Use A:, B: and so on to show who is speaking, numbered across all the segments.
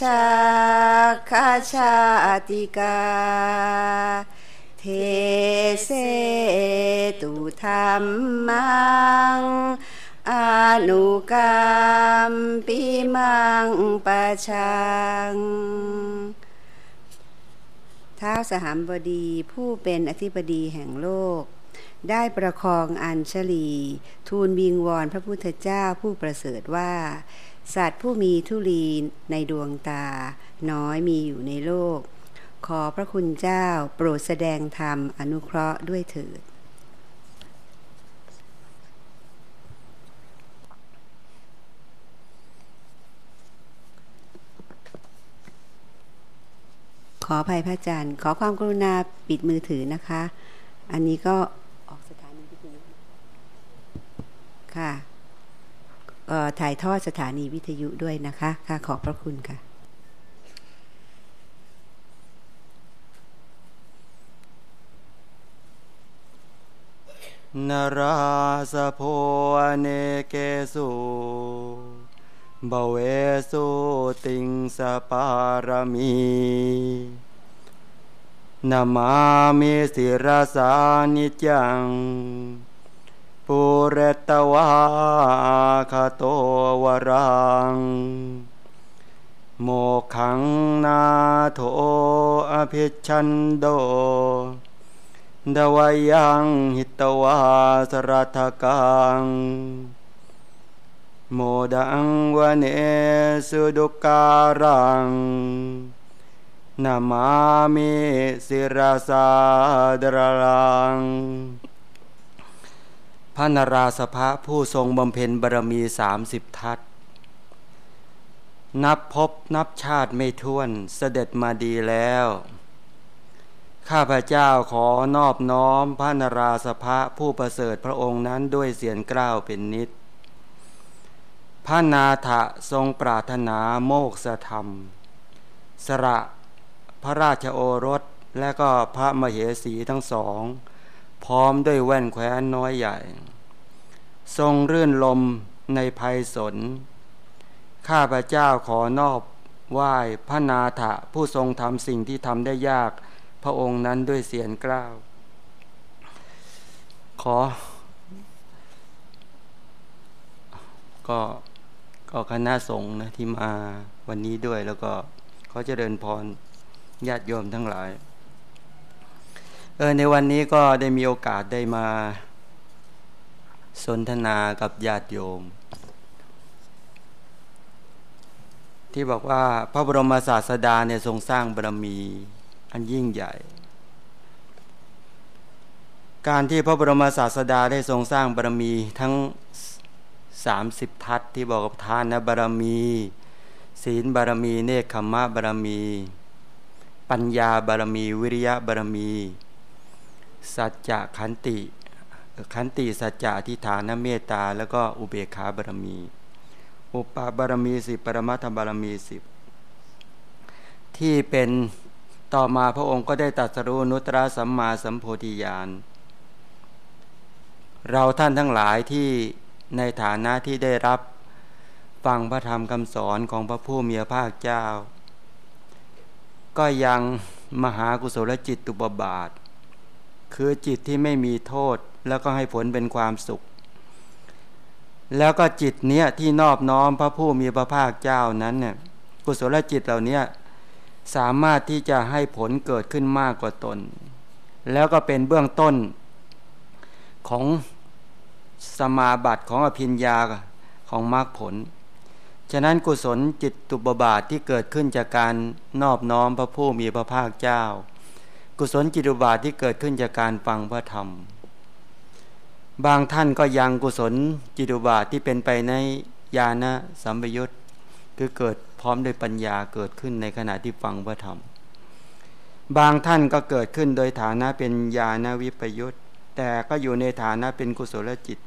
A: ชาคาชาติกา เทเสตุธรรมังอนุกรรมปิมังปะชังท้าวสหัมบดีผู้เป็นอธิบดีแห่งโลก ได้ประคองอัญชลี ทูลวิงวอนพระพุทธเจ้าผู้ประเสริฐว่า สัตว์ผู้มีทุลีในดวงตา น้อยมีอยู่ในโลก ขอพระคุณเจ้าโปรดแสดงธรรมอนุเคราะห์ด้วยเถิด ขอภัยพระอาจารย์ ขอความกรุณาปิดมือถือนะคะ อันนี้ก็ออกสถานีวิทยุค่ะ ถ่ายทอดสถานีวิทยุด้วยนะคะ ค่ะขอบพระคุณค่ะ
B: นราสโพเนเกสุบเวสุติงสปารมีนามามิสิรสานิจัง ปุเรตวาคาโตวรัง โมขังนาโทอภิชันโดดวายังหิตวาสรัทกัง โมดังวเนสุดุการังนามามิสิรสาดรัง พระนราสภะผู้ทรงบำเพ็ญบารมีสามสิบทัศนับพบนับชาติไม่ท้วนเสด็จมาดีแล้ว ข้าพเจ้าขอนอบน้อมพระนราสภะผู้ประเสริฐพระองค์นั้นด้วยเสียงกล้าวเป็นนิด พระนาถะทรงปรารถนาโมกษธรรม สระพระราชโอรสและก็พระมเหสีทั้งสอง พร้อมด้วยแว่นแคว้นน้อยใหญ่ ทรงรื่นลมในภัยสน ข้าพระเจ้าขอนอบไหว้พระนาถะผู้ทรงทำสิ่งที่ทำได้ยากพระองค์นั้นด้วยเสียงกล้าว ขอ ก็ก็คณะสงฆ์นะที่มาวันนี้ด้วยแล้วก็เขาจะเดินพรญาติโยมทั้งหลาย ออในวันนี้ก็ได้มีโอกาสได้มา สนทนากับญาติโยม ที่บอกว่าพระบรมศาสดาเนี่ยทรงสร้างบารมี อันยิ่งใหญ่ การที่พระบรมศาสดาได้ทรงสร้างบารมีทั้งสามสิบทัศที่บอกกับทานบารมี ศีลบารมี เนคขมะบารมี ปัญญาบารมี วิริยะบารมี สัจจะขันติขันติสัจจะทิฐานเมตตา แล้วก็อุเบกขาบารมี อุปาบารมีสิปรมัตถบารมีสิบที่เป็นต่อมาพระองค์ก็ได้ตัดสรุนุตระสัมมาสัมโพธิญาณเราท่านทั้งหลายที่ในฐานะที่ได้รับฟังพระธรรมคำสอนของพระผู้มีพระภาคเจ้า ก็ยังมหากุศลจิตตุบบาท คือจิตที่ไม่มีโทษ แล้วก็ให้ผลเป็นความสุข แล้วก็จิตเนี้ยที่นอบน้อมพระผู้มีพระภาคเจ้านั้นเนี่ยกุศลจิตเหล่านี้สามารถที่จะให้ผลเกิดขึ้นมากกว่าตน แล้วก็เป็นเบื้องต้นของสมาบัติของอภิญญาของมรรคผล ฉะนั้นกุศลจิตตุบบาทที่เกิดขึ้นจากการนอบน้อมพระผู้มีพระภาคเจ้า กุศลจิตุบาทที่เกิดขึ้นจากการฟังพระธรรม บางท่านก็ยังกุศลจิตุบาทที่เป็นไปในญาณสัมปยุตคือเกิดพร้อมด้วยปัญญาเกิดขึ้นในขณะที่ฟังพระธรรม บางท่านก็เกิดขึ้นโดยฐานะเป็นญาณวิปยุตแต่ก็อยู่ในฐานะเป็นกุศลจิต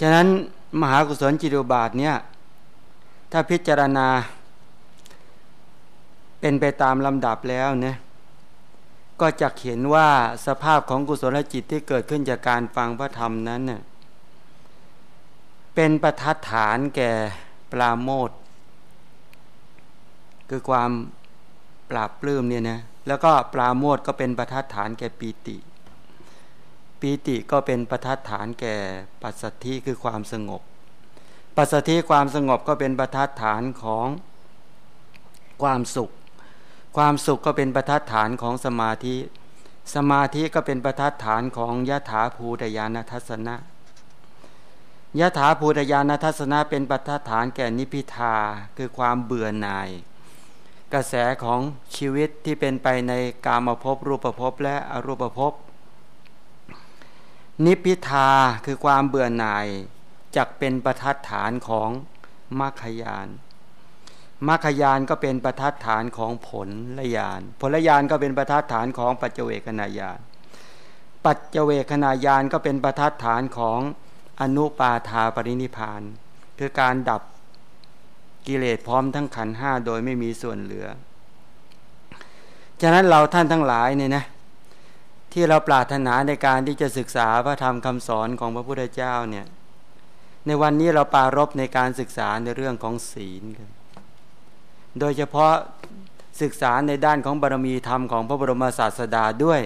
B: ฉะนั้นมหากุศลจิตุบาทเนี่ยถ้าพิจารณาเป็นไปตามลำดับแล้วเนี่ย ก็จะเห็นว่าสภาพของกุศลจิตที่เกิดขึ้นจากการฟังพระธรรมนั้นเป็นประทัดฐานแก่ปราโมทคือความปราบปลื้มเนี่ยนะแล้วก็ปราโมทก็เป็นประทัดฐานแก่ปีติ ปีติก็เป็นประทัดฐานแก่ปัสสัทธิคือความสงบ ปัสสัทธิความสงบก็เป็นประทัดฐานของความสุข ความสุขก็เป็นประทัดฐานของสมาธิ สมาธิก็เป็นประทัดฐานของยถาภูตยานทัศนะยถาภูตยานทัศนะเป็นประทัดฐานแก่นิพิทาคือความเบื่อหน่าย กระแสของชีวิตที่เป็นไปในกามภพรูปภพและอรูปภพนิพิทาคือความเบื่อหน่ายจักเป็นประทัดฐานของมรรคยาน มรรคยานก็เป็นประทัดฐานของผลละยาน ผลยานก็เป็นประทัดฐานของปัจเจเวคณายาน ปัจเจเวคณายานก็เป็นประทัดฐานของอนุปาทาปรินิพาน คือการดับกิเลสพร้อมทั้งขันห้าโดยไม่มีส่วนเหลือ ฉะนั้นเราท่านทั้งหลายเนี่ยนะที่เราปรารถนาในการที่จะศึกษาพระธรรมคำสอนของพระพุทธเจ้าเนี่ยในวันนี้เราปารบในการศึกษาในเรื่องของศีลกัน โดยเฉพาะศึกษาในด้านของบารมีธรรมของพระบรมศาสดาด้วย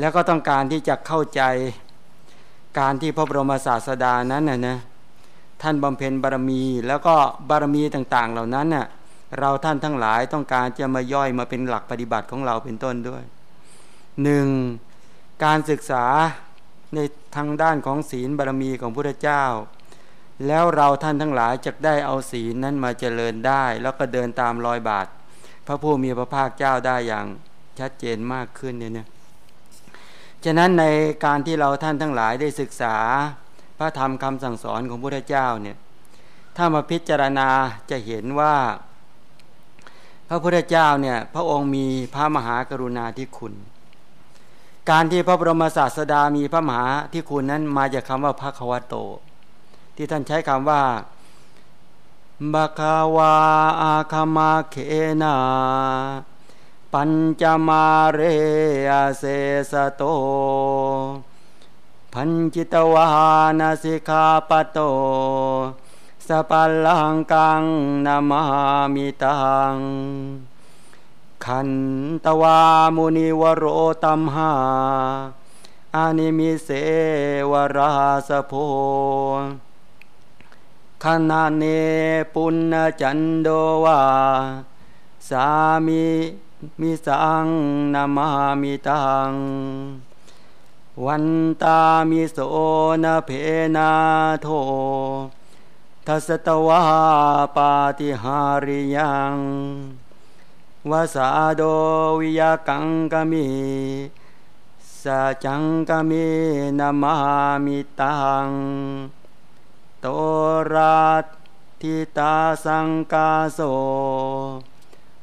B: แล้วก็ต้องการที่จะเข้าใจการที่พระบรมศาสดานั้นนะนะท่านบำเพ็ญบารมีแล้วก็บารมีต่าง ๆ เหล่านั้นน่ะเราท่านทั้งหลายต้องการจะมาย่อยมาเป็นหลักปฏิบัติของเราเป็นต้นด้วยหนึ่งการศึกษาในทางด้านของศีลบารมีของพระเจ้า แล้วเราท่านทั้งหลายจะได้เอาศีลนั้นมาเจริญได้ แล้วก็เดินตามรอยบาท พระผู้มีพระภาคเจ้าได้อย่างชัดเจนมากขึ้นเนี่ยฉะนั้นในการที่เราท่านทั้งหลายได้ศึกษา พระธรรมคำสั่งสอนของพระพุทธเจ้าเนี่ยถ้ามาพิจารณาจะเห็นว่า พระพุทธเจ้าเนี่ยพระองค์มีพระมหากรุณาธิคุณ การที่พระบรมศาสดามีพระมหาที่คุณนั้นมาจากคำว่าพระควโต ที่ท่านใช้คำว่าบคาวาอาคามาเคนา ปัญจมาเรอเสสโต พันจิตวานาสิกาปโต สปัลลังกังนามามิตัง ขันตวามุนิวโรตัมหา อานิมิเสวราสโพ ขณาเนปุณจันโดวาสามิมิสังนามามิตัง วันตามิโสนาเพนาโททัสตวาปาติหาริยังวาสาโดวิยกังกมิสัจังกมินามามิตัง โตรัตทิตาสังกาโส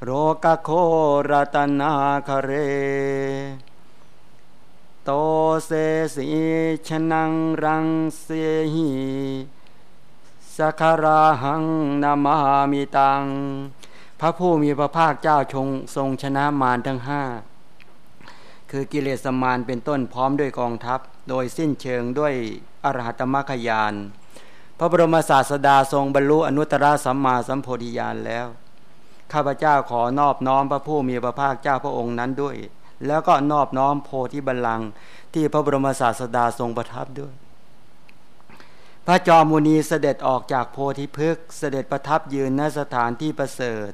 B: โรกโครตนาคเร โตเสสีชนังรังเสหีสัคราหังนามามิตัง พระผู้มีพระภาคเจ้าชงทรงชนะมารทั้งห้า คือกิเลสมารเป็นต้นพร้อมด้วยกองทัพ โดยสิ้นเชิงด้วยอรหัตมรรคยาน พระบรมศาสดาทรงบรรลุอนุตตรสัมมาสัมโพธิญาณแล้ว ข้าพเจ้าขอนอบน้อมพระผู้มีพระภาคเจ้าพระองค์นั้นด้วย แล้วก็นอบน้อมโพธิบัลลังก์ที่พระบรมศาสดาทรงประทับด้วย พระจอมุนีเสด็จออกจากโพธิพฤกษ์เสด็จประทับยืนณสถานที่ประเสริฐ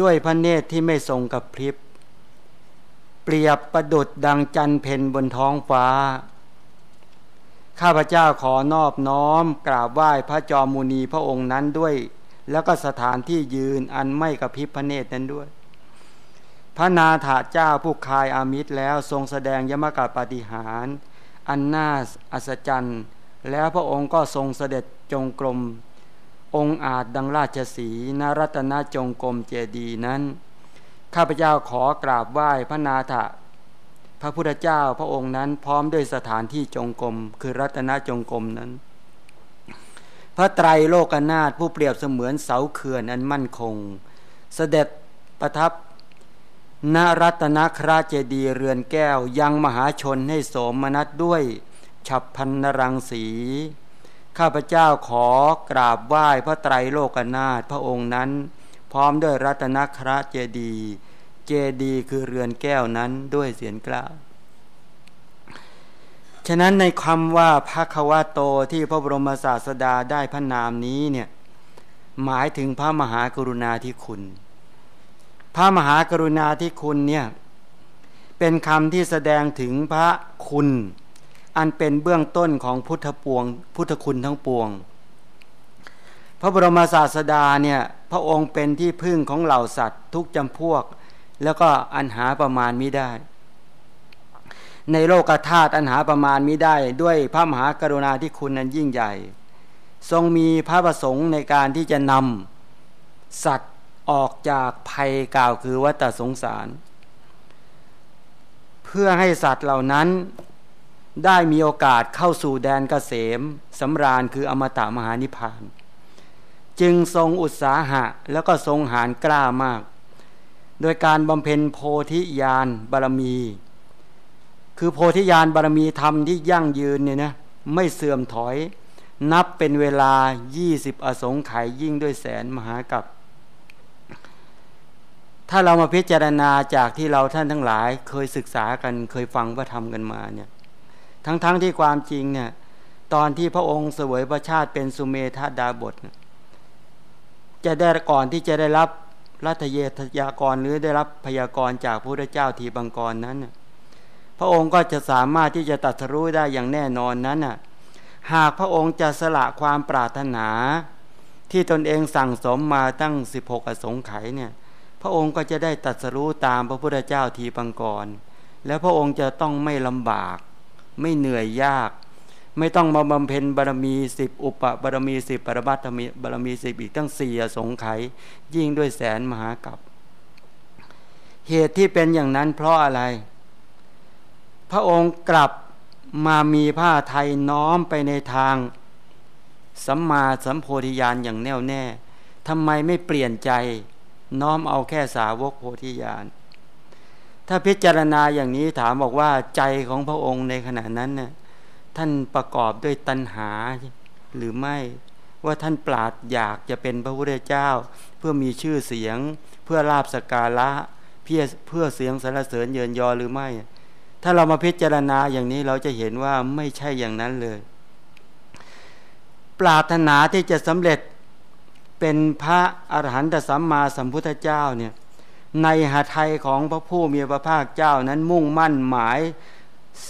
B: ด้วยพระเนตรที่ไม่ทรงกับพริบเปรียบประดุดดังจันเพนบนท้องฟ้า ข้าพเจ้าขอนอบน้อม กราบไหว้พระจอมมุนีพระองค์นั้นด้วย แล้วก็สถานที่ยืนอันไม่กับพริบพระเนตรนั้นด้วย พระนาถาเจ้าผู้คายอามิตรแล้วทรงแสดงยมกาปฏิหาร อันน่าอัศจรรย์ แล้วพระองค์ก็ทรงเสด็จจงกรมองค์อาจดังราชสีนรัตนจงกรมเจดีนั้น ข้าพเจ้าขอกราบไหว้พระนาถพ ระพุทธเจ้าพระองค์นั้นพร้อมด้วยสถานที่จงกรมคือรัตนจงกรมนั้น พระไตรโลกนาถผู้เปรียบเสมือนเสาเขื่อนอันมั่นคง เสด็จประทับนรัตนคราเจดีเรือนแก้วยังมหาชนให้สมนัสด้วย ฉับพันนรังสี ข้าพเจ้าขอกราบไหว้พระไตรโลกนาถพระองค์นั้น พร้อมด้วยรัตนคระเจดี เจดีคือเรือนแก้วนั้นด้วยเสียงกล้าวฉะนั้นในคำว่าพระควาโตที่พระบรมศาสดาได้พระนามนี้เนี่ยหมายถึงพระมหากรุณาธิคุณ พระมหากรุณาธิคุณเนี่ยเป็นคำที่แสดงถึงพระคุณ อันเป็นเบื้องต้นของพุทธปวง พุทธคุณทั้งปวง พระบรมศาสดาเนี่ยพระองค์เป็นที่พึ่งของเหล่าสัตว์ทุกจำพวก แล้วก็อันหาประมาณมิได้ ในโลกธาตุอันหาประมาณมิได้ ด้วยพระมหากรุณาธิคุณนั้นยิ่งใหญ่ ทรงมีพระประสงค์ในการที่จะนำสัตว์ออกจากภัยกล่าวคือวัฏสงสาร เพื่อให้สัตว์เหล่านั้นได้มีโอกาสเข้าสู่แดนเกษมสำราญคืออมตะมหานิพพาน จึงทรงอุตสาหะแล้วก็ทรงหารกล้ามาก โดยการบำเพ็ญโพธิญาณบารมี คือโพธิญาณบารมีธรรมที่ยั่งยืนเนี่ยนะไม่เสื่อมถอย นับเป็นเวลา 20 อสงไขยยิ่งด้วยแสนมหากับ ถ้าเรามาพิจารณาจากที่เราท่านทั้งหลาย เคยศึกษากันเคยฟังพระธรรมกันมาเนี่ยทั้งๆทที่ความจริงเนี่ยตอนที่พระองค์เสวยพระชาติเป็นสุเมธาดาบท จะได้ก่อนที่จะได้รับ รัตเยทยากรหรือได้รับพยากรจากพระพุทธเจ้าทีบังกรนั้น พระองค์ก็จะสามารถที่จะตัดสรู้ได้อย่างแน่นอนนั้นหากพระองค์จะสละความปรารถนา ที่ตนเองสั่งสมมาตั้ง 16 อสงไขยเนี่ย พระองค์ก็จะได้ตัดสรู้ตามพระพุทธเจ้าทีปังกร แล้วพระองค์จะต้องไม่ลำบาก ไม่เหนื่อยยาก ไม่ต้องมาบำเพ็ญบารมีสิบอุปบารมีสิบปรมัตมีบารมีสิบอีกตั้งสี่สงไขยิ่งด้วยแสนมหากับเหตุที่เป็นอย่างนั้นเพราะอะไร พระองค์กลับมามีผ้าไทยน้อมไปในทางสัมมาสัมโพธิญาณอย่างแน่วแน่ทำไมไม่เปลี่ยนใจ น้อมเอาแค่สาวกโพธิญาณถ้าพิจารณาอย่างนี้ถามบอกว่าใจของพระองค์ในขณะนั้นเนี่ย ท่านประกอบด้วยตัณหาหรือไม่ว่าท่านปราดอยากจะเป็นพระพุทธเจ้า เพื่อมีชื่อเสียง เพื่อลาบสการะเพื่อเพื่อเสียงสรรเสริญเยินยอหรือไม่ ถ้าเรามาพิจารณาอย่างนี้เราจะเห็นว่าไม่ใช่อย่างนั้นเลย ปรารถนาที่จะสำเร็จเป็นพระอรหันตสัมมาสัมพุทธเจ้าเนี่ยในหาไทยของพระผู้มีพระภาคเจ้านั้นมุ่งมั่นหมาย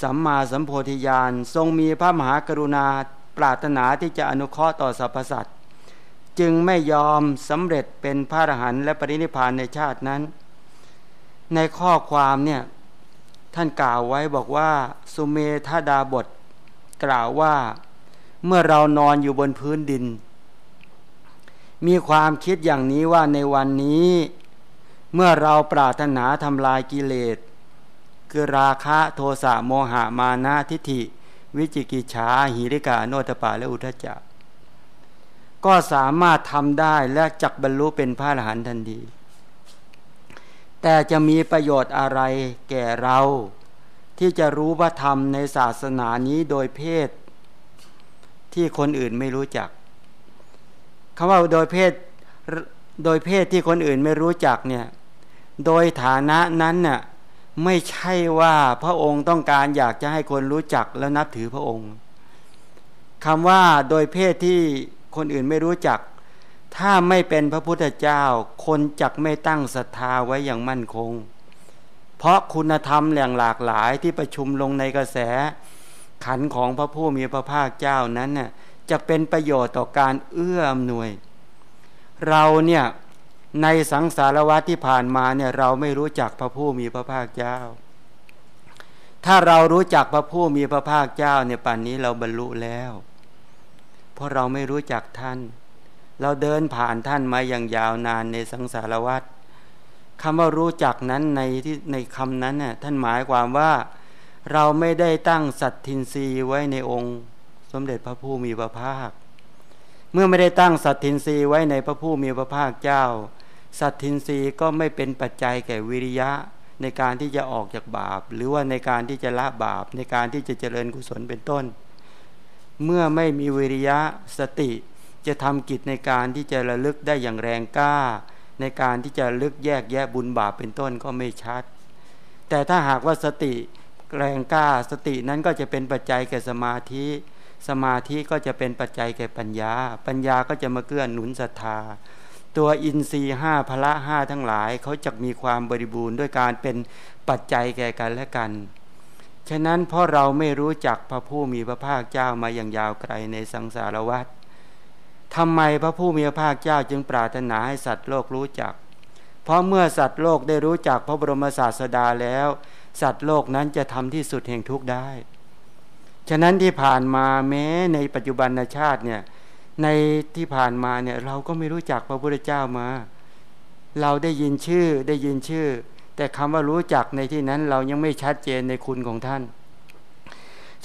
B: สัมมาสัมโพธิญาณทรงมีพระมหากรุณาปรารถนาที่จะอนุเคราะห์ต่อสรรพสัตว์จึงไม่ยอมสำเร็จเป็นพระอรหันต์และปรินิพานในชาตินั้น ในข้อความเนี่ยท่านกล่าวไว้บอกว่า สุเมธาดาบท กล่าวว่า เมื่อเรานอนอยู่บนพื้นดิน มีความคิดอย่างนี้ว่าในวันนี้ เมื่อเราปรารถนาทำลายกิเลส คือราคะโทสะโมหะมานะทิฏฐิ วิจิกิจฉาหิริกาโนตปาและอุทจจะก็สามารถทำได้และจักบรรลุเป็นพระอรหันต์ทันทีแต่จะมีประโยชน์อะไรแก่เรา ที่จะรู้พระธรรมในศาสนานี้โดยเพศ ที่คนอื่นไม่รู้จักคำว่าโดยเพศโดยเพศที่คนอื่นไม่รู้จักเนี่ย โดยฐานะนั้นน่ะ ไม่ใช่ว่าพระองค์ต้องการอยากจะให้คนรู้จักแล้วนับถือพระองค์คำว่าโดยเพศที่คนอื่นไม่รู้จัก ถ้าไม่เป็นพระพุทธเจ้า คนจักไม่ตั้งศรัทธาไว้อย่างมั่นคง เพราะคุณธรรมแหล่งหลากหลายที่ประชุมลงในกระแส ขันของพระผู้มีพระภาคเจ้านั้นน่ะจะเป็นประโยชน์ต่อการเอื้ออำนวย เราเนี่ย ในสังสารวัตที่ผ่านมาเนี่ยเราไม่รู้จักพระผู้มีพระภาคเจ้า ถ้าเรารู้จักพระผู้มีพระภาคเจ้าเนี่ยป่านนี้เราบรรลุแล้ว เพราะเราไม่รู้จักท่าน เราเดินผ่านท่านมาอย่างยาวนานในสังสารวัตรคำว่ารู้จักนั้นในที่ในคำนั้นน่ยท่านหมายความว่าเราไม่ได้ตั้งสัตทินรีไว้ในองค์ สมเด็จพระผู้มีพระภาค เมื่อไม่ได้ตั้งสัตทินรีไว้ในพระผู้มีพระภาคเจ้า สัตทินรีก็ไม่เป็นปัจจัยแก่วิริยะในการที่จะออกจากบาป หรือว่าในการที่จะละบาป ในการที่จะเจริญกุศลเป็นต้น เมื่อไม่มีวิริยะสติจะทำกิจในการที่จะระลึกได้อย่างแรงกล้า ในการที่จะลึกแยกแยะบุญบาปเป็นต้นก็ไม่ชัด แต่ถ้าหากว่าสติแรงกล้าสตินั้นก็จะเป็นปัจจัยแก่สมาธิ สมาธิก็จะเป็นปัจจัยแก่ปัญญา ปัญญาก็จะมาเกื้อหนุนศรัทธา ตัวอินทรีห้าพละห้าทั้งหลายเขาจะมีความบริบูรณ์ด้วยการเป็นปัจจัยแก่กันและกัน ฉะนั้นเพราะเราไม่รู้จักพระผู้มีพระภาคเจ้ามาอย่างยาวไกลในสังสารวัฏทำไมพระผู้มีพระภาคเจ้าจึงปรารถนาให้สัตว์โลกรู้จัก เพราะเมื่อสัตว์โลกได้รู้จักพระบรมศาสดาแล้ว สัตว์โลกนั้นจะทำที่สุดแห่งทุกข์ได้ ฉะนั้นที่ผ่านมาแม้ในปัจจุบันชาติเนี่ย ในที่ผ่านมาเนี่ยเราก็ไม่รู้จักพระพุทธเจ้ามา เราได้ยินชื่อได้ยินชื่อ แต่คำว่ารู้จักในที่นั้นเรายังไม่ชัดเจนในคุณของท่าน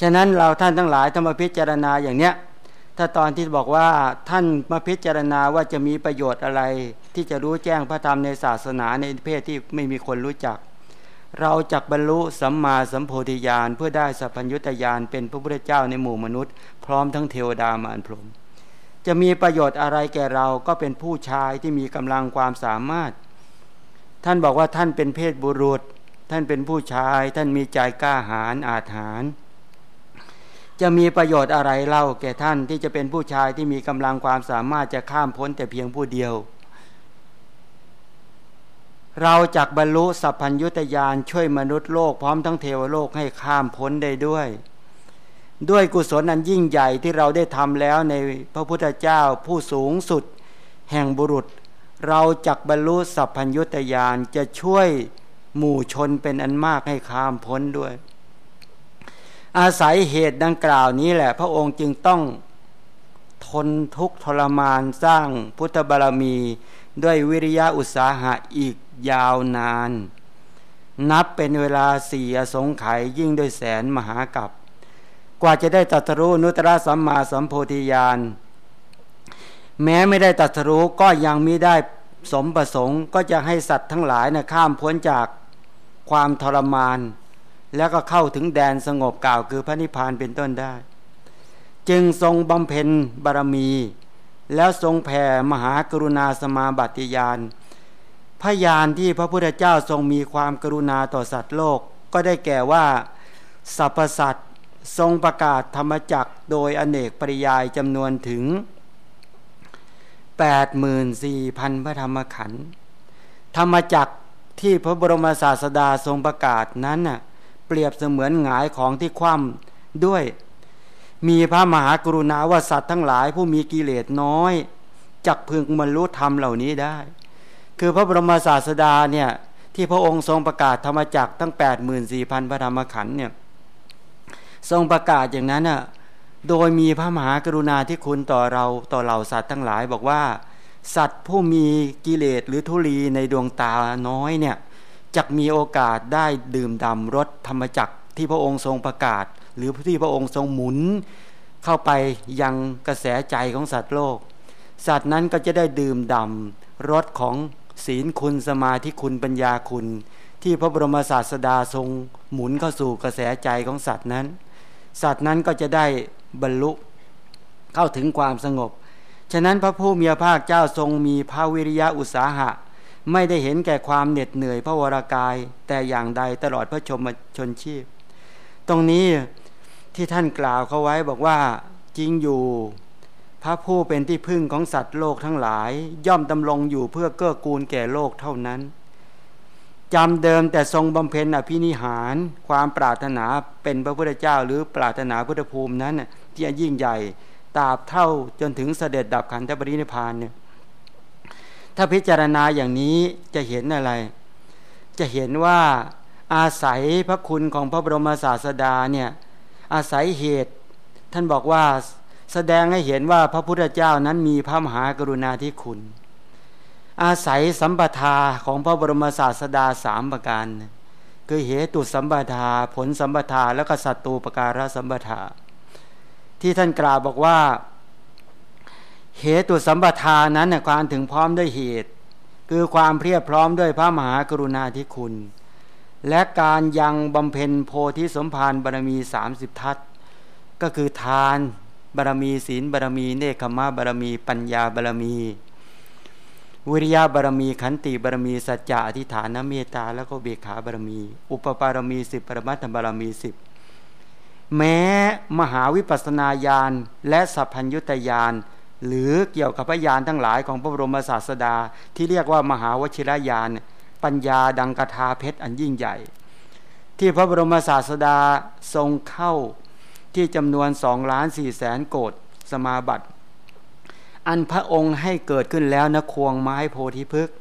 B: ฉะนั้นเราท่านทั้งหลายธรรมาพิจารณาอย่างเนี้ยถ้าตอนที่บอกว่าท่านมาพิจารณาว่าจะมีประโยชน์อะไร ที่จะรู้แจ้งพระธรรมในศาสนาในเพศที่ไม่มีคนรู้จัก เราจักบรรลุสัมมาสัมโพธิญาณเพื่อได้สัพพัญญุตญาณเป็นพระพุทธเจ้าในหมู่มนุษย์ พร้อมทั้งเทวดามารพรหม จะมีประโยชน์อะไรแก่เราก็เป็นผู้ชายที่มีกำลังความสามารถ ท่านบอกว่าท่านเป็นเพศบุรุษ ท่านเป็นผู้ชาย ท่านมีใจกล้าหาญอาถรรจะมีประโยชน์อะไรเล่าแก่ท่านที่จะเป็นผู้ชายที่มีกำลังความสามารถจะข้ามพ้นแต่เพียงผู้เดียว เราจักบรรลุสัพพัญญุตยานช่วยมนุษย์โลกพร้อมทั้งเทวโลกให้ข้ามพ้นได้ด้วย ด้วยกุศลอันยิ่งใหญ่ที่เราได้ทำแล้วในพระพุทธเจ้าผู้สูงสุด แห่งบุรุษ เราจักบรรลุสัพพัญญุตยานจะช่วยหมู่ชนเป็นอันมากให้ข้ามพ้นด้วย อาศัยเหตุดังกล่าวนี้แหละ พระองค์จึงต้องทนทุกข์ทรมานสร้างพุทธบารมี ด้วยวิริยะอุตสาหะอีกยาวนาน นับเป็นเวลาสี่อสงไขยยิ่งด้วยแสนมหากับ กว่าจะได้ตัตรู้นุตระสัมมาสัมโพธิญาณแม้ไม่ได้ตัตรู้ก็ยังมิได้สมประสงค์ก็จะให้สัตว์ทั้งหลายนะข้ามพ้นจากความทรมาน แล้วก็เข้าถึงแดนสงบกล่าวคือพระนิพพานเป็นต้นได้ จึงทรงบำเพ็ญบารมี แล้วทรงแผ่มหากรุณาสมาบัติยานพยานที่พระพุทธเจ้าทรงมีความกรุณาต่อสัตว์โลก ก็ได้แก่ว่าสรรพสัตว์ ทรงประกาศธรรมจักโดยอเนกปริยายจำนวนถึง 84,000 พระธรรมขันธ์ธรรมจักที่พระบรมศาสดาทรงประกาศนั้นน่ะเปรียบเสมือนหงายของที่คว่ำด้วย มีพระมหากรุณาว่าสัตว์ทั้งหลายผู้มีกิเลสน้อยจักพึงบรรลุธรรมเหล่านี้ได้ คือพระบรมศาสดาเนี่ยที่พระองค์ทรงประกาศธรรมจักตั้ง 8 4 0 0 0 พระธรรมขันธ์เนี่ย ทรงประกาศอย่างนั้นน่ะโดยมีพระมหากรุณาที่คุณต่อเราต่อเหล่าสัตว์ทั้งหลายบอกว่า สัตว์ผู้มีกิเลสหรือทุลีในดวงตาน้อยเนี่ยจะมีโอกาสได้ดื่มด่ารสธรรมจักที่พระองค์ทรงประกาศ หรือที่พระองค์ทรงหมุน เข้าไปยังกระแสใจของสัตว์โลก สัตว์นั้นก็จะได้ดื่มด่ารสของศีลคุณสมาธิคุณปัญญาคุณ ที่พระบรมศาสดาทรงหมุนเข้าสู่กระแสใจของสัตว์นั้น สัตว์นั้นก็จะได้บรรลุเข้าถึงความสงบ ฉะนั้นพระผู้มีพระภาคเจ้าทรงมีพระวิริยะอุตสาหะ ไม่ได้เห็นแก่ความเหน็ดเหนื่อยพระวรากาย แต่อย่างใดตลอดพระชมชนชีพ ตรงนี้ที่ท่านกล่าวเขาไว้บอกว่าจริงอยู่พระผู้เป็นที่พึ่งของสัตว์โลกทั้งหลาย ย่อมดำรงอยู่เพื่อเกื้อกูลแก่โลกเท่านั้น จำเดิมแต่ทรงบำเพ็ญอภินิหาร ความปรารถนาเป็นพระพุทธเจ้า หรือปรารถนาพุทธภูมินั้นที่ยิ่งใหญ่ตราบเท่าจนถึงเสด็จดับขันธปรินิพานเนี่ยถ้าพิจารณาอย่างนี้จะเห็นอะไร จะเห็นว่าอาศัยพระคุณของพระบรมศาสดาเนี่ยอาศัยเหตุ ท่านบอกว่าแสดงให้เห็นว่าพระพุทธเจ้านั้นมีพระมหากรุณาธิคุณ อาศัยสัมปทาของพระบรมศาสดาสามประการ คือเหตุสัมปทาผลสัมปทาแล้วก็สัตตูปการสัมปทา ที่ท่านกล่าวบอกว่า เหตุสัมปทานั้นความถึงพร้อมด้วยเหตุ คือความเพียบพร้อมด้วยพระมหากรุณาธิคุณ และการยังบำเพ็ญโพธิสมภารบารมีสามสิบทัศก็คือทานบารมีศีลบารมี เนคขมะบารมี ปัญญาบารมี วิริยะบารมีขันติบารมีสัจจะอธิฐานเมตตาแล้วก็เบขาบารมี อุปปารมีสิบปรมัตถบารมีสิบแม้มหาวิปัสนาญาณและสัพพัญญุตญาณหรือเกี่ยวกับพยานทั้งหลายของพระบรมศาสดา ที่เรียกว่ามหาวชิรญาณปัญญาดังกทาเพชรอันยิ่งใหญ่ ที่พระบรมศาสดาทรงเข้าที่จำนวนสองล้านสี่แสนโกดสมาบัติ อันพระองค์ให้เกิดขึ้นแล้วนะควงไม้โพธิพฤกษ์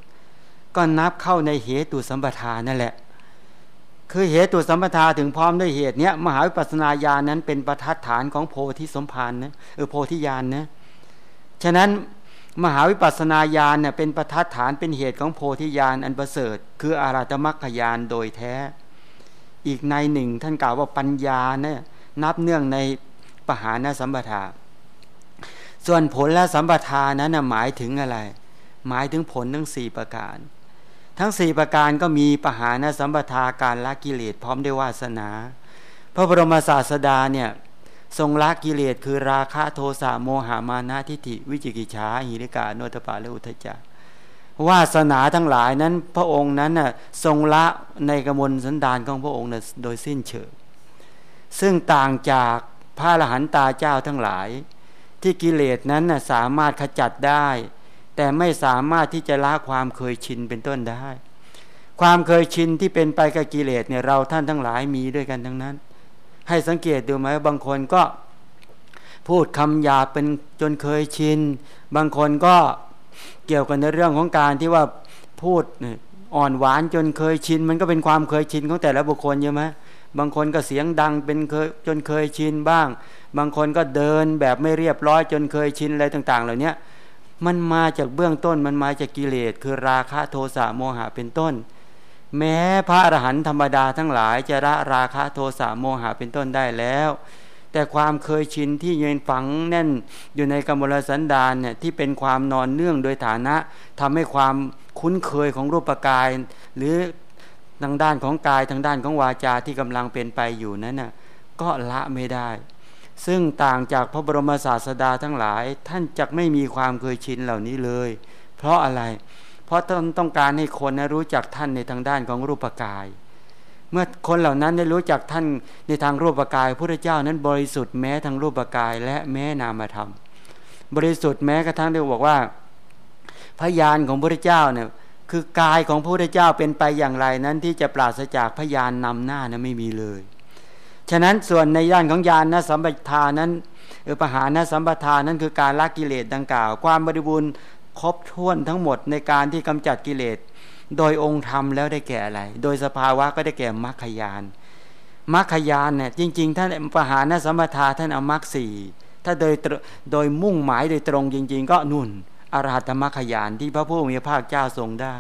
B: ก็นับเข้าในเหตุสัมปทานนั่นแหละ คือเหตุสัมปทาถึงพร้อมด้วยเหตุเนี้ยมหาวิปัสสนาญาณนั้นเป็นประทัดฐานของโพธิสมภารนะเออโพธิญาณนะฉะนั้นมหาวิปัสสนาญาณเนี่ยเป็นประทัดฐานเป็นเหตุของโพธิญาณอันประเสริฐ คืออาราธมัคคยานโดยแท้ อีกในหนึ่งท่านกล่าวว่าปัญญาเนี่ยนับเนื่องในปหานสัมปทา ส่วนผลและสัมปทานั้นหมายถึงอะไร หมายถึงผลทั้งสี่ประการ ทั้งสี่ประการก็มีปหานสัมปทาการละกิเลสพร้อมด้วยวาสนา พระบรมศาสดาเนี่ยทรงละกิเลสคือราคะโทสะโมหามานะทิฏฐิวิจิกิจฉาหิริกาโนตปาและอุทจักวาสนาทั้งหลายนั้นพระองค์นั้นน่ะทรงละในกมลสันดานของพระองค์น่ะโดยสิ้นเชิงซึ่งต่างจากพระอรหันตาเจ้าทั้งหลาย ที่กิเลสนั้นนะสามารถขจัดได้ แต่ไม่สามารถที่จะละความเคยชินเป็นต้นได้ ความเคยชินที่เป็นไปกับกิเลสเนี่ยเราท่านทั้งหลายมีด้วยกันทั้งนั้น ให้สังเกตดูไหมบางคนก็พูดคำหยาเป็นจนเคยชิน บางคนก็เกี่ยวกันในเรื่องของการที่ว่าพูดอ่อนหวานจนเคยชิน มันก็เป็นความเคยชินของแต่ละบุคคลใช่ไหมบางคนก็เสียงดังเป็นเคยจนเคยชินบ้าง บางคนก็เดินแบบไม่เรียบร้อยจนเคยชินอะไรต่าง ๆ เหล่านี้มันมาจากเบื้องต้นมันมาจากกิเลสคือราคะโทสะโมหะเป็นต้น แม้พระอรหันต์ธรรมดาทั้งหลายจะละราคะโทสะโมหะเป็นต้นได้แล้ว แต่ความเคยชินที่ยืนฝังแน่นอยู่ในกรรมลสันดานเนี่ยที่เป็นความนอนเนื่องโดยฐานะทำให้ความคุ้นเคยของรูปกาย หรือทางด้านของกายทางด้านของวาจาที่กำลังเป็นไปอยู่นั้นน่ะก็ละไม่ได้ ซึ่งต่างจากพระบรมศาสดาทั้งหลาย ท่านจะไม่มีความเคยชินเหล่านี้เลย เพราะอะไร เพราะท่านต้องการให้คนนะรู้จักท่านในทางด้านของรูปกาย เมื่อคนเหล่านั้นได้รู้จักท่านในทางรูปกายพระเจ้านั้นบริสุทธิ์แม้ทางรูปกายและแม้นามธรรม บริสุทธิ์แม้กระทั่งได้บอกว่า พยานของพระเจ้าเนี่ยคือกายของพระพุทธเจ้าเป็นไปอย่างไรนั้นที่จะปราศจากพยานนำหน้านะไม่มีเลย ฉะนั้นส่วนในย่านของญาณนะสัมปทานั้นเออปหานะสัมปทานั้นคือการละกิเลสดังกล่าว ความบริบูรณ์ครบถ้วนทั้งหมดในการที่กำจัดกิเลส โดยองค์ธรรมแล้วได้แก่อะไร โดยสภาวะก็ได้แก่มรรคยานมรรคยานเนี่ยจริง ๆ ท่านปหานะสัมถาท่านเอามรรคสี่ถ้าโดยโดยมุ่งหมายโดยตรงจริง ๆ ก็นุ่นอรหัตมรรคยานที่พระผู้มีพระภาคเจ้าทรงได้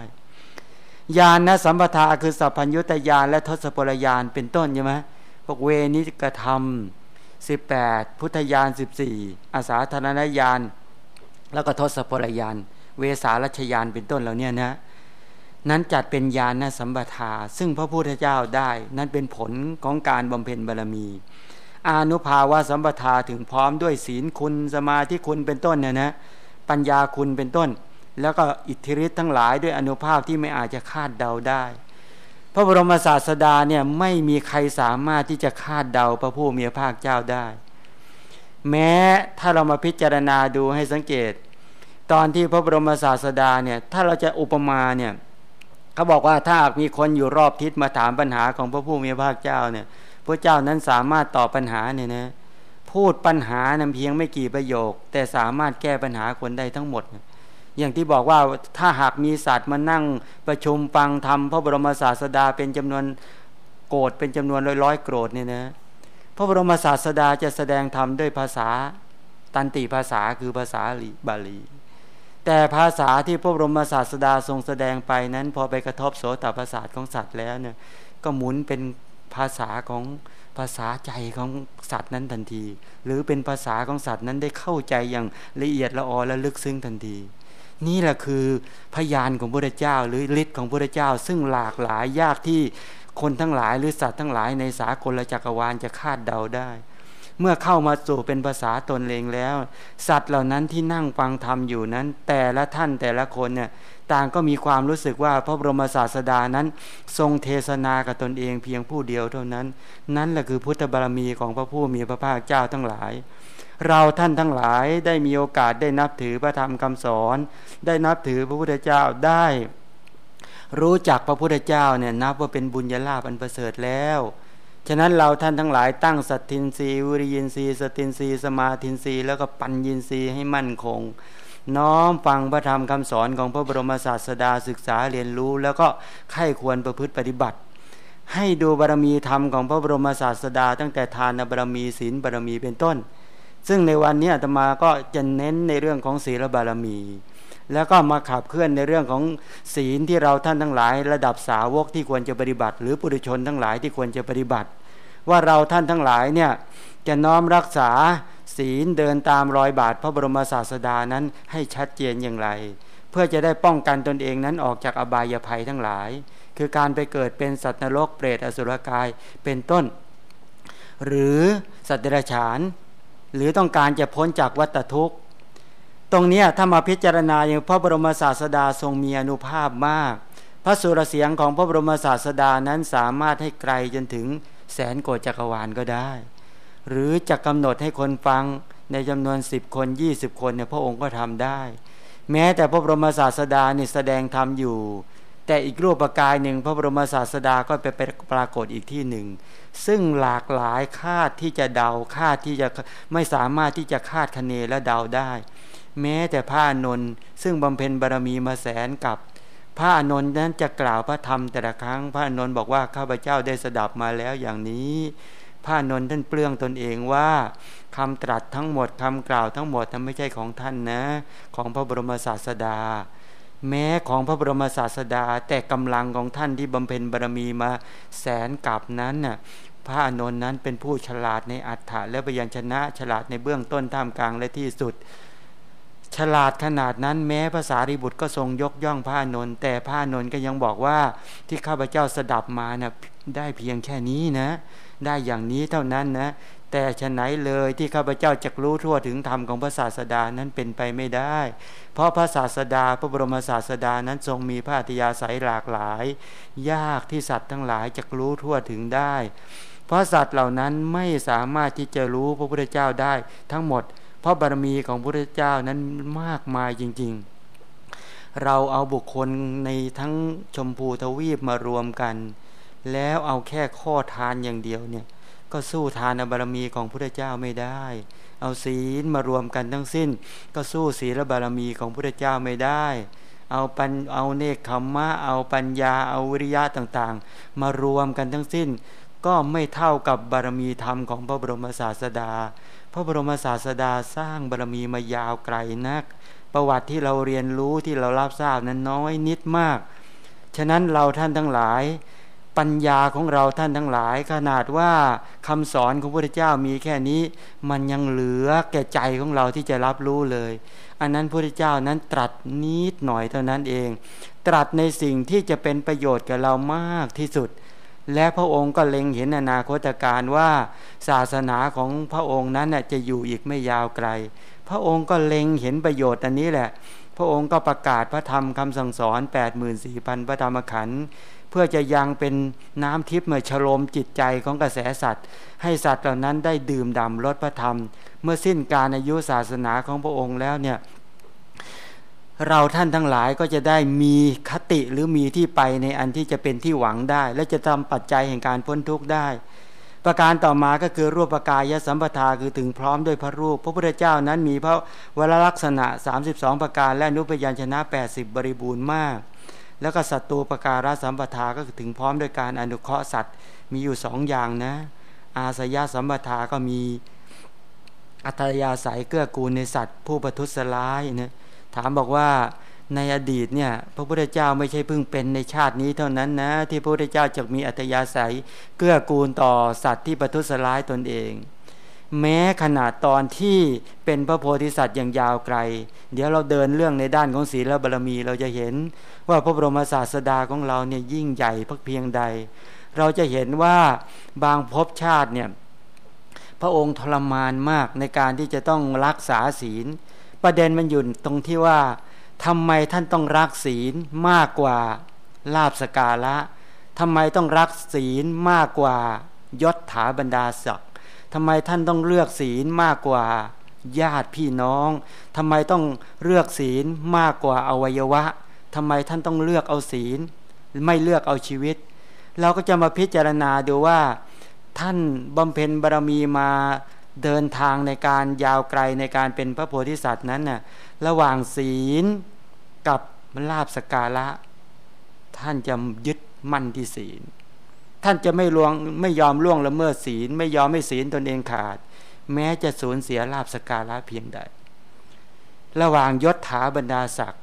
B: ญาณนะสัมปทาคือสัพพัญญุตยานและทศพลยานเป็นต้นใช่ไหม พวกเวนิกธรรมสิบแปดพุทธยานสิบสี่อาสาธนญาณ แล้วก็ทศพลยานเวสารัชยานเป็นต้นเหล่านี้นะนั้นจัดเป็นญาณสัมปทา ซึ่งพระพุทธเจ้าได้นั้นเป็นผลของการบำเพ็ญบารมี อานุภาวะสัมปทาถึงพร้อมด้วยศีลคุณสมาธิคุณเป็นต้นเนี่ยนะปัญญาคุณเป็นต้น แล้วก็อิทธิฤทธิ์ทั้งหลายด้วยอนุภาพที่ไม่อาจจะคาดเดาได้ พระบรมศาสดาเนี่ยไม่มีใครสามารถที่จะคาดเดาพระผู้มีพระภาคเจ้าได้ แม้ถ้าเรามาพิจารณาดูให้สังเกต ตอนที่พระบรมศาสดาเนี่ยถ้าเราจะอุปมาเนี่ยเขาบอกว่าถ้ามีคนอยู่รอบทิศมาถามปัญหาของพระผู้มีพระเจ้าเนี่ยพระเจ้านั้นสามารถตอบปัญหาเนี่ยนะพูดปัญหานำเพียงไม่กี่ประโยค แต่สามารถแก้ปัญหาคนได้ทั้งหมด อย่างที่บอกว่าถ้าหากมีสัตว์มานั่งประชุมฟังธรรมพระบรมศาสดาเป็นจำนวนโกรธเป็นจำนวนร้อยร้อยโกรธเนี่ยนะพระบรมศาสดาจะแสดงธรรมด้วยภาษาตันติภาษาคือภาษาบาลีแต่ภาษาที่พระบรมศาสดาทรงแสดงไปนั้น พอไปกระทบโสตประสาทของสัตว์แล้วเนี่ยก็หมุนเป็นภาษาของภาษาใจของสัตว์นั้นทันที หรือเป็นภาษาของสัตว์นั้นได้เข้าใจอย่างละเอียดละออและลึกซึ้งทันที นี่แหละคือพยานของพระเจ้า หรือฤทธิ์ของพระเจ้า ซึ่งหลากหลายยากที่คนทั้งหลายหรือสัตว์ทั้งหลายในสากลจักรวาลจะคาดเดาได้ เมื่อเข้ามาสู่เป็นภาษาตนเองแล้ว สัตว์เหล่านั้นที่นั่งฟังธรรมอยู่นั้น แต่ละท่านแต่ละคนเนี่ย ต่างก็มีความรู้สึกว่าพระบรมศาสดานั้น ทรงเทศนากับตนเองเพียงผู้เดียวเท่านั้น นั่นแหละคือพุทธบารมีของพระผู้มีพระภาคเจ้าทั้งหลาย เราท่านทั้งหลายได้มีโอกาสได้นับถือพระธรรมคำสอน ได้นับถือพระพุทธเจ้าได้ รู้จักพระพุทธเจ้าเนี่ยนับว่าเป็นบุญญาลาภอันประเสริฐแล้วฉะนั้นเราท่านทั้งหลายตั้งสัตทินรีวิริยินรีสตินรีสมาทินรีแล้วก็ปัญญินรีให้มั่นคง น้อมฟังพระธรรมคำสอนของพระบรมศาสดาศึกษาเรียนรู้ แล้วก็ไข้ควรประพฤติปฏิบัติ ให้ดูบารมีธรรมของพระบรมศาสดา ตั้งแต่ทานบารมีศีลบารมีเป็นต้น ซึ่งในวันนี้อาตมาก็จะเน้นในเรื่องของศีลบารมี แล้วก็มาขับเคลื่อนในเรื่องของศีลที่เราท่านทั้งหลาย ระดับสาวกที่ควรจะปฏิบัติ หรือปุถุชนทั้งหลายที่ควรจะปฏิบัติ ว่าเราท่านทั้งหลายเนี่ยจะน้อมรักษา ศีลเดินตามรอยบาทพระบรมศาสดานั้นให้ชัดเจนอย่างไร เพื่อจะได้ป้องกันตนเองนั้นออกจากอบายภัยทั้งหลาย คือการไปเกิดเป็นสัตว์นรกเปรตอสุรกายเป็นต้น หรือสัตว์เดรัจฉาน หรือต้องการจะพ้นจากวัฏทุกข์ ตรงนี้ถ้ามาพิจารณาอย่างพระบรมศาสดาทรงมีอนุภาพมาก พระสุรเสียงของพระบรมศาสดานั้นสามารถให้ไกลจนถึงแสนโกจักรวาลก็ได้ หรือจะกำหนดให้คนฟังในจำนวน10คน20คนเนี่ยพระองค์ก็ทำได้ แม้แต่พระบรมศาสดาเนี่ยแสดงธรรมอยู่ แต่อีกรูปประกายหนึ่งพระบรมศาสดาก็ไปไปปรากฏอีกที่หนึ่ง ซึ่งหลากหลายคาดที่จะเดาคาดที่จะไม่สามารถที่จะคาดคะเนและเดาได้ แม้แต่พระนนท์ซึ่งบำเพ็ญบารมีมาแสนกับพระนนท์นั้นจะกล่าวพระธรรมแต่ละครั้ง พระนนท์บอกว่าข้าพเจ้าได้สดับมาแล้วอย่างนี้ พระนนท์ท่านเปลื้องตนเองว่าคำตรัสทั้งหมดคำกล่าวทั้งหมดนั้นไม่ใช่ของท่านนะ ของพระบรมศาสดา แม้ของพระบรมศาสดา แต่กำลังของท่านที่บำเพ็ญบารมีมาแสนกับนั้นน่ะพระอนนท์นั้นเป็นผู้ฉลาดในอัฏฐะและพยัญชนะฉลาดในเบื้องต้นท่ามกลางและที่สุด ฉลาดขนาดนั้นแม้ภาษาริบุตรก็ทรงยกย่องพระนนท์แต่พระนนท์ก็ยังบอกว่าที่ข้าพเจ้าสดับมานะ่ะได้เพียงแค่นี้นะ ได้อย่างนี้เท่านั้นนะแต่ฉะไหนเลยที่ข้าพเจ้าจะรู้ทั่วถึงธรรมของพระศาสดานั้นเป็นไปไม่ได้ เพราะพระศาสดาพระบรมศาสดานั้นทรงมีพระอัธยาศัยหลากหลาย ยากที่สัตว์ทั้งหลายจะรู้ทั่วถึงได้ เพราะสัตว์เหล่านั้นไม่สามารถที่จะรู้พระพุทธเจ้าได้ ทั้งหมด เพราะบารมีของพระพุทธเจ้านั้นมากมายจริง ๆ เราเอาบุคคลในทั้งชมพูทวีปมารวมกัน แล้วเอาแค่ข้อทานอย่างเดียวเนี่ย ก็สู้ทานบารมีของพระพุทธเจ้าไม่ได้ เอาศีลมารวมกันทั้งสิ้น ก็สู้ศีลบารมีของพระพุทธเจ้าไม่ได้ เอาปัญเอาเนคขมมะเอาปัญญาเอาวิริยะต่างๆ มารวมกันทั้งสิ้น ก็ไม่เท่ากับบารมีธรรมของพระบรมศาสดา พระบรมศาสดาสร้างบารมีมายาวไกลนัก ประวัติที่เราเรียนรู้ที่เรารับทราบนั้นน้อยนิดมาก ฉะนั้นเราท่านทั้งหลาย ปัญญาของเราท่านทั้งหลาย ขนาดว่าคำสอนของพระพุทธเจ้ามีแค่นี้ มันยังเหลือแก่ใจของเราที่จะรับรู้เลย อันนั้นพระพุทธเจ้านั้นตรัสนิดหน่อยเท่านั้นเอง ตรัสในสิ่งที่จะเป็นประโยชน์กับเรามากที่สุด และพระองค์ก็เล็งเห็นอนาคตการว่าศาสนาของพระองค์นั้นจะอยู่อีกไม่ยาวไกล พระองค์ก็เล็งเห็นประโยชน์อันนี้แหละ พระองค์ก็ประกาศพระธรรมคำสั่งสอน 84,000 พระธรรมขันธ์ พื่อจะยังเป็นน้ำทิพย์เมื่อฉลมจิตใจของกระแสสัตว์ ให้สัตว์เหล่านั้นได้ดื่มด่ำรสพระธรรม เมื่อสิ้นการอายุศาสนาของพระองค์แล้วเนี่ยเราท่านทั้งหลายก็จะได้มีคติหรือมีที่ไปในอันที่จะเป็นที่หวังได้ และจะทำปัจจัยแห่งการพ้นทุกข์ได้ ประการต่อมาก็คือรูปกายสัมปทาคือถึงพร้อมด้วยพระรูป พระพุทธเจ้านั้นมีพระวรลักษณะ 32 ประการและนุพยัญชนะ 80 บริบูรณ์มาก แล้วก็สัตตูประการสัมปทาก็ถึงพร้อมด้วยการอนุเคราะห์สัตว์มีอยู่สองอย่างนะ อาสยะสัมปทาก็มีอัตยาศัยเกื้อกูลในสัตว์ ผู้ประทุษร้ายนะถามบอกว่าในอดีตเนี่ยพระพุทธเจ้าไม่ใช่เพิ่งเป็นในชาตินี้เท่านั้นนะที่พระพุทธเจ้าจะมีอัตยาศัยเกื้อกูลต่อสัตว์ที่ประทุษร้ายตนเอง แม้ขนาดตอนที่เป็นพระโพธิสัตว์อย่างยาวไกล เดี๋ยวเราเดินเรื่องในด้านของศีลบารมีเราจะเห็นว่าพระบรมศาสดาของเราเนี่ยยิ่งใหญ่พักเพียงใด เราจะเห็นว่าบางภพชาติเนี่ยพระองค์ทรมานมากในการที่จะต้องรักษาศีล ประเด็นมันอยู่ตรงที่ว่าทำไมท่านต้องรักศีลมากกว่าลาบสกาละทำไมต้องรักศีลมากกว่ายศถาบรรดาศักดิ์ ทำไมท่านต้องเลือกศีลมากกว่าญาติพี่น้องทำไมต้องเลือกศีลมากกว่าอวัยวะทำไมท่านต้องเลือกเอาศีล ไม่เลือกเอาชีวิต เราก็จะมาพิจารณาดูว่า ท่านบำเพ็ญบารมีมาเดินทางในการยาวไกลในการเป็นพระโพธิสัตว์นั้นน่ะระหว่างศีลกับลาบสกาละ ท่านจะยึดมั่นที่ศีล ท่านจะไม่ลวงไม่ยอมล่วงละเมิดศีล ไม่ยอมไม่ศีลตนเองขาด แม้จะสูญเสียลาบสการะเพียงใด ระหว่างยศถาบรรดาศักดิ์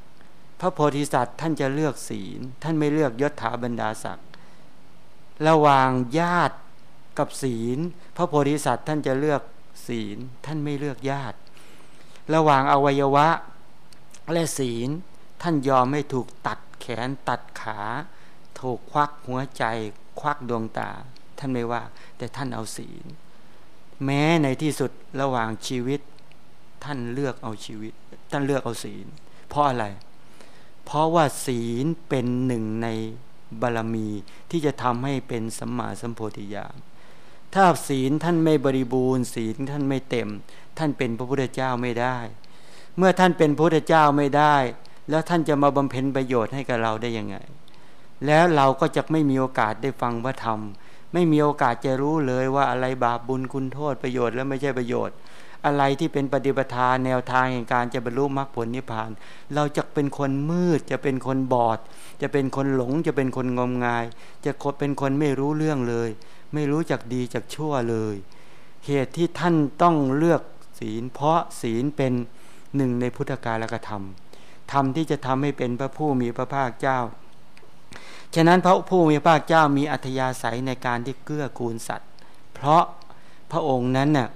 B: พระโพธิสัตว์ท่านจะเลือกศีล ท่านไม่เลือกยศถาบรรดาศักดิ์ระหว่างญาติกับศีล พระโพธิสัตว์ท่านจะเลือกศีล ท่านไม่เลือกญาติ ระหว่างอวัยวะและศีล ท่านยอมไม่ถูกตัดแขนตัดขา ถูกควักหัวใจ ควักดวงตา ท่านไม่ว่า แต่ท่านเอาศีล แม้ในที่สุดระหว่างชีวิต ท่านเลือกเอาชีวิต ท่านเลือกเอาศีล เพราะอะไร เพราะว่าศีลเป็นหนึ่งในบารมีที่จะทำให้เป็นสัมมาสัมโพธิญาณถ้าศีลท่านไม่บริบูรณ์ ศีลท่านไม่เต็ม ท่านเป็นพระพุทธเจ้าไม่ได้ เมื่อท่านเป็นพระพุทธเจ้าไม่ได้ แล้วท่านจะมาบำเพ็ญประโยชน์ให้กับเราได้ยังไง แล้วเราก็จะไม่มีโอกาสได้ฟังพระธรรม ไม่มีโอกาสจะรู้เลยว่าอะไรบาปบุญคุณโทษประโยชน์และไม่ใช่ประโยชน์ อะไรที่เป็นปฏิปทาแนวทางแห่งการจะบรรลุมรรคผลนิพพาน เราจะเป็นคนมืดจะเป็นคนบอด จะเป็นคนหลงจะเป็นคนงมงาย จะเป็นคนไม่รู้เรื่องเลย ไม่รู้จักดีจักชั่วเลยเหตุที่ท่านต้องเลือกศีล เพราะศีลเป็นหนึ่งในพุทธกาลกธรรมธรรมที่จะทำให้เป็นพระผู้มีพระภาคเจ้า ฉะนั้นพระผู้มีพระเจ้ามีอัธยาศัยในการที่เกื้อกูลสัตว์ เพราะพระองค์นั้นน่ะ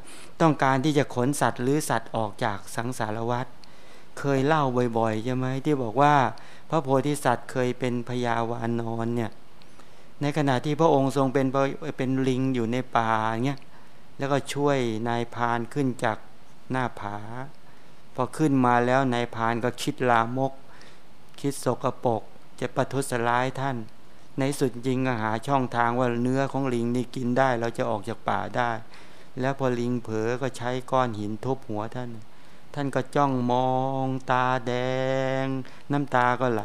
B: ต้องการที่จะขนสัตว์หรือสัตว์ออกจากสังสารวัฏเคยเล่าบ่อยๆใช่ไหมที่บอกว่า พระโพธิสัตว์เคยเป็นพยาวานอนเนี่ยในขณะที่พระองค์ทรงเป็นเป็นลิงอยู่ในป่าเนี่ยแล้วก็ช่วยนายพานขึ้นจากหน้าผา พอขึ้นมาแล้วนายพานก็คิดลามก คิดสกปรก จะประทุษร้ายท่าน ในสุดจริงหาช่องทางว่าเนื้อของลิงนี่กินได้ เราจะออกจากป่าได้ แล้วพอลิงเผลอก็ใช้ก้อนหินทุบหัวท่าน ท่านก็จ้องมองตาแดง น้ำตาก็ไหล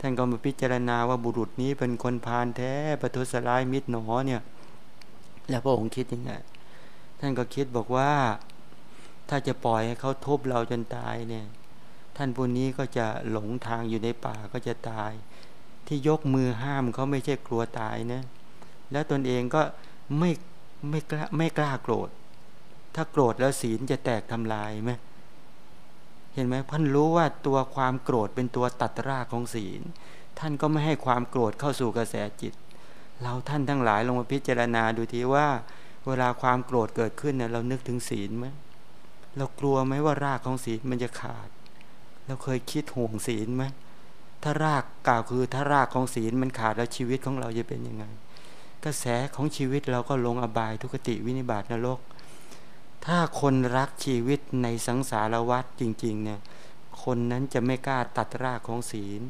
B: ท่านก็มาพิจารณาว่าบุรุษนี้เป็นคนพานแท้ประทุษร้ายมิตรหนอเนี่ย แล้วพระองค์คิดยังไงท่านก็คิดบอกว่า ถ้าจะปล่อยให้เขาทุบเราจนตายเนี่ย ท่านผู้นี้ก็จะหลงทางอยู่ในป่าก็จะตาย ที่ยกมือห้ามเขาไม่ใช่กลัวตายนะแล้วตนเองก็ไม่ไม่กล้าไม่กล้าโกรธ ถ้าโกรธแล้วศีลจะแตกทำลายไหมเห็นไหมท่านรู้ว่าตัวความโกรธเป็นตัวตัดรากของศีล ท่านก็ไม่ให้ความโกรธเข้าสู่กระแสจิต เราท่านทั้งหลายลงมาพิจารณาดูทีว่า เวลาความโกรธเกิดขึ้นเนี่ยเรานึกถึงศีลไหมเรากลัวไหมว่ารากของศีลมันจะขาด เราเคยคิดห่วงศีลไหมถ้ารากกล่าวคือถ้ารากของศีลมันขาดแล้วชีวิตของเราจะเป็นยังไง กระแสของชีวิตเราก็ลงอบายทุกติวินิบาตนรก ถ้าคนรักชีวิตในสังสารวัฏจริงๆเนี่ยคนนั้นจะไม่กล้าตัดรากของศีล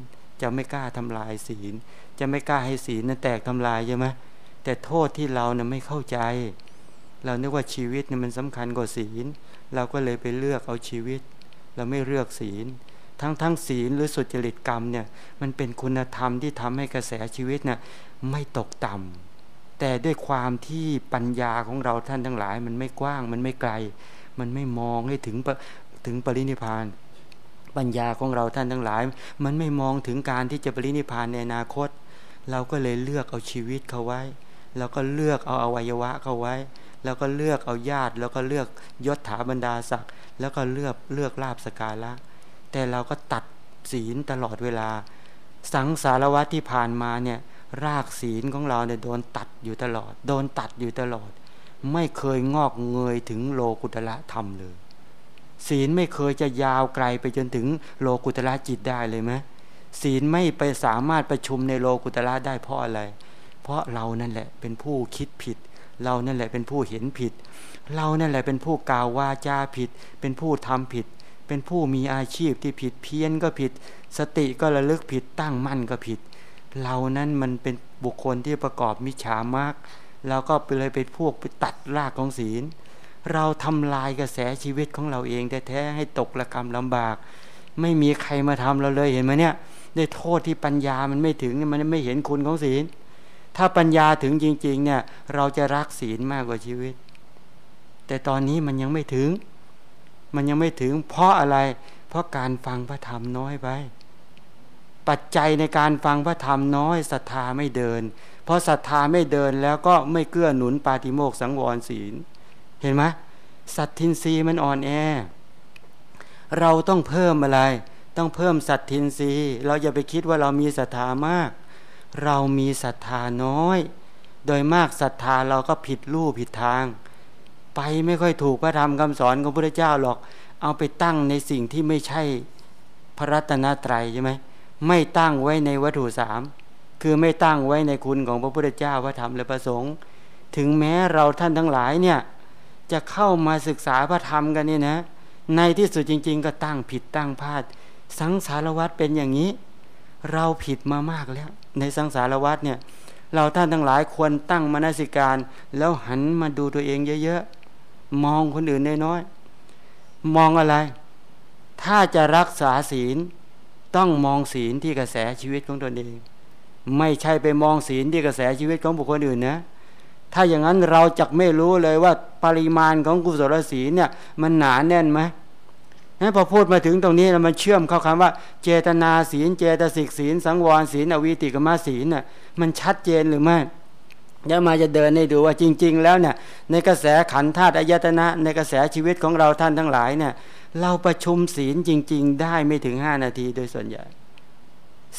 B: จะไม่กล้าทำลายศีล จะไม่กล้าให้ศีลนั้นแตกทำลายใช่ไหมแต่โทษที่เราเนี่ยไม่เข้าใจ เรานึกว่าชีวิตเนี่ยมันสำคัญกว่าศีล เราก็เลยไปเลือกเอาชีวิต เราไม่เลือกศีล ทั้งทั้งศีลหรือสุจริตกรรมเนี่ยมันเป็นคุณธรรมที่ทำให้กระแสชีวิตเนี่ยไม่ตกต่ำแต่ด้วยความที่ปัญญาของเราท่านทั้งหลาย มันไม่กว้างมันไม่ไกล มันไม่มองให้ถึงถึงปรินิพานปัญญาของเราท่านทั้งหลาย มันไม่มองถึงการที่จะปรินิพานในอนาคต เราก็เลยเลือกเอาชีวิตเขาไว้เราก็เลือกเอาอวัยวะเขาไว้ แล้วก็เลือกเอาญาติ แล้วก็เลือกยศถาบรรดาศักดิ์แล้วก็เลือกเลือกลาบสกาละ แต่เราก็ตัดศีลตลอดเวลา สังสารวัตที่ผ่านมาเนี่ยรากศีลของเราเนี่ยโดนตัดอยู่ตลอด โดนตัดอยู่ตลอด ไม่เคยงอกเงยถึงโลกุตละธรรมเลย ศีลไม่เคยจะยาวไกลไปจนถึงโลกุตละจิตได้เลยไหมศีลไม่ไปสามารถประชุมในโลกุตละได้เพราะอะไร เพราะเรานั่นแหละเป็นผู้คิดผิด เรานั่นแหละเป็นผู้เห็นผิด เรานั่นแหละเป็นผู้กล่าววาจาผิด เป็นผู้ทำผิด เป็นผู้มีอาชีพที่ผิดเพี้ยนก็ผิด สติก็ระลึกผิดตั้งมั่นก็ผิด เรานั้นมันเป็นบุคคลที่ประกอบมิจฉามากเราก็ไปเลยไปพวกไปตัดรากของศีล เราทำลายกระแสชีวิตของเราเองแท้ๆให้ตกระกรรมลำบาก ไม่มีใครมาทำเราเลยเห็นไหมเนี่ยได้โทษที่ปัญญามันไม่ถึงมันไม่เห็นคุณของศีล ถ้าปัญญาถึงจริง ๆ เนี่ย เราจะรักศีลมากกว่าชีวิต แต่ตอนนี้มันยังไม่ถึง มันยังไม่ถึง เพราะอะไร เพราะการฟังพระธรรมน้อยไป ปัจจัยในการฟังพระธรรมน้อยศรัทธาไม่เดิน เพราะศรัทธาไม่เดินแล้วก็ไม่เกื้อหนุนปาติโมกสังวรศีล เห็นไหมสัตทินรีมันอ่อนแอ เราต้องเพิ่มอะไร ต้องเพิ่มสัตทินรีเราอย่าไปคิดว่าเรามีศรัทธามาก เรามีศรัทธาน้อย โดยมากศรัทธาเราก็ผิดรูปผิดทาง ไปไม่ค่อยถูกพระธรรมคำสอนของพระเจ้าหรอก เอาไปตั้งในสิ่งที่ไม่ใช่พระรัตนตรัยใช่ไหมไม่ตั้งไว้ในวัตถุสามคือไม่ตั้งไว้ในคุณของพระพุทธเจ้าพระธรรมและพระสงฆ์ถึงแม้เราท่านทั้งหลายเนี่ยจะเข้ามาศึกษาพระธรรมกันนี่นะ ในที่สุดจริง ๆ ก็ตั้งผิดตั้งพลาด สังสารวัตรเป็นอย่างนี้ เราผิดมามากแล้ว ในสังสารวัตรเนี่ย เราท่านทั้งหลายควรตั้งมนสิการ แล้วหันมาดูตัวเองเยอะๆ มองคนอื่นน้อยๆมองอะไร ถ้าจะรักษาศีล ต้องมองศีลที่กระแสชีวิตของตนเอง ไม่ใช่ไปมองศีลที่กระแสชีวิตของบุคคลอื่นนะถ้าอย่างนั้นเราจะไม่รู้เลยว่าปริมาณของกุศลศีลเนี่ย มันหนาแน่นไหมนั้พอพูดมาถึงตรงนี้มันเชื่อมเข้าคำว่า เจตนาศีล เจตสิกศีล สังวรศีลอวิติกมศีลน่ะมันชัดเจนหรือไม่ ยวมาจะเดินให้ดูว่าจริง ๆ แล้วเนี่ยในกระแสขันธาตุอายตนะ ในกระแสชีวิตของเราท่านทั้งหลายเนี่ยเราประชุมศีลจริง ๆ ได้ไม่ถึงห้านาทีโดยส่วนใหญ่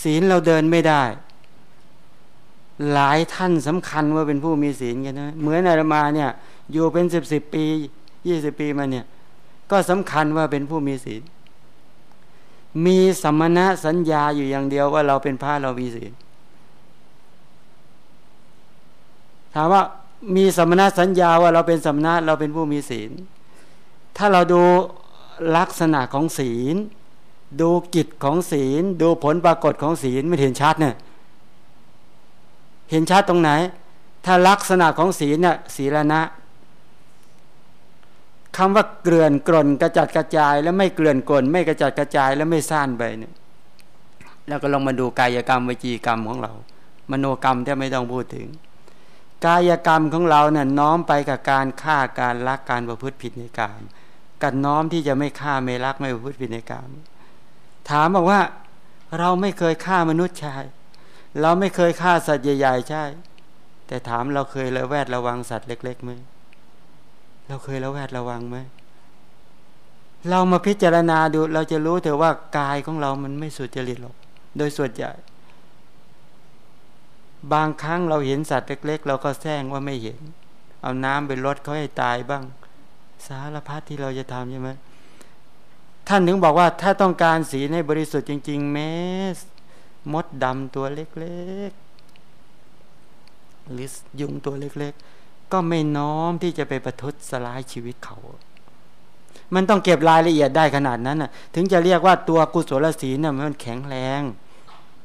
B: ศีลเราเดินไม่ได้ หลายท่านสำคัญว่าเป็นผู้มีศีลกันนะเหมือนอาตมาเนี่ยอยู่เป็นสิบสิบปียี่สิบปีมาเนี่ยก็สำคัญว่าเป็นผู้มีศีล มีสมณะสัญญาอยู่อย่างเดียวว่าเราเป็นพระเรามีศีล ถามว่ามีสมณะสัญญาว่าเราเป็นสมณะเราเป็นผู้มีศีล ถ้าเราดูลักษณะของศีล ดูกิจของศีล ดูผลปรากฏของศีลไม่เห็นชัดเนี่ยเห็นชัดตรงไหน ถ้าลักษณะของศีลเนี่ยศีลนะคำว่าเกลื่อนกล่นกระจัดกระจาย แล้วไม่เกลื่อนกล่นไม่กระจัดกระจายแล้วไม่ซ่านไปเนี่ยแล้วก็ลองมาดูกายกรรมวิจีกรรมของเรา มโนกรรมที่ไม่ต้องพูดถึง กายกรรมของเราเนี่ยน้อมไปกับการฆ่าการลักการประพฤติผิดในกามกันน้อมที่จะไม่ฆ่าไม่ลักไม่ประพฤติผิดในกามถามบอกว่าเราไม่เคยฆ่ามนุษย์ชาย เราไม่เคยฆ่าสัตว์ใหญ่ๆใช่ แต่ถามเราเคยระแวดระวังสัตว์เล็กๆไหมเราเคยระแวดระวังไหมเรามาพิจารณาดูเราจะรู้เถอะว่ากายของเรามันไม่สุจริตหรอก โดยส่วนใหญ่ บางครั้งเราเห็นสัตว์เล็ก ๆ เราก็แซงว่าไม่เห็น เอาน้ำไปลดเขาให้ตายบ้าง สารพัดที่เราจะทำใช่ไหมท่านถึงบอกว่าถ้าต้องการสีให้บริสุทธิ์จริง ๆ แม้มดดำตัวเล็กๆหรือยุงตัวเล็ก ๆ ก็ไม่น้อมที่จะไปประทุษสลายชีวิตเขา มันต้องเก็บรายละเอียดได้ขนาดนั้นน่ะ ถึงจะเรียกว่าตัวกุศลศีลน่ะมันแข็งแรง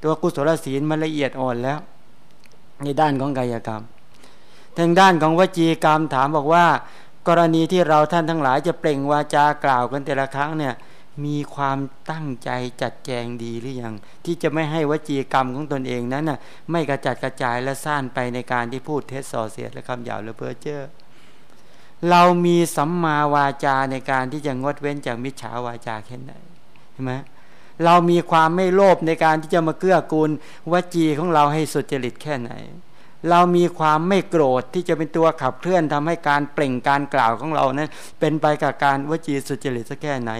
B: ตัวกุศลศีลมันละเอียดอ่อนแล้ว ในด้านของกายกรรมทางด้านของวจีกรรมถามบอกว่า กรณีที่เราท่านทั้งหลายจะเปล่งวาจากล่าวกันแต่ละครั้งเนี่ยมีความตั้งใจจัดแจงดีหรือยัง ที่จะไม่ให้วจีกรรมของตนเองนั้นน่ะไม่กระจัดกระจายและซ่านไปในการที่พูดเท็จส่อเสียดและคำหยาบหรือเพ้อเจ้อเรามีสัมมาวาจาในการที่จะงดเว้นจากมิจฉาวาจาแค่ไหนเห็นไหม เรามีความไม่โลภในการที่จะมาเกื้อกูลวจีของเราให้สุจริตแค่ไหน เรามีความไม่โกรธที่จะเป็นตัวขับเคลื่อนทำให้การเปล่งการกล่าวของเรานั้น เป็นไปกับการวจีสุจริตสักแค่ไหน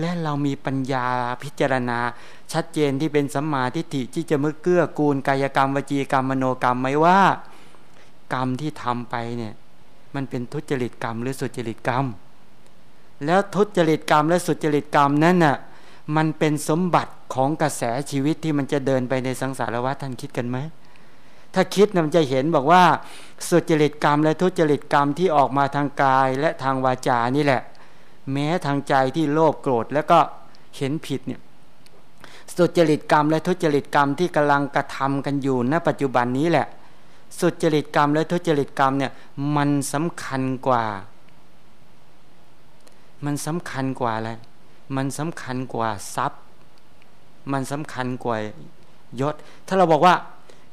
B: และเรามีปัญญาพิจารณา ชัดเจนที่เป็นสัมมาทิฏฐิที่จะมือเกื้อกูลกายกรรมวจีกรรมมโนกรรมไหมว่า กรรมที่ทำไปเนี่ยมันเป็นทุจริตกรรมหรือสุจริตกรรม แล้วทุจริตกรรมและสุจริตกรรมนั้นน่ะ มันเป็นสมบัติของกระแสชีวิตที่มันจะเดินไปในสังสารวัฏท่านคิดกันไหมถ้าคิดมันจะเห็นบอกว่าสุจริตกรรม และทุจริตกรรมที่ออกมาทางกายและทางวาจานี่แหละ แม้ทางใจที่โลภโกรธแล้วก็เห็นผิดเนี่ยสุจริตกรรม และทุจริตกรรมที่กำลังกระทำกันอยู่ณปัจจุบันนี้แหละ สุจริตกรรม และทุจริตกรรมเนี่ยมันสำคัญกว่า มันสำคัญกว่าอะไร มันสำคัญกว่าทรัพย์ มันสำคัญกว่ายศ ถ้าเราบอกว่า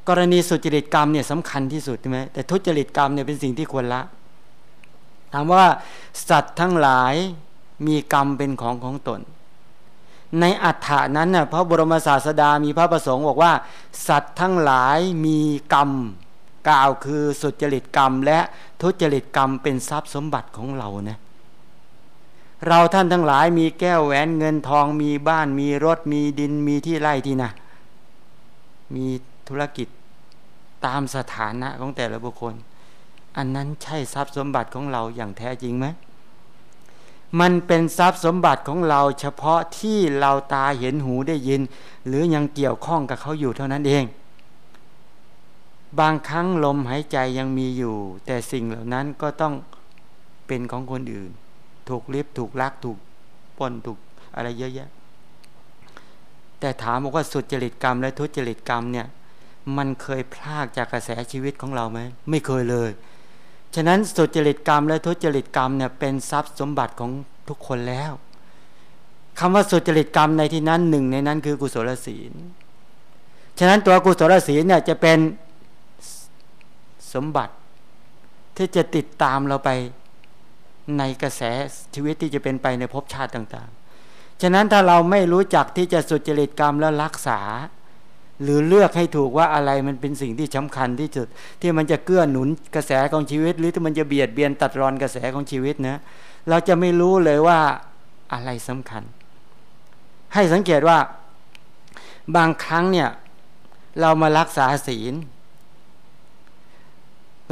B: กรณีสุจริตกรรมเนี่ยสำคัญที่สุดใช่ไหมแต่ทุจริตกรรมเนี่ยเป็นสิ่งที่ควรละถามว่าสัตว์ทั้งหลายมีกรรมเป็นของของตน ในอัฏฐานั้นน่ะพระบรมศาสดามีพระประสงค์บอกว่า สัตว์ทั้งหลายมีกรรมกล่าวคือสุจริตกรรม และทุจริตกรรมเป็นทรัพย์สมบัติของเรานะ เราท่านทั้งหลายมีแก้วแหวนเงินทองมีบ้านมีรถมีดินมีที่ไร่ที่นะมีธุรกิจตามสถานะของแต่ละบุคคล อันนั้นใช่ทรัพย์สมบัติของเราอย่างแท้จริงไหมมันเป็นทรัพย์สมบัติของเราเฉพาะที่เราตาเห็นหูได้ยิน หรือยังเกี่ยวข้องกับเขาอยู่เท่านั้นเอง บางครั้งลมหายใจยังมีอยู่ แต่สิ่งเหล่านั้นก็ต้องเป็นของคนอื่น ถูกลิบถูกลักถูกป้นถูกอะไรเยอะแยะ แต่ถามว่าสุดจริตกรรม และทุจริตกรรมเนี่ย มันเคยพลากจากกระแสชีวิตของเราไหมไม่เคยเลย ฉะนั้นสุจริตกรรม และทุจริตกรรมเนี่ยเป็นทรัพย์สมบัติของทุกคนแล้วคำว่าสุจริตกรรมในที่นั้นหนึ่งในนั้นคือกุศลศีล ฉะนั้นตัวกุศลศีลเนี่ยจะเป็นสมบัติที่จะติดตามเราไป ในกระแสชีวิตที่จะเป็นไปในภพชาติต่างๆ ฉะนั้นถ้าเราไม่รู้จักที่จะสุจริตกรรมแล้วรักษา หรือเลือกให้ถูกว่าอะไรมันเป็นสิ่งที่สาคัญที่สุด ที่มันจะเกื้อหนุนกระแสของชีวิต หรือที่มันจะเบียดเบียนตัดรอนกระแสของชีวิตนะเราจะไม่รู้เลยว่าอะไรสำคัญ ให้สังเกตว่าบางครั้งเนี่ยเรามารักษาศีล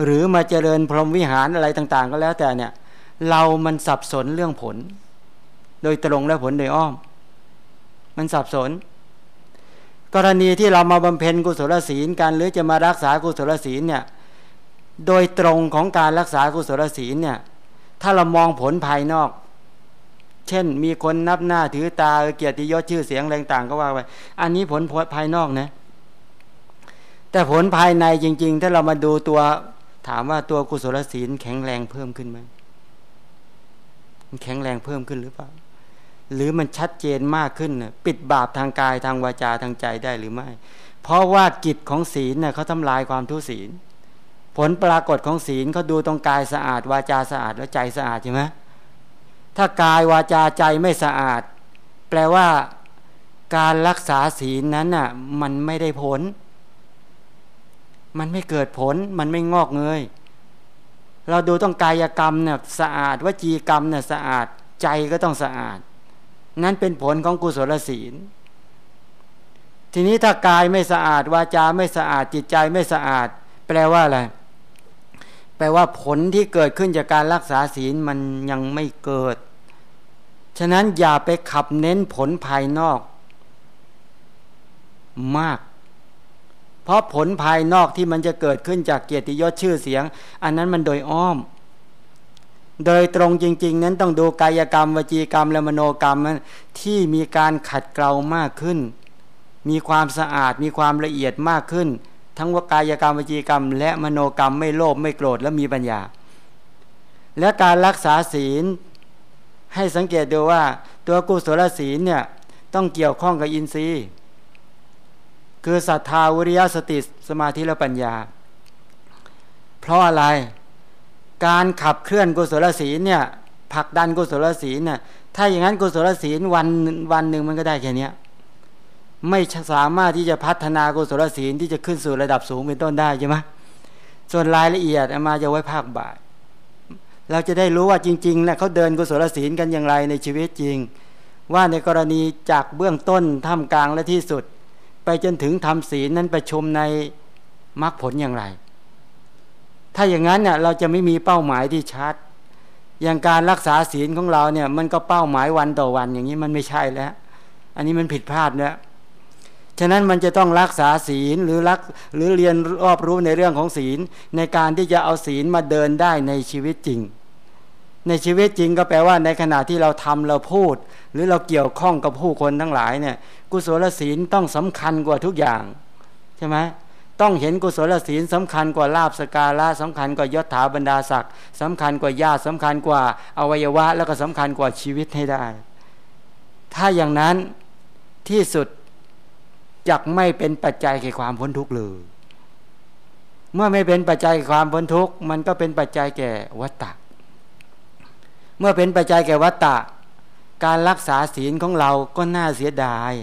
B: หรือมาเจริญพรหมวิหารอะไรต่าง ๆ ก็แล้วแต่เนี่ย เรามันสับสนเรื่องผล โดยตรงและผลโดยอ้อม มันสับสน กรณีที่เรามาบำเพ็ญกุศลศีลกันหรือจะมารักษากุศลศีลเนี่ย โดยตรงของการรักษากุศลศีลเนี่ย ถ้าเรามองผลภายนอก เช่น มีคนนับหน้าถือตาเกียรติยศชื่อเสียงอะไรต่างก็ว่าไปอันนี้ผลภายนอกนะแต่ผลภายในจริง ๆ ถ้าเรามาดูตัวถามว่าตัวกุศลศีลแข็งแรงเพิ่มขึ้นไหม แข็งแรงเพิ่มขึ้นหรือเปล่า หรือมันชัดเจนมากขึ้นปิดบาปทางกายทางวาจาทางใจได้หรือไม่ เพราะว่ากิจของศีลเนี่ยเขาทำลายความทุศีล ผลปรากฏของศีลเขาดูตรงกายสะอาด วาจาสะอาดแล้วใจสะอาดใช่ไหมถ้ากายวาจาใจไม่สะอาด แปลว่าการรักษาศีลนั้นน่ะ มันไม่ได้ผล มันไม่เกิดผล มันไม่งอกเงย เราดูต้องกายกรรมเนี่ยสะอาดวจีกรรมเนี่ยสะอาดใจก็ต้องสะอาด นั่นเป็นผลของกุศลศีล ทีนี้ถ้ากายไม่สะอาดวาจาไม่สะอาดจิตใจไม่สะอาด แปลว่าอะไรแปลว่าผลที่เกิดขึ้นจากการรักษาศีลมันยังไม่เกิด ฉะนั้นอย่าไปขับเน้นผลภายนอก มาก เพราะผลภายนอกที่มันจะเกิดขึ้นจากเกียรติยศชื่อเสียง อันนั้นมันโดยอ้อม โดยตรงจริง ๆ นั้นต้องดูกายกรรม วจีกรรม และมโนกรรมที่มีการขัดเกลามากขึ้น มีความสะอาดมีความละเอียดมากขึ้น ทั้งว่ากายกรรมวจีกรรม และมโนกรรมไม่โลภไม่โกรธและมีปัญญา และการรักษาศีลให้สังเกตดูว่า ตัวกุศลศีลเนี่ยต้องเกี่ยวข้องกับอินทรีย์ คือศรัทธาวิริยะสติสมาธิและปัญญา เพราะอะไรการขับเคลื่อนกุศลศีลเนี่ยผลักดันกุศลศีลเนี่ยถ้าอย่างนั้นกุศลศีลวันวันหนึ่งมันก็ได้แค่นี้ไม่สามารถที่จะพัฒนากุศลศีลที่จะขึ้นสู่ระดับสูงเป็นต้นได้ใช่ไหมส่วนรายละเอียดมาจะไว้ภาคบ่าย เราจะได้รู้ว่าจริงๆแล้วเขาเดินกุศลศีลกันอย่างไรในชีวิตจริง ว่าในกรณีจากเบื้องต้นท่ามกลางและที่สุด ไปจนถึงทำศีลนั้นประชุมในมรรคผลอย่างไร ถ้าอย่างนั้นเนี่ยเราจะไม่มีเป้าหมายที่ชัด อย่างการรักษาศีลของเราเนี่ย มันก็เป้าหมายวันต่อวันอย่างนี้มันไม่ใช่แล้ว อันนี้มันผิดพลาดแล้วฉะนั้นมันจะต้องรักษาศีลหรือรักหรือเรียนรอบรู้ในเรื่องของศีลในการที่จะเอาศีลมาเดินได้ในชีวิตจริง ในชีวิตจริงก็แปลว่าในขณะที่เราทำเราพูด หรือเราเกี่ยวข้องกับผู้คนทั้งหลายเนี่ย กุศลศีลต้องสำคัญกว่าทุกอย่างใช่ไหมต้องเห็นกุศลศีลสำคัญกว่าลาบสการะสำคัญกว่ายศถาบรรดาศักดิ์สำคัญกว่าญาติสำคัญกว่าอวัยวะ แล้วก็สำคัญกว่าชีวิตให้ได้ ถ้าอย่างนั้นที่สุดจักไม่เป็นปัจจัยแก่ความพ้นทุกข์เลยเมื่อไม่เป็นปัจจัยแก่ความพ้นทุกข์มันก็เป็นปัจจัยแก่วัตตะ เมื่อเป็นปัจจัยแก่วัตตะ การรักษาศีลของเราก็น่าเสียดาย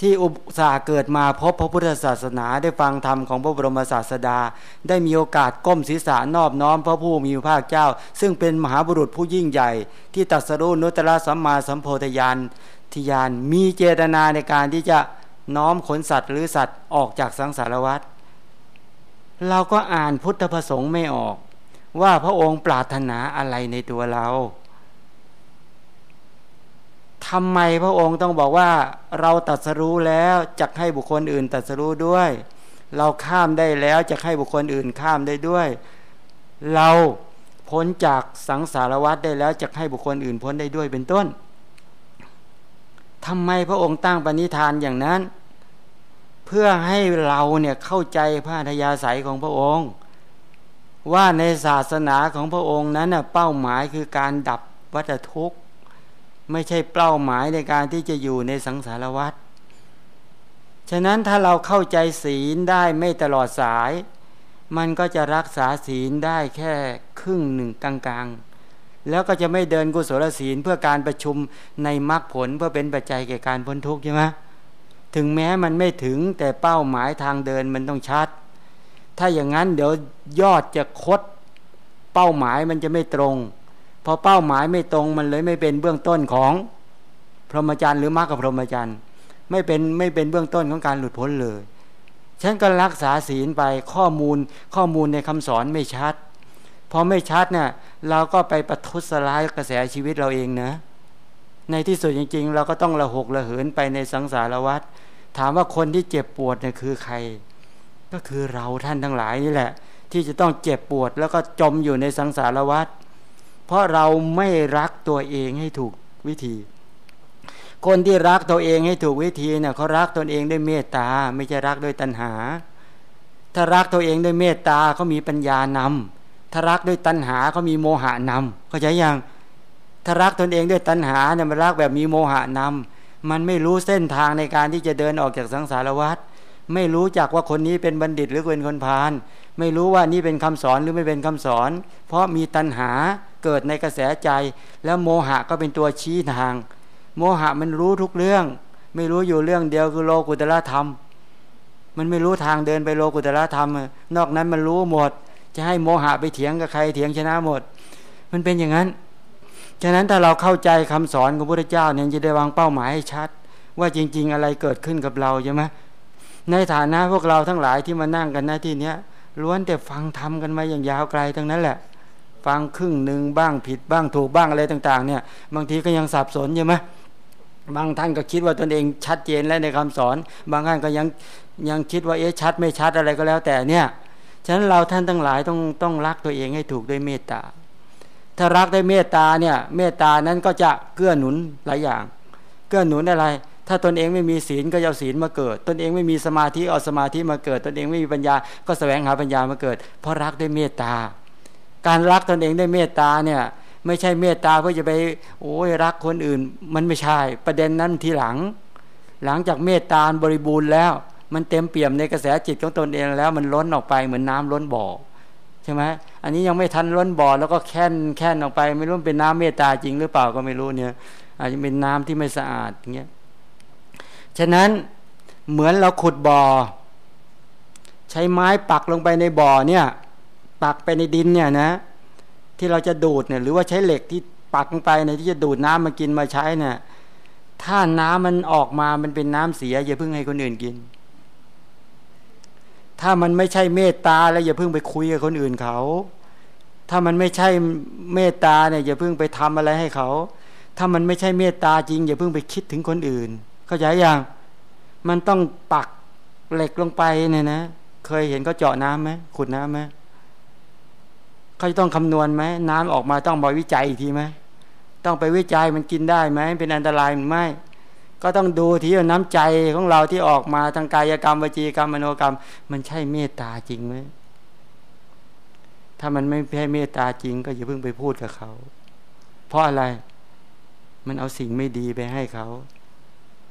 B: ที่อุตสาเกิดมาพบพระพุทธศาสนาได้ฟังธรรมของพระบรมศาสดา ได้มีโอกาสก้มศีรษะนอบน้อมพระผู้มีพระภาคเจ้า ซึ่งเป็นมหาบุรุษผู้ยิ่งใหญ่ ที่ตัดสรุนุตตะสัมมาสัมโพธิญาณทิยานมีเจตนาในการที่จะน้อมขนสัตว์หรือสัตว์ออกจากสังสารวัฏเราก็อ่านพุทธประสงค์ไม่ออก ว่าพระองค์ปรารถนาอะไรในตัวเราทำไมพระองค์ต้องบอกว่า เราตัดสรู้แล้วจะให้บุคคลอื่นตัดสรู้ด้วย เราข้ามได้แล้วจะให้บุคคลอื่นข้ามได้ด้วย เราพ้นจากสังสารวัฏได้แล้วจะให้บุคคลอื่นพ้นได้ด้วยเป็นต้นทำไมพระองค์ตั้งปณิธานอย่างนั้น เพื่อให้เราเนี่ยเข้าใจพระธยาศัยของพระองค์ ว่าในศาสนาของพระองค์นั้นนะเป้าหมายคือการดับวัฏทุกข์ ไม่ใช่เป้าหมายในการที่จะอยู่ในสังสารวัฏฉะนั้นถ้าเราเข้าใจศีลได้ไม่ตลอดสาย มันก็จะรักษาศีลได้แค่ครึ่งหนึ่งกลางๆ แล้วก็จะไม่เดินกุศลศีลเพื่อการประชุมในมรรคผลเพื่อเป็นปัจจัยแก่การพ้นทุกข์ใช่ไหมถึงแม้มันไม่ถึงแต่เป้าหมายทางเดินมันต้องชัด ถ้าอย่างนั้นเดี๋ยวยอดจะคดเป้าหมายมันจะไม่ตรงพอเป้าหมายไม่ตรงมันเลยไม่เป็นเบื้องต้นของพรหมจรรย์หรือมรรคพรหมจรรย์ไม่เป็นไม่เป็นเบื้องต้นของการหลุดพ้นเลย ฉันก็รักษาศีลไปข้อมูลข้อมูลในคำสอนไม่ชัดพอไม่ชัดเนี่ยเราก็ไปประทุษร้ายกระแสชีวิตเราเองนะ ในที่สุดจริง ๆ เราก็ต้องระหกระเหินไปในสังสารวัฏถามว่าคนที่เจ็บปวดเนี่ยคือใคร ก็คือเราท่านทั้งหลายนี่แหละ ที่จะต้องเจ็บปวดแล้วก็จมอยู่ในสังสารวัฏเพราะเราไม่รักตัวเองให้ถูกวิธี คนที่รักตัวเองให้ถูกวิธีเนี่ยเขารักตนเองด้วยเมตตาไม่ใช่รักด้วยตัณหา ถ้ารักตัวเองด้วยเมตตาเขามีปัญญานำถ้ารักด้วยตัณหาเขามีโมหะนำเข้าใจยังถ้ารักตนเองด้วยตัณหาเนี่ยมันรักแบบมีโมหะนำมันไม่รู้เส้นทางในการที่จะเดินออกจากสังสารวัฏ ไม่รู้จักว่าคนนี้เป็นบัณฑิตหรือเป็นคนพาลไม่รู้ว่านี่เป็นคำสอนหรือไม่เป็นคำสอน เพราะมีตัณหาเกิดในกระแสใจ แล้วโมหะก็เป็นตัวชี้ทาง โมหะมันรู้ทุกเรื่อง ไม่รู้อยู่เรื่องเดียวคือโลกุตละธรรม มันไม่รู้ทางเดินไปโลกุตละธรรม นอกนั้นมันรู้หมด จะให้โมหะไปเถียงกับใครเถียงชนะหมด มันเป็นอย่างนั้นฉะนั้นถ้าเราเข้าใจคำสอนของพระพุทธเจ้าเนี่ยจะได้วางเป้าหมายให้ชัด ว่าจริง ๆ อะไรเกิดขึ้นกับเราใช่ไหม ในฐานะพวกเราทั้งหลายที่มานั่งกันหน้าที่เนี้ยล้วนแต่ฟังทำกันมาอย่างยาวไกลทั้งนั้นแหละ ฟังครึ่งหนึ่งบ้างผิดบ้างถูกบ้างอะไรต่าง ๆ เนี่ย บางทีก็ยังสับสนใช่ไหมบางท่านก็คิดว่าตนเองชัดเจนแล้วในคำสอน บางท่านก็ยังยังคิดว่าเอ๊ะชัดไม่ชัดอะไรก็แล้วแต่เนี่ยฉะนั้นเราท่านทั้งหลายต้องต้องรักตัวเองให้ถูกด้วยเมตตา ถ้ารักด้วยเมตตาเนี่ยเมตตานั้นก็จะเกื้อหนุนหลายอย่าง เกื้อหนุนอะไร ถ้าตนเองไม่มีศีลก็เอาศีลมาเกิด ตนเองไม่มีสมาธิเอาสมาธิมาเกิด ตนเองไม่มีปัญญา ก็แสวงหาปัญญามาเกิด เพราะรักด้วยเมตตา การรักตนเองด้วยเมตตาเนี่ยไม่ใช่เมตตาเพื่อจะไปโอ้ยรักคนอื่น มันไม่ใช่ ประเด็นนั้นทีหลัง หลังจากเมตตาบริบูรณ์แล้ว มันเต็มเปี่ยมในกระแสจิตของตนเองแล้วมันล้นออกไปเหมือนน้าล้นบ่อใช่ไหมอันนี้ยังไม่ทันล้นบ่อแล้วก็แค่นแค่นออกไป ไม่รู้เป็นน้ำเมตตาจริงหรือเปล่าก็ไม่รู้เนี่ย อาจจะเป็นน้ำที่ไม่สะอาดอย่างเงี้ย ฉะนั้นเหมือนเราขุดบ่อ ใช้ไม้ปักลงไปในบ่อเนี่ยปักไปในดินเนี่ยนะ ที่เราจะดูดเนี่ยหรือว่าใช้เหล็กที่ปักลงไปในที่จะดูดน้ำมากินมาใช้เนี่ยถ้าน้ำมันออกมามันเป็นน้ำเสีย อย่าเพิ่งให้คนอื่นกิน ถ้ามันไม่ใช่เมตตาแล้วอย่าเพิ่งไปคุยกับคนอื่นเขา ถ้ามันไม่ใช่เมตตาเนี่ยอย่าเพิ่งไปทำอะไรให้เขา ถ้ามันไม่ใช่เมตตาจริง อย่าเพิ่งไปคิดถึงคนอื่น เข้าใจยังมันต้องปักเหล็กลงไปเนี่ยนะ เคยเห็นเขาเจาะน้ำไหมขุดน้ำไหมเขาจะต้องคำนวณไหมน้ำออกมาต้องบอยวิจัยอีกทีไหมต้องไปวิจัยมันกินได้ไหมเป็นอันตรายหรือไม่ ก็ต้องดูที่น้ำใจของเราที่ออกมาทางกายกรรมวจีกรรมมโนกรรม มันใช่เมตตาจริงไหมถ้ามันไม่แพ้เมตตาจริง ก็อย่าเพิ่งไปพูดกับเขา เพราะอะไร มันเอาสิ่งไม่ดีไปให้เขา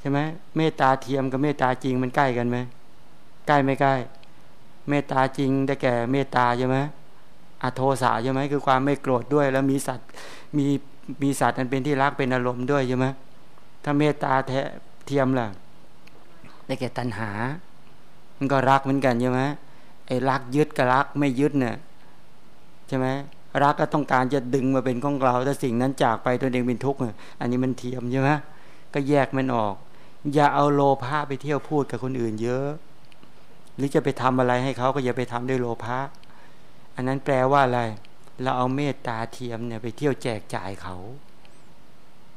B: ใช่ไหมเมตตาเทียมกับเมตตาจริงมันใกล้กันไหมใกล้ไม่ใกล้ เมตตาจริงได้แก่เมตตาใช่ไหมอโทสาใช่ไหมคือความไม่โกรธด้วย แล้วมีสัตว์มีมีสัตว์อันเป็นที่รักเป็นอารมณ์ด้วยใช่ไหมถ้าเมตตาแท้เทียมล่ะ ได้แก่ตัณหา มันก็รักเหมือนกันใช่ไหมไอ้รักยึดกับรักไม่ยึดเนี่ยใช่ไหมรักก็ต้องการจะดึงมาเป็นของเราแต่สิ่งนั้นจากไปตัวเองเป็นทุกข์อันนี้มันเทียมใช่ไหมก็แยกมันออก อย่าเอาโลภะไปเที่ยวพูดกับคนอื่นเยอะ หรือจะไปทำอะไรให้เขาก็อย่าไปทำด้วยโลภะอันนั้นแปลว่าอะไร เราเอาเมตตาเทียมเนี่ยไปเที่ยวแจกจ่ายเขา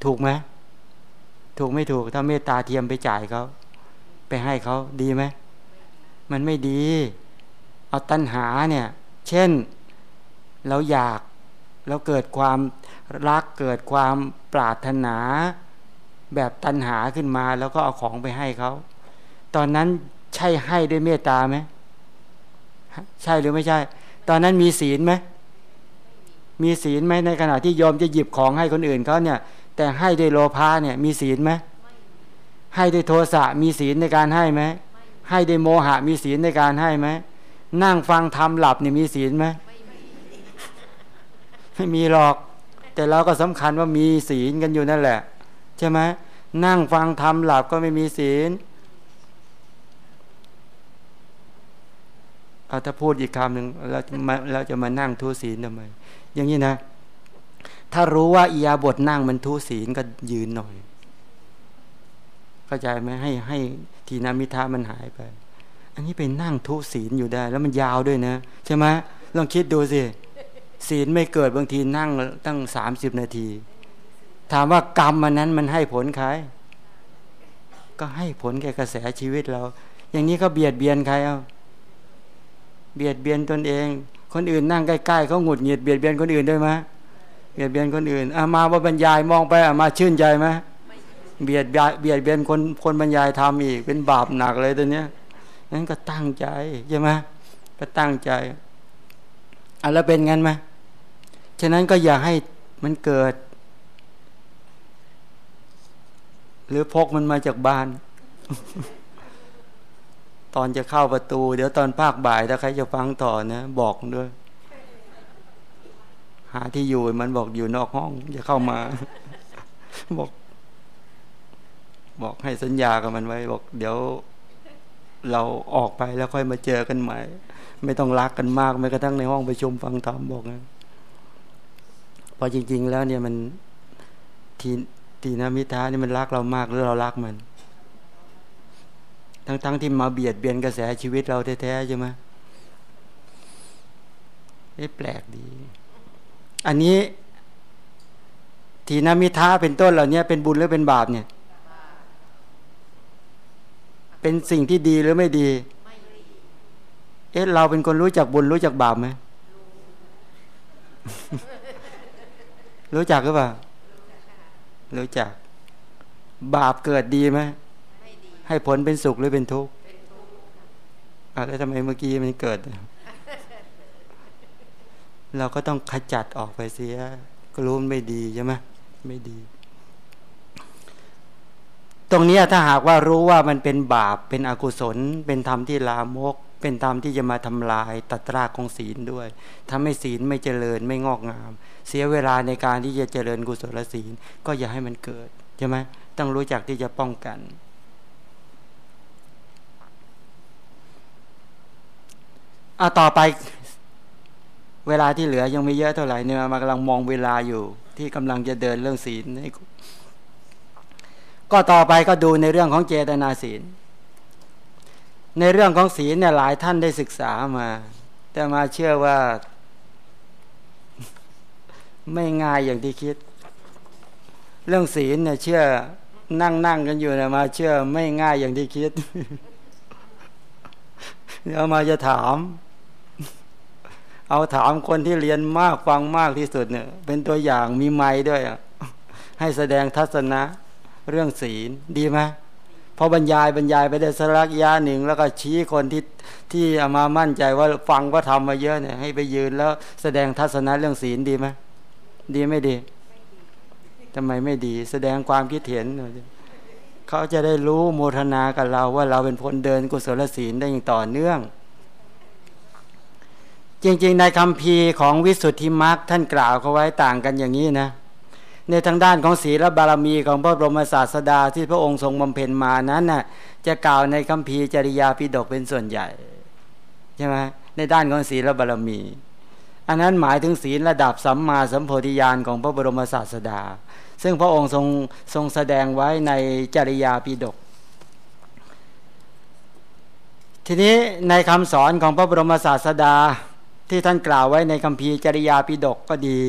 B: ถูกไหมถูกไม่ถูก ถ้าเมตตาเทียมไปจ่ายเขาไปให้เขาดีไหมมันไม่ดี เอาตัณหาเนี่ย เช่นเราอยากเราเกิดความรักเกิดความปรารถนา แบบตัณหาขึ้นมา แล้วก็เอาของไปให้เขา ตอนนั้นใช่ให้ด้วยเมตตาไหมใช่หรือไม่ใช่ ตอนนั้นมีศีลไหมมีศีลไหมในขณะที่ยอมจะหยิบของให้คนอื่นเขาเนี่ย แต่ให้ด้วยโลภะเนี่ยมีศีลไหมให้ด้วยโทสะมีศีลในการให้ไหมให้ด้วยโมหะมีศีลในการให้ไหมนั่งฟังทำหลับเนี่ยมีศีลไหมไม่มีหรอก แต่เราก็สำคัญว่ามีศีลกันอยู่นั่นแหละ ช่ไหมนั่งฟังทำหลับก็ไม่มีศีลเอาถ้าพูดอีกคำหนึ่งเราจะมาเราจะมานั่งทุศีลทำไม อย่างนี้นะ ถ้ารู้ว่าอียาบทนั่งมันทุศีลก็ยืนหน่อย เข้าใจไหมให้ให้ทีนามิทามันหายไป อันนี้เป็นนั่งทุศีลอยู่ได้ แล้วมันยาวด้วยนะ ใช่ไหมลองคิดดูสิศีลไม่เกิดบางทีนั่งตั้งสามสิบนาที ถามว่ากรรมมันนั้นมันให้ผลใคร ก็ให้ผลแก่กระแสชีวิตเรา อย่างนี้ก็เบียดเบียนใครเอาเบียดเบียนตนเอง คนอื่นนั่งใกล้ๆเขาหงุดหงิดเบียดเบียนคนอื่นด้วยไหมเบียดเบียนคนอื่นอามาว่าบรรยายมองไปอามาชื่นใจไหมเบียดเบียดเบียนคนคนบรรยายทำอีก เป็นบาปหนักเลยตัวเนี้ยนั้นก็ตั้งใจใช่ไหมก็ตั้งใจอะแล้วเป็นงั้นไหมฉะนั้นก็อย่าให้มันเกิด หรือพกมันมาจากบ้าน ตอนจะเข้าประตู เดี๋ยวตอนภาคบ่ายถ้าใครจะฟังต่อนะ บอกด้วย หาที่อยู่มันบอกอยู่นอกห้องจะเข้ามา บอก บอกให้สัญญากับมันไว้ บอก เดี๋ยวเราออกไปแล้วค่อยมาเจอกันใหม่ ไม่ต้องรักกันมากแม้กระทั่งในห้องประชุมฟังธรรมบอกนะพอจริง ๆ แล้วเนี่ยมันที ตีนมิทานี่มันรักเรามากหรือเรารักมัน ทั้งๆทที่มาเบียดเบียนกระแสชีวิตเราแท้ๆใช่ไหมนี่แปลกดี อันนี้ทีนมิทาเป็นต้นเหล่านี้เป็นบุญหรือเป็นบาปเนี่ย เป็นสิ่งที่ดีหรือไม่ดี เอ๊ะเราเป็นคนรู้จักบุญรู้จักบาปไหมรู้จักหรือเปล่า รู้จัก บาปเกิดดีไหมให้ผลเป็นสุขหรือเป็นทุกข์อะไรทำไมเมื่อกี้มันเกิด เราก็ต้องขจัดออกไปเสียก็รู้มไม่ดีใช่ไหมไม่ดี ตรงนี้ถ้าหากว่ารู้ว่ามันเป็นบาปเป็นอกุศล เป็นธรรมที่ลามก เป็นธรรมที่จะมาทำลายตัตรากของศีลด้วยทำให้ศีลไม่เจริญไม่งอกงาม เสียเวลาในการที่จะเจริญกุศลศีลก็อย่าให้มันเกิดใช่ไหมต้องรู้จักที่จะป้องกันเอาต่อไปเวลาที่เหลือยังไม่เยอะเท่าไหร่เนี่ยมากำลังมองเวลาอยู่ ที่กำลังจะเดินเรื่องศีลก็ต่อไปก็ดูในเรื่องของเจตนาศีล ในเรื่องของศีลเนี่ยหลายท่านได้ศึกษามา แต่มาเชื่อว่า ไม่ง่ายอย่างที่คิด เรื่องศีลเนี่ย เชื่อนั่งนั่งกันอยู่นะมา เชื่อไม่ง่ายอย่างที่คิด เดี๋ยวมาจะถาม เอาถามคนที่เรียนมากฟังมากที่สุดเนี่ย เป็นตัวอย่างมีไม้ด้วยอะให้แสดงทัศนะ เรื่องศีลดีไหม พอบรรยายบรรยายไปได้สักยาหนึ่ง แล้วก็ชี้คนที่ที่เอามามั่นใจว่าฟังว่าทำมาเยอะเนี่ยให้ไปยืนแล้วแสดงทัศนะเรื่องศีลดีไหมดีไม่ดีทำไมไม่ดี แสดงความคิดเห็นเขาจะได้รู้โมทนากับเราว่าเราเป็นคนเดินกุศลศีลได้อย่างต่อเนื่อง จริง ๆ ในคำพีของวิสุทธิมรรคท่านกล่าวเขาไว้ต่างกันอย่างนี้นะ ในทางด้านของศีลบารมีของพระบรมศาสดาที่พระองค์ทรงบำเพ็ญมานั้นน่ะจะกล่าวในคัมภีร์จริยาปิฎกเป็นส่วนใหญ่ใช่ไหมในด้านของศีลบารมี อันนั้นหมายถึงศีลระดับสัมมาสัมโพธิญาณของพระบรมศาสดา ซึ่งพระองค์ทรงทรงแสดงไว้ในจริยาปิฎกทีนี้ในคำสอนของพระบรมศาสดาที่ท่านกล่าวไว้ในคัมภีร์จริยาปิฎกก็ดี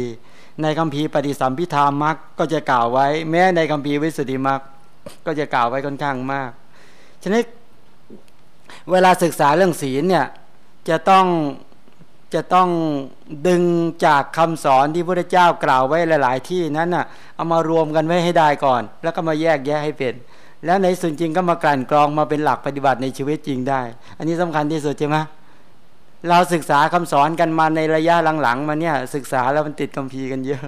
B: ในคำพีปฏิสัมพิธามักก็จะกล่าวไว้ แม้ในคำพีวิสุทธิมักก็จะกล่าวไว้ค่อนข้างมาก ฉะนั้นเวลาศึกษาเรื่องศีลเนี่ยจะต้องจะต้องดึงจากคำสอนที่พระเจ้ากล่าวไว้หลาย ๆ ที่นั้นน่ะเอามารวมกันไว้ให้ได้ก่อน แล้วก็มาแยกแยะให้เป็น แล้วในส่วนจริงก็มากลั่นกรองมาเป็นหลักปฏิบัติในชีวิตจริงได้ อันนี้สำคัญที่สุดใช่ไหม เราศึกษาคำสอนกันมาในระยะหลังๆมาเนี่ยศึกษาแล้วมันติดกัมพีกันเยอะ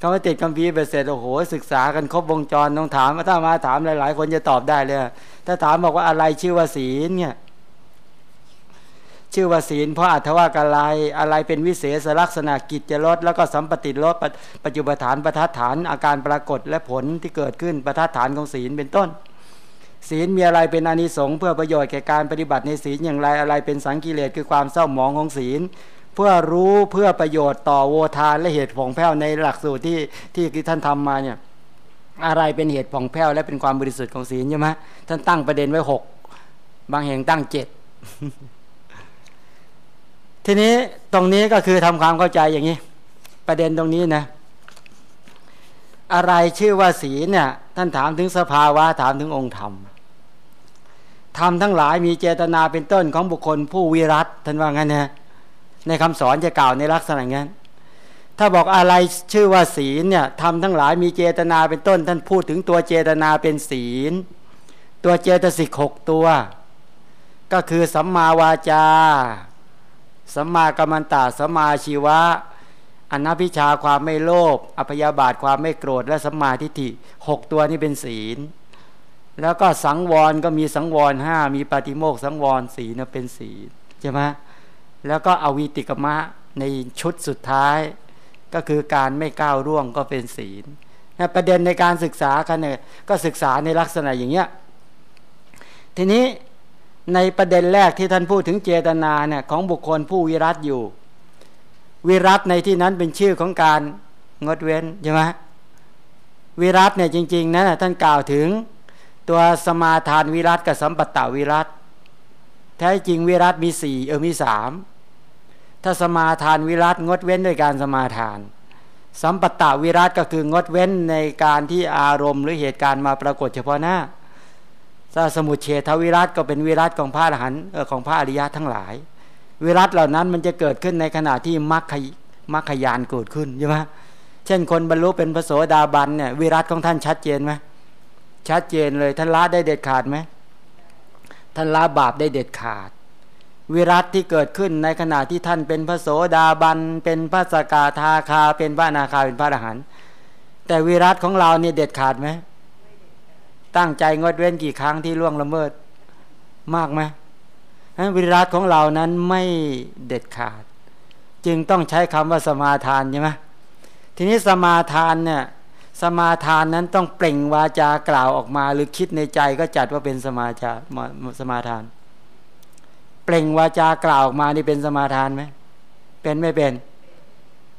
B: คำว่าติดกัมพีไปเสร็จโอ้โหศึกษากันครบวงจรต้องถามถ้ามาถามหลาย ๆ คนจะตอบได้เลยถ้าถามบอกว่าอะไรชื่อว่าศีลเนี่ยชื่อว่าศีลเพราะอัตว่ากอะไรอะไรเป็นวิเศษลักษณะกิจจะลดแล้วก็สัมปติลดปัจจุบันฐานประทัดฐานอาการปรากฏและผลที่เกิดขึ้นประทัดฐานของศีลเป็นต้น ศีลมีอะไรเป็นอนิสงส์เพื่อประโยชน์แก่การปฏิบัติในศีลอย่างไรอะไรเป็นสังกิเลสคือความเศร้าหมองของศีล เพื่อรู้เพื่อประโยชน์ต่อโวทานและเหตุผ่องแผ้วในหลักสูตรที่ที่ท่านทำมาเนี่ยอะไรเป็นเหตุผ่องแผ้วและเป็นความบริสุทธิ์ของศีลใช่ไหมท่านตั้งประเด็นไว้หกบางแห่งตั้งเจ็ดทีนี้ตรงนี้ก็คือทำความเข้าใจอย่างนี้ ประเด็นตรงนี้นะ อะไรชื่อว่าศีลเนี่ยท่านถามถึงสภาวะถามถึงองค์ธรรม ธรรมทั้งหลายมีเจตนาเป็นต้นของบุคคลผู้วิรัตท่านว่างั้นนะในคำสอนจะกล่าวในลักษณะงั้น ถ้าบอกอะไรชื่อว่าศีลเนี่ยทำทั้งหลายมีเจตนาเป็นต้น ท่านพูดถึงตัวเจตนาเป็นศีล ตัวเจตสิกหกตัว ก็คือสัมมาวาจา สัมมากัมมันตาสัมมาชีวะอนัพิชาความไม่โลภอภยาบาทความไม่โกรธและสัมมาทิฏฐิหกตัวนี้เป็นศีล แล้วก็สังวรก็มีสังวรห้ามีปฏิโมกสังวรสีนะเป็นสีใช่ไหมแล้วก็อวิติกมะในชุดสุดท้าย ก็คือการไม่ก้าวร่วงก็เป็นศีลนะประเด็นในการศึกษากันเนี่ยก็ศึกษาในลักษณะอย่างเงี้ยทีนี้ในประเด็นแรกที่ท่านพูดถึงเจตนาเนี่ยของบุคคลผู้วิรัตอยู่ วิรัตในที่นั้นเป็นชื่อของการงดเว้นใช่ไหมวิรัตเนี่ยจริงๆนะท่านกล่าวถึง ตัวสมาทานวิรัตกับสัมปตะวิรัตแท้จริงวิรัตมีสี่เออมีสามถ้าสมาทานวิรัตงดเว้นด้วยการสมาทาน สัมปตะวิรัตก็คืองดเว้นในการที่อารมณ์หรือเหตุการณ์มาปรากฏเฉพาะหน้าถ้าสมุทเฉทวิรัตก็เป็นวิรัตของพระอรหันต์ของพระอริยะทั้งหลาย วิรัตเหล่านั้นมันจะเกิดขึ้นในขณะที่มรรคมรรคยานเกิดขึ้นใช่ไหมเช่นคนบรรลุเป็นพระโสดาบันเนี่ยวิรัตของท่านชัดเจนไหม ชัดเจนเลยท่านละได้เด็ดขาดไหมท่านละบาปได้เด็ดขาด วิรัตที่เกิดขึ้นในขณะที่ท่านเป็นพระโสดาบัน เป็นพระสกาทาคา เป็นพระนาคาเป็นพระอรหันต์แต่วิรัตของเราเนี่ยเด็ดขาดไหมตั้งใจงดเว้นกี่ครั้งที่ล่วงละเมิดมากไหมวิรัตของเรานั้นไม่เด็ดขาด จึงต้องใช้คำว่าสมาทานใช่ไหมทีนี้สมาทานเนี่ย สมาทานนั้นต้องเปล่งวาจากล่าวออกมา หรือคิดในใจก็จัดว่าเป็นสมาชาสมาทาน เปล่งวาจากล่าวออกมานี่เป็นสมาทานไหมเป็นไม่เป็น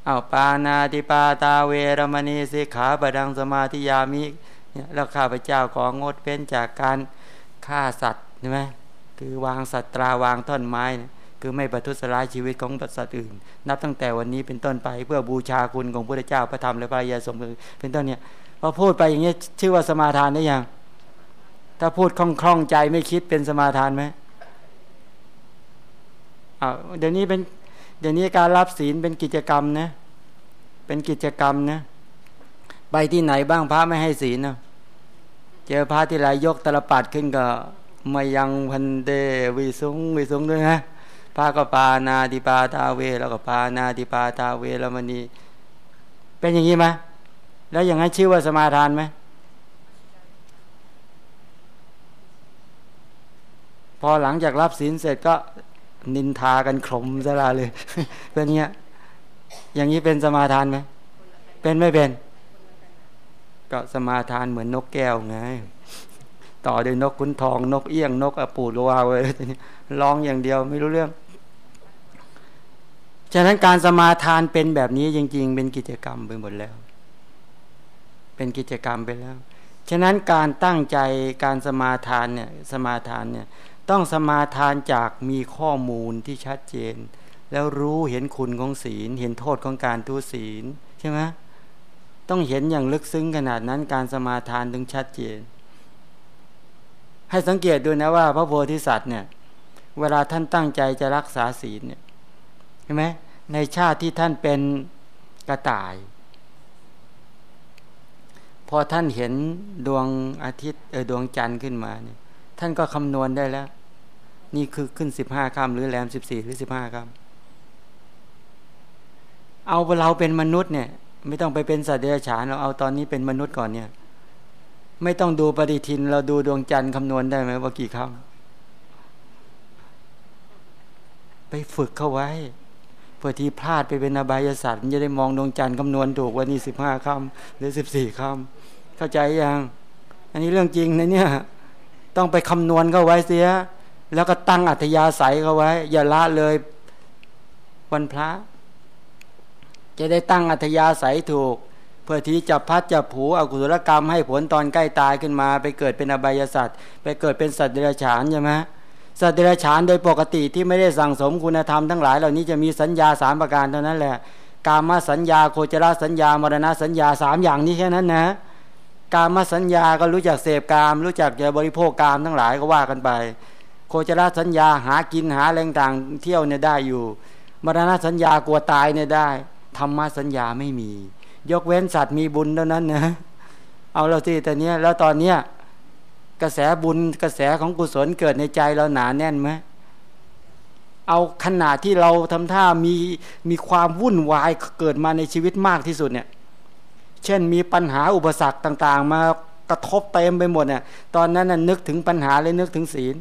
B: เอาปานาติปาตาเวรมณีสิขาบดังสมาธิยามีแล้วข้าพเจ้าของงดเป็นจากการฆ่าสัตว์ใช่ไหมคือวางสัตราวางท่อนไม้ คือไม่ประทุษร้ายชีวิตของสัตว์อื่น นับตั้งแต่วันนี้เป็นต้นไปเพื่อบูชาคุณของพระเจ้าพระธรรมและพระยาสมเป็นต้นเนี่ยพอพูดไปอย่างนี้ชื่อว่าสมาทานได้ยังถ้าพูดคล่องๆใจไม่คิดเป็นสมาทานไหมอ่าเดี๋ยวนี้เป็นเดี๋ยวนี้การรับศีลเป็นกิจกรรมนะเป็นกิจกรรมนะไปที่ไหนบ้างพระไม่ให้ศีลนะเจอพระที่ไรยกตลปัดขึ้นก็มายังพันเดวิสุงวิสุงด้วยนะ พระก็ปานาติปาตาเว แล้วก็ปานาติปาตาเวแล้วมันนี่เป็นอย่างนี้ไหมแล้วอย่างนั้นชื่อว่าสมาทานไหมพอหลังจากรับศีลเสร็จก็นินทากันขมซะลาเลยเป็นเงี้ยอย่างนี้เป็นสมาทานไหมเป็นไม่เป็น ก็สมาทานเหมือนนกแก้วไงต่อด้วยนกขุนทองนกเอี้ยงนกอปูโลวาเลยร้องอย่างเดียวไม่รู้เรื่อง ฉะนั้นการสมาทานเป็นแบบนี้จริง ๆ เป็นกิจกรรมไปหมดแล้ว เป็นกิจกรรมไปแล้ว ฉะนั้นการตั้งใจการสมาทานเนี่ยสมาทานเนี่ยต้องสมาทานจากมีข้อมูลที่ชัดเจน แล้วรู้เห็นคุณของศีล เห็นโทษของการทุศีลใช่ไหมต้องเห็นอย่างลึกซึ้งขนาดนั้นการสมาทานถึงชัดเจน ให้สังเกตดูนะว่า พระโพธิสัตว์เนี่ย เวลาท่านตั้งใจจะรักษาศีลเนี่ยใช่ไหม ในชาติที่ท่านเป็นกระต่าย พอท่านเห็นดวงอาทิตย์เออดวงจันทร์ขึ้นมาเนี่ยท่านก็คำนวณได้แล้ว นี่คือขึ้นสิบห้าค่ำหรือแรมสิบสี่หรือสิบห้าค่ำเอาเราเป็นมนุษย์เนี่ย ไม่ต้องไปเป็นสัตว์เดรัจฉานเราเอาตอนนี้เป็นมนุษย์ก่อนเนี่ย ไม่ต้องดูปฏิทิน เราดูดวงจันทร์คำนวณได้ไหมว่ากี่ค่ำไปฝึกเข้าไว้ พื่อที่พลาดไปเป็นอบายศาสตร์มันจะได้มองดวงจันทร์คำนวณถูกว่านี่สิบห้าคำหรือสิบสี่คำเข้าใจยัง อันนี้เรื่องจริงนะเนี่ยต้องไปคำนวณเข้าไว้เสีย แล้วก็ตั้งอัธยาศัยเข้าไว้ อย่าละเลยวันพระ จะได้ตั้งอัธยาศัยถูก เพื่อที่จะพัดจะผูอกุศลกรรมให้ผลตอนใกล้ตายขึ้นมา ไปเกิดเป็นอบายสัตว์ไปเกิดเป็นสัตว์เดรัจฉานใช่ไหม สัตว์เดรัจฉานโดยปกติที่ไม่ได้สั่งสมคุณธรรมทั้งหลายเหล่านี้จะมีสัญญาสามประการเท่านั้นแหละ กามาสัญญาโคจรสัญญามรณะสัญญาสามอย่างนี้แค่นั้นนะ การมาสัญญาก็รู้จักเสพกาม รู้จักจะบริโภคกามทั้งหลายก็ว่ากันไป โคจรสัญญาหากินหาแรงต่างเที่ยวเนี่ยได้อยู่ มรณะสัญญากลัวตายเนี่ยได้ธรรมสัญญาไม่มี ยกเว้นสัตว์มีบุญเท่านั้นนะ เอาเราสิแต่เนี้ยแล้วตอนเนี้ย ระแสบุญกระแสของกุศลเกิดในใจเราหนาแน่นไหมเอาขนาดที่เราทำท่ามีมีความวุ่นวายเกิดมาในชีวิตมากที่สุดเนี่ย เช่นมีปัญหาอุปสรรคต่าง ๆ มากระทบเต็มไปหมดเนี่ย ตอนนั้นน่ะนึกถึงปัญหาเลยนึกถึงศีล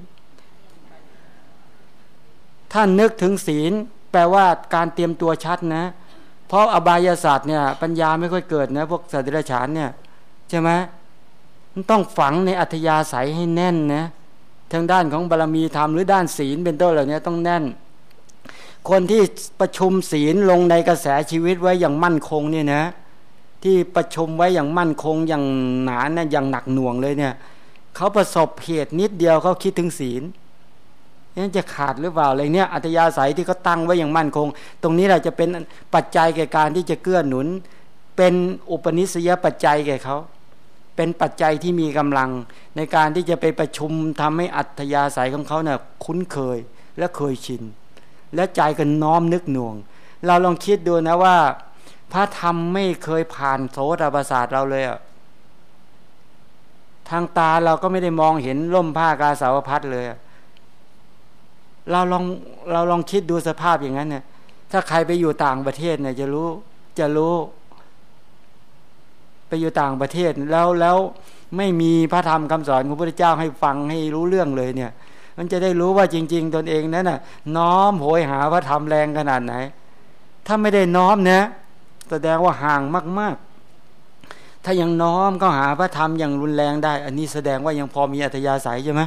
B: ถ้านึกถึงศีล แปลว่าการเตรียมตัวชัดนะ เพราะอบายศาสตร์เนี่ย ปัญญาไม่ค่อยเกิดนะ พวกสัตว์เดรัจฉานเนี่ย ใช่ไหม ต้องฝังในอัธยาศัยให้แน่นนะทางด้านของบารรมีธรรมหรือด้านศีลเป็นต้นเหล่านี้ต้องแน่น คนที่ประชุมศีลลงในกระแสชีวิตไว้อย่างมั่นคงเนี่ยนะ ที่ประชุมไว้อย่างมั่นคงอย่างหนานะอย่างหนักหน่วงเลยเนี่ยเขาประสบเหตุนิดเดียวเขาคิดถึงศีลนี่จะขาดหรือเปล่าอะไรเนี่ยอัตยาศัยที่เขาตั้งไว้อย่างมั่นคง ตรงนี้เราจะเป็นปัจจัยแก่การที่จะเกื้อหนุน เป็นอุปนิสัยปัจจัยแก่เขา เป็นปัจจัยที่มีกำลัง ในการที่จะไปประชุมทำให้อัตยาศัยของเขาเนี่ยคุ้นเคยและเคยชิน และใจกันน้อมนึกหน่วง เราลองคิดดูนะว่า พระธรรมไม่เคยผ่านโสตประสาทเราเลยอะทางตาเราก็ไม่ได้มองเห็นล่มผ้ากาสาวพัดเลย เราลองเราลองคิดดูสภาพอย่างนั้นเนี่ย ถ้าใครไปอยู่ต่างประเทศเนี่ยจะรู้จะรู้ อยู่ต่างประเทศแล้วแล้วไม่มีพระธรรมคำสอนของพระพุทธเจ้าให้ฟังให้รู้เรื่องเลยเนี่ย มันจะได้รู้ว่าจริง ๆ ตนเองนั้นน่ะ น้อมโหยหาพระธรรมแรงขนาดไหน ถ้าไม่ได้น้อมนะแสดงว่าห่างมาก ๆ ถ้ายังน้อมก็หาพระธรรมอย่างรุนแรงได้ อันนี้แสดงว่ายังพอมีอัธยาศัยใช่ไหม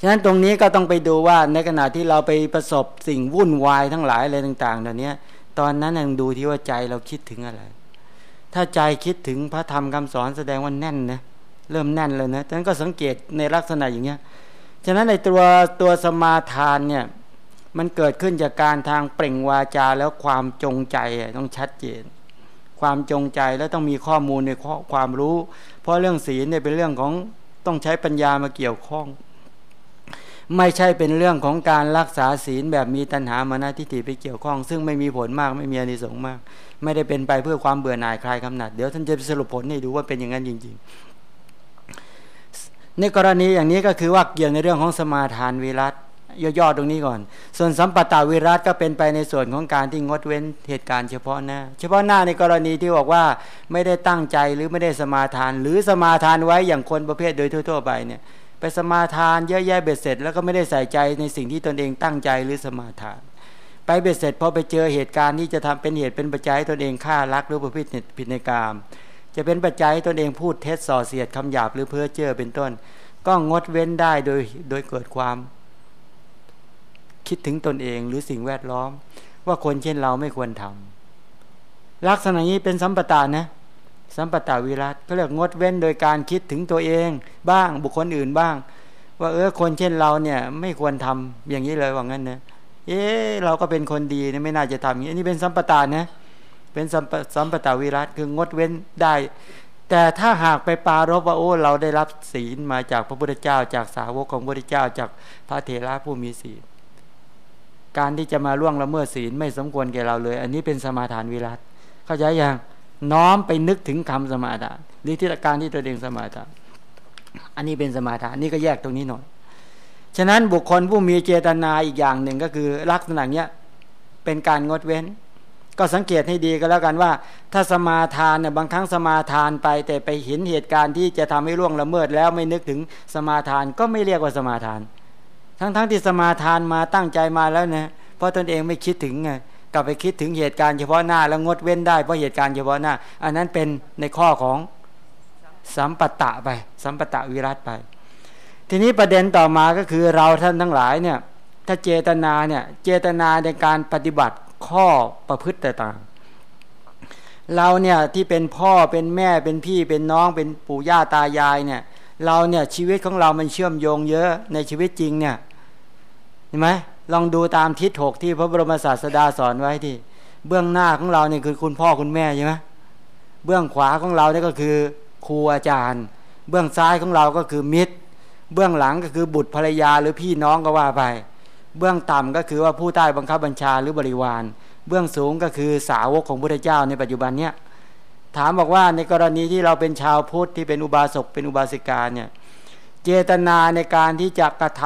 B: ฉะนั้นตรงนี้ก็ต้องไปดูว่าในขณะที่เราไปประสบสิ่งวุ่นวายทั้งหลายอะไรต่าง ๆ เหล่านี้ตอนนั้นยังดูที่ว่าใจเราคิดถึงอะไร ถ้าใจคิดถึงพระธรรมคำสอนแสดงว่าแน่นนะเริ่มแน่นเลยนะฉะนั้นก็สังเกตในลักษณะอย่างเงี้ยฉะนั้นในตัวตัวสมาทานเนี่ยมันเกิดขึ้นจากการทางเปล่งวาจาแล้วความจงใจต้องชัดเจน ความจงใจและต้องมีข้อมูลในความรู้ เพราะเรื่องศีลเนี่ยเป็นเรื่องของต้องใช้ปัญญามาเกี่ยวข้อง ไม่ใช่เป็นเรื่องของการรักษาศีลแบบมีตัณหามานาทิฏฐิไปเกี่ยวข้อง ซึ่งไม่มีผลมากไม่มีอนิสงส์มาก ไม่ได้เป็นไปเพื่อความเบื่อหน่ายคลายกำหนัดเดี๋ยวท่านจะสรุปผลให้ดูว่าเป็นอย่างนั้นจริง ๆ ในกรณีอย่างนี้ก็คือว่าเกี่ยวในเรื่องของสมาทานวิรัตย่อๆตรงนี้ก่อน ส่วนสัมปตาวิรัตก็เป็นไปในส่วนของการที่งดเว้นเหตุการณ์เฉพาะหน้า เฉพาะหน้าในกรณีที่บอกว่าไม่ได้ตั้งใจหรือไม่ได้สมาทาน หรือสมาทานไว้อย่างคนประเภทโดยทั่ว ๆ ไปเนี่ย สมาทานเยอะแยะเบ็ดเสร็จ แล้วก็ไม่ได้ใส่ใจในสิ่งที่ตนเองตั้งใจหรือสมาทาน ไปเบ็ดเสร็จพอไปเจอเหตุการณ์ที่จะทำเป็นเหตุเป็นปัจจัยตนเองฆ่ารักหรือประพฤติผิดในกามจะเป็นปัจจัยตนเองพูดเท็จส่อเสียดคำหยาบหรือเพ้อเจ้อเป็นต้น ก็งดเว้นได้โดยโดยเกิดความ คิดถึงตนเองหรือสิ่งแวดล้อม ว่าคนเช่นเราไม่ควรทำลักษณะนี้เป็นสัมปตานะ สัมปตาวิรัตก็เรียกงดเว้นโดยการคิดถึงตัวเองบ้างบุคคลอื่นบ้าง ว่าเออคนเช่นเราเนี่ยไม่ควรทำอย่างนี้เลยว่างั้นนะเออเราก็เป็นคนดีนะไม่น่าจะทำอย่างนี้นี่เป็นสัมปตานะเป็นสัมปสัมปตาวิรัตคืองดเว้นได้ แต่ถ้าหากไปปารบว่าโอ้เราได้รับศีลมาจากพระพุทธเจ้า จากสาวกของพระพุทธเจ้า จากพระเถระผู้มีศีลการที่จะมาล่วงละเมิดศีลไม่สมควรแก่เราเลย อันนี้เป็นสมาทานวิรัตเข้าใจยัง น้อมไปนึกถึงคำสมาทานหรือที่การที่ตัวเองสมาทานอันนี้เป็นสมาทานนี่ก็แยกตรงนี้หน่อยฉะนั้นบุคคลผู้มีเจตนาอีกอย่างหนึ่งก็คือลักษณะเนี้ยเป็นการงดเว้น ก็สังเกตให้ดีก็แล้วกันว่า ถ้าสมาทานเนี่ยบางครั้งสมาทานไป แต่ไปเห็นเหตุการณ์ที่จะทำให้ล่วงละเมิด แล้วไม่นึกถึงสมาทานก็ไม่เรียกว่าสมาทาน ทั้งๆทที่สมาทานมาตั้งใจมาแล้วนะเพราะตนเองไม่คิดถึงไง กลับไปคิดถึงเหตุการณ์เฉพาะหน้าแล้วงดเว้นได้เพราะเหตุการณ์เฉพาะหน้า อันนั้นเป็นในข้อของสัมปตะไป สัมปตะวิรัตไป ทีนี้ประเด็นต่อมาก็คือเราท่านทั้งหลายเนี่ยถ้าเจตนาเนี่ยเจตนาในการปฏิบัติข้อประพฤติต่างๆเราเนี่ยที่เป็นพ่อเป็นแม่เป็นพี่เป็นน้องเป็นปู่ย่าตายายเนี่ย เราเนี่ยชีวิตของเรามันเชื่อมโยงเยอะในชีวิตจริงเนี่ยเห็นไหม ลองดูตามทิศหกที่พระบรมศาสดาสอนไว้ที่ เบื้องหน้าของเราเนี่ยคือคุณพ่อคุณแม่ใช่ไหมเบื้องขวาของเราเนี่ยก็คือครูอาจารย์ เบื้องซ้ายของเราก็คือมิตร เบื้องหลังก็คือบุตรภรรยาหรือพี่น้องก็ว่าไป เบื้องต่ำก็คือว่าผู้ใต้บังคับบัญชาหรือบริวาร เบื้องสูงก็คือสาวกของพระเจ้าในปัจจุบันเนี่ยถามบอกว่าในกรณีที่เราเป็นชาวพุทธที่เป็นอุบาสกเป็นอุบาสิกาเนี่ยเจตนาในการที่จะกระท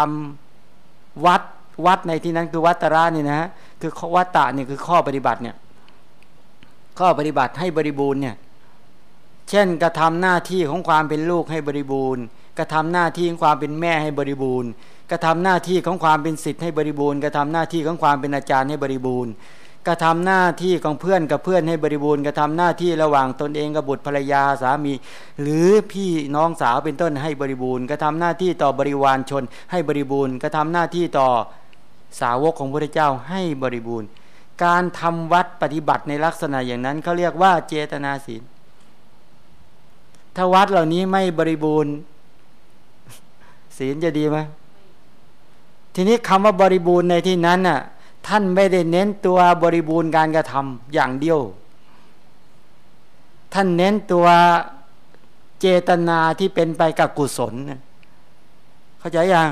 B: ำวัด วัดในที่นั้นคือวัตระนี่นะคือวัตตะนี่คือข้อปฏิบัติเนี่ยข้อปฏิบัติให้บริบูรณ์เนี่ยเช่นกระทาหน้าที่ของความเป็นลูกให้บริบูรณ์กระทาหน้าที่ของความเป็นแม่ให้บริบูรณ์กระทาหน้าที่ของความเป็นสิทธิ์ให้บริบูรณ์กระทาหน้าที่ของความเป็นอาจารย์ให้บริบูรณ์กระทาหน้าที่ของเพื่อนกับเพื่อนให้บริบูรณ์กระทาหน้าที่ระหว่างตนเองกับบุตรภรรยาสามี หรือพี่น้องสาวเป็นต้นให้บริบูรณ์กระทาหน้าที่ต่อบริวารชนให้บริบูรณ์กระทาหน้าที่ต่อ สาวกของพระเจ้าให้บริบูรณ์ การทำวัดปฏิบัติในลักษณะอย่างนั้นเขาเรียกว่าเจตนาศีล ถ้าวัดเหล่านี้ไม่บริบูรณ์ศีลจะดีไหมทีนี้คำว่าบริบูรณ์ในที่นั้นน่ะท่านไม่ได้เน้นตัวบริบูรณ์การกระทำอย่างเดียว ท่านเน้นตัวเจตนาที่เป็นไปกับกุศลเข้าใจยัง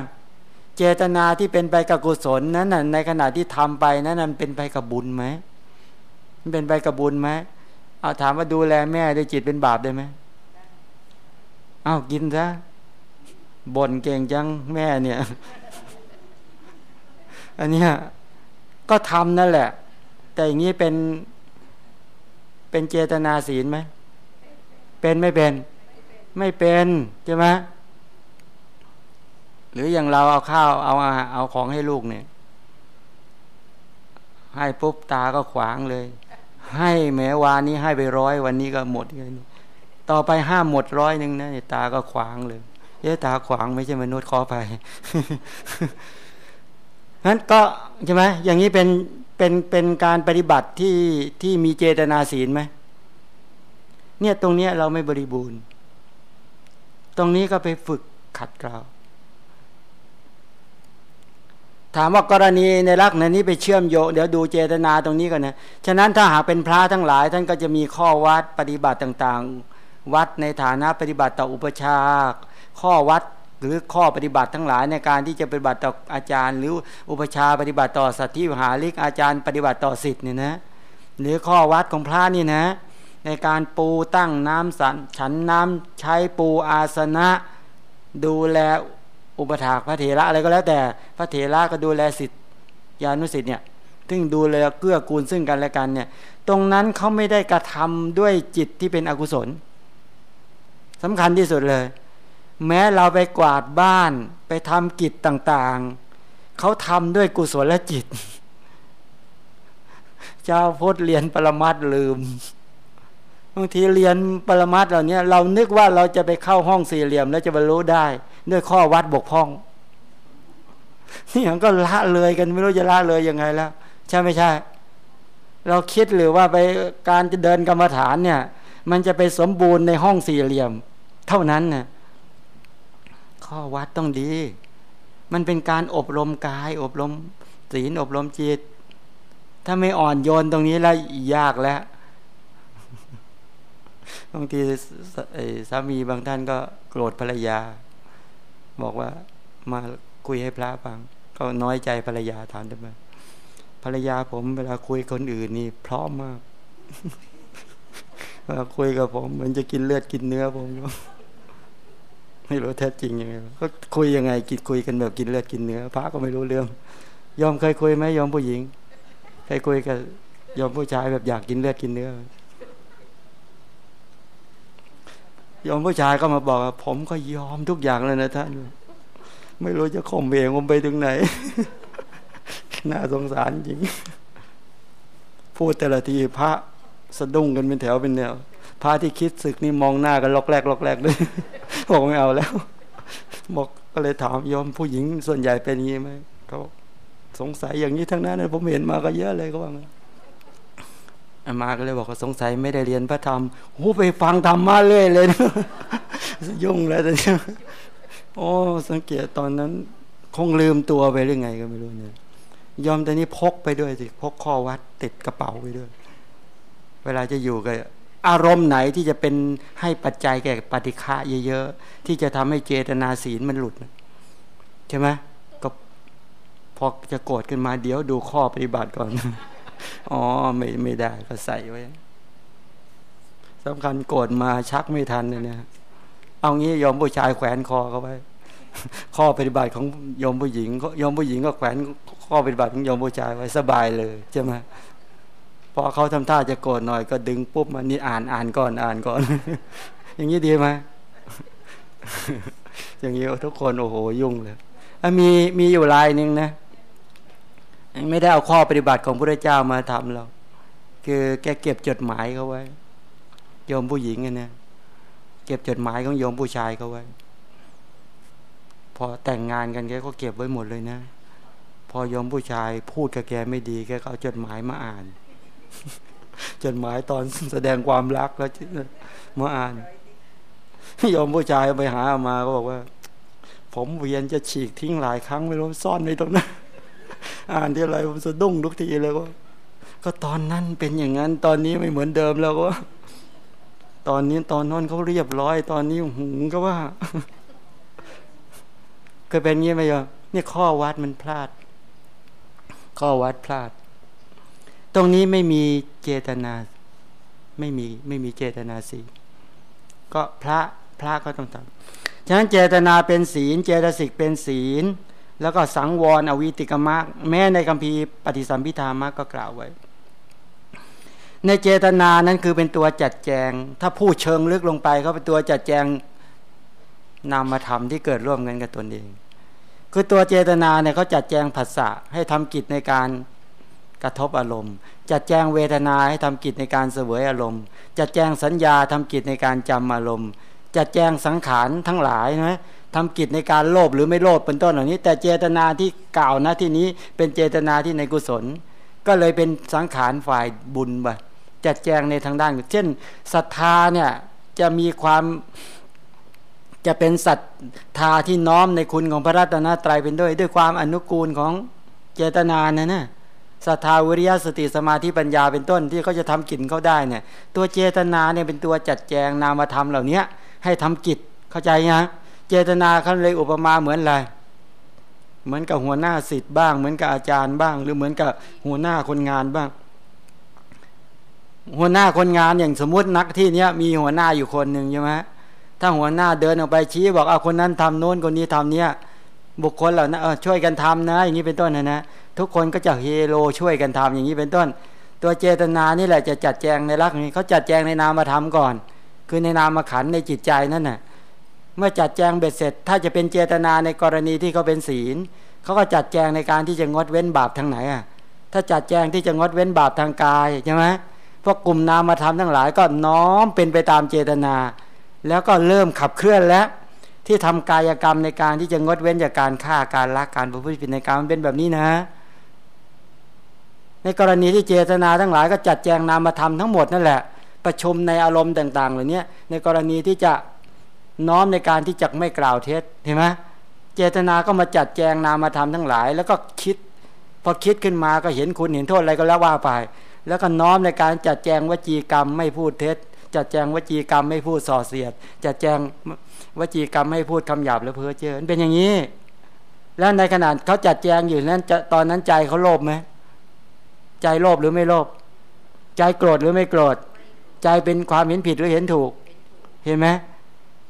B: เจตนาที่เป็นไปกับกุศลนั้นในขณะที่ทำไปนั้นมันเป็นไปกับบุญไหมมันเป็นไปกับบุญไหมเอาถามว่าดูแลแม่ด้วยจิตเป็นบาปได้ไหมเอากินซะบ่นเก่งจังแม่เนี่ยอันนี้ก็ทำนั่นแหละ แต่อย่างนี้เป็นเป็นเจตนาศีลไหมเป็นไม่เป็น ไม่เป็นใช่ไหม รืออย่างเราเอาข้าวเอาอาหารเอาของให้ลูกเนี่ย ให้ปุ๊บตาก็ขวางเลย ให้แม้วานนี้ให้ไปร้อยวันนี้ก็หมดเลยต่อไปห้ามหมดร้อยหนึ่งนะตาก็ขวางเลยเยอะตาขวางไม่ใช่มนุษย์ขอไปนั้นก็ใช่ไหมอย่างนี้เป็นเป็นเป็นการปฏิบัติที่ที่มีเจตนาศีลไหมเนี่ยตรงเนี้ยเราไม่บริบูรณ์ ตรงนี้ก็ไปฝึกขัดเกลา ถามว่ากรณีในลักษณะนี้ไปเชื่อมโยงเดี๋ยวดูเจตนาตรงนี้ก่อนนะฉะนั้นถ้าหากเป็นพระทั้งหลาย ท่านก็จะมีข้อวัดปฏิบัติต่างๆ วัดในฐานะปฏิบัติต่ออุปชาข้อวัดหรือข้อปฏิบัติทั้งหลายในการที่จะปฏิบัติต่ออาจารย์ หรืออุปชาปฏิบัติต่อสัตว์ที่หาลิกอาจารย์ปฏิบัติต่อสิทธิ์เนี่ยนะหรือข้อวัดของพระนี่นะ ในการปูตั้งน้ำสันฉันน้ำใช้ปูอาสนะ ดูแล อุปถากพระเถระอะไรก็แล้วแต่ พระเถระก็ดูแลสิทธิยานุสิทธิ์เนี่ยซึ่งดูแลเกื้อกูลซึ่งกันและกันเนี่ย ตรงนั้นเขาไม่ได้กระทำด้วยจิตที่เป็นอกุศลสำคัญที่สุดเลย แม้เราไปกวาดบ้านไปทำกิจต่างๆ เขาทำด้วยกุศลและจิต เจ้าพุทธเรียนปรมัตลืมบางทีเรียนปรมัตเหล่านี้เรานึกว่าเราจะไปเข้าห้องสี่เหลี่ยมแล้วจะบรรลุได้ ด้วยข้อวัดบกพร่องนี่มันก็ละเลยกันไม่รู้จะละเลยยังไงแล้ว ใช่ไม่ใช่ เราคิดหรือว่าไปการจะเดินกรรมฐานเนี่ย มันจะไปสมบูรณ์ในห้องสี่เหลี่ยม เท่านั้นเนี่ยข้อวัดต้องดี มันเป็นการอบรมกาย อบรมศีลอบรมจิต ถ้าไม่อ่อนโยนตรงนี้แล้วยากแล้วบางทีสามีบางท่านก็โกรธภรรยา บอกว่ามาคุยให้พระฟัง ก็น้อยใจภรรยาถามได้ไมภรรยาผมเวลาคุยคนอื่นนี่พร้อมมากเวลาคุยกับผมเหมันจะกินเลือดกินเนื้อผมไม่รู้แท้จริงยังไงก็คุยยังไงกินคุยกันแบบกินเลือดกินเนื้อพระก็ไม่รู้เรื่อง ยอมเคยคุยไหมยอมผู้หญิงเคยคุยกับยอมผู้ชายแบบอยากกินเลือดกินเนื้อ ยอมผู้ชายก็มาบอกผมก็ยอมทุกอย่างเลยนะท่าน ไม่รู้จะข่มเองผมไปถึงไหน น่าสงสารจริง พูดแต่ละทีพระสะดุ้งกันเป็นแถวเป็นแนว พระที่คิดศึกนี่มองหน้ากันล็อกแรกล็อกแรกเลยบอกไม่เอาแล้วบอกก็เลยถามยอมผู้หญิงส่วนใหญ่เป็นอย่างนี้ไหมเขาสงสัยอย่างนี้ทั้งนั้นผมเห็นมาก็เยอะเลยก็ว่าอา มาก็เลยบอกว่าสงสัยไม่ได้เรียนพระธรรมโอ้ไปฟังธรรมมาเรื่อยเลยยุ่งแล้วแต่โอ้สังเกตตอนนั้น คงลืมตัวไปหรือไงก็ไม่รู้เนี่ยยอมแต่นี้พกไปด้วยสิพกข้อวัดติดกระเป๋าไปด้วย เวลาจะอยู่กับอารมณ์ไหนที่จะเป็นให้ปัจจัยแก่ปฏิฆะเยอะๆ ที่จะทำให้เจตนาศีลมันหลุดใช่ไหมก็พอจะโกรธขึ้นมาเดี๋ยวดูข้อปฏิบัติก่อน อ๋อไม่ไม่ได้ก็ใส่ไว้สำคัญโกรธมาชักไม่ทันเนี่ยเอางี้ยอมผู้ชายแขวนคอเขาไว้ข้อปฏิบัติของยอมผู้หญิงยอมผู้หญิงก็แขวนข้อปฏิบัติของยอมผู้ชายไว้สบายเลยใช่ไหมพอเขาทำท่าจะโกรธหน่อยก็ดึงปุ๊บมานี่อ่านอ่านก่อนอ่านก่อน อย่างนี้ดีไหมอย่างนี้ทุกคนโอ้โหยุ่งเลยมีมีอยู่ลายหนึ่งนะ ไม่ได้เอาข้อปฏิบัติของพระเจ้ามาทำเราคือแกเก็บจดหมายเขาไว้โยมผู้หญิงเนี่ยเก็บจดหมายของโยมผู้ชายเขาไว้ พอแต่งงานกันแกก็เก็บไว้หมดเลยนะ พอโยมผู้ชายพูดกับแกไม่ดีแกก็เอาจดหมายมาอ่าน จดหมายตอนแสดงความรักแล้วมาอ่านโยมผู้ชายไปหามาก็บอกว่า ผมเวียนจะฉีกทิ้งหลายครั้งไม่รู้ซ่อนไว้ตรงนั้น อ่านที่อะไรผมสะดุ้งทุกทีเลยว่าก็ตอนนั้นเป็นอย่างนั้น ตอนนี้ไม่เหมือนเดิมแล้วก็ตอนนี้ตอนนั้นเขาเรียบร้อย ตอนนี้หูก็ว่าเคยเป็นงี้ไหมโยมนี่ข้อวัดมันพลาด ข้อวัดพลาด ตรงนี้ไม่มีเจตนา ไม่มีไม่มีเจตนาสีก็พระพระก็ต้องทำฉะนั้นเจตนาเป็นศีล เจตสิกเป็นศีล แล้วก็สังวรอวิติกมรรแม้ในคัมภีร์ปฏิสัมพิธามรรคก็กล่าวไว้ ในเจตนานั้นคือเป็นตัวจัดแจง ถ้าพูดเชิงลึกลงไปเขาเป็นตัวจัดแจงนามธรรมที่เกิดร่วมกันกับตนเอง คือตัวเจตนาเนี่ยเขาจัดแจงผัสสะให้ทำกิจในการกระทบอารมณ์ จัดแจงเวทนาให้ทำกิจในการเสวยอารมณ์ จัดแจงสัญญาทำกิจในการจำอารมณ์ จัดแจงสังขารทั้งหลายนะ ทำกิจในการโลภหรือไม่โลภเป็นต้นเหล่านี้ แต่เจตนาที่กล่าวนะที่นี้เป็นเจตนาที่ในกุศล ก็เลยเป็นสังขารฝ่ายบุญบ่จัดแจงในทางด้าน เช่นศรัทธาเนี่ยจะมีความจะเป็นศรัทธาที่น้อมในคุณของพระรัตนตรัยเป็นด้วย ด้วยความอนุกูลของเจตนานะนะศรัทธาวิริยะสติสมาธิปัญญาเป็นต้นที่เขาจะทำกิจเขาได้เนี่ยตัวเจตนาเนี่ยเป็นตัวจัดแจงนามธรรมเหล่านี้ให้ทำกิจเข้าใจยัง เจตนาเขาเลยอุปมาเหมือนอะไรเหมือนกับหัวหน้าสิทธิ์บ้าง เหมือนกับอาจารย์บ้าง หรือเหมือนกับหัวหน้าคนงานบ้าง หัวหน้าคนงานอย่างสมมตินักที่เนี้ยมีหัวหน้าอยู่คนหนึ่งใช่ไหมถ้าหัวหน้าเดินออกไปชี้บอกเอาคนนั้นทำโน้นคนนี้ทำเนี้ยบุคคลเหล่านั้นช่วยกันทำนะ อย่างนี้เป็นต้นนะนะทุกคนก็จะเฮโลช่วยกันทำอย่างนี้เป็นต้น ตัวเจตนานี่แหละจะจัดแจงในรักนี้เขาจัดแจงในนามธรรมก่อน คือในนามขันในจิตใจนั่นน่ะ เมื่อจัดแจงเบ็ดเสร็จ ถ้าจะเป็นเจตนาในกรณีที่เขาเป็นศีลเขาก็จัดแจงในการที่จะงดเว้นบาปทางไหนอะถ้าจัดแจงที่จะงดเว้นบาปทางกายใช่ไหมพวกกลุ่มนามธรรมทั้งหลายก็น้อมเป็นไปตามเจตนา แล้วก็เริ่มขับเคลื่อนแล้วที่ทำกายกรรมในการที่จะงดเว้นจากการฆ่าการลักการประพฤติผิดในการมันเป็นแบบนี้นะ ในกรณีที่เจตนาทั้งหลายก็จัดแจงนามธรรมทั้งหมดนั่นแหละ ประชุมในอารมณ์ต่าง ๆ เหล่านี้ในกรณีที่จะ น้อมในการที่จะไม่กล่าวเท็จเห็นไหมเจตนาก็มาจัดแจงนามธรรมทั้งหลาย แล้วก็คิด พอคิดขึ้นมาก็เห็นคุณเห็นโทษอะไรก็แล้วว่าไป แล้วก็น้อมในการจัดแจงวจีกรรมไม่พูดเท็จ จัดแจงวจีกรรมไม่พูดส่อเสียด จัดแจงวจีกรรมไม่พูดคำหยาบหรือเพ้อเจ้อเป็นอย่างนี้ แล้วในขณะเขาจัดแจงอยู่นั้นตอนนั้นใจเขาโลภไหมใจโลภหรือไม่โลภใจโกรธหรือไม่โกรธ ใจเป็นความเห็นผิดหรือเห็นถูก เห็นไหม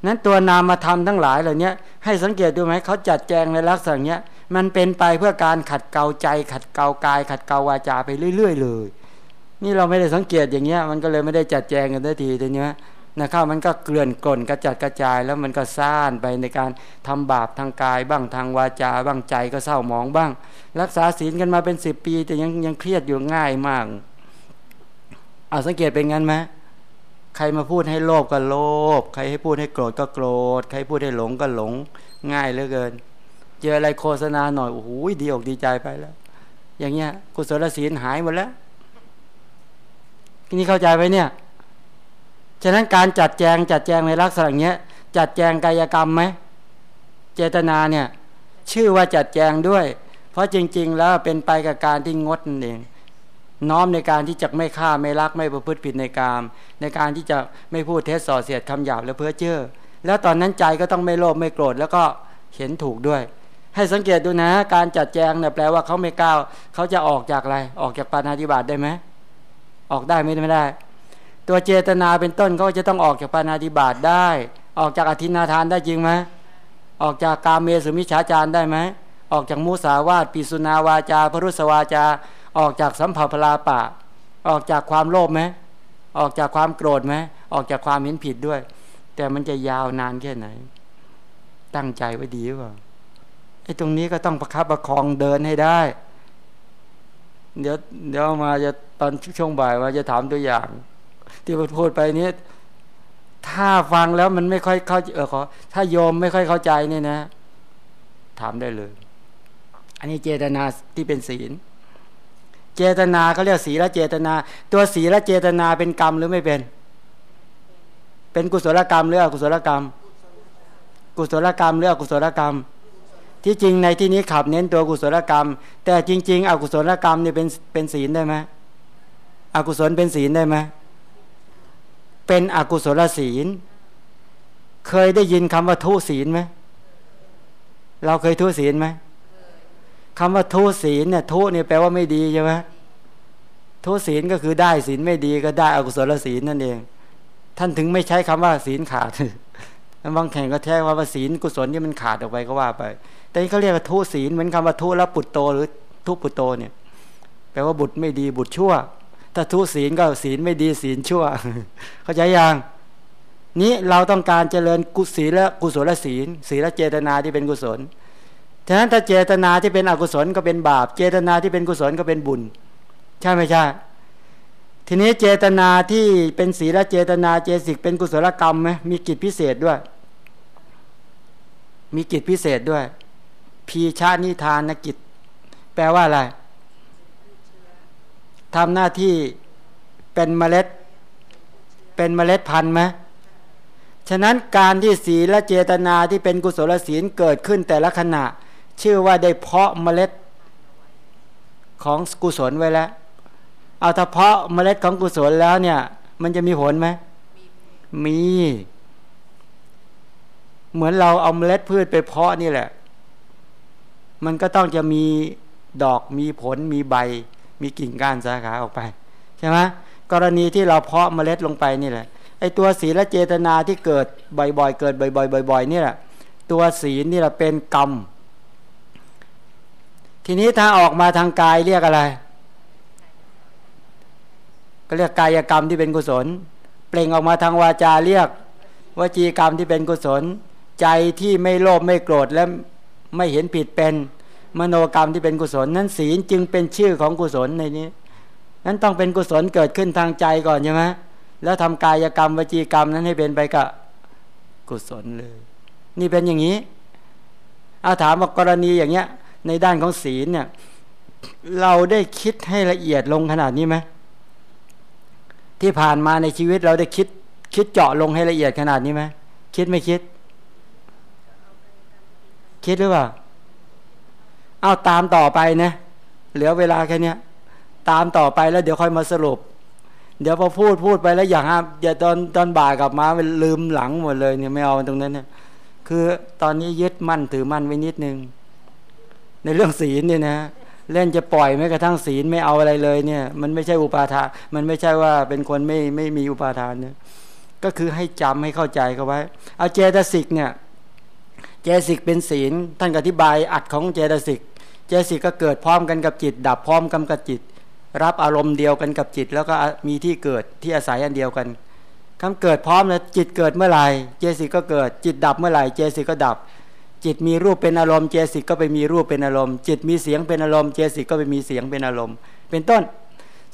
B: นั้นตัวนามธรรมทั้งหลายเหล่านี้ให้สังเกตดูไหมเขาจัดแจงในลักษณะนี้มันเป็นไปเพื่อการขัดเกลาใจ ขัดเกลากาย ขัดเกลาวาจาไปเรื่อย ๆ เลย นี่เราไม่ได้สังเกตอย่างเงี้ย มันก็เลยไม่ได้จัดแจงกันได้ทีทีนี้นะครับมันก็เกลื่อนกล่นกระจัดกระจายแล้วมันก็ซ่านไปในการทำบาปทางกายบ้างทางวาจาบ้างใจก็เศร้าหมองบ้าง รักษาศีลกันมาเป็นสิบปี แต่ยังยังเครียดอยู่ง่ายมากเอาสังเกตเป็นงั้นไหม ใครมาพูดให้โลภก็โลภใครให้พูดให้โกรธก็โกรธ ใครพูดให้หลงก็หลง ง่ายเหลือเกิน เจออะไรโฆษณาหน่อยโอ้โหดีอกดีใจไปแล้ว อย่างเงี้ยกุศลศีลหายหมดแล้วนี่เข้าใจไหมเนี่ยฉะนั้นการจัดแจงจัดแจงในลักษณะเนี้ย จัดแจงกายกรรมไหมเจตนาเนี่ย ชื่อว่าจัดแจงด้วย เพราะจริง ๆ แล้วเป็นไปกับการที่งดนั่นเอง น้อมในการที่จะไม่ฆ่าไม่รักไม่ประพฤติผิดในกาม ในการที่จะไม่พูดเท็จส่อเสียดคำหยาบและเพ้อเจ้อแล้วตอนนั้นใจก็ต้องไม่โลภไม่โกรธแล้วก็เห็นถูกด้วย ให้สังเกตดูนะ การจัดแจงเนี่ยแปลว่าเขาไม่ก้าวเขาจะออกจากอะไร ออกจากปานาธิบาตได้ไหมออกได้ไม่ไม่ได้ ตัวเจตนาเป็นต้นก็จะต้องออกจากปานาติบาตได้ ออกจากอธินาทานได้จริงไหมออกจากกาเมสุมิชาจารได้ไหมออกจากมุสาวาตปิสุนาวาจาพรุสวาจา ออกจากสัมผัสพลาปะ ออกจากความโลภไหมออกจากความโกรธไหมออกจากความเห็นผิดด้วย แต่มันจะยาวนานแค่ไหน ตั้งใจไว้ดีหรือเปล่าไอ้ตรงนี้ก็ต้องประคับประคองเดินให้ได้ เดี๋ยวเดี๋ยวมาจะตอนช่วงบ่ายว่าจะถามตัวอย่าง ที่พูดไปนี้ถ้าฟังแล้วมันไม่ค่อยเข้าเออขอถ้าโยมไม่ค่อยเข้าใจเนี่ยนะ ถามได้เลย อันนี้เจตนาที่เป็นศีล เจตนาเขาเรียกศีลเจตนา ตัวศีลเจตนาเป็นกรรมหรือไม่เป็น เป็นกุศลกรรมหรืออกุศลกรรม กุศลกรรมหรืออกุศลกรรม ที่จริงในที่นี้ขับเน้นตัวกุศลกรรม แต่จริง ๆ อกุศลกรรมเนี่ยเป็นเป็นศีลได้ไหมอกุศลเป็นศีลได้ไหมเป็นอกุศลศีล เคยได้ยินคำว่าทุศีลไหมเราเคยทุศีลไหม คำว่าทุศีลเนี่ยทุเนี่ยแปลว่าไม่ดีใช่ไหมทุศีลก็คือได้ศีลไม่ดีก็ได้อกุศลศีลนั่นเอง ท่านถึงไม่ใช้คำว่าศีลขาดบางแข่งก็แท้ว่าศีลกุศลที่มันขาดออกไปก็ว่าไป แต่นี่เขาเรียกว่าทุศีลเหมือนคำว่าทุแล้วปุตโตหรือทุปุตโตเนี่ย แปลว่าบุตรไม่ดีบุตรชั่ว ถ้าทุศีลก็ศีลไม่ดีศีลชั่ว เข้าใจยังนี้เราต้องการเจริญกุศลและกุศลศีลศีลเจตนาที่เป็นกุศล ฉะนั้นถ้าเจตนาที่เป็นอกุศลก็เป็นบาป เจตนาที่เป็นกุศลก็เป็นบุญ ใช่ไหมใช่ ทีนี้เจตนาที่เป็นศีลเจตนาเจสิกเป็นกุศลกรรมไหมมีกิจพิเศษด้วย มีกิจพิเศษด้วย พีชานิทานกิจ แปลว่าอะไรทำหน้าที่เป็นเมล็ด เป็นเมล็ดพันธุ์ไหมฉะนั้นการที่ศีลและเจตนาที่เป็นกุศลศีลเกิดขึ้นแต่ละขณะ ชื่อว่าได้เพาะเมล็ดของกุศลไว้แล้ว เอาถ้าเพาะเมล็ดของกุศลแล้วเนี่ย มันจะมีผลไหมมี เหมือนเราเอาเมล็ดพืชไปเพาะนี่แหละ มันก็ต้องจะมีดอกมีผลมีใบ มีกิ่งก้านสาขาออกไปใช่ไหมกรณีที่เราเพาะเมล็ดลงไปนี่แหละไอตัวศีลเจตนาที่เกิดบ่อยๆ เกิดบ่อยๆบ่อยๆนี่แหละ ตัวศีลนี่แหละเป็นกรรม ทีนี้ถ้าออกมาทางกายเรียกอะไร ก็เรียกกายกรรมที่เป็นกุศล เปล่งออกมาทางวาจาเรียกวจีกรรมที่เป็นกุศล ใจที่ไม่โลภไม่โกรธและไม่เห็นผิดเป็นมโนกรรมที่เป็นกุศล นั้นศีลจึงเป็นชื่อของกุศลในนี้ นั้นต้องเป็นกุศลเกิดขึ้นทางใจก่อนใช่ไหมแล้วทำกายกรรมวจีกรรมนั้นให้เป็นไปกับกุศลเลย นี่เป็นอย่างนี้ เอาถามว่ากรณีอย่างเงี้ย ในด้านของศีลเนี่ย เราได้คิดให้ละเอียดลงขนาดนี้ไหมที่ผ่านมาในชีวิตเราได้คิด คิดเจาะลงให้ละเอียดขนาดนี้ไหมคิดไม่คิด คิดหรือเปล่าเอาตามต่อไปนะเหลือเวลาแค่นี้ตามต่อไปแล้วเดี๋ยวค่อยมาสรุป เดี๋ยวพอพูดพูดไปแล้วอย่าห้ามอย่าตอนตอนบ่ายกลับมาลืมหลังหมดเลยเนี่ยไม่เอาตรงนั้นเนี่ยคือตอนนี้ยึดมั่นถือมั่นไว้นิดนึง ในเรื่องศีลเนี่ยนะเล่นจะปล่อยแม้กระทั่งศีลไม่เอาอะไรเลยเนี่ย มันไม่ใช่อุปาทาน มันไม่ใช่ว่าเป็นคนไม่ไม่มีอุปาทานเนี่ยก็คือให้จำให้เข้าใจเขาไว้เอาเจตสิกเนี่ย เจตสิกเป็นศีล ท่านอธิบายอัดของเจตสิก เจตสิกก็เกิดพร้อมกันกับจิต ดับพร้อมกันกับจิต รับอารมณ์เดียวกันกับจิต แล้วก็มีที่เกิดที่อาศัยอันเดียวกันคำเกิดพร้อมแล้วจิตเกิดเมื่อไหร่ เจตสิกก็เกิด จิตดับเมื่อไหร่ เจตสิกก็ดับ จิตมีรูปเป็นอารมณ์เจสิกก็ไปมีรูปเป็นอารมณ์ จิตมีเสียงเป็นอารมณ์เจสิกก็ไปมีเสียงเป็นอารมณ์ เป็นต้น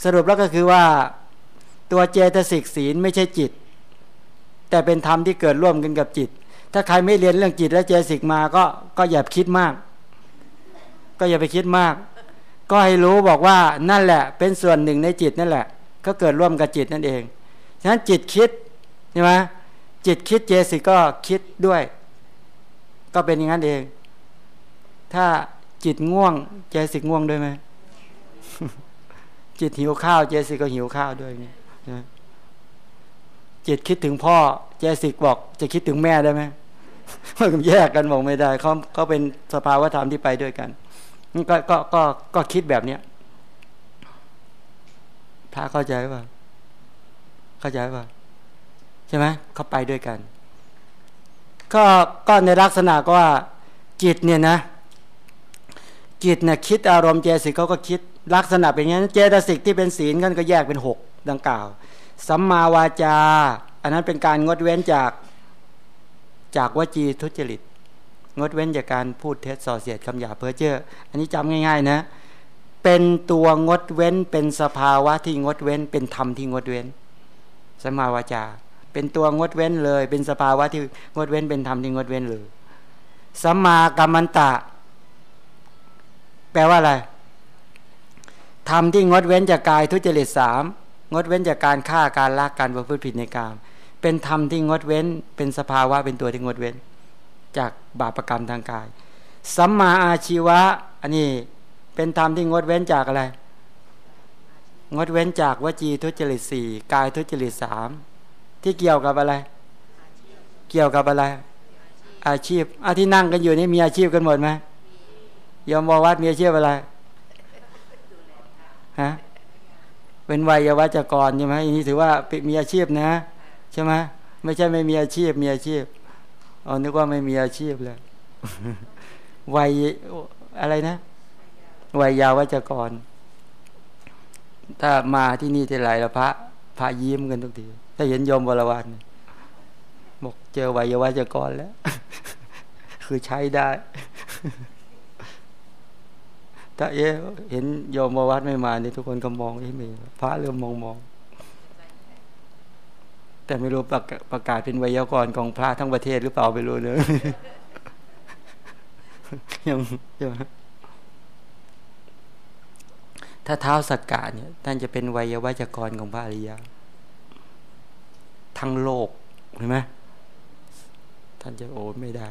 B: สรุปแล้วก็คือว่าตัวเจตสิกศีลไม่ใช่จิต แต่เป็นธรรมที่เกิดร่วมกันกับจิต ถ้าใครไม่เรียนเรื่องจิตและเจสิกมาก็ก็อย่าคิดมาก ก็อย่าไปคิดมาก ก็ให้รู้บอกว่านั่นแหละ เป็นส่วนหนึ่งในจิตนั่นแหละ ก็เกิดร่วมกับจิตนั่นเองฉะนั้นจิตคิดใช่ไหมจิตคิดเจสิก็คิดด้วย ก็เป็นอย่างนั้นเอง ถ้าจิตง่วงเจสิกง่วงด้วยไหมจิตหิวข้าว เจสิกก็หิวข้าวด้วยเนี่ยจิตคิดถึงพ่อ เจสิกบอก จะคิดถึงแม่ได้ไหมมันแยกกันบอกไม่ได้เขาเขาเป็นสภาวธรรมที่ไปด้วยกันก็ก็ก็ก็คิดแบบเนี้ยพระเข้าใจป่ะเข้าใจป่ะใช่ไหมเขาไปด้วยกัน ก็ก็ในลักษณะก็ว่าจิตเนี่ยนะจิตเนี่ยคิดอารมณ์เจสิกเขาก็คิดลักษณะเป็นอย่างนั้นเจตสิกที่เป็นศีลกันก็แยกเป็นหกดังกล่าวสัมมาวาจา อันนั้นเป็นการงดเว้นจากจากวจีทุจริต งดเว้นจากการพูดเท็จส่อเสียดคำหยาเพ้อเจ้ออันนี้จำง่าย ๆ นะ เป็นตัวงดเว้นเป็นสภาวะที่งดเว้นเป็นธรรมที่งดเว้นสัมมาวาจา เป็นตัวงดเว้นเลย เป็นสภาวะที่งดเว้นเป็นธรรมที่งดเว้นเลยสัมมากรรมันตะ แปลว่าอะไรธรรมที่งดเว้นจากกายทุจริตสามงดเว้นจากการฆ่าการลักการประพฤติผิดในกามเป็นธรรมที่งดเว้น เป็นสภาวะเป็นตัวที่งดเว้น จากบาปรกรรมทางกาย สัมมาอาชีวะ อันนี้เป็นธรรมที่งดเว้นจากอะไร งดเว้นจากวจีทุจริตสี่กายทุจริตสาม ที่เกี่ยวกับอะไร เกี่ยวกับอะไร อาชีพอาที่นั่งกันอยู่นี่มีอาชีพกันหมดไหมยอมบอกวัดมีอาชีพอะไรฮะเป็นวัยวัจกรใช่ไหมอันนี้ถือว่ามีอาชีพนะใช่ไหมไม่ใช่ไม่มีอาชีพมีอาชีพเอานึกว่าไม่มีอาชีพเลยวัยอะไรนะวัยยาวัจกร ถ้ามาที่นี่จะไหลละพระพระยิ้มกันทุกที ถ้าเห็นโยมวรวันบอกเจอวัยวัจกรแล้ว คือใช้ได้ ถ้าเอ๊เห็นโยมวัดไม่มาเนี่ทุกคนก็มองไม่มีพระเริ่มมองมอง แต่ไม่รู้ประประกาศเป็นไวยากรของพระทั้งประเทศหรือเปล่าไม่รู้เนอะยังยังถ้าเท้าสักกะเนี่ยท่านจะเป็นไวยวัจกรของพระอริยะ ทั้งโลกเห็นไหมท่านจะโอ้ไม่ได้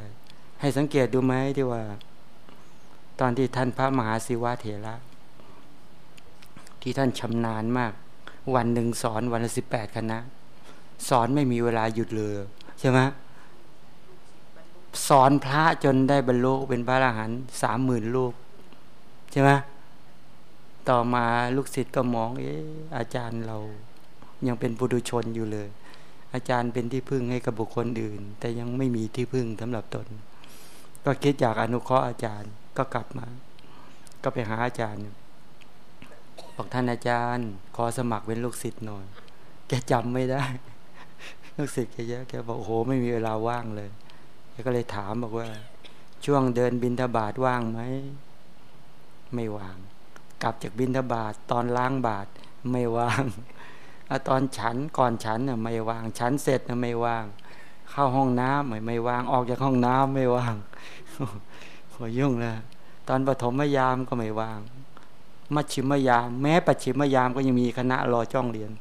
B: ให้สังเกตดูไหมที่ว่า ตอนที่ท่านพระมหาศิวะเถระที่ท่านชำนาญมาก วันหนึ่งสอนวันละสิบแปดคณะ สอนไม่มีเวลาหยุดเลยใช่ไหมสอนพระจนได้บรรลุเป็นพระอรหันต์สามหมื่นลูกใช่ไหมต่อมาลูกศิษย์ก็มอง เอออาจารย์เรายังเป็นปุถุชนอยู่เลย อาจารย์เป็นที่พึ่งให้กับบุคคลอื่น แต่ยังไม่มีที่พึ่งสำหรับตน ก็คิดอยากอนุเคราะห์อาจารย์ก็กลับมา ก็ไปหาอาจารย์บอกท่านอาจารย์ขอสมัครเป็นลูกศิษย์หน่อยแกจำไม่ได้ ลูกศิษย์แกเยอะแกบอกโอ้โหไม่มีเวลาว่างเลยแกก็เลยถามบอกว่า ช่วงเดินบินทบาทว่างไหมไม่ว่าง กลับจากบินทบาทตอนล้างบาทไม่ว่าง ตอนฉันก่อนฉันน่ะไม่ว่าง ฉันเสร็จน่ะไม่ว่าง เข้าห้องน้ำไม่ไม่ว่างออกจากห้องน้ำไม่ว่างโหยุ่งเลยตอนปฐมยามก็ไม่ว่างมัชชิมยาม แม้ปัจฉิมยามก็ยังมีคณะรอจ้องเรียน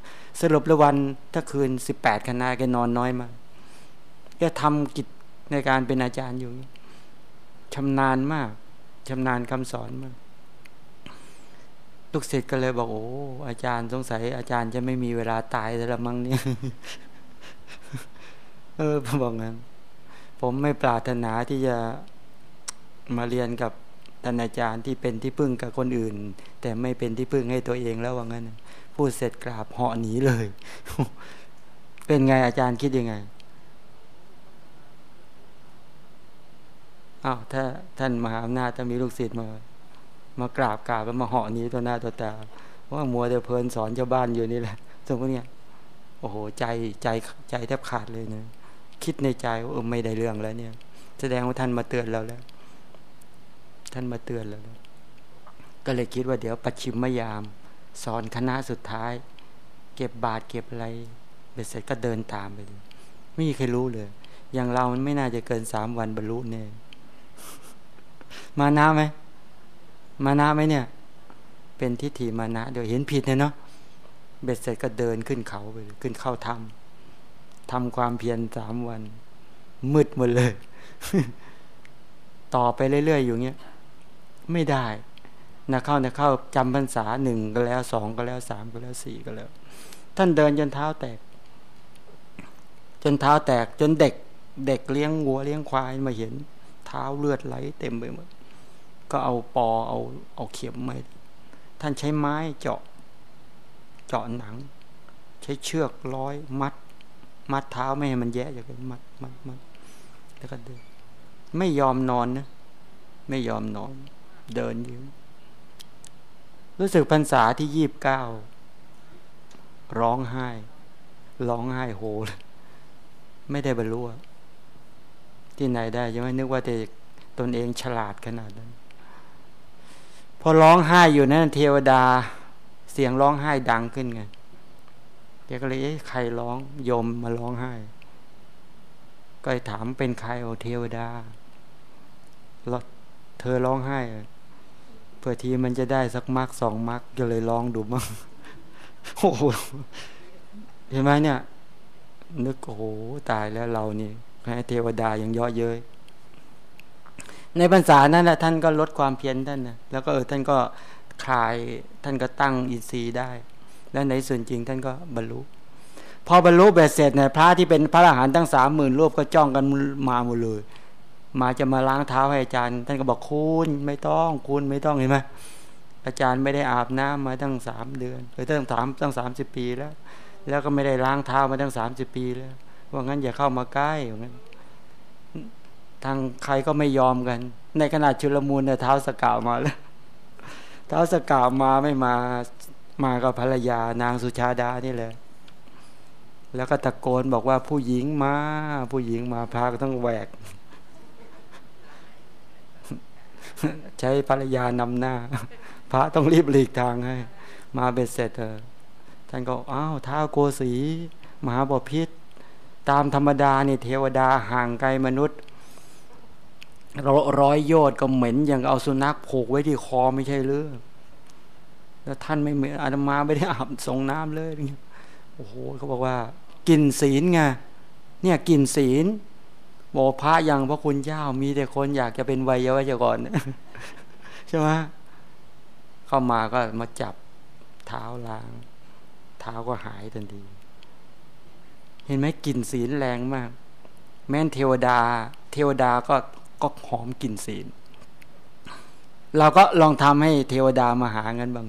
B: สรุปละวันถ้าคืนสิบแปดคณะแกนอนน้อยมากแกทำกิจในการเป็นอาจารย์อยู่ชำนาญมากชำนาญคำสอนมาก ลูกศิษย์ก็เลยบอกโอ้อาจารย์สงสัย อาจารย์จะไม่มีเวลาตายแล้วมั้งเนี่ยเออผมบอกงั้นผมไม่ปรารถนาที่จะมาเรียนกับท่านอาจารย์ที่เป็นที่พึ่งกับคนอื่น แต่ไม่เป็นที่พึ่งให้ตัวเองแล้วว่างั้นพูดเสร็จกราบเหาะหนีเลย เป็นไงอาจารย์คิดยังไงอ้าวถ้าท่านมหาอำนาจถ้ามีลูกศิษย์มา มากราบกราบแล้วมาเหาะนี้ตัวหน้าตัวตาว่ามัวแต่เพลินสอนชาวบ้านอยู่นี่แหละสมมติเนี่ยโอ้โหใจใจใจแทบขาดเลยเนะคิดในใจว่าเออไม่ได้เรื่องแล้วเนี่ย แสดงว่าท่านมาเตือนเราแล้ว ท่านมาเตือนเราแล้วก็เลยคิดว่าเดี๋ยวปัจฉิมยาม สอนคณะสุดท้าย เก็บบาทเก็บอะไรเบ็ดเสร็จก็เดินตามไปไม่มีใครรู้เลย อย่างเรามันไม่น่าจะเกินสามวันบรรลุเนี่ยมานะไหม มานะไหมเนี่ย เป็นทิฏฐิมานะ เดี๋ยวเห็นผิดเนี่ยเนาะเบ็ดเสร็จก็เดินขึ้นเขาไปขึ้นเข้าถ้ำทำความเพียรสามวัน มืดหมดเลย ต่อไปเรื่อยๆอยู่เงี้ยไม่ได้นะเข้านะเข้าจำพรรษาหนึ่งก็แล้วสองก็แล้วสามก็แล้วสี่ก็แล้ว ท่านเดินจนเท้าแตก จนเท้าแตกจนเด็ก เด็กเลี้ยงวัวเลี้ยงควายมาเห็น เท้าเลือดไหลเต็มไปหมด ก็เอาปอเอาเอาเข็มมาท่านใช้ไม้เจาะ เจาะหนัง ใช้เชือกร้อยมัด มัดเท้าไม่ให้มันแย่อย่างนี้มัดมัดมัดแล้วก็เดินไม่ยอมนอนนะไม่ยอมนอน เดินอยู่รู้สึกพรรษาที่ยีบเก้าร้องไห้ ร้องไห้โหไม่ได้บรรลุที่ไหนได้ยังไม่นึกว่าแต่ตนเองฉลาดขนาดนั้น พอร้องไห้อยู่นั่นเทวดา เสียงร้องไห้ดังขึ้นไงแกก็เลยใครร้องยมมาร้องไห้ ก็ถามเป็นใครโอเทวดาเธอร้องไห้เพื่อทีมันจะได้สักมักสองมักก็เลยร้องดูมั้งโอ้โหเห็นไหมเนี่ย นึกโอ้โหตายแล้วเรานี่ให้เทวดายังย่อเย้ย ในพรรษานั้นแหละท่านก็ลดความเพียรท่านนะแล้วก็เออท่านก็คลายท่านก็ตั้งอินทรีย์ได้ และในส่วนจริงท่านก็บรรลุ พอบรรลุเบ็ดเสร็จเนี่ยพระที่เป็นพระอรหันต์ทั้งสามหมื่นรูปก็จ้องกันมาหมดเลย มาจะมาล้างเท้าให้อาจารย์ ท่านก็บอกคุณไม่ต้องคุณไม่ต้องเห็นไหมอาจารย์ไม่ได้อาบน้ำมาตั้งสามเดือนหรือตั้งสามตั้งสามสิบปีแล้ว แล้วก็ไม่ได้ล้างเท้ามาตั้งสามสิบปีแล้วว่างั้นอย่าเข้ามาใกล้อย่างั้น ทางใครก็ไม่ยอมกัน ในขณะชุลมุนเนี่ยเท้าสกาวมาแล้วเท้าสกาวมาไม่มามากับภรรยานางสุชาดานี่แหละแล้วก็ตะโกนบอกว่าผู้หญิงมา ผู้หญิงมาพาก็ต้องแหวก ใช้ภรรยานำหน้า พระต้องรีบหลีกทางให้ มาเบ็ดเสร็จเถอะท่านก็อ้าวท้าโกสีมหาบพิษตามธรรมดาเนี่ยเทวดาห่างไกลมนุษย์ เราร้อยโยดก็เหม็นอย่างเอาสุนัขผูกไว้ที่คอไม่ใช่หรือแล้วท่านไม่เหมือนอาตมาไม่ได้อาบส่งน้ำเลยโอ้โหเขาบอกว่ากินศีลไงเนี่ยกินศีลบอกพระอย่างพระคุณเจ้ามีแต่คนอยากจะเป็นวัยวะก่อนใช่ไหมเข้ามาก็มาจับทท้าล้าง เท้าก็หายทันที เห็นไหมกลิ่นศีลแรงมาก แม้นเทวดา เทวดาก็ ก็หอมกลิ่นศีล เราก็ลองทำให้เทวดามาหางันบาง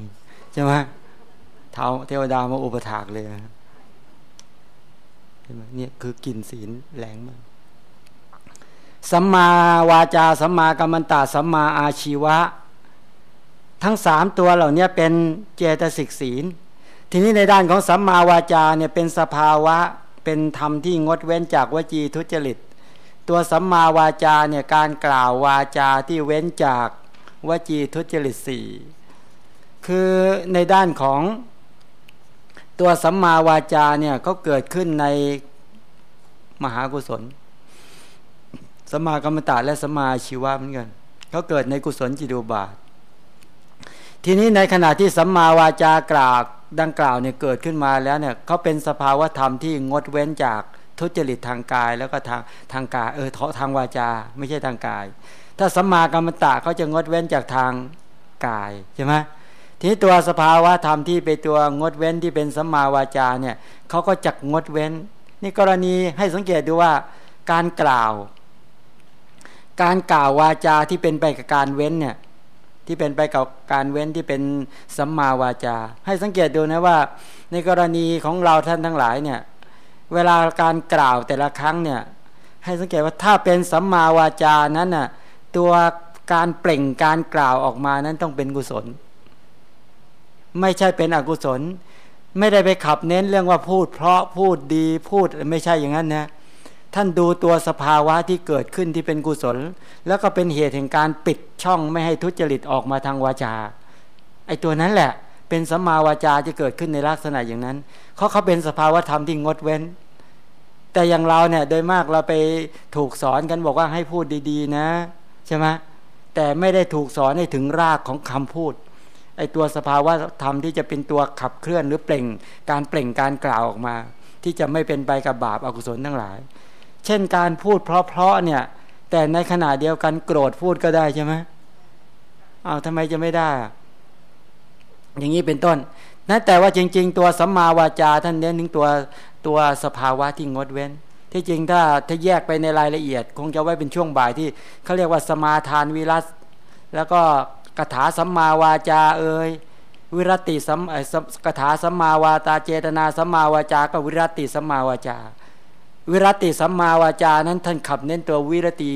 B: ใช่ไหมเท้าเทวดามาอุปถากเลยเห็นไหมเนี่ยคือกลิ่นศีลแรงมากสัมมาวาจาสัมมากัมมันตาสัมมาอาชีวะ ทั้งสามตัวเหล่านี้เป็นเจตสิกศีล ทีนี้ในด้านของสัมมาวาจาเนี่ยเป็นสภาวะเป็นธรรมที่งดเว้นจากวจีทุจริต ตัวสัมมาวาจาเนี่ยการกล่าววาจาที่เว้นจากวจีทุจริตสี่คือในด้านของตัวสัมมาวาจาเนี่ยเขาเกิดขึ้นในมหากุศลสัมมากรรมตาและสัมาชีวะเหมือนกันเขาเกิดในกุศลจิตุบาท ทีนี้ในขณะที่สัมมาวาจากล่าวดังกล่าวเนี่ยเกิดขึ้นมาแล้วเนี่ยเขาเป็นสภาวธรรมที่งดเว้นจาก ทุจริตทางกายแล้วก็ทางทางกายเออทางวาจา ไม่ใช่ทางกาย ถ้าสัมมากรรมตะเขาจะงดเว้นจากทางกายใช่ไหมทีนี้ตัวสภาวะธรรมที่เป็นตัวงดเว้นที่เป็นสัมมาวาจาเนี่ยเขาก็จักงดเว้นนี่กรณีให้สังเกตดูว่าการกล่าว การกล่าววาจาที่เป็นไปกับการเว้นเนี่ยที่เป็นไปกับการเว้นที่เป็นสัมมาวาจา ให้สังเกตดูนะว่า ในกรณีของเราท่านทั้งหลายเนี่ย เวลาการกล่าวแต่ละครั้งเนี่ยให้สังเกตว่าถ้าเป็นสัมมาวาจานั้นน่ะตัวการเปล่งการกล่าวออกมานั้นต้องเป็นกุศล ไม่ใช่เป็นอกุศล ไม่ได้ไปขับเน้นเรื่องว่าพูด เพราะพูดดีพูดไม่ใช่อย่างนั้นนะท่านดูตัวสภาวะที่เกิดขึ้นที่เป็นกุศล แล้วก็เป็นเหตุแห่งการปิดช่องไม่ให้ทุจริตออกมาทางวาจาไอ้ตัวนั้นแหละ เป็นสัมมาวาจาจะเกิดขึ้นในลักษณะอย่างนั้นเขาเขาเป็นสภาวธรรมที่งดเว้น แต่อย่างเราเนี่ยโดยมากเราไปถูกสอนกันบอกว่าให้พูดดีๆ นะใช่ไหมแต่ไม่ได้ถูกสอนให้ถึงรากของคำพูดไอ้ตัวสภาวะธรรมที่จะเป็นตัวขับเคลื่อนหรือเปล่ง การเปล่งการกล่าวออกมา ที่จะไม่เป็นไปกับบาปอากุศลทั้งหลาย เช่นการพูดเพราะๆเนี่ย แต่ในขณะเดียวกันโกรธพูดก็ได้ใช่ไหมอ้าวทำไมจะไม่ได้ อย่างนี้เป็นต้นนั่นแต่ว่าจริง ๆ ตัวสัมมาวาจาท่านเน้นถึงตัวตัวสภาวะที่งดเว้น ที่จริงถ้าถ้าแยกไปในรายละเอียด คงจะไว้เป็นช่วงบ่ายที่เขาเรียกว่าสมาทานวิรัตแล้วก็กถาสัมมาวาจาเอ่ยวิรติสัมกถาสัมมาวาตาเจตนาสัมมาวาจาก็วิรติสัมมาวาจา วิรติสัมมาวาจานั้นท่านขับเน้นตัววิรติ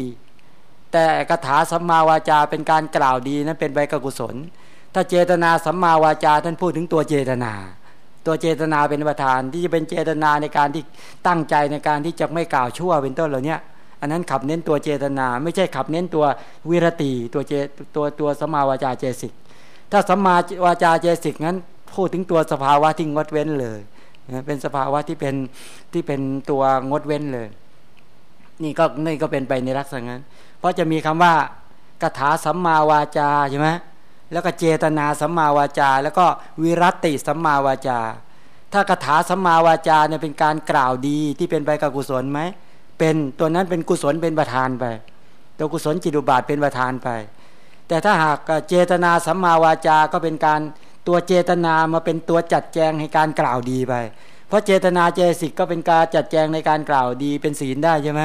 B: แต่คาถาสัมมาวาจาเป็นการกล่าวดีนั้นเป็นใบกุศล ถ้าเจตนาสัมมาวาจาท่านพูดถึงตัวเจตนา ตัวเจตนาเป็นประธานที่จะเป็นเจตนาในการที่ตั้งใจในการที่จะไม่กล่าวชั่วเป็นต้นเหล่านี้อันนั้นขับเน้นตัวเจตนา ไม่ใช่ขับเน้นตัววิรติตัวเจตัวตัวสัมมาวาจาเจสิกถ้าสัมมาวาจาเจสิกนั้นพูดถึงตัวสภาวะที่งดเว้นเลยเป็นสภาวะที่เป็นที่เป็นตัวงดเว้นเลย นี่ก็นี่ก็เป็นไปในลักษณะนั้น เพราะจะมีคำว่ากถาสัมมาวาจาใช่ไหม แล้วก็เจตนาสัมมาวาจา แล้วก็วิรัติสัมมาวาจา ถ้ากถาสัมมาวาจาเนี่ยเป็นการกล่าวดีที่เป็นไปกับกุศลไหมเป็นตัวนั้นเป็นกุศลเป็นประธานไป ตัวกุศลจิตุบาทเป็นประธานไป แต่ถ้าหากเจตนาสัมมาวาจาก็เป็นการตัวเจตนามาเป็นตัวจัดแจงให้การกล่าวดีไป เพราะเจตนาเจสิกก็เป็นการจัดแจงในการกล่าวดีเป็นศีลได้ใช่ไหม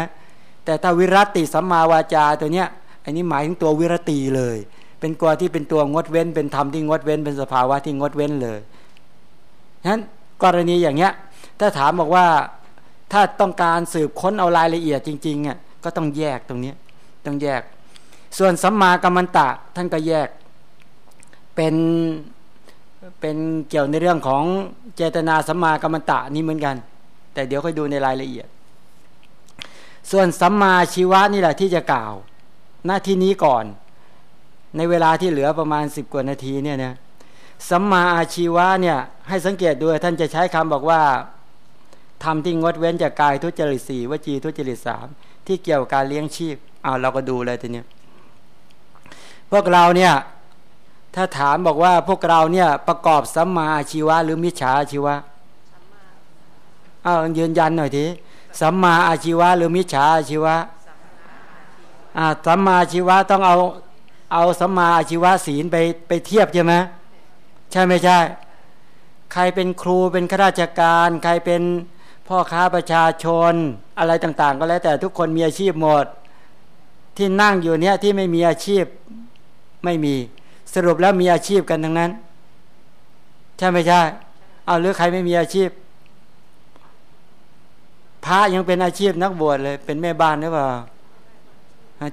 B: แต่ถ้าวิรัติสัมมาวาจาตัวเนี้ยอันนี้หมายถึงตัววิรติเลย เป็นกว่าที่เป็นตัวงดเว้น เป็นธรรมที่งดเว้น เป็นสภาวะที่งดเว้นเลยฉะนั้นกรณีอย่างเงี้ย ถ้าถามบอกว่าถ้าต้องการสืบค้นเอารายละเอียดจริงๆอะก็ต้องแยกตรงนี้ต้องแยก ส่วนสัมมากัมมันตะท่านก็แยกเป็นเป็นเกี่ยวในเรื่องของเจตนาสัมมากรรมตะนี่เหมือนกัน แต่เดี๋ยวค่อยดูในรายละเอียด ส่วนสัมมาชีวะนี่แหละที่จะกล่าว หน้าที่นี้ก่อน ในเวลาที่เหลือประมาณสิบกว่านาทีเนี่ยนะสัมมาอาชีวะเนี่ยให้สังเกตด้วยท่านจะใช้คำบอกว่าทำที่งดเว้นจากกายทุจริตสี่วจีทุจริตสามที่เกี่ยวกับการเลี้ยงชีพอ้าวเราก็ดูเลยทีนี้พวกเราเนี่ยถ้าถามบอกว่าพวกเราเนี่ยประกอบสัมมาอาชีวะหรือมิจฉาอาชีวะอ้าวยืนยันหน่อยทีสัมมาอาชีวะหรือมิจฉาอาชีวะอ่าสัมมาอาชีวะต้องเอา เอาสัมมาอาชีวะศีลไปไปเทียบใช่ไหมใช่ไม่ใช่ ใครเป็นครูเป็นข้าราชการ ใครเป็นพ่อค้าประชาชนอะไรต่าง ๆ ก็แล้วแต่ทุกคนมีอาชีพหมด ที่นั่งอยู่เนี้ยที่ไม่มีอาชีพไม่มีสรุปแล้วมีอาชีพกันทั้งนั้น ใช่ไม่ใช่ เอาหรือใครไม่มีอาชีพ พระยังเป็นอาชีพนักบวชเลย เป็นแม่บ้านหรือเปล่า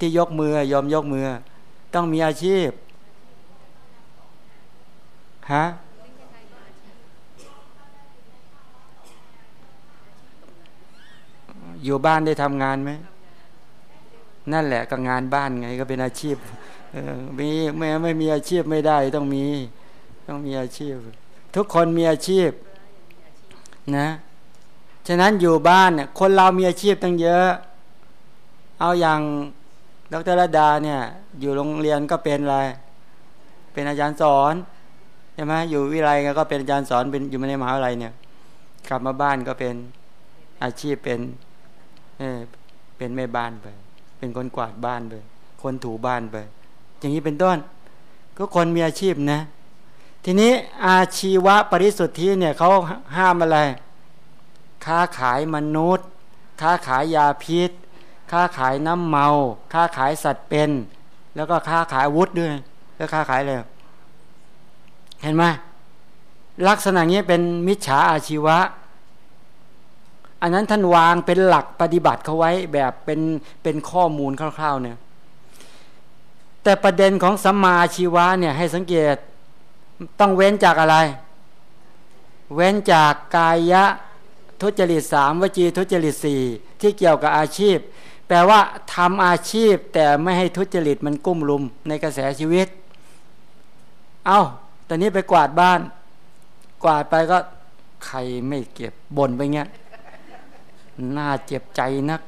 B: ที่ยกมือยอมยกมือ ต้องมีอาชีพฮะอยู่บ้านได้ทำงานไหมนั่นแหละก็งานบ้านไงก็เป็นอาชีพมีแม้ไม่มีอาชีพไม่ได้ต้องมี ต้องมีอาชีพ ทุกคนมีอาชีพ นะ ฉะนั้นอยู่บ้านเนี่ยคนเรามีอาชีพตั้งเยอะ เอาอย่าง ดรรดาเนี่ย อยู่โรงเรียนก็เป็นอะไร เป็นอาจารย์สอนใช่ไหมอยู่วิไลก็เป็นอาจารย์สอนเป็นอยู่ในมหาวิทยาลัยเนี่ยกลับมาบ้านก็เป็นอาชีพเป็นเออเป็นแม่บ้านไป เป็นคนกวาดบ้านไป คนถูบ้านไป อย่างนี้เป็นต้น ก็คนมีอาชีพนะ ทีนี้อาชีวะปริสุทธิ์เนี่ยเขาห้ามอะไร ค้าขายมนุษย์ ค้าขายยาพิษ ค้าขายน้ำเมา ค้าขายสัตว์เป็น แล้วก็ค้าขายอาวุธด้วยแล้วค้าขายอะไรเห็นไหมลักษณะนี้เป็นมิจฉาอาชีวะ อันนั้นท่านวางเป็นหลักปฏิบัติเขาไว้แบบเป็นเป็นข้อมูลคร่าวๆเนี่ยแต่ประเด็นของสัมมาชีวะเนี่ยให้สังเกตต้องเว้นจากอะไร เว้นจากกายะทุจริตสามวจีทุจริตสี่ที่เกี่ยวกับอาชีพ แปลว่าทำอาชีพแต่ไม่ให้ทุจริตมันกุ้มลุมในกระแสชีวิต เอา้าตอนนี้ไปกวาดบ้าน กวาดไปก็ใครไม่เก็บบ่นไปเงี้ยน่าเจ็บใจนัก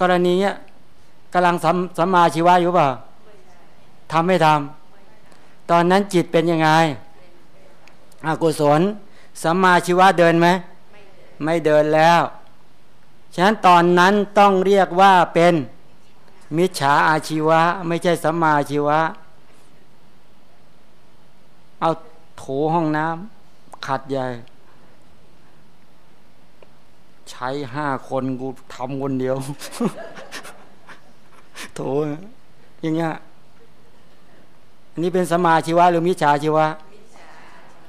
B: กรณีเนี้ยกำลังสัมสมมาชีวะอยู่เปล่าทำไม่ทำตอนนั้นจิตเป็นยังไงอกุศลสัมมาชีวะเดินไหม ไม่เดินแล้ว ฉะนั้นตอนนั้นต้องเรียกว่าเป็นมิจฉาอาชีวะ ไม่ใช่สัมมาชีวะ เอาโถห้องน้ำขัดใหญ่ ใช้ห้าคนกูทำคนเดียวโถอย่างเงี้ยนนี้เป็นสมาชีวะหรือมิจฉาชีวะ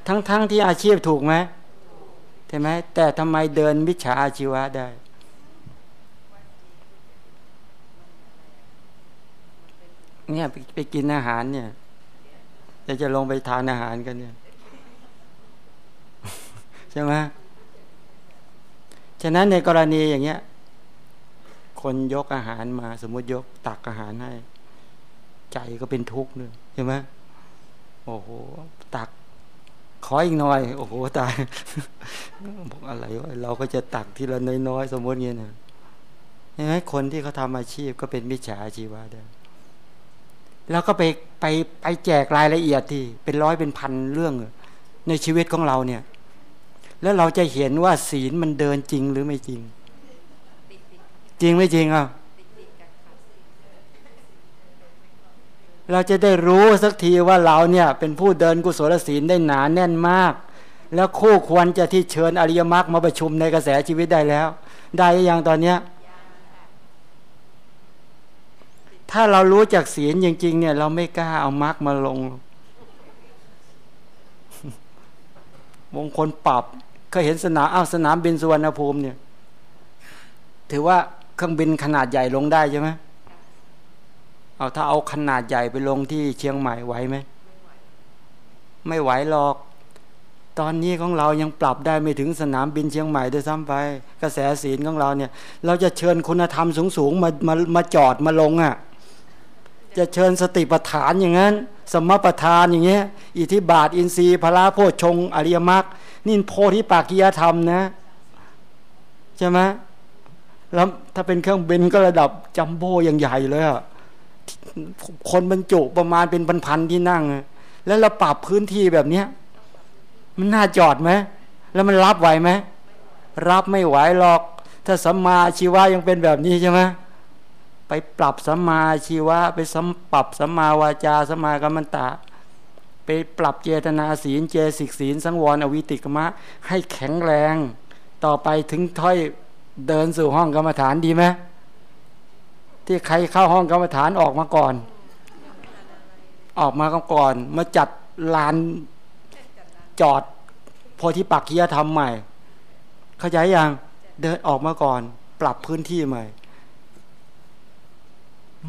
B: ทั้งๆทที่อาชีพถูกไหม ใช่ไหมแต่ทำไมเดินมิจฉาอาชีวะได้ เนี่ยไปไปกินอาหารเนี่ยจะจะลงไปทานอาหารกันเนี่ย ใช่ไหมฉะนั้นในกรณีอย่างเงี้ย คนยกอาหารมา สมมติยกตักอาหารให้ ใจก็เป็นทุกข์เลยใช่ไหมโอ้โห ขออีกหน่อย โอ้โหตายบอกอะไรวะเราก็จะตักทีละน้อยๆ สมมติเงี้ยนะเห็นไหมคนที่เขาทาอาชีพก็เป็นมิจฉาชีวะได้แล้วก็ไปไปไปแจกรายละเอียดที่ เป็นร้อยเป็นพันเรื่อง ในชีวิตของเราเนี่ย แล้วเราจะเห็นว่าศีลมันเดินจริงหรือไม่จริง จริงไม่จริงอะ เราจะได้รู้สักทีว่าเราเนี่ยเป็นผู้เดินกุศลศีลได้หนาแน่นมาก แล้วคู่ควรจะที่เชิญอริยมรรคมาประชุมในกระแสชีวิตได้แล้ว ได้ยังตอนเนี้ยถ้าเรารู้จักศีลจริง ๆ เนี่ย เราไม่กล้าเอามรรคมาลงมงคลปรับเคยเห็นสนามอ้าวสนามบินสุวรรณภูมิเนี่ย ถือว่าเครื่องบินขนาดใหญ่ลงได้ใช่ไหม เอาถ้าเอาขนาดใหญ่ไปลงที่เชียงใหม่ไหวไหมไม่ไหวหรอก ตอนนี้ของเรายังปรับได้ไม่ถึงสนามบินเชียงใหม่ด้วยซ้ำไป กระแสศีลของเราเนี่ย เราจะเชิญคุณธรรมสูงๆมามามาจอดมาลงอะ่ะ จะเชิญสติปัฏฐานอย่างนั้น สมปทานอย่างเงี้ย อิทธิบาทอินทรีย์พระโพชงอริยมรรคนี่โพธิปากิยธรรมนะใช่ไหมแล้วถ้าเป็นเครื่องบินก็ระดับจัมโบ้อย่างใหญ่เลยอะ คนบรรจุประมาณเป็นพันๆที่นั่ง แล้วเราปรับพื้นที่แบบเนี้ย มันน่าจอดไหม แล้วมันรับไหวไหม รับไม่ไหวหรอก ถ้าสัมมาชีวะยังเป็นแบบนี้ใช่ไหมไปปรับสัมมาชีวะ ไปสัมปรับสัมมาวาจาสัมมากรรมตะ ไปปรับเจตนาศีลเจสิกศีลสังวรอวิติกมะ ให้แข็งแรง ต่อไปถึงถ้อยเดินสู่ห้องกรรมฐานดีไหม ที่ใครเข้าห้องกรรมฐานออกมาก่อน ออกมาก่อนมาจัดลานจอดโพธิปักขียธรรมใหม่ เข้าใจยังเดินออกมาก่อน ปรับพื้นที่ใหม่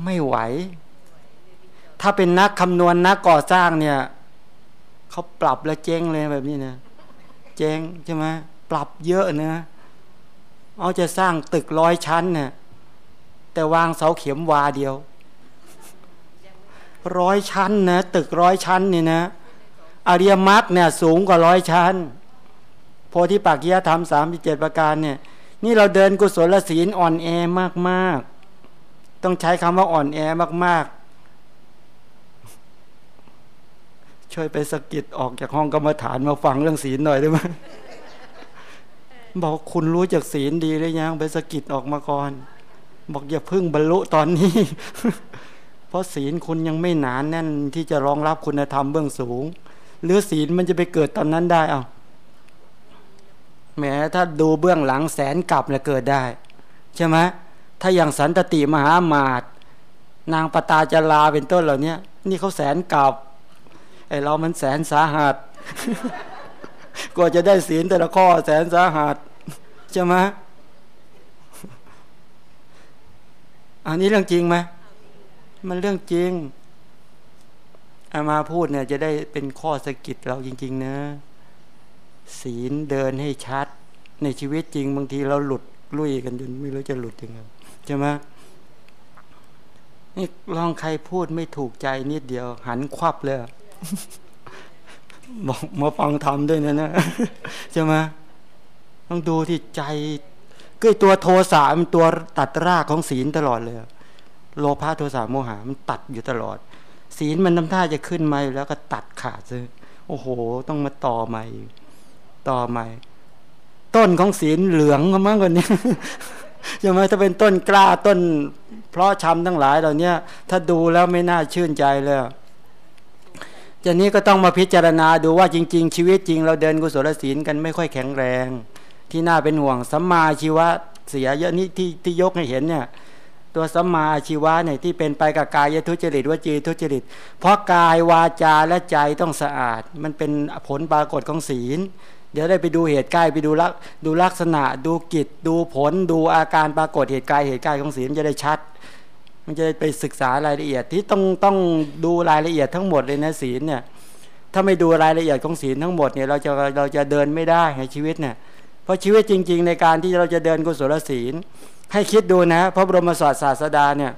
B: ไม่ไหว ถ้าเป็นนักคำนวณนักก่อสร้างเนี่ยเขาปรับแล้วเจ๊งเลยแบบนี้นะเจ๊งใช่ไหมปรับเยอะนะเอาจะสร้างตึกร้อยชั้นเนี่ย แต่วางเสาเข็มวาเดียว ร้อยชั้นนะตึกร้อยชั้นนี่นะอริยมรรคเนี่ยสูงกว่าร้อยชั้น โพธิปักกียธรรมสามสิเจ็ดประการเนี่ย นี่เราเดินกุศลศีลอ่อนแอมากๆ ต้องใช้คำว่าอ่อนแอมากๆ ช่วยไปสกิดออกจากห้องกรรมฐานมาฟังเรื่องศีลหน่อยได้ไหมบอกคุณรู้จักศีลดีหรือยังไปสกิดออกมาก่อน บอกอย่าพึ่งบรรลุตอนนี้ เพราะศีลคุณยังไม่หนานแน่นที่จะรองรับคุณธรรมเบื้องสูง หรือศีลมันจะไปเกิดตอนนั้นได้เอาแม้ถ้าดูเบื้องหลังแสนกลับแล้วเกิดได้ ใช่ไหมถ้าอย่างสันตติมหามาตนางปตาจาราเป็นต้นเหล่านี้นี่เขาแสนกลับไอเรามันแสนสาหัสกว่าจะได้ศีลแต่ละข้อแสนสาหัสใช่ไหม อันนี้เรื่องจริงไหมมันเรื่องจริงอามาพูดเนี่ย จะได้เป็นข้อสกิดเราจริง ๆ นะ ศีลเดินให้ชัด ในชีวิตจริง บางทีเราหลุดลุยกันจนไม่รู้จะหลุดยังไงใช่ไหมนี่ลองใครพูดไม่ถูกใจนิดเดียว หันควับเลยบอกมาฟังทำด้วยนะนะใช่ไหมต้องดูที่ใจ ก็ตัวโทสะมันตัวตัดรากของศีลตลอดเลย โลภะโทสะโมหะมันตัดอยู่ตลอด ศีลมันทำท่าจะขึ้นมาแล้วก็ตัดขาดเลยโอ้โห ต้องมาต่อใหม่ ต่อใหม่ ต้นของศีลเหลืองก็มั้งกว่านี้ใช่ไหมถ้าเป็นต้นกล้าต้น เพราะช้ำทั้งหลายเหล่านี้ถ้าดูแล้วไม่น่าชื่นใจเลยจะนี้ก็ต้องมาพิจารณาดูว่าจริง ๆ ชีวิตจริง เราเดินกุศลศีลกันไม่ค่อยแข็งแรง ที่น่าเป็นห่วงสัมมาชีวะเสียเยอะนี้ที่ที่ยกให้เห็นเนี่ย ตัวสัมมาชีวะเนี่ยที่เป็นไปกับกายทุจริตวจีทุจริต เพราะกายวาจาและใจต้องสะอาด มันเป็นผลปรากฏของศีล เดี๋ยวได้ไปดูเหตุใกล้ไปดูลักดูลักษณะ ดูกิจดูผล ดูอาการปรากฏเหตุกายเหตุกายของศีลจะได้ชัด มันจะไปศึกษารายละเอียดที่ต้องต้องดูรายละเอียดทั้งหมดเลยนะศีลเนี่ยถ้าไม่ดูรายละเอียดของศีลทั้งหมดเนี่ยเราจะเราจะเดินไม่ได้ในชีวิตเนี่ย เพราะชีวิตจริง ๆ ในการที่เราจะเดินกุศลศีล ให้คิดดูนะ พระบรมศาสศาสดาเนี่ย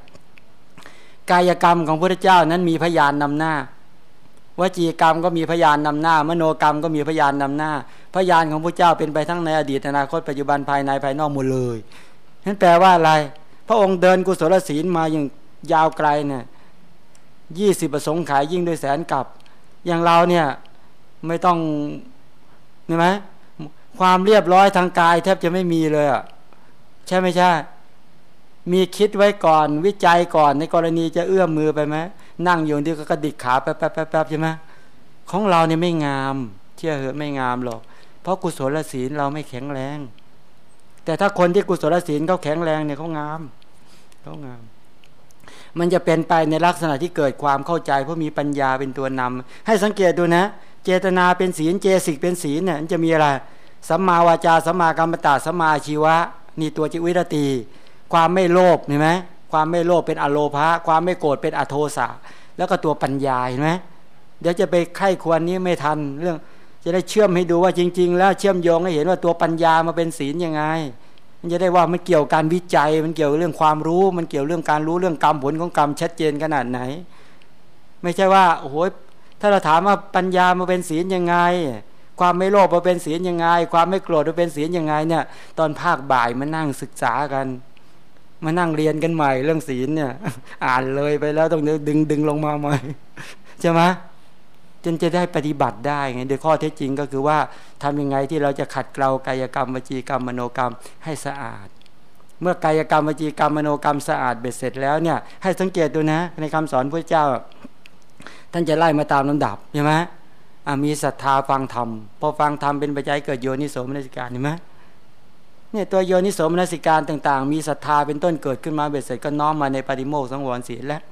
B: กายกรรมของพระเจ้านั้นมีพยานนำหน้าวจีกรรมก็มีพยานนำหน้า มโนกรรมก็มีพยานนำหน้า พยานของพระเจ้าเป็นไปทั้งในอดีตอนาคตปัจจุบันภายในภายนอกหมดเลยนั่นแปลว่าอะไร พระองค์เดินกุศลศีลมาอย่างยาวไกลเนี่ยยี่สิบประสงค์ขายยิ่งด้วยแสนกับ อย่างเราเนี่ยไม่ต้องเห็นไหม ความเรียบร้อยทางกายแทบจะไม่มีเลยอะใช่ไม่ใช่ มีคิดไว้ก่อนวิจัยก่อนในกรณีจะเอื้อมมือไปไหมนั่งอยู่ที่ก็กระดิกขาแป๊บแป๊บแป๊บใช่ไหมของเราเนี่ยไม่งามเชื่อเหอะไม่งามหรอก เพราะกุศลศีลเราไม่แข็งแรง แต่ถ้าคนที่กุศลศีลเขาแข็งแรงเนี่ยเขางามเขางามมันจะเป็นไปในลักษณะที่เกิดความเข้าใจเพราะมีปัญญาเป็นตัวนำให้สังเกตดูนะ เจตนาเป็นศีลเจสิกเป็นศีลเนี่ยจะมีอะไร สัมมาวาจาสัมมากรรมตาสัมมาชีวะ นี่ตัวจิวิรตี ความไม่โลภเห็นไหมความไม่โลภเป็นอโลภะความไม่โกรธเป็นอโทสะแล้วก็ตัวปัญญาเห็นไหมเดี๋ยวจะไปไข้ควรนี้ไม่ทันเรื่อง จะได้เชื่อมให้ดูว่าจริง ๆ แล้วเชื่อมโยงให้เห็นว่าตัวปัญญามาเป็นศีลยังไง มันจะได้ว่ามันเกี่ยวการวิจัย มันเกี่ยวเรื่องความรู้ มันเกี่ยวเรื่องการรู้เรื่องกรรมผลของกรรมชัดเจนขนาดไหน ไม่ใช่ว่าโอ้โหถ้าเราถามว่าปัญญามาเป็นศีลยังไง ความไม่โลภมาเป็นศีลยังไง ความไม่โกรธมาเป็นศีลยังไงเนี่ย ตอนภาคบ่ายมานั่งศึกษากัน มานั่งเรียนกันใหม่เรื่องศีลเนี่ย อ่านเลยไปแล้วต้องดึงดึงลงมาใหม่ใช่ไหมจนจะได้ปฏิบัติได้ไงโดยข้อเท็จจริงก็คือว่าทำยังไงที่เราจะขัดเกลากายกรรมวจีกรรมมโนกรรมให้สะอาด เมื่อกายกรรมวจีกรรมมโนกรรมสะอาดเบ็ดเสร็จแล้วเนี่ย ให้สังเกตดูนะ ในคำสอนพระเจ้า ท่านจะไล่มาตามลำดับใช่ไหม มีศรัทธาฟังธรรมพอฟังธรรมเป็นปัจจัยเกิดโยนิโสมนสิการเห็นไหมเนี่ยตัวโยนิโสมนสิการต่าง ๆ มีศรัทธาเป็นต้นเกิดขึ้นมาเบ็ดเสร็จก็น้อมมาในปฏิโมกสังวรศีลแล้ว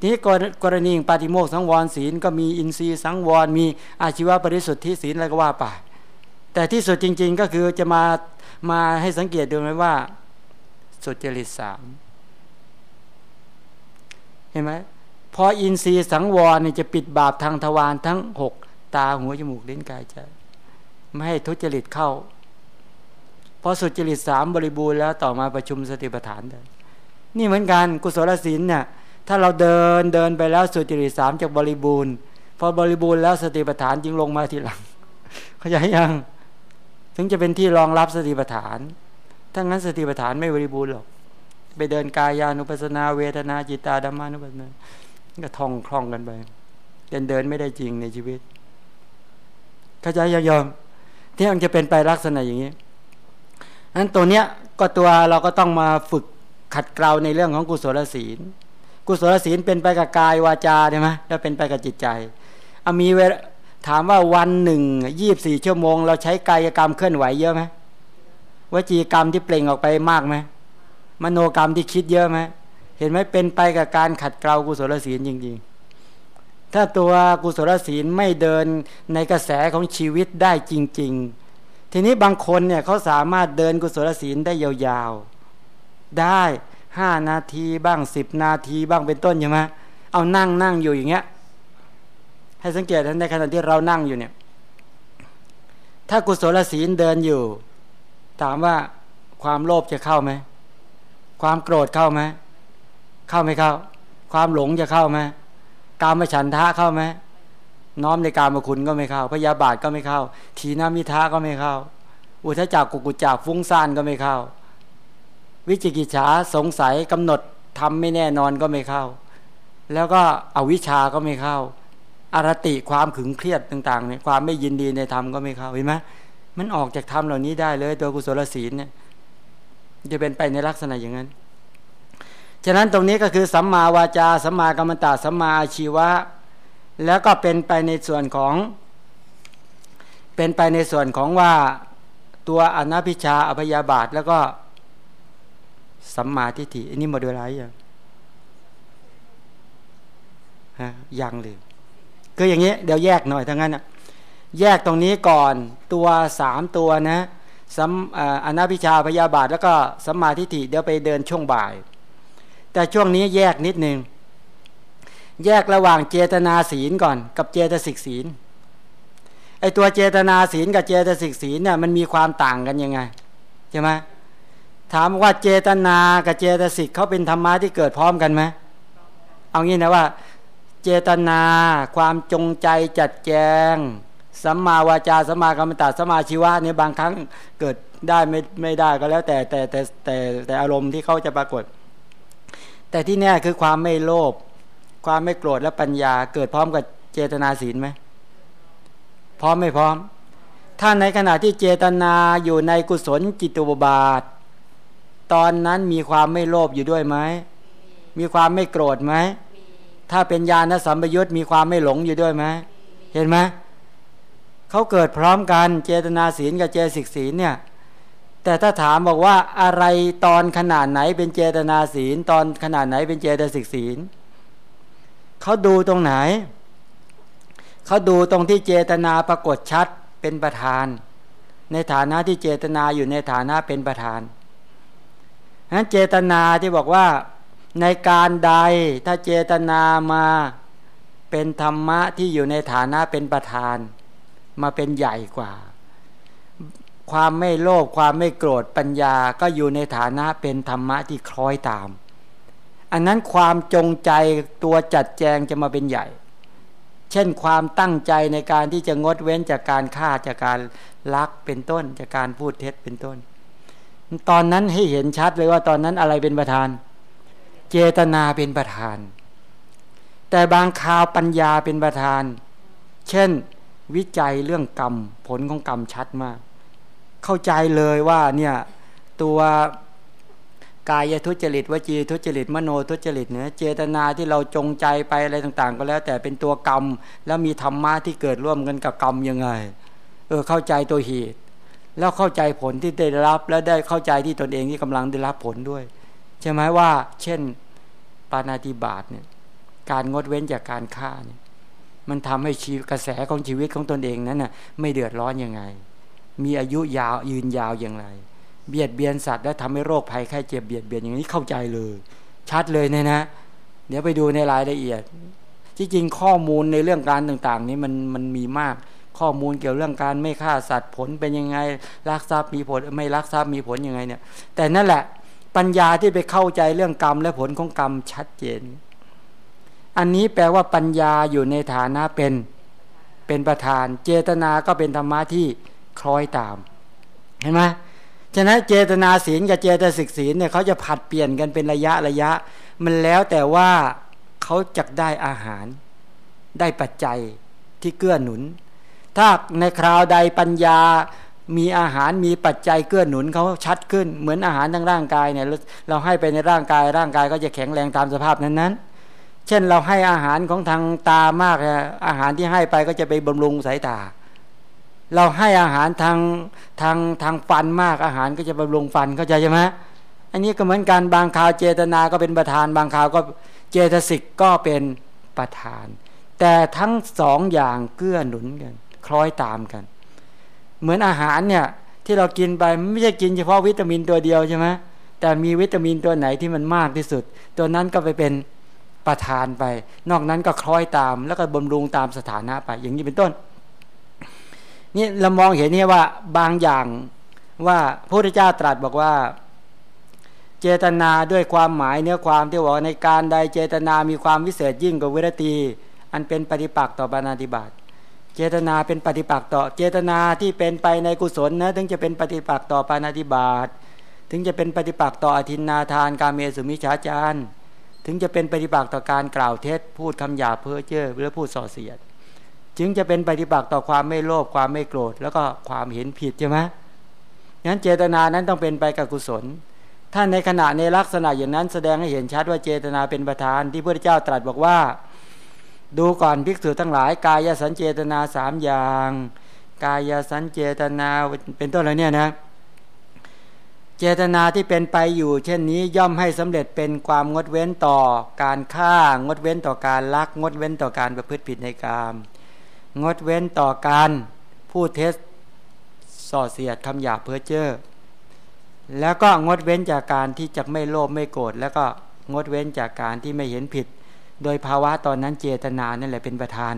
B: ทีนี้กรณีปฏิโมกสังวรศีลก็มีอินทรีย์สังวรมีอาชีวะบริสุทธิ์ที่ศีลอะไรก็ว่าไปแต่ที่สุดจริง ๆ ก็คือจะมามาให้สังเกตดูไหมว่าสุจริตสามเห็นไหม พออินทรีย์สังวรเนี่ยจะปิดบาปทางทวารทั้งหกตาหูจมูกลิ้นกายใจไม่ให้ทุจริตเข้า พอสุจริตสามบริบูรณ์แล้วต่อมาประชุมสติปัฏฐานได้นี่เหมือนกันกุศลศีลเนี่ยถ้าเราเดินเดินไปแล้วสุจริตสามจากบริบูรณ์ พอบริบูรณ์แล้วสติปัฏฐานจึงลงมาทีหลัง เขาใจยังถึงจะเป็นที่รองรับสติปัฏฐาน ถ้างั้นสติปัฏฐานไม่บริบูรณ์หรอกไปเดินกายานุปัสนาเวทนาจิตาดัมมานุปัสนา ก็ท่องคล่องกันไปเดินเดินไม่ได้จริงในชีวิตเข้าใจยอมที่มันจะเป็นไปลักษณะอย่างนี้นั้นตัวเนี้ยก็ตัวเราก็ต้องมาฝึกขัดเกลาในเรื่องของกุศลศีล กุศลศีลเป็นไปกับกายวาจาใช่ไหมแล้วเป็นไปกับจิตใจอามีเวลถามว่าวันหนึ่งยี่บสี่ชั่วโมง เราใช้กายกรรมเคลื่อนไหวเยอะไหมวจีกรรมที่เปล่งออกไปมากไหมมโนกรรมที่คิดเยอะไหม เห็นไหมเป็นไปกับการขัดเกลากุศลศีลจริงๆ ถ้าตัวกุศลศีลไม่เดินในกระแสของชีวิตได้จริง ๆ ทีนี้บางคนเนี่ยเขาสามารถเดินกุศลศีลได้ยาวๆ ได้ห้านาทีบ้างสิบนาทีบ้างเป็นต้นใช่ไหมเอานั่งนั่งอยู่อย่างเงี้ย ให้สังเกตในขณะที่เรานั่งอยู่เนี่ย ถ้ากุศลศีลเดินอยู่ ถามว่าความโลภจะเข้าไหม ความโกรธเข้าไหม เข้าไหมเข้า ความหลงจะเข้าไหมกามฉันทะเข้าไหมน้อมในการมาคุณก็ไม่เข้า พยาบาทก็ไม่เข้า ทีนามิทะก็ไม่เข้า อุทจักกุกุจักฟุ้งซ่านก็ไม่เข้า วิจิกิจฉาสงสัยกำหนดทำไม่แน่นอนก็ไม่เข้า แล้วก็อวิชาก็ไม่เข้า อารติความขึงเครียดต่างๆเนี่ยความไม่ยินดีในธรรมก็ไม่เข้าเห็นไหมมันออกจากธรรมเหล่านี้ได้เลยตัวกุศลศีลเนี่ยจะเป็นไปในลักษณะอย่างนั้น ฉะนั้นตรงนี้ก็คือสัมมาวาจาสัมมากรรมตาสัมมาอาชีวะ แล้วก็เป็นไปในส่วนของ เป็นไปในส่วนของว่าตัวอนัพิชาอภยาบาทแล้วก็สัมมาทิฏฐิอันนี้หมดเวลาอย่างฮะยังเลยคืออย่างนี้เดี๋ยวแยกหน่อยทั้งนั้นแยกตรงนี้ก่อนตัวสามตัวนะสัมอนาพิชาพยาบาท แล้วก็สัมมาทิฏฐิเดี๋ยวไปเดินช่วงบ่าย แต่ช่วงนี้แยกนิดนึง แยกระหว่างเจตนาศีลก่อน กับเจตสิกศีลไอตัวเจตนาศีลกับเจตสิกศีลเนี่ยมันมีความต่างกันยังไงใช่ไหมถามว่าเจตนากับเจตสิกเขาเป็นธรรมะที่เกิดพร้อมกันไหมเอางี้นะว่า เจตนาความจงใจจัดแจงสัมมาวาจาสัมมากรรมตาสัมมาชีวะเนี่ยบางครั้งเกิดได้ไม่ไม่ได้ก็แล้วแต่แต่แต่แต่แต่อารมณ์ที่เขาจะปรากฏ แต่ที่แน่คือความไม่โลภความไม่โกรธและปัญญา เกิดพร้อมกับเจตนาศีลไหมพร้อมไม่พร้อม ถ้าในขณะที่เจตนาอยู่ในกุศลจิตุบบาท ตอนนั้นมีความไม่โลภอยู่ด้วยไหมมีความไม่โกรธไหมถ้าเป็นญาณสัมปยุตมีความไม่หลงอยู่ด้วยไหมเห็นไหมเขาเกิดพร้อมกันเจตนาศีลกับเจสิกศีลเนี่ย แต่ถ้าถามบอกว่าอะไรตอนขนาดไหนเป็นเจตนาศีล ตอนขนาดไหนเป็นเจตสิกศีลเขาดูตรงไหนเขาดูตรงที่เจตนาปรากฏชัดเป็นประธาน ในฐานะที่เจตนาอยู่ในฐานะเป็นประธานนั้นเจตนาที่บอกว่าในการใดถ้าเจตนามาเป็นธรรมะที่อยู่ในฐานะเป็นประธาน มาเป็นใหญ่กว่า ความไม่โลภความไม่โกรธปัญญาก็อยู่ในฐานะเป็นธรรมะที่คล้อยตาม อันนั้นความจงใจตัวจัดแจงจะมาเป็นใหญ่ เช่นความตั้งใจในการที่จะงดเว้นจากการฆ่าจากการลักเป็นต้น จากการพูดเท็จเป็นต้น ตอนนั้นให้เห็นชัดเลยว่าตอนนั้นอะไรเป็นประธาน เจตนาเป็นประธาน แต่บางคราวปัญญาเป็นประธาน เช่น วิจัยเรื่องกรรมผลของกรรมชัดมาก เข้าใจเลยว่าเนี่ยตัวกายทุจริตวจีทุจริตมโนทุจริตเนี่ยเจตนาที่เราจงใจไปอะไรต่าง ๆ ก็แล้ว แต่เป็นตัวกรรม แล้วมีธรรมะที่เกิดร่วมกันกับกรรมยังไง เออเข้าใจตัวเหตุ แล้วเข้าใจผลที่ได้รับ แล้วได้เข้าใจที่ตนเองที่กำลังได้รับผลด้วย ใช่ไหมว่า เช่น ปานาติบาตเนี่ยการงดเว้นจากการฆ่าเนี่ยมันทำให้ชีกระแสของชีวิตของตนเองนั้นน่ะไม่เดือดร้อนยังไง มีอายุยาวยืนยาวอย่างไร เบียดเบียนสัตว์และทำให้โรคภัยไข้เจ็บเบียดเบียนอย่างนี้เข้าใจเลย ชัดเลยเนี่ยนะ เดี๋ยวไปดูในรายละเอียด ที่จริงข้อมูลในเรื่องการต่างๆ นี้มันมันมีมากข้อมูลเกี่ยวเรื่องการไม่ฆ่าสัตว์ผลเป็นยังไงรักทรัพย์มีผลไม่รักทรัพย์มีผลยังไงเนี่ย แต่นั่นแหละ ปัญญาที่ไปเข้าใจเรื่องกรรมและผลของกรรมชัดเจน อันนี้แปลว่าปัญญาอยู่ในฐานะเป็นเป็นประธาน เจตนาก็เป็นธรรมะที่ คล้อยตาม เห็นไหมฉะนั้นเจตนาศีลกับเจตสิกศีลเนี่ยเขาจะผัดเปลี่ยนกันเป็นระยะระยะ มันแล้วแต่ว่าเขาจะได้อาหาร ได้ปัจจัยที่เกื้อหนุน ถ้าในคราวใดปัญญามีอาหารมีปัจจัยเกื้อหนุนเขาชัดขึ้น เหมือนอาหารทางร่างกายเนี่ยเราให้ไปในร่างกายร่างกายก็จะแข็งแรงตามสภาพนั้นๆ เช่นเราให้อาหารของทางตามากอาหารที่ให้ไปก็จะไปบำรุงสายตา เราให้อาหารทางทางทางฟันมากอาหารก็จะบำรุงฟันเข้าใจใช่ไหมอันนี้ก็เหมือนกันบางคราวเจตนาก็เป็นประธาน บางคราวก็เจตสิกก็เป็นประธาน แต่ทั้งสองอย่างเกื้อหนุนกัน คล้อยตามกัน เหมือนอาหารเนี่ยที่เรากินไปไม่ใช่กินเฉพาะวิตามินตัวเดียวใช่ไหมแต่มีวิตามินตัวไหนที่มันมากที่สุด ตัวนั้นก็ไปเป็นประทานไป นอกนั้นก็คล้อยตามแล้วก็บำรุงตามสถานะไป อย่างนี้เป็นต้น นี่เรามองเห็นนี่ว่าบางอย่างว่าพระพุทธเจ้าตรัสบอกว่า เจตนาด้วยความหมายเนื้อความที่บอกในการใดเจตนามีความวิเศษยิ่งกว่าวิรตี อันเป็นปฏิปักษ์ต่อบานาติบาตเจตนาเป็นปฏิปักษ์ต่อเจตนาที่เป็นไปในกุศลนะถึงจะเป็นปฏิปักษ์ต่อปานาติบาตถึงจะเป็นปฏิปักษ์ต่ออธินนาทานการเมสุมิชาจารถึงจะเป็นปฏิปักษ์ต่อการกล่าวเท็จพูดคำหยาเพ้อเจ้อหรือพูดส่อเสียด จึงจะเป็นปฏิปักษ์ต่อความไม่โลภความไม่โกรธ แล้วก็ความเห็นผิดใช่ไหมงั้นเจตนานั้นต้องเป็นไปกับกุศล ถ้าในขณะในลักษณะอย่างนั้น แสดงให้เห็นชัดว่าเจตนาเป็นประธานที่พระเจ้าตรัสบอกว่า ดูก่อนภิกษุทั้งหลาย กายสัญเจตนาสามอย่าง กายสัญเจตนาเป็นต้นอะไรเนี่ยนะเจตนาที่เป็นไปอยู่ เช่นนี้ย่อมให้สำเร็จเป็นความงดเว้นต่อการฆ่างดเว้นต่อการลักงดเว้นต่อการประพฤติผิดในกาม งดเว้นต่อการพูดเท็จส่อเสียดคำหยาเพ้อเจ้อแล้วก็งดเว้นจากการที่จะไม่โลภไม่โกรธแล้วก็งดเว้นจากการที่ไม่เห็นผิด โดยภาวะตอนนั้นเจตนานั่นแหละเป็นประธาน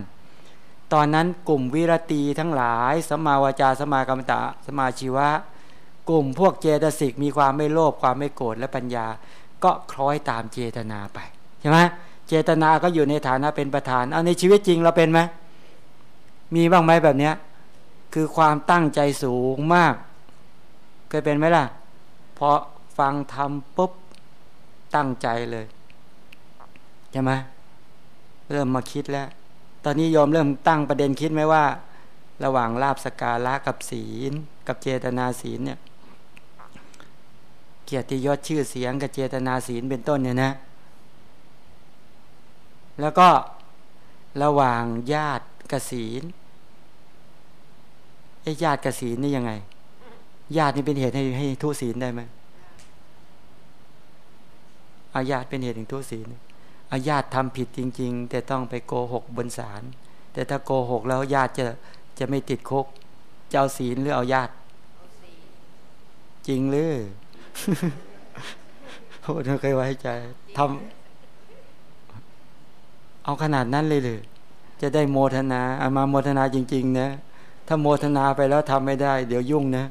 B: ตอนนั้นกลุ่มวิรตีทั้งหลายสมาวาจาสมากรรมตะสมาชีวะ กลุ่มพวกเจตสิกมีความไม่โลภความไม่โกรธและปัญญา ก็คล้อยตามเจตนาไปใช่ไหมเจตนาก็อยู่ในฐานะเป็นประธาน เอาในชีวิตจริงเราเป็นไหม มีบ้างไหมแบบเนี้ย คือความตั้งใจสูงมาก เคยเป็นไหมล่ะพอฟังทำปุ๊บตั้งใจเลยใช่ไหมเริ่มมาคิดแล้ว ตอนนี้ยอมเริ่มตั้งประเด็นคิดไหมว่า ระหว่างลาบสการะกับศีล กับเจตนาศีลเนี่ย เกียรติยศชื่อเสียงกับเจตนาศีลเป็นต้นเนี่ยนะ แล้วก็ระหว่างญาติกับศีล ญาติกับศีลนี่ยังไง ญาตินี่เป็นเหตุให้ให้ทุศีลได้ไหมอาญาติเป็นเหตุแห่งทุศีลอาญาติทำผิดจริง ๆ แต่ต้องไปโกหกบนศาลแต่ถ้าโกหกแล้วญาติจะจะไม่ติดคุกจะเอาศีลหรือเอาญาติ จริงหรือโอ้เเคยไว้ใจทำเอาขนาดนั้นเลยเลยจะได้โมทนาเอามาโมทนาจริง ๆ นะ ถ้าโมทนาไปแล้วทำไม่ได้ เดี๋ยวยุ่งนะ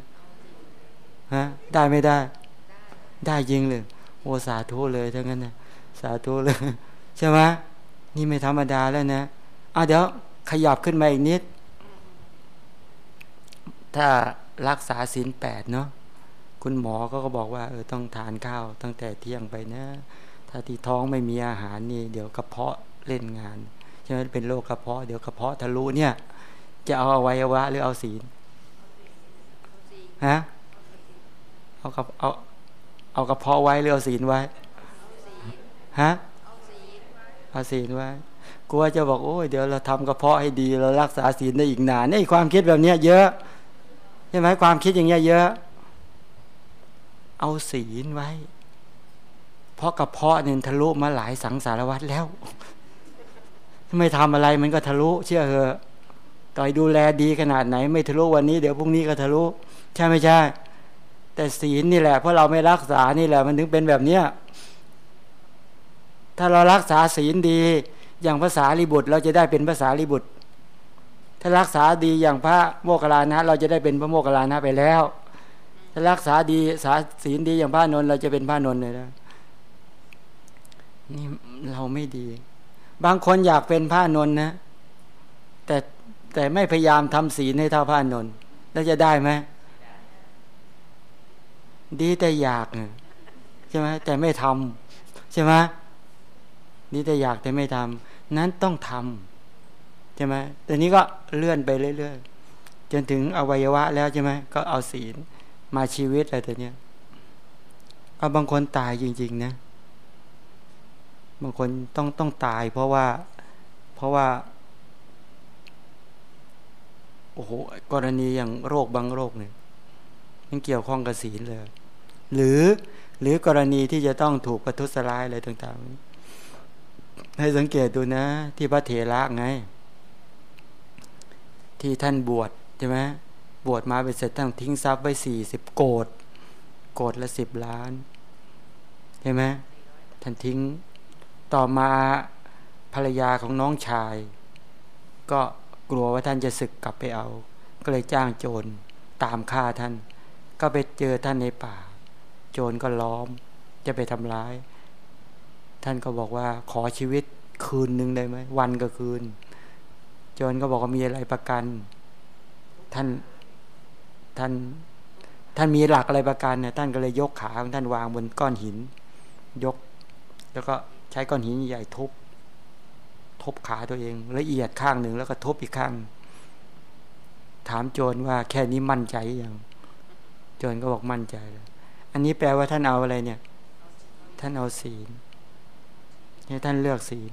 B: ฮะได้ไม่ได้ ได้จริงเลยโอสาธุเลยทั้งนั้นนะสาธุเลยใช่ไหมนี่ไม่ธรรมดาแล้วนะอะเดี๋ยวขยับขึ้นมาอีกนิด ถ้ารักษาศีลแปดเนาะคุณหมอก็ก็บอกว่าเออต้องทานข้าวตั้งแต่เที่ยงไปนะ ถ้าที่ท้องไม่มีอาหารนี่ เดี๋ยวกระเพาะเล่นงานใช่ไหมเป็นโรคกระเพาะเดี๋ยวกระเพาะทะลุเนี่ย จะเอาอวัยวะ หรือเอาศีลฮะเอากับเอาเอากระเพาะไว้หรือเอาศีลไว้ฮะเอาศีลไว้กลัวจะบอกโอ้ยเดี๋ยวเราทำกระเพาะให้ดีเรารักษาศีลได้อีกนานนี่ความคิดแบบนี้เยอะใช่ไหมความคิดอย่างเงี้ยเยอะ เอาศีลไว้ เพราะกระเพาะเนี่ยทะลุมาหลายสังสารวัตรแล้วไม่ทำอะไรมันก็ทะลุ เชื่อเหอะ ต่อยดูแลดีขนาดไหน ไม่ทะลุวันนี้เดี๋ยวพรุ่งนี้ก็ทะลุใช่ไม่ใช่ แต่ศีลนี่แหละเพราะเราไม่รักษานี่แหละมันถึงเป็นแบบเนี้ยถ้าเรารักษาศีลดี อย่างภาษาลิบุตร เราจะได้เป็นภาษาลิบุตร ถ้ารักษาดีอย่างพระโมคคัลลานะ เราจะได้เป็นพระโมคคัลลานะไปแล้ว ถ้ารักษาดีสาศีลดีอย่างพระนนท์เราจะเป็นพระนนท์เลยนะนี่เราไม่ดี บางคนอยากเป็นพระนนท์นะ แต่ แต่ไม่พยายามทำศีลให้เท่าพระนนท์แล้วจะได้ไหมดีแต่อยากใช่ไหมแต่ไม่ทำใช่ไหมนี่แต่อยากแต่ไม่ทำนั้นต้องทำใช่ไหมแต่นี้ก็เลื่อนไปเรื่อยๆจนถึงอวัยวะแล้วใช่ไหมก็เอาศีลมาชีวิตอะไรตัวเนี้ยเอาบางคนตายจริง ๆ นะ บางคนต้องต้องตาย เพราะว่าเพราะว่า โอ้โหกรณีอย่างโรคบางโรคเนี่ยมันเกี่ยวข้องกับศีลเลย หรือหรือกรณีที่จะต้องถูกประทุษร้ายอะไรต่างๆ ให้สังเกตดูนะ ที่พระเถระไง ที่ท่านบวชใช่ไหมบวชมาไปเสร็จท่านทิ้งทรัพย์ไว้สี่สิบโกดโกดละสิบล้านใช่ไหมท่านทิ้งต่อมาภรรยาของน้องชาย ก็ กลัวว่าท่านจะศึกกลับไปเอา ก็เลยจ้างโจรตามฆ่าท่าน ก็ไปเจอท่านในป่า โจรก็ล้อม จะไปทำร้าย ท่านก็บอกว่าขอชีวิตคืนหนึ่งได้ไหมวันก็คืน โจนก็บอกว่ามีอะไรประกัน ท่านท่านท่านมีหลักอะไรประกันเนี่ยท่านก็เลยยกขาของท่านวางบนก้อนหิน ยก แล้วก็ใช้ก้อนหินใหญ่ทุบ ทบขาตัวเอง ละเอียดข้างหนึ่งแล้วก็ทบอีกข้าง ถามโจรว่าแค่นี้มั่นใจยังโจรก็บอกมั่นใจเลยอันนี้แปลว่าท่านเอาอะไรเนี่ย ท่านเอาศีลนี่ท่านเลือกศีล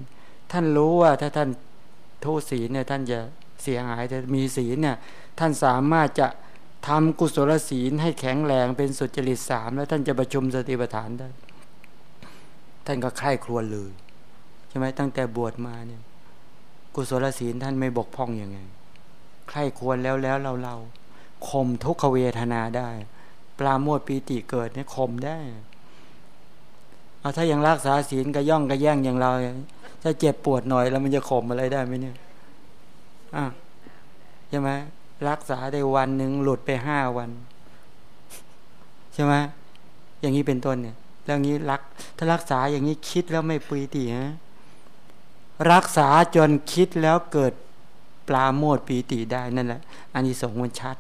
B: ท่านรู้ว่าถ้าท่านทุศีลเนี่ยท่านจะเสียหายแต่มีศีลเนี่ยท่านสามารถจะทำกุศลศีลให้แข็งแรงเป็นสุจริตสามแล้วท่านจะประชุมสติปัฏฐานได้ ท่านก็ใคร่ครวญเลย ช่ไหมตั้งแต่บวชมาเนี่ย กุศลศีลท่านไม่บกพร่องอยังไง ใครควรแล้วแล้วเราเราข่มทุกขเวทนาได้ปราโมทปีติเกิดเนี่ยข่มได้เอาถ้ายังรักษาศีลก็ย่องก็แย่งอย่างเราถ้าเจ็บปวดหน่อยแล้วมันจะข่มอะไรได้ไหมเนี่ยอะใช่ไหมรักษาได้วันหนึ่งหลุดไปห้าวัน ใช่ไหมอย่างนี้เป็นต้นเนี่ย แล้วงี้รัก ถ้ารักษาอย่างนี้คิดแล้วไม่ปีติฮะ รักษาจนคิดแล้วเกิดปลาโมดปีติได้นั่นแหละอันนี้สงมันชัด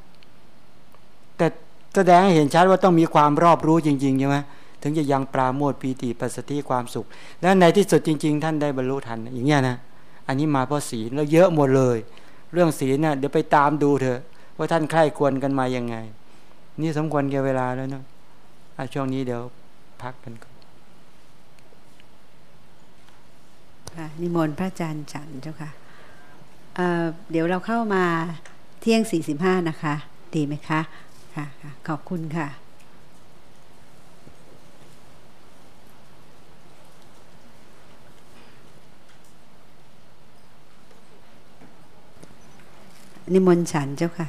B: แต่แสดงให้เห็นชัดว่าต้องมีความรอบรู้จริงๆใช่ไหมถึงจะยังปราโมทปีติปัสสติความสุข แล้วในที่สุดจริง ๆ ท่านได้บรรลุทันอย่างเงี้ยนะอันนี้มาเพราะศีลแล้วเยอะหมดเลย เรื่องศีลเนี่ยเดี๋ยวไปตามดูเถอะ ว่าท่านใคร่ควรกันมายังไง นี่สมควรแก่เวลาแล้วเนาะช่วงนี้เดี๋ยวพักกันก่อน
A: นิมนต์พระอาจารย์ฉันเจ้าค่ะเเดี๋ยวเราเข้ามาเที่ยงสี่สิบห้านะคะ ดีไหมคะค่ะขอบคุณค่ะนิมนต์ฉันเจ้าค่ะ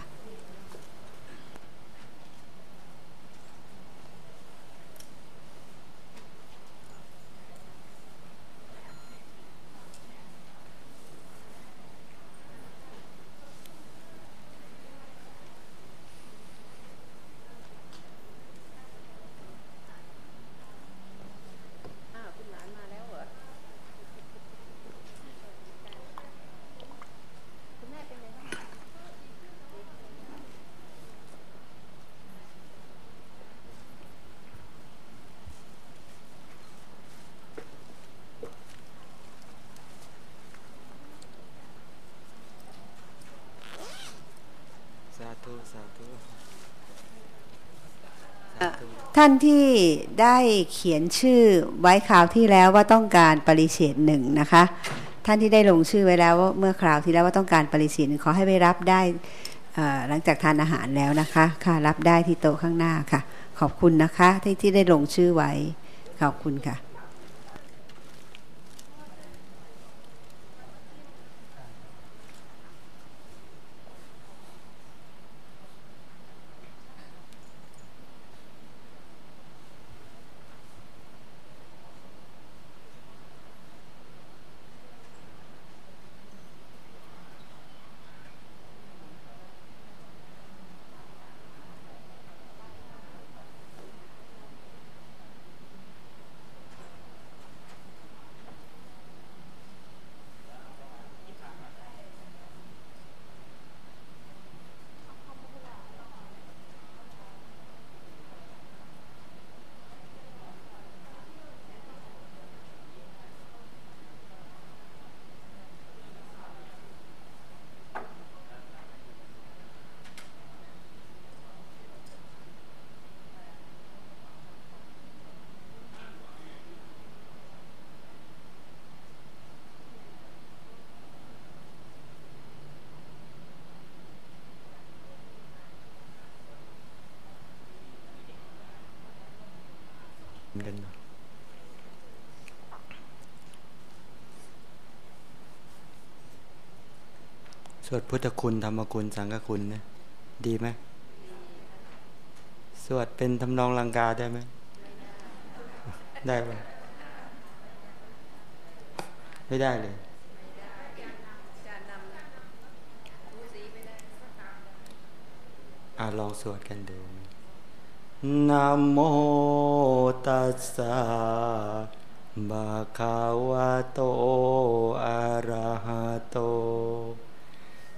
A: านที่ได้เขียนชื่อไว้คราวที่แล้วว่าต้องการปริเฉดหนึ่งนะคะ ท่านที่ได้ลงชื่อไว้แล้วว่าเมื่อคราวที่แล้วว่าต้องการปริเฉดหนึ่งขอให้ไปรับได้หลังจากทานอาหารแล้วนะคะ ค่ะรับได้ที่โต๊ะข้างหน้าค่ะ ขอบคุณนะคะที่ที่ได้ลงชื่อไว้ ขอบคุณค่ะ
B: สวดพุทธคุณธรรมคุณสังฆคุณนะดีไหมสวดเป็นทำนองลังกาได้ไหมได้ไหมไม่ได้เลยอาลองสวดกันดูนะโมตัสสะบะคาวะโตอะระหะโต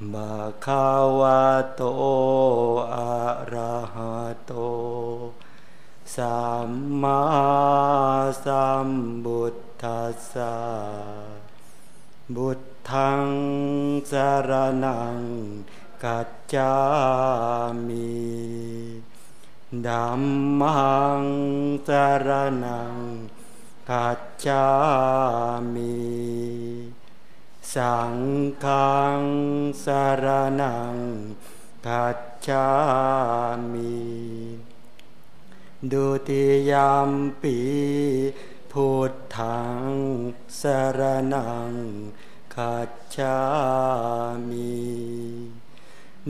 B: มตัสสะบะคาวะโตอะระหะโต สัมมาสัมบุตตาสัมบุทธัสสะบุตทังสารนังกัจจามิดัมมังสารนังกัจจามิ สังฆังสารนังกัจจามิดุติยามปีพุทธังสารนังกัจจามิ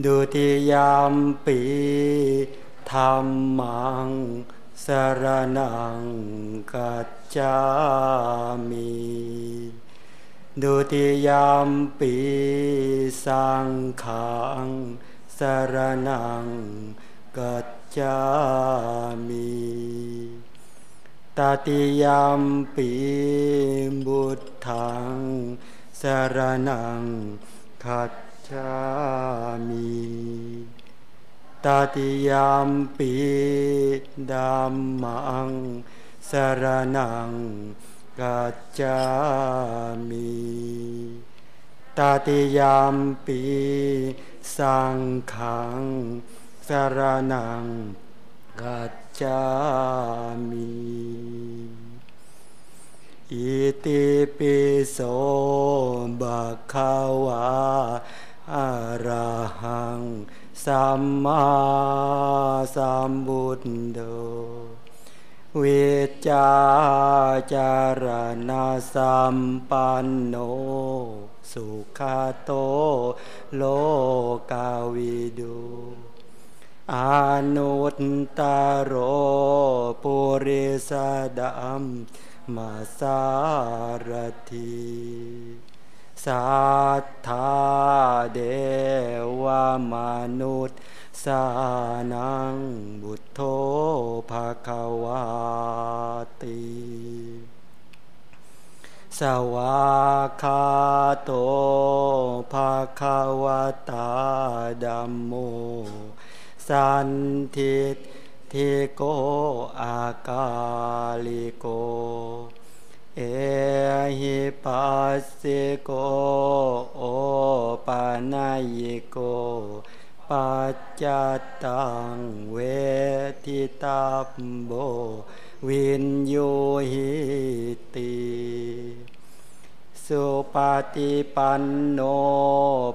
B: ดุติยามปีธรรมังสารนังกัจจามิ ดุติยามปีสังขังสารนังกัจจามิตติยามปีบุตทังสารนังกัจจามิตติยามปีดัมมังสารนัง กัจจามิตติยามปีสังขังสารนังกัจจามิอิติปิโสบะคาวาอะระหังสัมมาสัมบุตโธ วิจาจารณาสัมปันโน สุขาโต โลกาวิดูอนุตตโรปุริสดัมมาสารทีสัทธาเดวมนุษย์ สานังบุตโธภาควาติสวาคาโตภาคาวตาดัมโม สันทิทิโกอากาลิโก เอหิปัสสิโกโอปานายโก ปัจจตังเวทิตาโบ วินโยหิติสุปฏิปันโน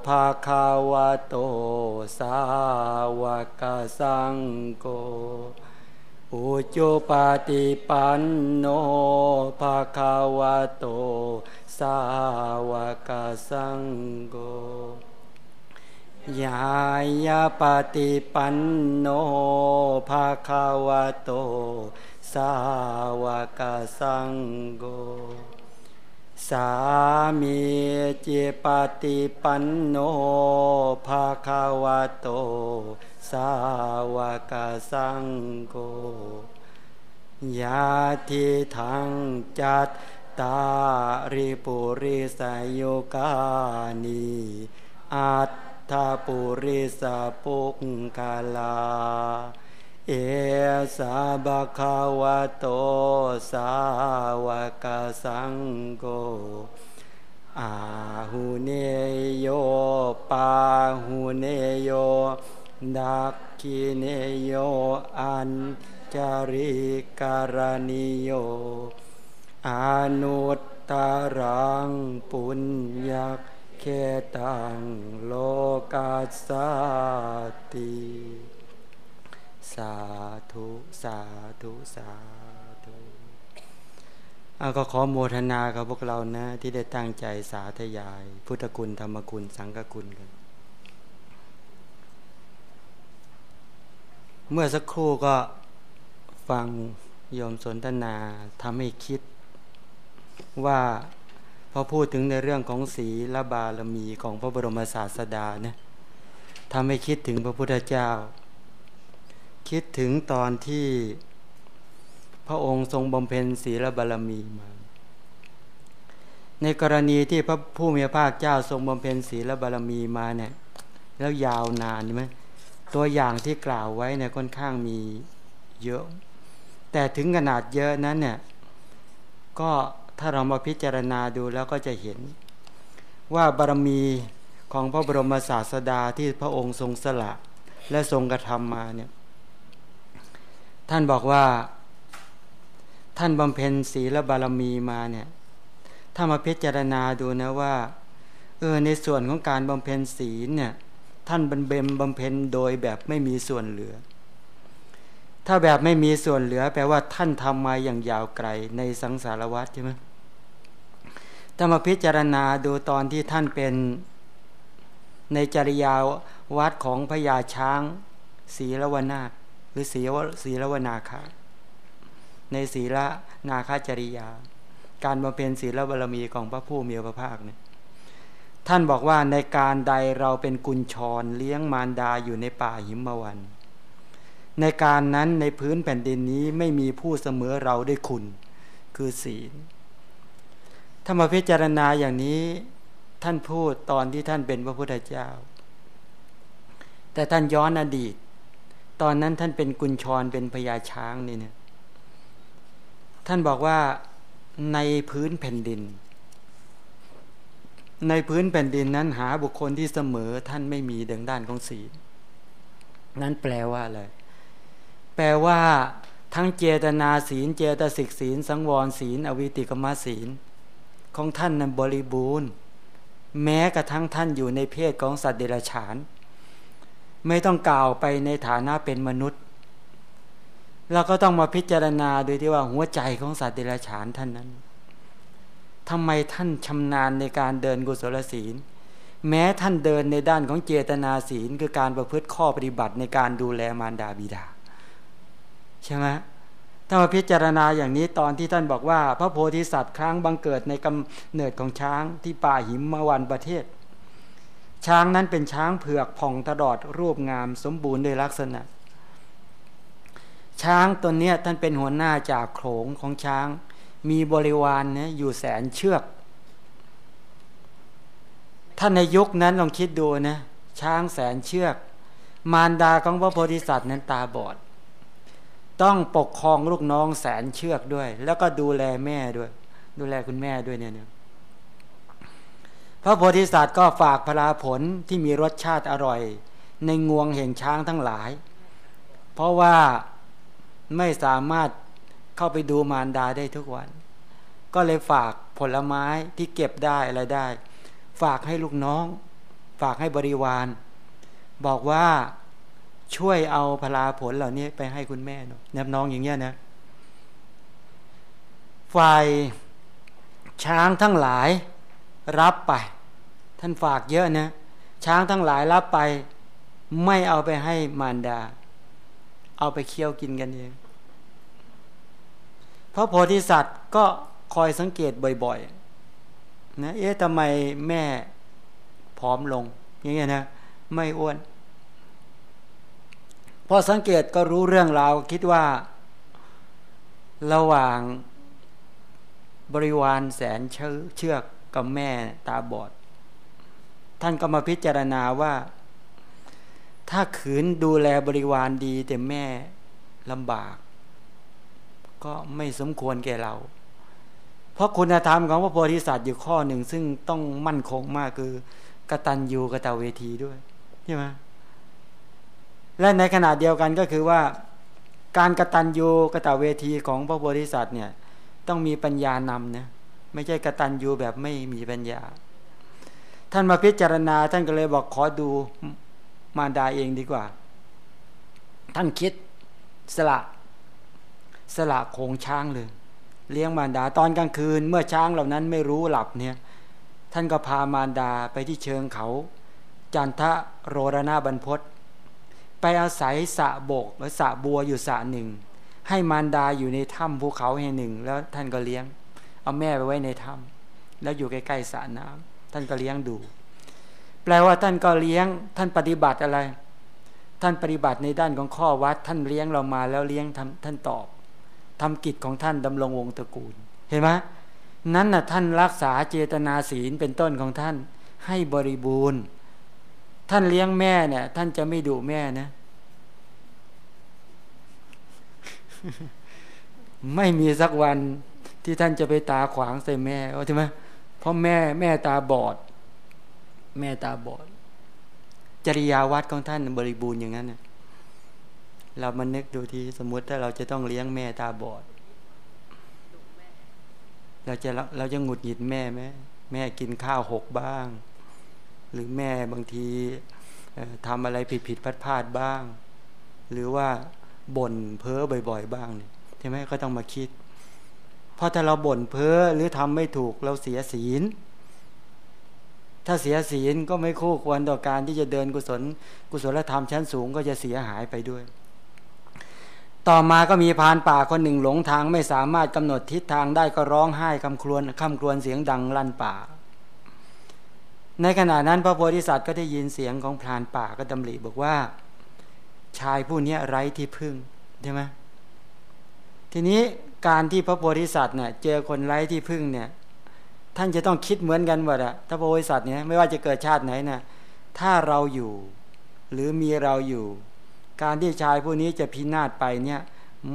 B: ภาคาวโต สาวกสังโกอุจุปฏิปันโนภาคาวโต สาวกสังโก ยายาปฏิปันโนภาคาวะโต สาวกสังโฆสามีเจปฏิปันโนภาคาวะโต สาวกสังโฆยาทิทังจัตตาริปุริสยุกานีอัต ถปุริสปุกกาลา เอสาบะคาวะโตสาวกสังโกอาหุเนโยปาหุเนโยดักกิเนโยอันจาริการณิโยอนุตตรังปุญญา เคตังโลกัสสติสาธุสาธุสาธุเอาก็ขอโมทนากับพวกเรานะ ที่ได้ตั้งใจสาธยาย พุทธคุณธรรมคุณสังฆคุณกัน เมื่อสักครู่ก็ฟังยมสนทนาทำให้คิดว่า พอพูดถึงในเรื่องของศีลบารมีของพระบรมศาสดาเนี่ยทำให้คิดถึงพระพุทธเจ้า คิดถึงตอนที่พระองค์ทรงบำเพ็ญศีลบารมีมา ในกรณีที่พระผู้มีพระภาคเจ้าทรงบำเพ็ญศีลบารมีมาเนี่ยแล้วยาวนานใช่ไหมตัวอย่างที่กล่าวไว้เนี่ยค่อนข้างมีเยอะ แต่ถึงขนาดเยอะนั้นเนี่ยก็ ถ้าเรามาพิจารณาดูแล้วก็จะเห็น ว่าบารมีของพระบรมศาสดาที่พระองค์ทรงสละ และทรงกระทำมาเนี่ยท่านบอกว่าท่านบำเพ็ญศีลบารมีมาเนี่ยถ้ามาพิจารณาดูนะว่าเออในส่วนของการบำเพ็ญศีลเนี่ยท่านบำเพ็ญบำเพ็ญโดยแบบไม่มีส่วนเหลือ ถ้าแบบไม่มีส่วนเหลือ แปลว่าท่านทำมาอย่างยาวไกลในสังสารวัฏใช่ไหมถ้ามาพิจารณาดูตอนที่ท่านเป็นในจริยาวัดของพญาช้างศีลวนาหรือศีลวศีลวนาคาในศีละนาคาจริยา การบำเพ็ญศีลบารมีของพระผู้มีพระภาคเนี่ยท่านบอกว่าในการใดเราเป็นกุญชรเลี้ยงมารดาอยู่ในป่าหิมวัน ในการนั้นในพื้นแผ่นดินนี้ไม่มีผู้เสมอเราด้วยคุณ คือศีลถ้ามาพิจารณาอย่างนี้ท่านพูดตอนที่ท่านเป็นพระพุทธเจ้า แต่ท่านย้อนอดีต ตอนนั้นท่านเป็นกุญชรเป็นพญาช้างนี่เนี่ยท่านบอกว่าในพื้นแผ่นดิน ในพื้นแผ่นดินนั้นหาบุคคลที่เสมอท่านไม่มีดังด้านของศีลนั้นแปลว่าอะไร แปลว่า ทั้งเจตนาศีล เจตสิกศีล สังวรศีล อวิติกมศีล ของท่านนั้นบริบูรณ์ แม้กระทั่งท่านอยู่ในเพศของสัตว์เดรัจฉาน ไม่ต้องกล่าวไปในฐานะเป็นมนุษย์เราก็ต้องมาพิจารณาโดยที่ว่าหัวใจของสัตว์เดรัจฉานท่านนั้นทำไมท่านชำนาญในการเดินกุศลศีล แม้ท่านเดินในด้านของเจตนาศีล คือการประพฤติข้อปฏิบัติในการดูแลมารดาบิดา ใช่ไหมถ้ามาพิจารณาอย่างนี้ตอนที่ท่านบอกว่า พระโพธิสัตว์ครั้งบังเกิดในกำเนิดของช้างที่ป่าหิมมวันประเทศ ช้างนั้นเป็นช้างเผือกผ่องตลอดรูปงามสมบูรณ์ด้วยลักษณะ ช้างตัวเนี้ยท่านเป็นหัวหน้าจากโขงของช้าง มีบริวารเนี่ยอยู่แสนเชือก ถ้าในยุคนั้นลองคิดดูนะช้างแสนเชือก มารดาของพระโพธิสัตว์นั้นตาบอด ต้องปกครองลูกน้องแสนเชือกด้วย แล้วก็ดูแลแม่ด้วย ดูแลคุณแม่ด้วยเนี่ยพระโพธิสัตว์ก็ฝากพลาผลที่มีรสชาติอร่อย ในงวงแห่งช้างทั้งหลาย เพราะว่าไม่สามารถเข้าไปดูมารดาได้ทุกวัน ก็เลยฝากผลไม้ที่เก็บได้อะไรได้ ฝากให้ลูกน้อง ฝากให้บริวาร บอกว่า ช่วยเอาพลาผลเหล่านี้ไปให้คุณแม่หน่อยนบน้องอย่างเงี้ยนะฝ่ายช้างทั้งหลายรับไป ท่านฝากเยอะนะ ช้างทั้งหลายรับไป ไม่เอาไปให้มารดา เอาไปเคี่ยวกินกันเองพระโพธิสัตว์ก็คอยสังเกตบ่อยๆนะเอ๊ะทำไมแม่ผอมลงอย่างเงี้ยนะ ไม่อ้วน พอสังเกตก็รู้เรื่องราวคิดว่าระหว่างบริวารแสนเชือกกับแม่ตาบอด ท่านก็มาพิจารณาว่า ถ้าขืนดูแลบริวารดีแต่แม่ลำบาก ก็ไม่สมควรแก่เรา เพราะคุณธรรมของพระโพธิสัตว์อยู่ข้อหนึ่ง ซึ่งต้องมั่นคงมากคือกตัญญูกตเวทีด้วยใช่ไหม และในขณะเดียวกันก็คือว่า การกระตัญญูกระตเวทีของพระโพธิสัตว์เนี่ยต้องมีปัญญานำนะไม่ใช่กระตัญญูแบบไม่มีปัญญา ท่านมาพิจารณา ท่านก็เลยบอกขอดูมารดาเองดีกว่า ท่านคิดสละสละโคงช้างเลย เลี้ยงมารดาตอนกลางคืน เมื่อช้างเหล่านั้นไม่รู้หลับเนี่ย ท่านก็พามารดาไปที่เชิงเขา จันทะโรรนาบรรพศ ไปอาศัยสะโบกหรือสะบัวอยู่สะหนึ่ง ให้มารดาอยู่ในถ้ำภูเขาแห่งหนึ่ง แล้วท่านก็เลี้ยง เอาแม่ไปไว้ในถ้ำแล้วอยู่ใกล้ๆสระน้ำท่านก็เลี้ยงดู แปลว่าท่านก็เลี้ยง ท่านปฏิบัติอะไร ท่านปฏิบัติในด้านของข้อวัด ท่านเลี้ยงเรามาแล้วเลี้ยงท่านตอบทำกิจของท่านดำรงวงตระกูล เห็นไหมนั้นน่ะท่านรักษาเจตนาศีลเป็นต้นของท่านให้บริบูรณ์ ท่านเลี้ยงแม่เนี่ย ท่านจะไม่ดุแม่นะ ไม่มีสักวันที่ท่านจะไปตาขวางใส่แม่ใช่ไหมเพราะแม่แม่ตาบอด แม่ตาบอด จริยาวัดของท่านบริบูรณ์อย่างนั้นเนี่ยเรามานึกดูทีสมมุติถ้าเราจะต้องเลี้ยงแม่ตาบอด เราจะเราจะหงุดหงิดแม่ไหมแม่กินข้าวหกบ้าง หรือแม่บางทีทำอะไรผิดผิดพลาดพลาดบ้าง หรือว่าบ่นเพ้อบ่อย ๆ บ้างเนี่ยใช่ไหมก็ต้องมาคิด เพราะถ้าเราบ่นเพ้อหรือทำไม่ถูกเราเสียศีล ถ้าเสียศีลก็ไม่คู่ควรต่อการที่จะเดินกุศล กุศลธรรมชั้นสูงก็จะเสียหายไปด้วยต่อมาก็มีพานป่าคนหนึ่งหลงทางไม่สามารถกำหนดทิศทางได้ก็ร้องไห้คำครวญคำครวญเสียงดังลั่นป่า ในขณะนั้นพระโพธิสัตว์ก็ได้ยินเสียงของพรานป่าก็ดำริบอกว่า ชายผู้นี้ไร้ที่พึ่งใช่ไหมทีนี้การที่พระโพธิสัตว์เนี่ยเจอคนไร้ที่พึ่งเนี่ย ท่านจะต้องคิดเหมือนกันว่าถ้าพระโพธิสัตว์เนี่ยไม่ว่าจะเกิดชาติไหนนะถ้าเราอยู่ หรือมีเราอยู่ การที่ชายผู้นี้จะพินาศไปเนี่ย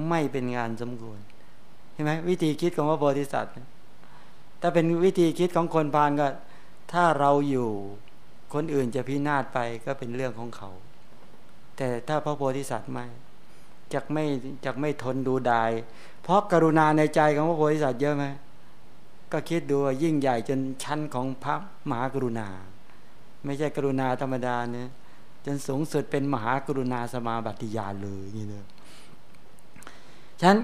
B: ไม่เป็นงานสมควรใช่ไหมวิธีคิดของพระโพธิสัตว์ ถ้าเป็นวิธีคิดของคนพานก็ ถ้าเราอยู่คนอื่นจะพินาศไปก็เป็นเรื่องของเขา แต่ถ้าพระโพธิสัตว์ไม่จะไม่จะไม่ทนดูดาย เพราะกรุณาในใจของพระโพธิสัตว์เยอะไหมก็คิดดูยิ่งใหญ่จนชั้นของพระมหากรุณา ไม่ใช่กรุณาธรรมดาเนี่ยจนสูงสุดเป็นมหากรุณาสมาบัติญาณเลยนี่เลยฉะนั้น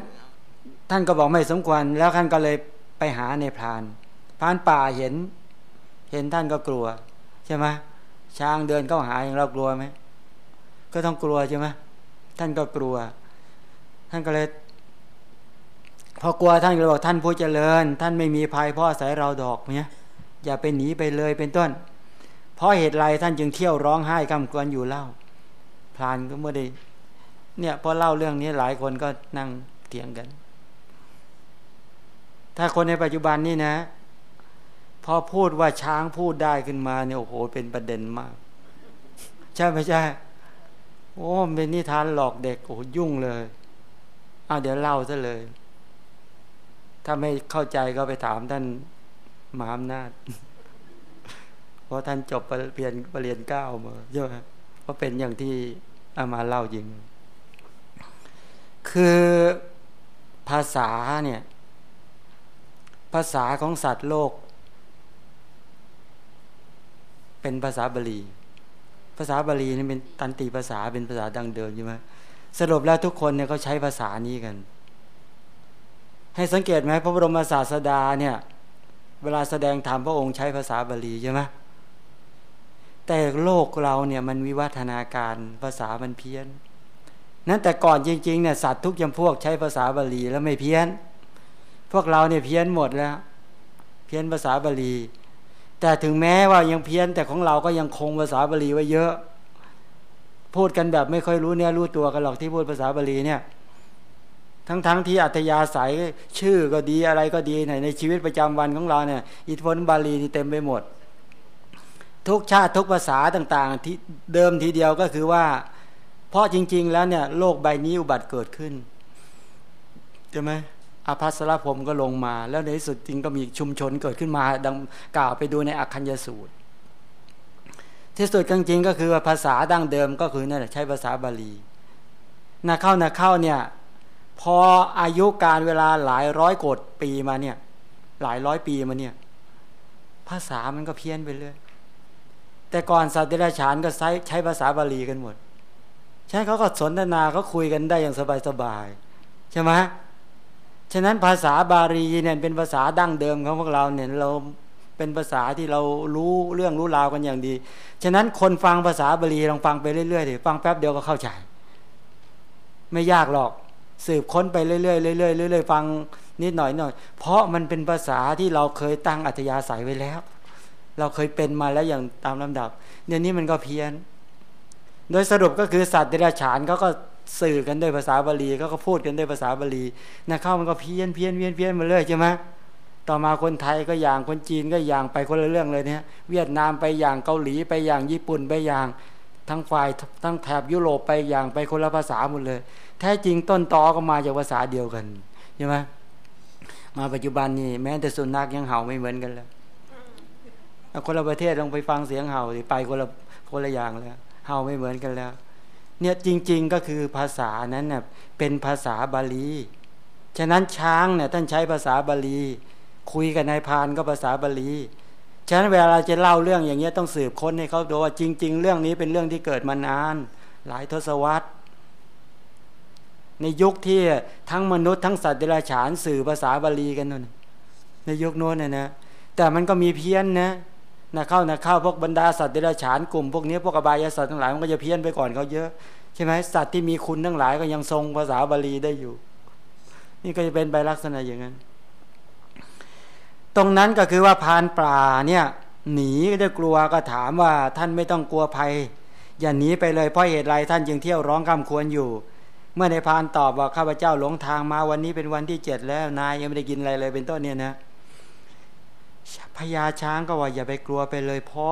B: ท่านก็บอกไม่สมควร แล้วท่านก็เลยไปหาในพรานพรานป่าเห็น เห็นท่านก็กลัว ใช่ไหมช้างเดินเข้าหาอย่างเรากลัวไหมก็ต้องกลัวใช่ไหมท่านก็กลัว ท่านก็เลยพอกลัวท่านก็เลยบอกท่านผู้เจริญ ท่านไม่มีภัยเพราะอาศัยเราดอกเนี่ยอย่าไปหนีไปเลยเป็นต้น เพราะเหตุไรท่านจึงเที่ยวร้องไห้กำกวนอยู่เล่าพรานก็เมื่อได้เนี่ยพอเล่าเรื่องนี้หลายคนก็นั่งเถียงกัน ถ้าคนในปัจจุบันนี่นะ พอพูดว่าช้างพูดได้ขึ้นมาเนี่ยโอ้โหเป็นประเด็นมาก ใช่ไหมใช่โอ้เป็นนิทานหลอกเด็กโอ้ยุ่งเลยเอาเดี๋ยวเล่าซะเลย ถ้าไม่เข้าใจก็ไปถามท่านมหาอำนาจเพราะท่านจบเรียนปรริญญาเก้ามาใช่ไหมเพราะเป็นอย่างที่อามาเล่าจริง คือภาษาเนี่ย ภาษาของสัตว์โลก เป็นภาษาบาลี ภาษาบาลีนี่เป็นตันติภาษาเป็นภาษาดังเดิมใช่ไหมสรุปแล้วทุกคนเนี่ยเขาใช้ภาษานี้กัน ให้สังเกตไหมพระบรมศาสดาเนี่ย เวลาแสดงธรรมพระองค์ใช้ภาษาบาลีใช่ไหมแต่โลกเราเนี่ยมันวิวัฒนาการภาษามันเพี้ยน นั้นแต่ก่อนจริงๆเนี่ยสัตว์ทุกจำพวกใช้ภาษาบาลีแล้วไม่เพี้ยน พวกเราเนี่ยเพี้ยนหมดแล้ว เพี้ยนภาษาบาลี แต่ถึงแม้ว่ายังเพี้ยนแต่ของเราก็ยังคงภาษาบาลีไว้เยอะ พูดกันแบบไม่ค่อยรู้เนี่ยรู้ตัวกันหรอกที่พูดภาษาบาลีเนี่ย ทั้งๆทที่อัตยาศัยชื่อก็ดีอะไรก็ดีในในชีวิตประจำวันของเราเนี่ย อิทธิพลบาลีนี่เต็มไปหมด ทุกชาติทุกภาษาต่างๆ ที่เดิมทีเดียวก็คือว่า เพราะจริง ๆ แล้วเนี่ย โลกใบนี้อุบัติเกิดขึ้นใช่ไหม อาภัสรพรมก็ลงมา แล้วในที่สุดจริงก็มีชุมชนเกิดขึ้นมาดังกล่าวไปดูในอักขัญญสูตร ที่สุดจริงๆก็คือภาษาดั้งเดิมก็คือนั่นแหละใช้ภาษาบาลีนาเข้านาเข้าเนี่ยพออายุการเวลาหลายร้อยกดปีมาเนี่ยหลายร้อยปีมาเนี่ยภาษามันก็เพี้ยนไปเรื่อยแต่ก่อนสัตว์เดรัจฉานก็ใช้ใช้ภาษาบาลีกันหมด ใช่เขาก็สนทนาเขาคุยกันได้อย่างสบายๆใช่ไหม ฉะนั้นภาษาบาลีเนี่ยเป็นภาษาดั้งเดิมของพวกเราเนี่ยเราเป็นภาษาที่เรารู้เรื่องรู้ราวกันอย่างดี ฉะนั้นคนฟังภาษาบาลีลองฟังไปเรื่อยๆดิฟังแป๊บเดียวก็เข้าใจ ไม่ยากหรอกสืบค้นไปเรื่อยๆเรื่อยๆเรื่อยๆฟังนิดหน่อยหน่อย เพราะมันเป็นภาษาที่เราเคยตั้งอัธยาศัยไว้แล้ว เราเคยเป็นมาแล้วอย่างตามลำดับเนี่ยนี้มันก็เพี้ยน โดยสรุปก็คือสัตว์เดรัจฉานเขาก็ สื่อกันด้วยภาษาบาลีเขาก็พูดกันด้วยภาษาบาลีนะเข้ามันก็เพี้ยนเพี้ยนเพี้ยนเพี้ยนมาเรื่อยใช่ไหมต่อมาคนไทยก็อย่างคนจีนก็อย่างไปคนละเรื่องเลยเนี่ยเวียดนามไปอย่างเกาหลีไปอย่างญี่ปุ่นไปอย่างทั้งฝ่ายทั้งแถบยุโรปไปอย่างไปคนละภาษาหมดเลย แท้จริงต้นตอก็มาจากภาษาเดียวกันใช่ไหมมาปัจจุบันนี้แม้แต่สุนัขยังเห่าไม่เหมือนกันแล้วคนละประเทศลองไปฟังเสียงเห่าไปคนละคนละอย่างแล้วเห่าไม่เหมือนกันแล้ว เนี่ยจริงๆก็คือภาษานั้นเน่ยเป็นภาษาบาลี ฉะนั้นช้างเนี่ยท่านใช้ภาษาบาลี คุยกับนายพานก็ภาษาบาลี ฉะนั้นเวลาเราจะเล่าเรื่องอย่างเงี้ยต้องสืบค้นให้เขาดูว่าจริง ๆ เรื่องนี้เป็นเรื่องที่เกิดมานาน หลายทศวรรษ ในยุคที่ทั้งมนุษย์ทั้งสัตว์เดรัจฉานสื่อภาษาบาลีกันนั่นในยุคโน้นนะนะแต่มันก็มีเพี้ยนนะ นะเข้านะเข้าพวกบรรดาสัตว์เดรัจฉานกลุ่มพวกนี้พวกอบายสัตว์ทั้งหลายมันก็จะเพี้ยนไปก่อนเขาเยอะใช่ไหมสัตว์ที่มีคุณทั้งหลายก็ยังทรงภาษาบาลีได้อยู่ นี่ก็จะเป็นไปลักษณะอย่างนั้น ตรงนั้นก็คือว่าพานป่าเนี่ย หนีก็จะกลัวก็ถามว่าท่านไม่ต้องกลัวภัย อย่าหนีไปเลยเพราะเหตุไรท่านจึงเที่ยวร้องคำควรอยู่ เมื่อในพานตอบว่าข้าพเจ้าหลงทางมาวันนี้เป็นวันที่เจ็ดแล้วนายยังไม่ได้กินอะไรเลยเป็นต้นเนี่ยนะ พญาช้างก็ว่าอย่าไปกลัวไปเลยพ่อ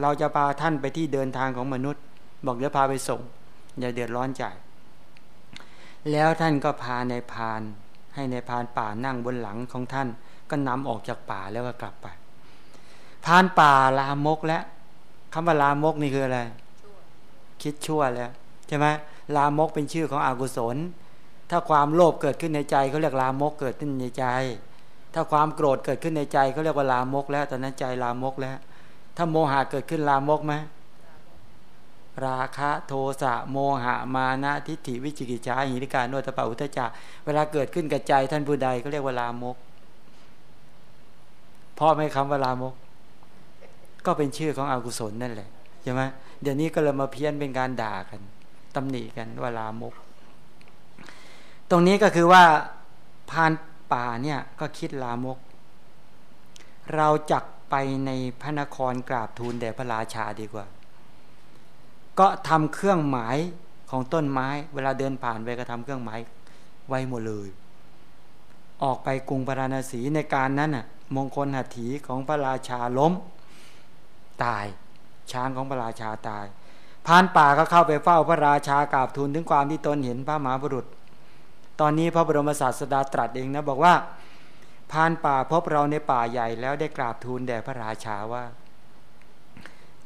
B: เราจะพาท่านไปที่เดินทางของมนุษย์ บอกเดี๋ยวพาไปส่ง อย่าเดือดร้อนใจ แล้วท่านก็พาในพาน ให้ในพานป่านั่งบนหลังของท่าน ก็นำออกจากป่าแล้วก็กลับไป พานป่าลามกแล้วคำว่าลามกนี่คืออะไร คิดชั่วแล้วใช่ไหมลามกเป็นชื่อของอกุศล ถ้าความโลภเกิดขึ้นในใจเขาเรียกลามกเกิดขึ้นในใจ ถ้าความโกรธเกิดขึ้นในใจเขาเรียกว่าลามก แล้วตอนนั้นใจลามกแล้ว ถ้าโมหะเกิดขึ้นลามกไหมราคะโทสะโมหะมานะทิฏฐิวิจิกิจฉาหิริการโนตปาอุทจักเวลาเกิดขึ้นกับใจท่านผู้ใดก็เรียกว่าลามกพ่อไม่คำว่าลามก ก็เป็นชื่อของอกุศลนั่นแหละใช่ไหมเดี๋ยวนี้ก็เลยมาเพี้ยนเป็นการด่ากันตำหนิกันว่าลามก ตรงนี้ก็คือว่าพาน ป่าเนี่ยก็คิดลามก เราจักไปในพระนครกราบทูลแด่พระราชาดีกว่า ก็ทำเครื่องหมายของต้นไม้ เวลาเดินผ่านไปก็ทำเครื่องหมายไว้หมดเลย ออกไปกรุงพาราณสีในการนั้นน่ะ มงคลหัตถีของพระราชาล้ม ตาย ช้างของพระราชาตายพานป่าก็เข้าไปเฝ้าพระราชากราบทูลถึงความที่ตนเห็นพระมหาบุรุษ ตอนนี้พระบรมศาสดาตรัสเองนะบอกว่าพานป่าพบเราในป่าใหญ่แล้วได้กราบทูลแด่พระราชาว่า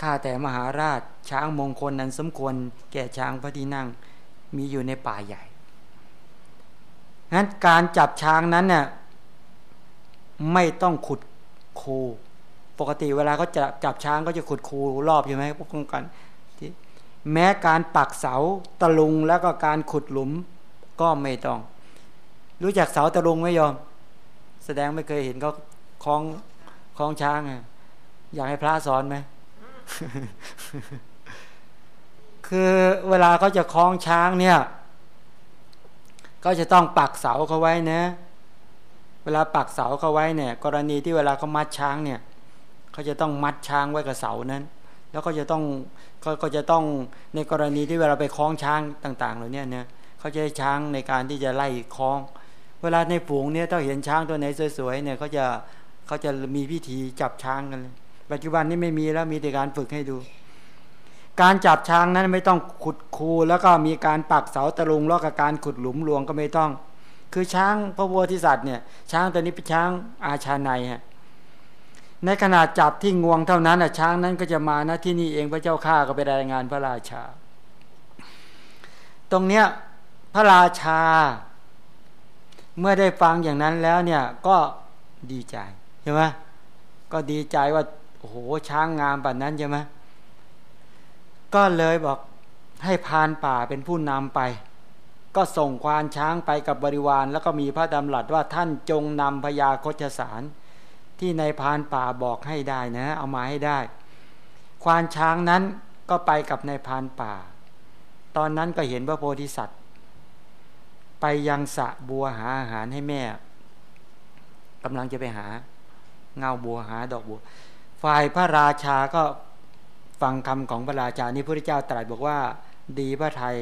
B: ข้าแต่มหาราชช้างมงคลนั้นสมควร แก่ช้างพระที่นั่งมีอยู่ในป่าใหญ่นั้นการจับช้างนั้นเนี่ยไม่ต้องขุดคูปกติเวลาเขาจะจับช้างก็จะขุดคูรอบใช่ไหมพวกกัน แม้การปักเสาตะลุงแล้วก็การขุดหลุม ก็ไม่ต้อง รู้จักเสาตะลุงไหมยอม แสดงไม่เคยเห็นก็คล้องคล้องช้างไงอยากให้พระสอนไหมคือเวลาเขาจะคล้องช้างเนี่ย ก็จะต้องปักเสาเขาไว้นะ เวลาปักเสาเขาไว้เนี่ย กรณีที่เวลาเขามัดช้างเนี่ยเขาจะต้องมัดช้างไว้กับเสานั้น แล้วก็จะต้องก็จะต้องในกรณีที่เวลาไปคล้องช้างต่าง ๆ เหล่านี้เนี่ย เขาจะใช้ช้างในการที่จะไล่คล้อง เวลาในฝูงเนี่ยถ้าเห็นช้างตัวไหนสวยๆเนี่ยเขาจะเขาจะมีพิธีจับช้างกันเลยปัจจุบันนี้ไม่มีแล้วมีแต่การฝึกให้ดู การจับช้างนั้นไม่ต้องขุดคูแล้วก็มีการปักเสาตะลุงแล้วกับการขุดหลุมลวงก็ไม่ต้อง คือช้างพระวัวทิสัตว์เนี่ยช้างตัวนี้เป็นช้างอาชาในฮะในขณะจับที่งวงเท่านั้นช้างนั้นก็จะมานะที่นี่เองพระเจ้าข้าก็ไปรายงานพระราชา ตรงเนี้ย พระราชา เมื่อได้ฟังอย่างนั้นแล้วเนี่ยก็ดีใจใช่ไหมก็ดีใจว่าโอ้โหช้างงามแบบนั้นใช่ไหมก็เลยบอกให้พานป่าเป็นผู้นำไป ก็ส่งควานช้างไปกับบริวาร แล้วก็มีพระดำรัสว่าท่านจงนำพญาโคชสาร ที่ในพานป่าบอกให้ได้นะ เอามาให้ได้ ควานช้างนั้นก็ไปกับในพานป่า ตอนนั้นก็เห็นพระโพธิสัตว์ ไปยังสะบัวหาอาหารให้แม่กำลังจะไปหา เงาบัวหาดอกบัว ฝ่ายพระราชาก็ฟังคำของพระราชานี่พระเจ้าตรัสบอกว่า ดีพระไทย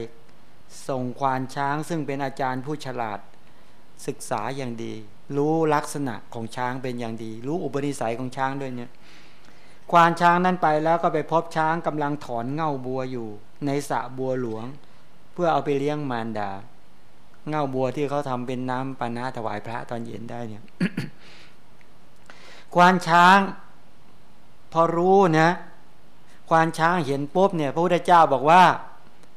B: ส่งควานช้างซึ่งเป็นอาจารย์ผู้ฉลาด ศึกษาอย่างดี รู้ลักษณะของช้างเป็นอย่างดี รู้อุปนิสัยของช้างด้วยเนี่ยควานช้างนั้นไปแล้วก็ไปพบช้างกำลังถอนเง่าบัวอยู่ ในสระบัวหลวง เพื่อเอาไปเลี้ยงมารดา เง่าบัวที่เขาทำเป็นน้ำปานาถวายพระตอนเย็นได้เนี่ยควานช้าง พอรู้นะควานช้างเห็นปุ๊บเนี่ย พระพุทธเจ้าบอกว่า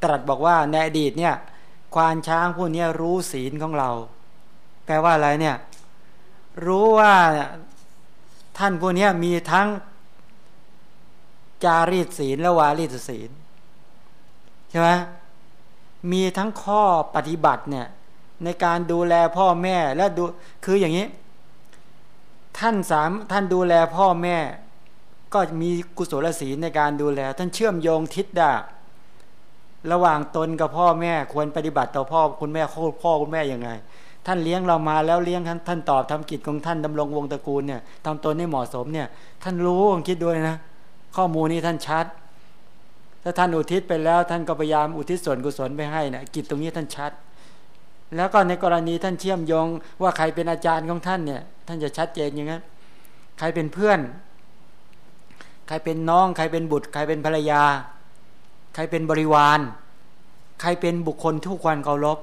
B: ตรัสบอกว่าในอดีตเนี่ย ควานช้างพวกนี้รู้ศีลของเรา แปลว่าอะไรเนี่ย รู้ว่าท่านพวกนี้มีทั้งจารีตศีลและวารีตศีลใช่ไหม มีทั้งข้อปฏิบัติเนี่ยในการดูแลพ่อแม่และดูคืออย่างนี้ ท่านสามท่านดูแลพ่อแม่ ก็มีกุศลศีลในการดูแล ท่านเชื่อมโยงทิศด้ระหว่างตนกับพ่อแม่ควรปฏิบัติต่อพ่อคุณแม่โคพ่อคุณแม่ยังไง ท่านเลี้ยงเรามาแล้วเลี้ยงท่านท่านตอบทำกิจของท่านดำรงวงตระกูลเนี่ยทำตนให้เหมาะสมเนี่ย ท่านรู้คิดด้วยนะ ข้อมูลนี้ท่านชัด ถ้าท่านอุทิศไปแล้ว ท่านก็พยายามอุทิศส่วนกุศลไปให้นะกิจตรงนี้ท่านชัด แล้วก็ในกรณีท่านเชื่อมโยง ว่าใครเป็นอาจารย์ของท่านเนี่ย ท่านจะชัดเจนอย่างนั้นใครเป็นเพื่อน ใครเป็นน้อง ใครเป็นบุตร ใครเป็นภรรยา ใครเป็นบริวาร ใครเป็นบุคคลทุกวันเคารพ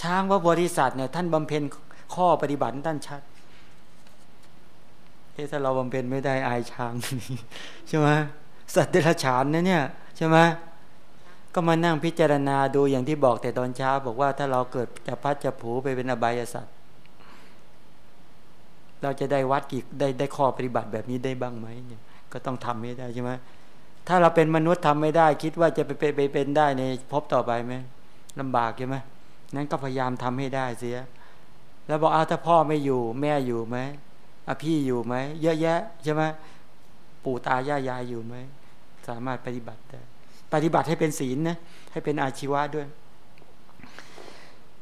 B: ช้างว่าบริษัทเนี่ยท่านบำเพ็ญข้อปฏิบัติท่านชัดเอถ้าเราบำเพ็ญไม่ได้อายช้างใช่ไหมสัตว์เดรัจฉานนะเนี่ย ใช่ไหมก็มานั่งพิจารณาดูอย่างที่บอกแต่ตอนเช้า บอกว่าถ้าเราเกิดจะพัดจะผูไปเป็นอบายสัตว์เราจะได้วัดกี่ได้ได้ข้อปฏิบัติแบบนี้ได้บ้างไหมเนี่ยก็ต้องทำให้ได้ใช่ไหมถ้าเราเป็นมนุษย์ทำไม่ได้ คิดว่าจะไปไปเป็นได้ในพบต่อไปไหมลำบากใช่ไหมนั้นก็พยายามทำให้ได้เสีย แล้วบอกเอาถ้าพ่อไม่อยู่ แม่อยู่ไหมอพี่อยู่ไหมเยอะแยะใช่ไหมปู่ตายายายอยู่ไหมสามารถปฏิบัติได้ ปฏิบัติให้เป็นศีลนะให้เป็นอาชีวะด้วย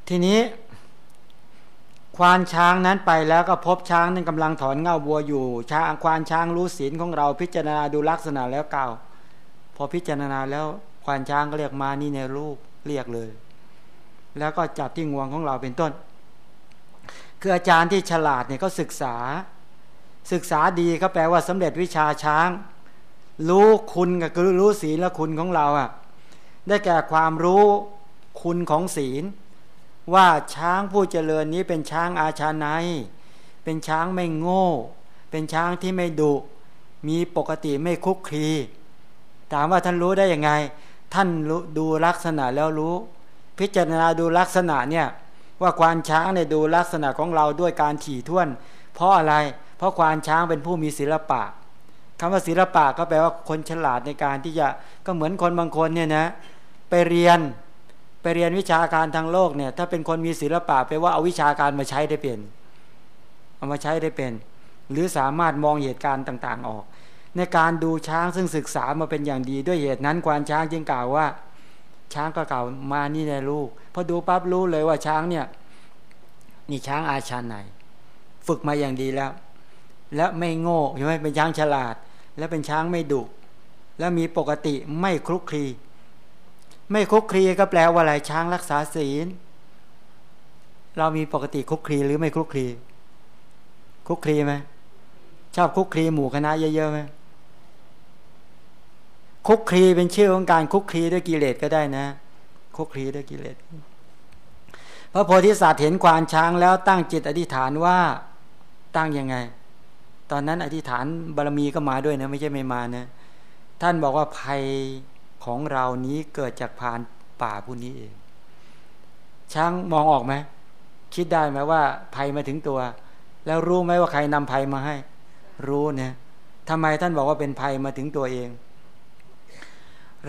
B: ทีนี้ ควานช้างนั้นไปแล้วก็พบช้างนั้นกำลังถอนเงาบัวอยู่ ช้างควานช้างรู้ศีลของเราพิจารณาดูลักษณะแล้วเก่าพอพิจารณาแล้วควานช้างก็เรียกมานี่ในรูปเรียกเลย แล้วก็จับที่งวงของเราเป็นต้น คืออาจารย์ที่ฉลาดเนี่ยก็ศึกษา ศึกษาดีก็แปลว่าสำเร็จวิชาช้าง รู้คุณกับรู้ศีลและคุณของเราอะ ได้แก่ความรู้คุณของศีล ว่าช้างผู้เจริญนี้เป็นช้างอาชาไนเป็นช้างไม่โง่ เป็นช้างที่ไม่ดุมีปกติไม่คุกคีถามว่าท่านรู้ได้ยังไง ท่านดูลักษณะแล้วรู้ พิจารณาดูลักษณะเนี่ยว่าควานช้างเนี่ยดูลักษณะของเราด้วยการถี่ถ้วน เพราะอะไร เพราะควานช้างเป็นผู้มีศิลปะ คำว่าศิลปะก็แปลว่าคนฉลาดในการที่จะก็เหมือนคนบางคนเนี่ยนะไปเรียนไปเรียนวิชาการทางโลกเนี่ย ถ้าเป็นคนมีศิลปะแปลว่าเอาวิชาการมาใช้ได้เป็นเอามาใช้ได้เป็น หรือสามารถมองเหตุการณ์ต่างๆออก ในการดูช้างซึ่งศึกษามาเป็นอย่างดีด้วยเหตุนั้นควานช้างจึงกล่าวว่า ช้างก็กล่าวมานี่ในลูกพอดูปั๊บรู้เลยว่าช้างเนี่ยนี่ช้างอาชาไหน ฝึกมาอย่างดีแล้ว และไม่โง่ใช่ไหมเป็นช้างฉลาด และเป็นช้างไม่ดุและมีปกติไม่คลุกคลี ไม่คลุกคลีก็แปลว่าอะไรช้างรักษาศีล เรามีปกติคลุกคลีหรือไม่คลุกคลีคลุกคลีไหมชอบคุกคลีหมู่คณะเยอะๆไหมคุกคลีเป็นชื่อของการคุกคลีด้วยกิเลสก็ได้นะ คุกคลีด้วยกิเลสพระโพธิสัตว์เห็นควานช้างแล้วตั้งจิตอธิษฐานว่าตั้งยังไง ตอนนั้นอธิษฐานบารมีก็มาด้วยนะไม่ใช่ไม่มานะ ท่านบอกว่าภัยของเรานี้เกิดจากพานป่าผู้นี้เอง ช้างมองออกไหมคิดได้ไหมว่าภัยมาถึงตัว แล้วรู้ไหมว่าใครนำภัยมาให้ รู้เนี่ยทำไมท่านบอกว่าเป็นภัยมาถึงตัวเอง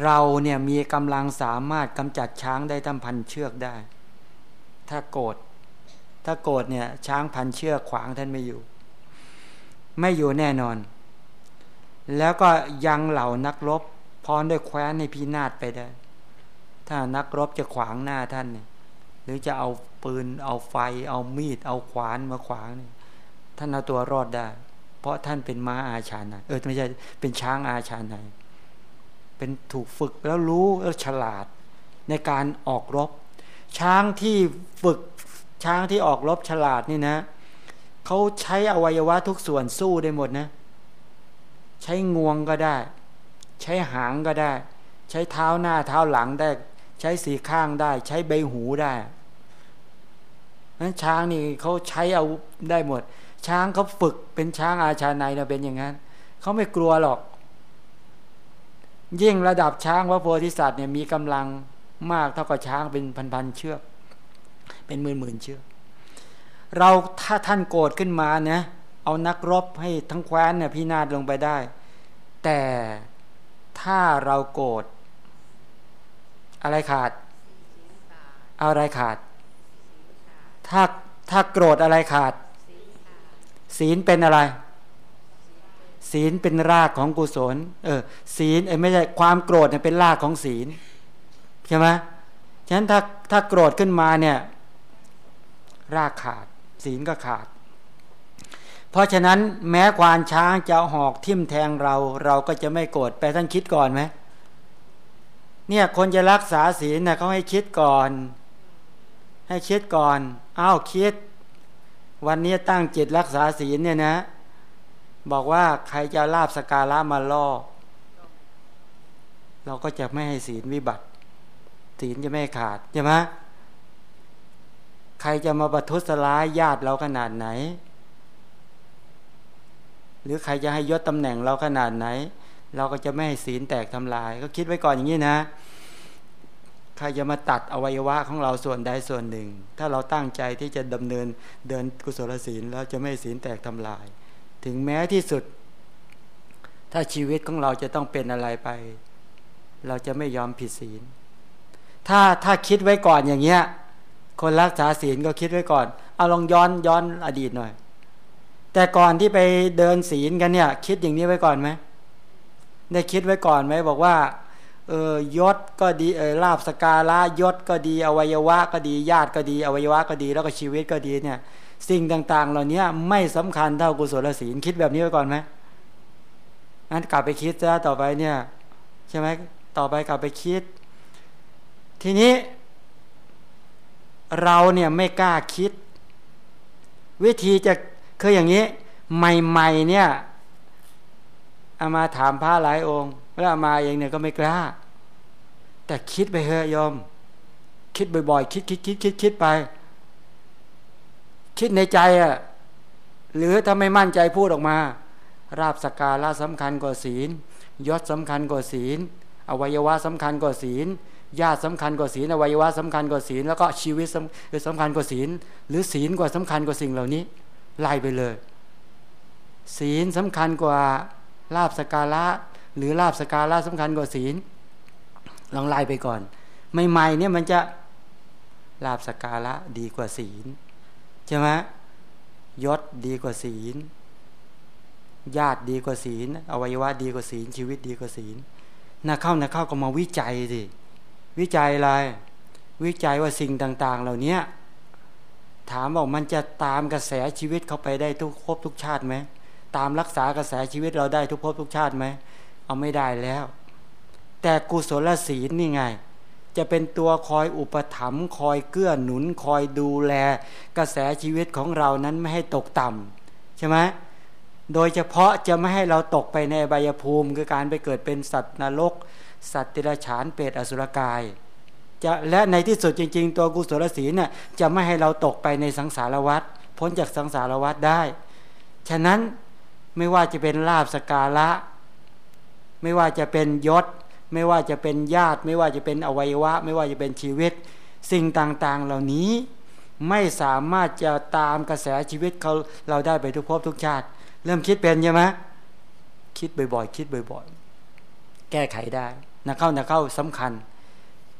B: เราเนี่ยมีกำลังสามารถกำจัดช้างได้ตั้งพันเชือกได้ ถ้าโกรธถ้าโกรธเนี่ยช้างพันเชือกขวางท่านไม่อยู่ ไม่อยู่แน่นอน แล้วก็ยังเหล่านักรบพรด้วยแคว้นในพีนาศไปได้ ถ้านักรบจะขวางหน้าท่านเนี่ยหรือจะเอาปืนเอาไฟ เอามีด เอาขวานมาขวางเนี่ยท่านเอาตัวรอดได้ เพราะท่านเป็นม้าอาชาไนเออไม่ใช่เป็นช้างอาชาไนเป็นถูกฝึกแล้วรู้แล้วฉลาดในการออกรบ ช้างที่ฝึกช้างที่ออกรบฉลาดนี่นะ เขาใช้อวัยวะทุกส่วนสู้ได้หมดนะ ใช้งวงก็ได้ ใช้หางก็ได้ ใช้เท้าหน้าเท้าหลังได้ ใช้สีข้างได้ ใช้ใบหูได้นั้นช้างนี่เขาใช้เอาได้หมด ช้างเขาฝึกเป็นช้างอาชาในนะเป็นอย่างนั้นเขาไม่กลัวหรอก ยิ่งระดับช้างพระโพธิสัตว์เนี่ยมีกำลังมากเท่ากับช้างเป็นพันๆเชือก เป็นหมื่นๆเชือก เราถ้าท่านโกรธขึ้นมาเนี่ยเอานักรบให้ทั้งแคว้นเนี่ยพินาศลงไปได้ แต่ถ้าเราโกรธอะไรขาดอาอะไรขาด ถ้าถ้าโกรธอะไรขาด ศีลเป็นอะไร ศีลเป็นรากของกุศล เออ ศีลเออไม่ใช่ความโกรธเนี่ยเป็นรากของศีลใช่ไหมฉะนั้นถ้าถ้าโกรธขึ้นมาเนี่ย รากขาด ศีลก็ขาด เพราะฉะนั้นแม้ควานช้างจะหอกทิ่มแทงเรา เราก็จะไม่โกรธไปท่านคิดก่อนไหมเนี่ยคนจะรักษาศีลนะเขาให้คิดก่อน ให้คิดก่อนอ้าวคิด วันนี้ตั้งจิตรักษาศีลเนี่ยนะ บอกว่าใครจะลาบสการะมาล่อเราก็จะไม่ให้ศีลวิบัติ ศีลจะไม่ขาดใช่ไหม ใครจะมาบัทุสลายญาติเราขนาดไหน หรือใครจะให้ยศตำแหน่งเราขนาดไหน เราก็จะไม่ให้ศีลแตกทำลาย ก็คิดไว้ก่อนอย่างนี้นะ ใครจะมาตัดอวัยวะของเราส่วนใดส่วนหนึ่ง ถ้าเราตั้งใจที่จะดำเนินเดินกุศลศีลแล้วจะไม่ศีลแตกทำลาย ถึงแม้ที่สุด ถ้าชีวิตของเราจะต้องเป็นอะไรไป เราจะไม่ยอมผิดศีล ถ้าถ้าคิดไว้ก่อนอย่างเงี้ย คนรักษาศีลก็คิดไว้ก่อน เอาลองย้อนย้อนอดีตหน่อย แต่ก่อนที่ไปเดินศีลกันเนี่ย คิดอย่างนี้ไว้ก่อนไหมได้คิดไว้ก่อนไหมบอกว่าเออยศก็ดีเออลาบสกาละยศก็ดี อวัยวะก็ดีญาติก็ดี อวัยวะก็ดี แล้วก็ชีวิตก็ดีเนี่ย สิ่งต่าง ๆ เหล่านี้ไม่สำคัญเท่ากุศลศีลคิดแบบนี้ไว้ก่อนไหมงั้นกลับไปคิดซะต่อไปเนี่ย ใช่ไหมต่อไปกลับไปคิด ทีนี้ เราเนี่ยไม่กล้าคิด วิธีจะคืออย่างนี้ ใหม่ๆเนี่ยอามาถามพระหลายองค์ แล้วอามาเองเนี่ยก็ไม่กล้า แต่คิดไปเฮยอมคิดบ่อยๆ คิดคิดคิดคิดคิดไป คิดในใจอะหรือถ้าไม่มั่นใจพูดออกมา ราบสกการะสำคัญกว่าศีลยศสำคัญกว่าศีล อวัยวะสำคัญกว่าศีล ญาติสำคัญกว่าศีลอวัยวะสำคัญกว่าศีลแล้วก็ชีวิตสำคัญกว่าศีล หรือศีลกว่าสำคัญกว่าสิ่งเหล่านี้ ไล่ไปเลย ศีลสำคัญกว่าลาบสการะหรือลาบสการะสำคัญกว่าศีลลองไล่ไปก่อนใหม่ๆเนี่ยมันจะลาบสการะดีกว่าศีลใช่ไหมยศดีกว่าศีล ญาติดีกว่าศีล อวัยวะดีกว่าศีล ชีวิตดีกว่าศีลน่าเข้าน่าเข้าก็มาวิจัยสิ วิจัยอะไร วิจัยว่าสิ่งต่าง ๆ เหล่านี้ถามบอกมันจะตามกระแสชีวิตเขาไปได้ทุกครบทุกชาติไหมตามรักษากระแสชีวิตเราได้ทุกภพทุกชาติไหมเอาไม่ได้แล้ว แต่กุศลศีลนี่ไง จะเป็นตัวคอยอุปถัมภ์คอยเกื้อหนุนคอยดูแล กระแสชีวิตของเรานั้นไม่ให้ตกต่ำใช่ไหมโดยเฉพาะจะไม่ให้เราตกไปในใบยภูมิคือการไปเกิดเป็นสัตว์นรก สัตว์ติรฉานเปรตอสุรกายจะและในที่สุดจริง ๆ ตัวกุศลศีลเนี่ยจะไม่ให้เราตกไปในสังสารวัฏพ้นจากสังสารวัฏได้ ฉะนั้นไม่ว่าจะเป็นลาบสการะไม่ว่าจะเป็นยศ ไม่ว่าจะเป็นญาติ ไม่ว่าจะเป็นอวัยวะ ไม่ว่าจะเป็นชีวิต สิ่งต่างๆเหล่านี้ไม่สามารถจะตามกระแสชีวิตเขาเราได้ไปทุกภพทุกชาติ เริ่มคิดเป็นใช่ไหมคิดบ่อยๆ คิดบ่อยๆ แก้ไขได้ นะเข้านะเข้าสำคัญ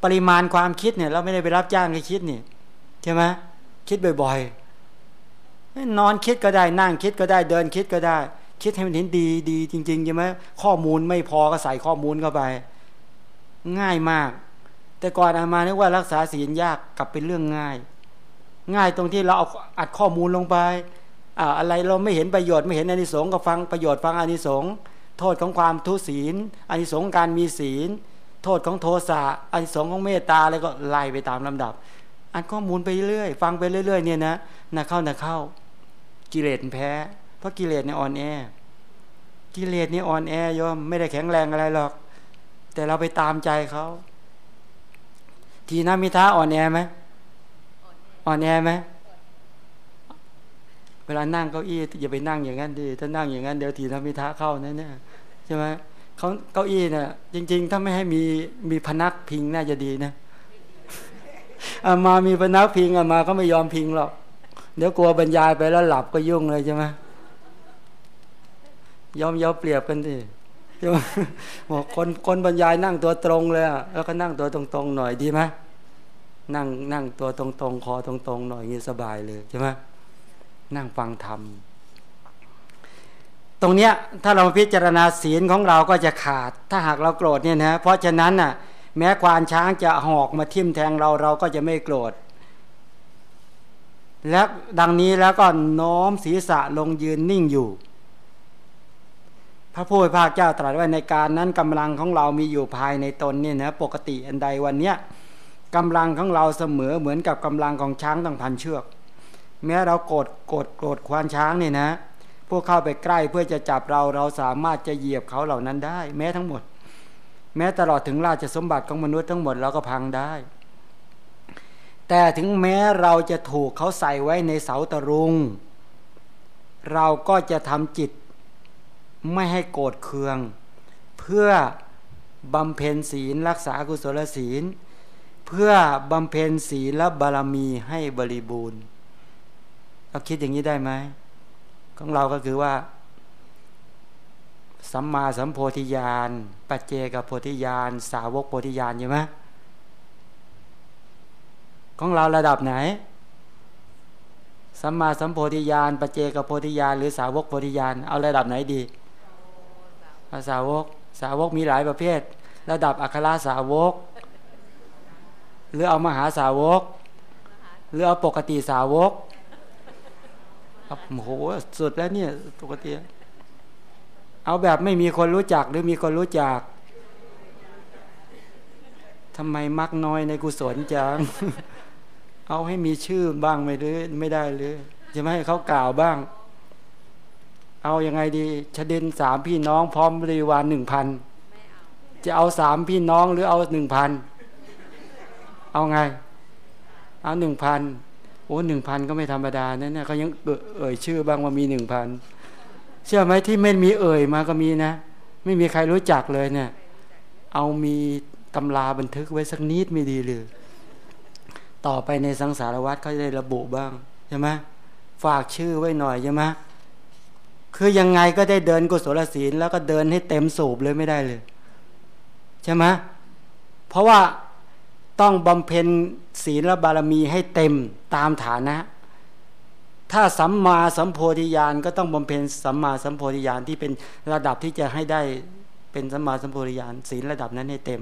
B: ปริมาณความคิดเนี่ย เราไม่ได้ไปรับจ้างให้คิดนี่ใช่ไหมคิดบ่อยๆนอนคิดก็ได้นั่งคิดก็ได้เดินคิดก็ได้ คิดให้มันเห็นดีดีจริงๆใช่ไหมข้อมูลไม่พอก็ใส่ข้อมูลเข้าไป ง่ายมาก แต่ก่อนอามานึกว่ารักษาศีลยากกลับเป็นเรื่องง่าย ง่ายตรงที่เราเอาอัดข้อมูลลงไปอ่าอะไรเราไม่เห็นประโยชน์ไม่เห็นอานิสงส์ก็ฟังประโยชน์ฟังอานิสงส์ โทษของความทุศีลอานิสงส์การมีศีล โทษของโทสะอานิสงส์ของเมตตาอะไรก็ไล่ไปตามลำดับอัดข้อมูลไปเรื่อยฟังไปเรื่อย ๆ เนี่ยนะน่ะเข้าน่ะเข้า กิเลสแพ้ เพราะกิเลสเนี่ยอ่อนแอกิเลสนี่อ่อนแอยอมไม่ได้แข็งแรงอะไรหรอก แต่เราไปตามใจเขาทีน้ามิท้าอ่อนแอไหมอ่อนแอไหมเวลานั่งเก้าอี้อย่าไปนั่งอย่างนั้นดีถ้านั่งอย่างนั้นเดี๋ยวทีน้ามิท้าเข้านั่นเนี่ย ใช่ไหมเขาเก้าอี้เนี่ยจริง ๆ ถ้าไม่ให้มีมีพนักพิงน่าจะดีนะอามามีพนักพิงอามาก็ไม่ยอมพิงหรอกเดี๋ยวกลัวบรรยายไปแล้วหลับก็ยุ่งเลยใช่ไหมยอมยอมเปรียบกันดิบอกคนคนบรรยายนั่งตัวตรงเลยแล้วก็นั่งตัวตรงๆหน่อยดีไหมนั่งนั่งตัวตรงๆคอตรงๆหน่อยงี้สบายเลยใช่ไหมนั่งฟังธรรม ตรงเนี้ยถ้าเราพิจารณาศีลของเราก็จะขาด ถ้าหากเราโกรธเนี่ยนะเพราะฉะนั้นน่ะ แม้ควานช้างจะหอกมาทิ่มแทงเราเราก็จะไม่โกรธ และดังนี้แล้วก็น้อมศีรษะลงยืนนิ่งอยู่ พระผู้เป็นพระเจ้าตรัสว่าในการนั้นกำลังของเรามีอยู่ภายในตนเนี่ยนะปกติอันใดวันเนี้ยกำลังของเราเสมอเหมือนกับกำลังของช้างตั้งพันเชือก แม้เราโกรธโกรธโกรธควานช้างเนี่ยนะ พวกเข้าไปใกล้เพื่อจะจับเราเราสามารถจะเหยียบเขาเหล่านั้นได้ แม้ทั้งหมด แม้ตลอดถึงราชสมบัติของมนุษย์ทั้งหมดเราก็พังได้ แต่ถึงแม้เราจะถูกเขาใส่ไว้ในเสาตะรุง เราก็จะทำจิตไม่ให้โกรธเคือง เพื่อบำเพ็ญศีลรักษากุศลศีล เพื่อบำเพ็ญศีลและบารมีให้บริบูรณ์เราคิดอย่างนี้ได้ไหม ของเราก็คือว่า สัมมาสัมโพธิญาณปัจเจกโพธิญาณสาวกโพธิญาณใช่ไหมของเราระดับไหน สัมมาสัมโพธิญาณปัจเจกโพธิญาณหรือสาวกโพธิญาณเอาระดับไหนดีสาวก สาวกมีหลายประเภท ระดับอัคราสาวก หรือเอามหาสาวก หรือเอาปกติสาวก ครับโหสุดแล้วเนี่ยปกติเอาแบบไม่มีคนรู้จักหรือมีคนรู้จักทำไมมักน้อยในกุศลจัง เอาให้มีชื่อบ้างไม่หรือไม่ได้หรือจะไม่ให้เขากล่าวบ้าง เอาอยัางไงดีชดินสามพี่น้องพร้อมบริวารหนึ่งพันจะเอาสามพี่น้องหรือเอาหนึ่งพันเอาไง เอาหนึ่งพัน โอ้หนึ่งพันก็ไม่ธรรมดานะเนี่ยเขายังเอ่ยชื่อบ้างว่ามีหนึ่งพันเชื่อไหมที่ไม่มีเอ่ยมาก็มีนะ ไม่มีใครรู้จักเลยเนี่ย เอามีตำราบันทึกไว้สักนิดไม่ดีเลยต่อไปในสังสารวัตรเขาจะได้ระบุบ้างใช่ไหมฝากชื่อไว้หน่อยใช่ไหมคือยังไงก็ได้เดินกุศลศีลแล้วก็เดินให้เต็มสูบเลยไม่ได้เลย ใช่ไหมเพราะว่า ต้องบำเพ็ญศีลและบารมีให้เต็มตามฐานะ ถ้าสัมมาสัมโพธิญาณก็ต้องบำเพ็ญสัมมาสัมโพธิญาณที่เป็นระดับที่จะให้ได้เป็นสัมมาสัมโพธิญาณศีลระดับนั้นให้เต็ม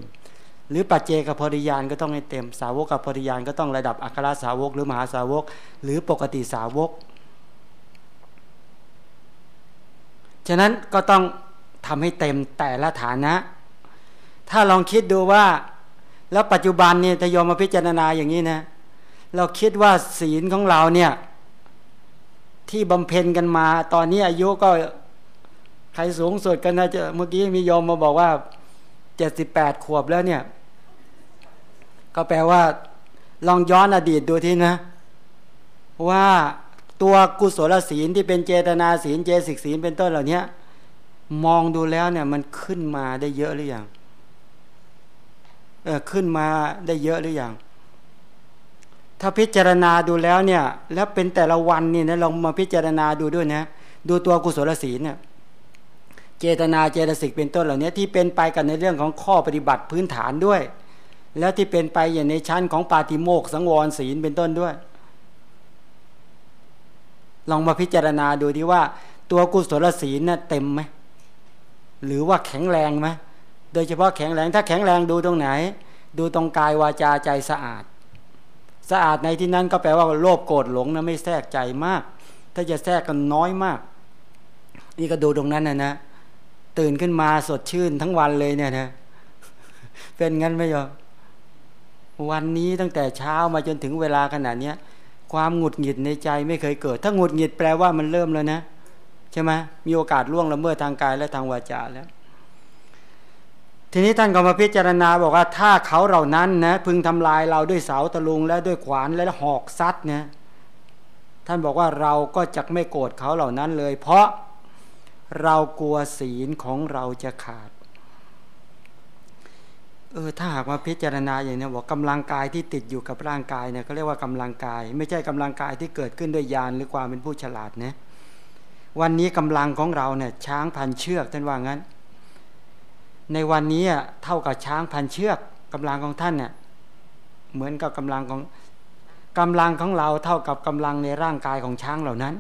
B: หรือปัจเจกพธิญาณก็ต้องให้เต็ม สาวกกับโพธิญาณก็ต้องระดับอัครสาวก หรือมหาสาวก หรือปกติสาวก ฉะนั้นก็ต้องทำให้เต็มแต่ละฐานะ ถ้าลองคิดดูว่า แล้วปัจจุบันเนี่ยถ้ายอมมาพิจารณาอย่างนี้นะ เราคิดว่าศีลของเราเนี่ย ที่บำเพ็ญกันมา ตอนนี้อายุก็ใครสูงสุดกันนะจะเมื่อกี้มียอมมาบอกว่าเจ็ดสิบแปดขวบแล้วเนี่ย ก็แปลว่า ลองย้อนอดีตดูทีนะ ว่าตัวกุศลศีลที่เป็นเจตนาศีลเจสิกศีลเป็นต้นเหล่านี้มองดูแล้วเนี่ยมันขึ้นมาได้เยอะหรือยัง ขึ้นมาได้เยอะหรืออยังถ้าพิจารณาดูแล้วเนี่ย แล้วเป็นแต่ละวันนี่นะลองมาพิจารณาดูด้วยนะ ดูตัวกุศลศีลเนี่ยเจตนาเจตสิกเป็นต้นเหล่านี้ที่เป็นไปกันในเรื่องของข้อปฏิบัติพื้นฐานด้วย แล้วที่เป็นไปอย่างในชั้นของปาติโมกสังวรศีลเป็นต้นด้วย ลองมาพิจารณาดูดีว่า ตัวกุศลศีลน่ะเต็มไหมหรือว่าแข็งแรงไหม โดยเฉพาะแข็งแรงถ้าแข็งแรงดูตรงไหน ดูตรงกายวาจาใจสะอาด สะอาดในที่นั้นก็แปลว่าโลภโกรธหลงนะไม่แทรกใจมาก ถ้าจะแทรกกันน้อยมาก นี่ก็ดูตรงนั้นนะนะตื่นขึ้นมาสดชื่นทั้งวันเลยเนี่ยนะเป็นงั้นไหมโยวันนี้ตั้งแต่เช้ามาจนถึงเวลาขนาดนี้ความหงุดหงิดในใจไม่เคยเกิด ถ้าหงุดหงิดแปลว่ามันเริ่มแล้วนะ ใช่ไหมมีโอกาสล่วงละเมิดทางกายและทางวาจาแล้ว ทีนี้ท่านก็มาพิจารณาบอกว่าถ้าเขาเหล่านั้นนะพึงทำลายเราด้วยเสาตะลุงและด้วยขวานและหอกซัดเนี่ยท่านบอกว่าเราก็จะไม่โกรธเขาเหล่านั้นเลย เพราะเรากลัวศีลของเราจะขาด เออถ้าหากว่าพิจารณาอย่างนี้บอกกำลังกายที่ติดอยู่กับร่างกายเนี่ยเขาเรียกว่ากำลังกาย ไม่ใช่กำลังกายที่เกิดขึ้นด้วยญาณหรือความเป็นผู้ฉลาดนะวันนี้กำลังของเราเนี่ยช้างพันเชือกท่านว่างั้น ในวันนี้เท่ากับช้างพันเชือกกำลังของท่านเนี่ยเหมือนกับกำลังของกำลังของเราเท่ากับกำลังในร่างกายของช้างเหล่านั้น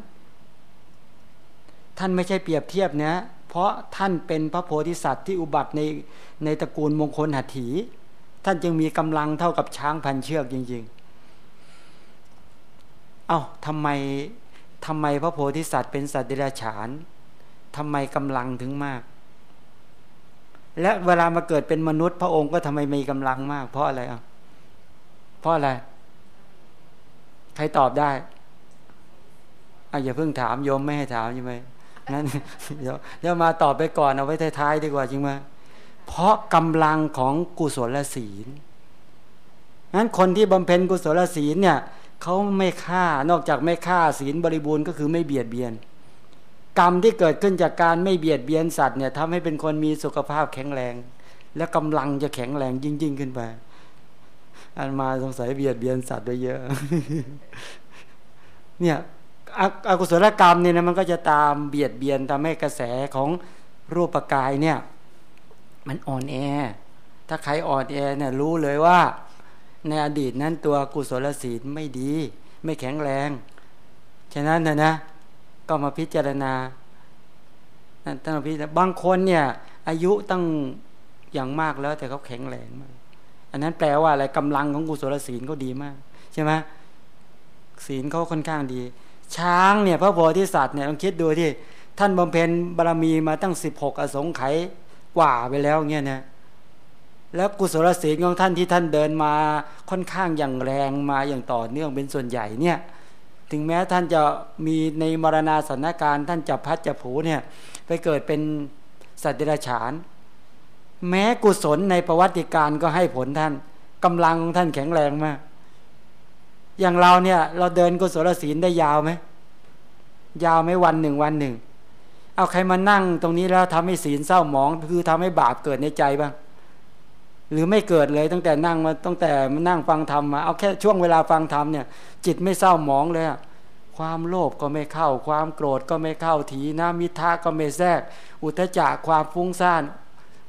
B: ท่านไม่ใช่เปรียบเทียบนะเพราะท่านเป็นพระโพธิสัตว์ที่อุบัติในในตระกูลมงคลหัตถี ท่านจึงมีกำลังเท่ากับช้างพันเชือกจริง ๆ เอา้าทำไมทำไมพระโพธิสัตว์เป็นสัตว์เดรัจฉานทำไมกำลังถึงมาก และเวลามาเกิดเป็นมนุษย์พระองค์ก็ทำไมมีกำลังมาก เพราะอะไรอะเพราะอะไร ใครตอบได้อะอย่าเพิ่งถามโยมไม่ให้ถามใช่ไหมงั้นเดี๋ยวเดี๋ยวมาตอบไปก่อนเอาไว้ท้ายๆดีกว่าจริงไหมเพราะกำลังของกุศลศีลงั้นคนที่บำเพ็ญกุศลศีลเนี่ยเขาไม่ฆ่านอกจากไม่ฆ่าศีลบริบูรณ์ก็คือไม่เบียดเบียน กรรมที่เกิดขึ้นจากการไม่เบียดเบียนสัตว์เนี่ยทำให้เป็นคนมีสุขภาพแข็งแรง และกำลังจะแข็งแรงยิ่งๆขึ้นไปอันมาสงสัยเบียดเบียนสัตว์ด้วยเยอะ เนี่ยอกุศลกรรมเนี่ยนะมันก็จะตามเบียดเบียนทำให้กระแสของรูปกายเนี่ย มันอ่อนแอ ถ้าใครอ่อนแอเนี่ยรู้เลยว่า ในอดีตนั้นตัวกุศลศีลไม่ดี ไม่แข็งแรง ฉะนั้นนะนะ ก็มาพิจารณาท่านพิจารณาบางคนเนี่ย อายุตั้งอย่างมากแล้ว แต่เขาแข็งแรงมาก อันนั้นแปลว่าอะไรกำลังของกุศลศีลเขาดีมาก ใช่ไหมศีลเขาค่อนข้างดี ช้างเนี่ย พระโพธิสัตว์เนี่ยลองคิดดูที่ท่านบำเพ็ญบารมีมาตั้งสิบหกอสงไขยกว่าไปแล้วเงี้ยนะแล้วกุศลศีลของท่านที่ท่านเดินมาค่อนข้างอย่างแรงมาอย่างต่อเนื่องเป็นส่วนใหญ่เนี่ย ถึงแม้ท่านจะมีในมรณาสถานการณ์ท่านจะพัดจะผูเนี่ยไปเกิดเป็นสัตว์เดรัจฉาน แม้กุศลในประวัติการก็ให้ผลท่านกำลังของท่านแข็งแรงมาก อย่างเราเนี่ย เราเดินกุศลศีลได้ยาวไหมยาวไหมวันหนึ่งวันหนึ่ง เอาใครมานั่งตรงนี้แล้วทำให้ศีลเศร้าหมอง คือทำให้บาปเกิดในใจบ้าง หรือไม่เกิดเลยตั้งแต่นั่งมาตั้งแต่มานั่งฟังธรรมมาเอาแค่ช่วงเวลาฟังธรรมเนี่ยจิตไม่เศร้าหมองเลยความโลภก็ไม่เข้า ความโกรธก็ไม่เข้าถีนามิทะก็ไม่แทรก อุทจักความฟุ้งซ่าน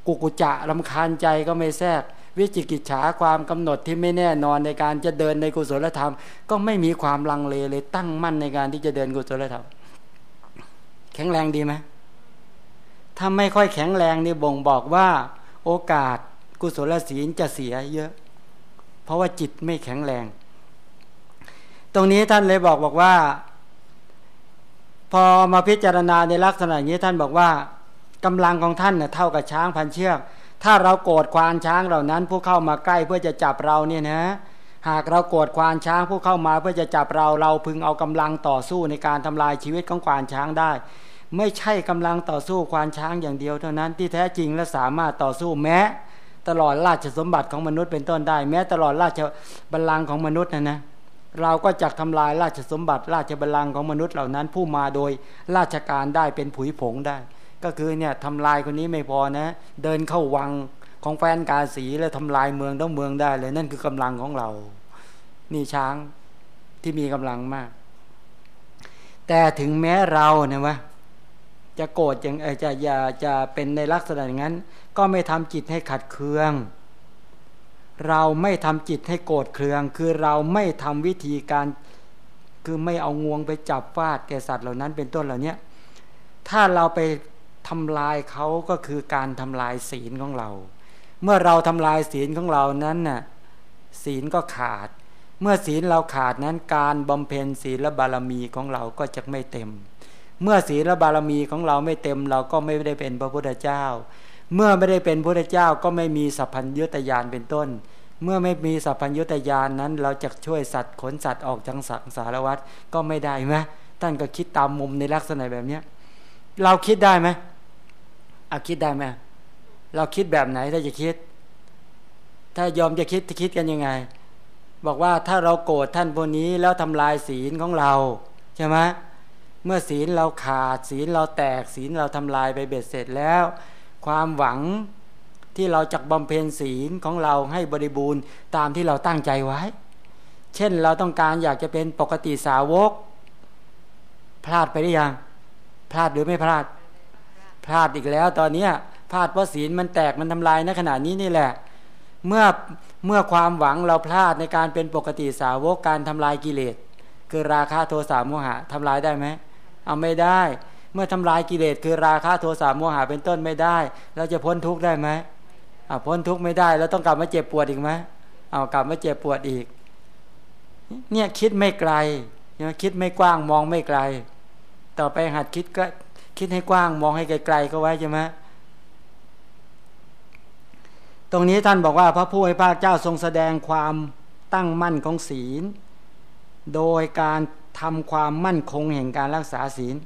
B: กุกุจะลำคาญใจก็ไม่แทรก วิจิกิจฉาความกำหนดที่ไม่แน่นอนในการจะเดินในกุศลธรรม ก็ไม่มีความลังเลเลยตั้งมั่นในการที่จะเดินกุศลธรรม แข็งแรงดีไหมถ้าไม่ค่อยแข็งแรงนี่บ่งบอกว่า โอกาส กุศลศีลจะเสียเยอะ เพราะว่าจิตไม่แข็งแรง ตรงนี้ท่านเลยบอกบอกว่า พอมาพิจารณาในลักษณะนี้ท่านบอกว่ากำลังของท่านเน่ยเท่ากับช้างพันเชือก ถ้าเราโกรธควานช้างเหล่านั้น ผู้เข้ามาใกล้เพื่อจะจับเราเนี่ยนะหากเราโกรธควานช้างผู้เข้ามาเพื่อจะจับเราเราพึงเอากำลังต่อสู้ในการทำลายชีวิตของควานช้างได้ ไม่ใช่กำลังต่อสู้ควานช้างอย่างเดียวเท่านั้นที่แท้จริงและสามารถต่อสู้แม้ ตลอดราชสมบัติของมนุษย์เป็นต้นได้ แม้ตลอดราชบัลลังก์ของมนุษย์นะนะเราก็จักทำลายราชสมบัติ ราชบัลลังก์ของมนุษย์เหล่านั้น ผู้มาโดยราชการได้เป็นผุยผงได้ ก็คือเนี่ยทำลายคนนี้ไม่พอนะ เดินเข้าวังของแฟนกาสีแล้วทำลายเมืองต้องเมืองได้เลย นั่นคือกำลังของเรา นี่ช้างที่มีกำลังมาก แต่ถึงแม้เราเนี่ยว่าจะโกรธอย่างจะอย่าจะเป็นในลักษณะอย่างนั้น ก็ไม่ทำจิตให้ขัดเคือง เราไม่ทำจิตให้โกรธเคือง คือเราไม่ทำวิธีการคือไม่เอางวงไปจับฟาดแกสัตว์เหล่านั้นเป็นต้นเหล่านี้ถ้าเราไปทำลายเขาก็คือการทำลายศีลของเรา เมื่อเราทำลายศีลของเรานั้นน่ะศีลก็ขาด เมื่อศีลเราขาดนั้นการบำเพ็ญศีลบารมีของเราก็จะไม่เต็ม เมื่อศีลบารมีของเราไม่เต็มเราก็ไม่ได้เป็นพระพุทธเจ้า เมื่อไม่ได้เป็นพระเจ้าก็ไม่มีสัพพัญญุตยานเป็นต้น เมื่อไม่มีสัพพัญญุตยานนั้น เราจะช่วยสัตว์ขนสัตว์ออกจากสังสารวัฏก็ไม่ได้ไหมท่านก็คิดตามมุมในลักษณะแบบเนี้ยเราคิดได้ไหมเอาคิดได้ไหมเราคิดแบบไหนถ้าจะคิด ถ้ายอมจะคิดจะคิดกันยังไง บอกว่าถ้าเราโกรธท่านพวกนี้แล้วทำลายศีลของเราใช่ไหมเมื่อศีลเราขาดศีลเราแตกศีลเราทำลายไปเบ็ดเสร็จแล้ว ความหวังที่เราจักบำเพ็ญศีลของเราให้บริบูรณ์ตามที่เราตั้งใจไว้ เช่นเราต้องการอยากจะเป็นปกติสาวก พลาดไปหรือยัง พลาดหรือไม่พลาด พลาดอีกแล้ว ตอนนี้พลาดเพราะศีลมันแตกมันทำลายในขณะนี้นี่แหละ เมื่อเมื่อความหวังเราพลาดในการเป็นปกติสาวกการทำลายกิเลสคือราคะโทสะโมหะทำลายได้ไหมเอาไม่ได้ เมื่อทำลายกิเลสคือราคะโทสะโมหะเป็นต้นไม่ได้ เราจะพ้นทุกข์ได้ไหมอ่าพ้นทุกข์ไม่ได้แล้วต้องกลับมาเจ็บปวดอีกไหมเอากลับมาเจ็บปวดอีก เนี่ยคิดไม่ไกลเนี่ยคิดไม่กว้างมองไม่ไกล ต่อไปหัดคิดก็คิดให้กว้างมองให้ไกลๆก็ไว้ใช่ไหมตรงนี้ท่านบอกว่าพระผู้ให้พระเจ้าทรงแสดงความตั้งมั่นของศีล โดยการทำความมั่นคงแห่งการรักษาศีล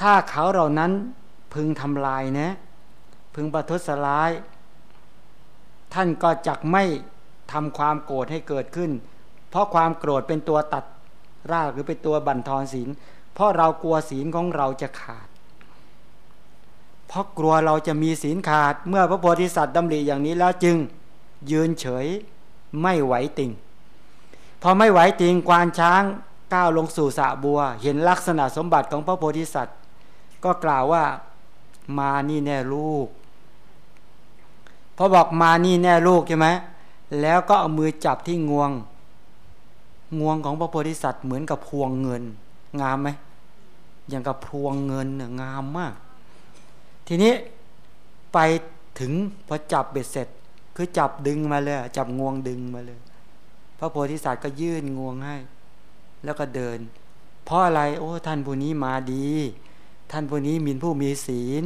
B: ถ้าเขาเหล่านั้นพึงทำลายนะ พึงประทุษร้าย ท่านก็จักไม่ทำความโกรธให้เกิดขึ้น เพราะความโกรธเป็นตัวตัดรากหรือเป็นตัวบั่นทอนศีล เพราะเรากลัวศีลของเราจะขาด เพราะกลัวเราจะมีศีลขาด เมื่อพระโพธิสัตว์ดำริอย่างนี้แล้วจึงยืนเฉยไม่ไหวติงพอไม่ไหวติงควานช้างก้าวลงสู่สะบัว เห็นลักษณะสมบัติของพระโพธิสัตว์ ก็กล่าวว่ามานี่แน่ลูกพอบอกมานี่แน่ลูกใช่ไหมแล้วก็เอามือจับที่งวง งวงของพระโพธิสัตว์เหมือนกับพวงเงิน งามไหมอย่างกับพวงเงินน่งามมาก ทีนี้ไปถึงพอจับเบ็ดเสร็จ คือจับดึงมาเลย จับงวงดึงมาเลย พระโพธิสัตว์ก็ยื่นงวงให้ แล้วก็เดิน เพราะอะไร โอ้ท่านผู้นี้มาดี ท่านผู้นี้มีผู้มีศีล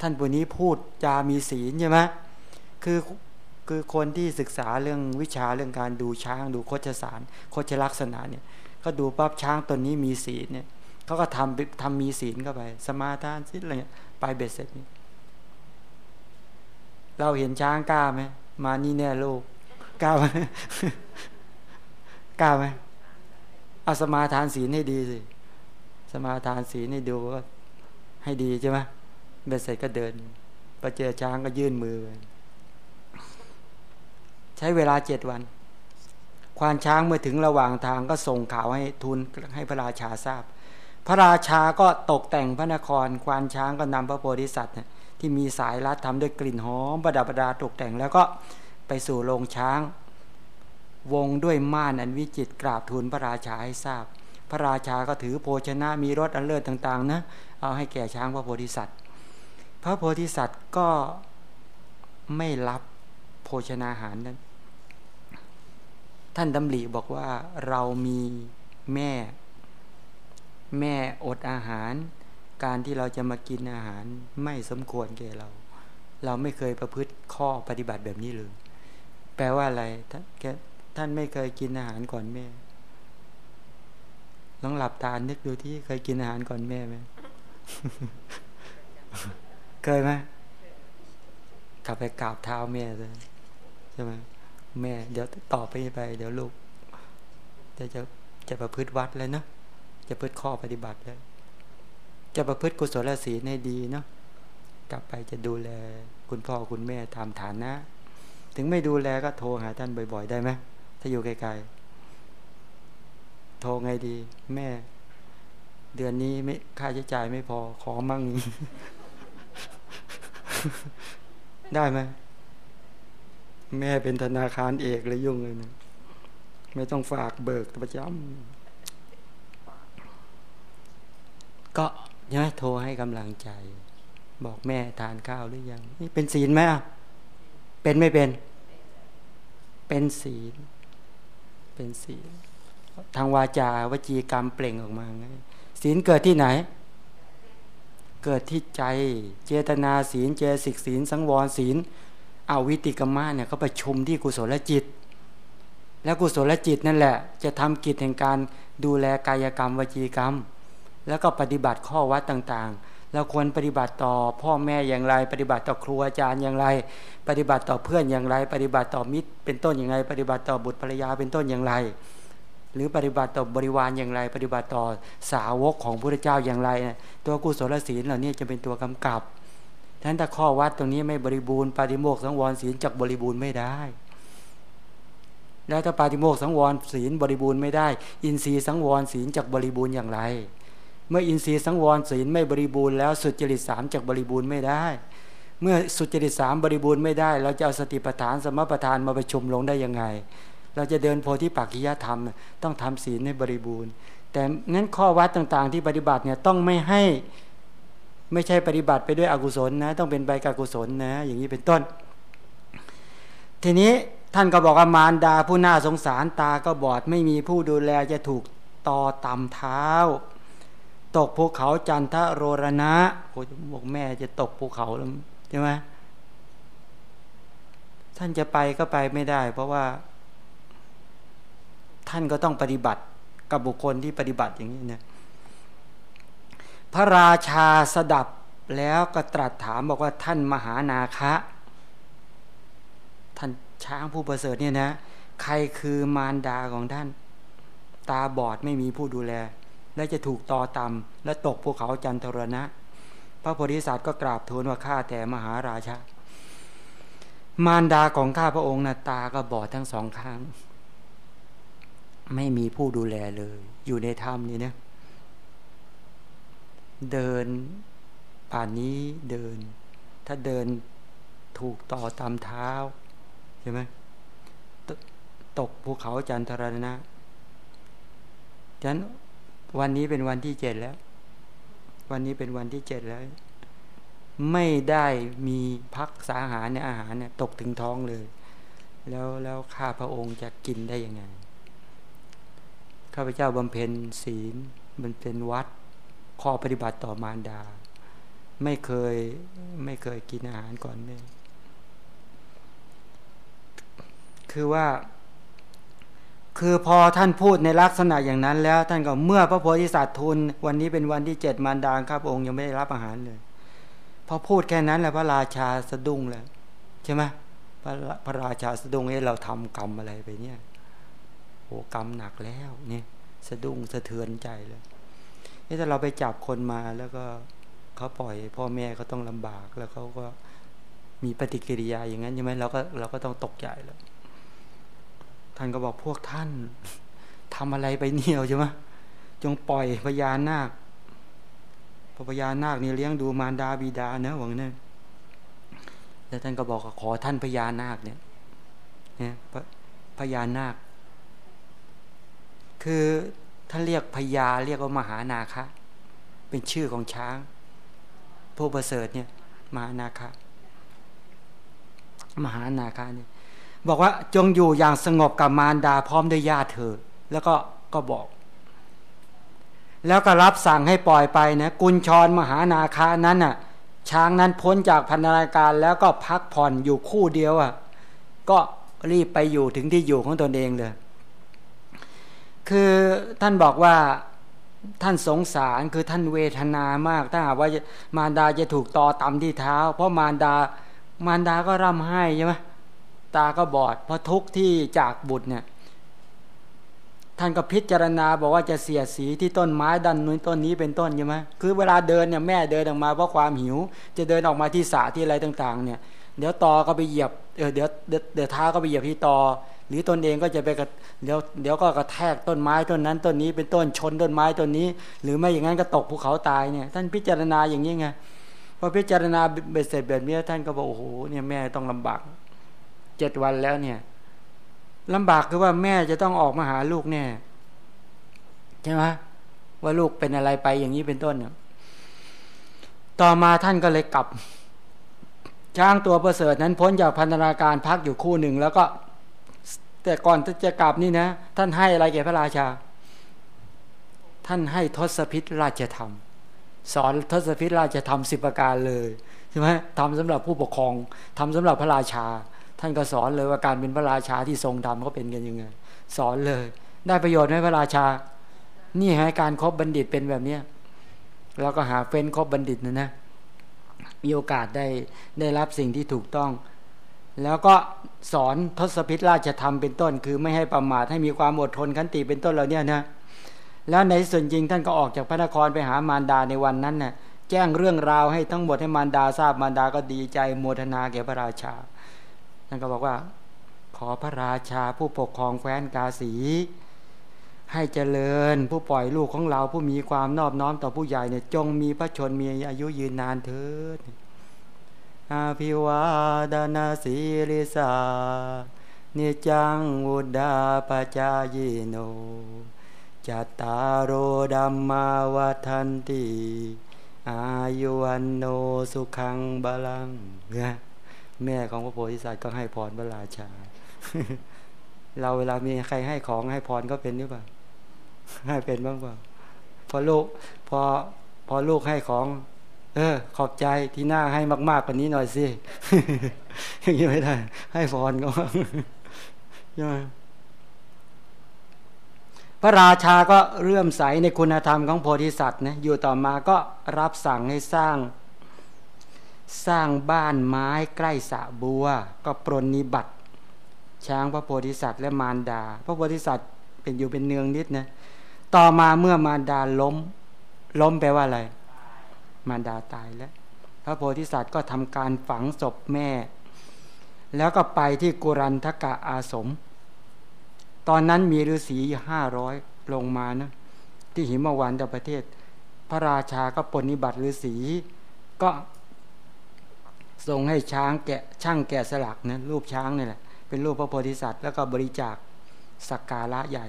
B: ท่านผู้นี้พูดจามีศีลใช่ไหมคือคือคนที่ศึกษาเรื่องวิชาเรื่องการดูช้าง ดูโคชสารโคชลักษณะเนี่ยก็ดูปั๊บช้างตัวนี้มีศีลเนี่ยเขาก็ทำทำมีศีลเข้าไป สมาทานศีลอะไรเงี้ยไปเบ็ดเสร็จนี่เราเห็นช้างกล้าไหมมานี่แน่ลูกกล้าไหมกล้าไหมเอาสมาทานศีลให้ดีสิ สมาทานศีลให้ดูว่า ให้ดีใช่ไหมเบ็ดเสร็จก็เดินพอเจอช้างก็ยื่นมือไปใช้เวลาเจ็ดวัน ควานช้างเมื่อถึงระหว่างทางก็ส่งข่าวให้ทูลให้พระราชาทราบ พระราชาก็ตกแต่งพระนคร ควานช้างก็นำพระโพธิสัตว์ที่มีสายรัดทำด้วยกลิ่นหอมประดับประดาตกแต่งแล้วก็ไปสู่โรงช้าง วงด้วยม่านอันวิจิตกราบทูลพระราชาให้ทราบ พระราชาก็ถือโภชนะมีรสอันเลิศต่าง ๆ นะ เอาให้แก่ช้างพระโพธิสัตว์ พระโพธิสัตว์ก็ไม่รับโภชนาหารนั้น ท่านดำริบอกว่าเรามีแม่ แม่อดอาหาร การที่เราจะมากินอาหารไม่สมควรแก่เรา เราไม่เคยประพฤติข้อปฏิบัติแบบนี้เลย แปลว่าอะไรท่านท่านไม่เคยกินอาหารก่อนแม่ ลองหลับตานึกดูที่เคยกินอาหารก่อนแม่ไหมเคยไหมกลับไปกราบเท้าแม่เลยใช่ไหมแม่ เดี๋ยวต่อไปไป เดี๋ยวลูกจะจะจะประพฤติวัดแล้วเนาะจะประพฤติข้อปฏิบัติแล้วจะประพฤติกุศลศีลให้ดีเนาะกลับไปจะดูแลคุณพ่อคุณแม่ตามฐานนะถึงไม่ดูแลก็โทรหาท่านบ่อย ๆ ได้ไหมถ้าอยู่ไกลๆโทรไงดี แม่ เดือนนี้ไม่ค่าใช้จ่ายไม่พอขอมั่ง ได้ไหมแม่เป็นธนาคารเอกเลยยุ่งเลยนะไม่ต้องฝากเบิกประจำก็เนี่ยโทรให้กำลังใจ บอกแม่ทานข้าวหรือยัง นี่เป็นศีลไหมเป็นไม่เป็น เป็นศีล เป็นศีล ทางวาจาวจีกรรมเปล่งออกมาไงศีลเกิดที่ไหน เกิดที่ใจเจตนาศีล เจสิกศีล สังวรศีลเอาวิติกรรมะเนี่ยเขาประชุมที่กุศลจิต แล้วกุศลจิตนั่นแหละ จะทำกิจแห่งการดูแลกายกรรมวจีกรรม แล้วก็ปฏิบัติข้อวัดต่างๆเราควรปฏิบัติต่อพ่อแม่อย่างไร ปฏิบัติต่อครูอาจารย์อย่างไร ปฏิบัติต่อเพื่อนอย่างไร ปฏิบัติต่อมิตร เป็นต้นอย่างไร ปฏิบัติต่อบุตรภรรยาเป็นต้นอย่างไร หรือปฏิบัติต่อบริวารอย่างไร ปฏิบัติต่อสาวกของพระเจ้าอย่างไร ตัวกุศลศีลเหล่านี้จะเป็นตัวกำกับฉะนั้นถ้าข้อวัดตรงนี้ไม่บริบูรณ์ปาฏิโมกสังวรศีลจักบริบูรณ์ไม่ได้ แล้วถ้าปาฏิโมกสังวรศีลบริบูรณ์ไม่ได้ อินทรีย์สังวรศีลจักบริบูรณ์อย่างไร เมื่ออินทรีย์สังวรศีลไม่บริบูรณ์แล้วสุจริตสามจักบริบูรณ์ไม่ได้ เมื่อสุจริตสามบริบูรณ์ไม่ได้ เราจะเอาสติปัฏฐานสมปัฏฐานมาประชุมลงได้ยังไง เราจะเดินโพธิปักขิยธรรม ต้องทำศีลให้บริบูรณ์ แต่งั้นข้อวัดต่างๆ ที่ปฏิบัติเนี่ยต้องไม่ให้ไม่ใช่ปฏิบัติไปด้วยอกุศลนะ ต้องเป็นใบกากุศลนะ อย่างนี้เป็นต้น ทีนี้ท่านก็บอกว่ามารดาผู้น่าสงสารตาก็บอดไม่มีผู้ดูแลจะถูกต่อตำเท้า ตกภูเขาจันทโรรณะโอ้บอกแม่จะตกภูเขาแล้วใช่ไหมท่านจะไปก็ไปไม่ได้ เพราะว่า ท่านก็ต้องปฏิบัติกับบุคคลที่ปฏิบัติอย่างนี้เนี่ยพระราชาสดับแล้วก็ตรัสถามบอกว่าท่านมหานาคะ ท่านช้างผู้ประเสริฐเนี่ยนะใครคือมารดาของท่าน ตาบอดไม่มีผู้ดูแล และจะถูกตอต่ำและตกภูเขาจันทรณะ พระโพธิสัตว์ก็กราบทูลว่าข้าแต่มหาราชามารดาของข้าพระองค์นะตาก็บอดทั้งสองข้าง ไม่มีผู้ดูแลเลย อยู่ในถ้ำนี่นะเดินป่านนี้เดิน ถ้าเดินถูกต่อตามเท้าใช่ไหมตตกภูเขาจันทรณะฉะนั้นวันนี้เป็นวันที่เจ็ดแล้ว วันนี้เป็นวันที่เจ็ดแล้ว ไม่ได้มีพักสาหารในอาหารเนี่ยตกถึงท้องเลย แล้วแล้วข้าพระองค์จะกินได้ยังไง ข้าพเจ้าบำเพ็ญศีลบำเพ็ญวัดข้อปฏิบัติต่อมารดา ไม่เคยไม่เคยกินอาหารก่อนแม่คือว่า คือพอท่านพูดในลักษณะอย่างนั้นแล้ว ท่านก็เมื่อพระโพธิสัตว์ทูลวันนี้เป็นวันที่เจ็ดมารดาครับ องค์ยังไม่ได้รับอาหารเลย พอพูดแค่นั้นแหละพระราชาสะดุ้งเลยใช่ไหมพระพระราชาสะดุ้งเอ้เราทำกรรมอะไรไปเนี่ย โอ้กรรมหนักแล้วเนี่ยสะดุ้งสะเทือนใจเลยนี่ถ้าเราไปจับคนมาแล้วก็เขาปล่อย พ่อแม่เขาต้องลำบากแล้วเขาก็มีปฏิกิริยาอย่างนั้นใช่ไหมเราก็เราก็ต้องตกใจแล้วท่านก็บอกพวกท่านทำอะไรไปเหนียวใช่ไหมจงปล่อยพญานาคพระพญานาคนี่เลี้ยงดูมารดาบิดาเนะหวังเนี่ยแล้วท่านก็บอกขอท่านพญานาคเนี่ยเนี่ยพญานาค คือท่าเรียกพญาเรียกว่ามหานาคะ เป็นชื่อของช้างผู้ประเสริฐเนี่ยมหานาคะมหานาคาเนี่ยบอกว่าจงอยู่อย่างสงบกับมารดาพร้อมด้วยญาติเธอ แล้วก็ก็บอก แล้วก็รับสั่งให้ปล่อยไปนะกุญชรมหานาคานั้นน่ะ ช้างนั้นพ้นจากพันธนาการแล้วก็พักผ่อนอยู่คู่เดียวอะ ก็รีบไปอยู่ถึงที่อยู่ของตนเองเลย คือท่านบอกว่าท่านสงสารคือท่านเวทนามาก ถ้าหากว่ามารดาจะถูกตอตำที่เท้า เพราะมารดามารดาก็ร่ำไห้ใช่ไหมตาก็บอด เพราะทุกข์ที่จากบุตรเนี่ย ท่านก็พิจารณาบอกว่าจะเสียสีที่ต้นไม้ดันนู้นต้นนี้เป็นต้นใช่ไหมคือเวลาเดินเนี่ยแม่เดินออกมาเพราะความหิว จะเดินออกมาที่สระที่อะไรต่าง ๆ เนี่ย เดี๋ยวตอก็ไปเหยียบเออเดี๋ยวเดี๋ยวเท้าก็ไปเหยียบที่ตอ หรือตนเองก็จะไปกเดี๋ยวเดี๋ยวก็กระแทกต้นไม้ต้นนั้นต้นนี้เป็นต้นชนต้นไม้ต้นนี้ หรือไม่อย่างนั้นก็ตกภูเขาตายเนี่ย ท่านพิจารณาอย่างนี้ไงพอพิจารณาเบ็ดเสร็จแบบนี้ท่านก็บอกโอ้โหเนี่ยแม่ต้องลำบากเจ็ดวันแล้วเนี่ยลำบากคือว่าแม่จะต้องออกมาหาลูกแน่ใช่ไหมว่าลูกเป็นอะไรไปอย่างนี้เป็นต้นเนี่ยต่อมาท่านก็เลยกลับช้างตัวประเสริฐนั้นพ้นจากพันธนาการพักอยู่คู่หนึ่งแล้วก็ แต่ก่อนจะกลับนี่นะ ท่านให้อะไรแก่พระราชา ท่านให้ทศพิษราชธรรม สอนทศพิธราชทำสิบประการเลยใช่ไหมทำสำหรับผู้ปกครองทำสำหรับพระราชา ท่านก็สอนเลยว่าการเป็นพระราชาที่ทรงธรรมเขาเป็นกันยังไง สอนเลย ได้ประโยชน์ไหมพระราชา นี่ให้การครบบัณฑิตเป็นแบบเนี้ยเราก็หาเฟ้นครบบัณฑิตนะนะมีโอกาสได้ได้รับสิ่งที่ถูกต้อง แล้วก็สอนทศพิธราชธรรมเป็นต้น คือไม่ให้ประมาทให้มีความอดทนขันติเป็นต้นเราเนี่ยนะแล้วในส่วนจริงท่านก็ออกจากพระนครไปหามารดาในวันนั้นน่ะแจ้งเรื่องราวให้ทั้งหมดให้มารดาทราบมารดาก็ดีใจโมทนาแก่พระราชาท่านก็บอกว่า ขอพระราชาผู้ปกครองแคว้นกาสี ให้เจริญผู้ปล่อยลูกของเราผู้มีความนอบน้อมต่อผู้ใหญ่เนี่ยจงมีพระชนมีอายุยืนนานเถิด อาภิวาดานาสีริสาเนจังวุดาปจายโน จัตตารโอดัมมาวัฏันติ อายุวันโนสุขังบาลังเนี่ยแม่ของพระโพธิสัตว์ก็ให้พรพระราชา เราเวลามีใครให้ของให้พรก็เป็นหรือเปล่าให้เป็นบ้างเปล่าพอลูกพอพอลูกให้ของ เออ ขอบใจที่หน้าให้มากๆกว่านี้หน่อยสิอย่างนี้ไม่ได้ ให้พรก็ใช่ไหมพระราชาก็เรื่อมใสในคุณธรรมของโพธิสัตว์นะอยู่ต่อมาก็รับสั่งให้สร้าง สร้างบ้านไม้ใกล้สะบัว ก็ปรนนิบัติ ช้างพระโพธิสัตว์และมารดา พระโพธิสัตว์เป็นอยู่เป็นเนืองนิดนะต่อมาเมื่อมารดาล้ม ล้มแปลว่าอะไร มารดาตายแล้ว พระโพธิสัตว์ก็ทำการฝังศพแม่ แล้วก็ไปที่กุรันทกะอาสม ตอนนั้นมีฤาษีห้าร้อยลงมานะที่หิมวันจากประเทศ พระราชาก็ปนิบัติฤาษีก็ส่งให้ช้างแกะช่างแกะสลักนะรูปช้างนี่แหละเป็นรูปพระโพธิสัตว์ แล้วก็บริจาคสักการะใหญ่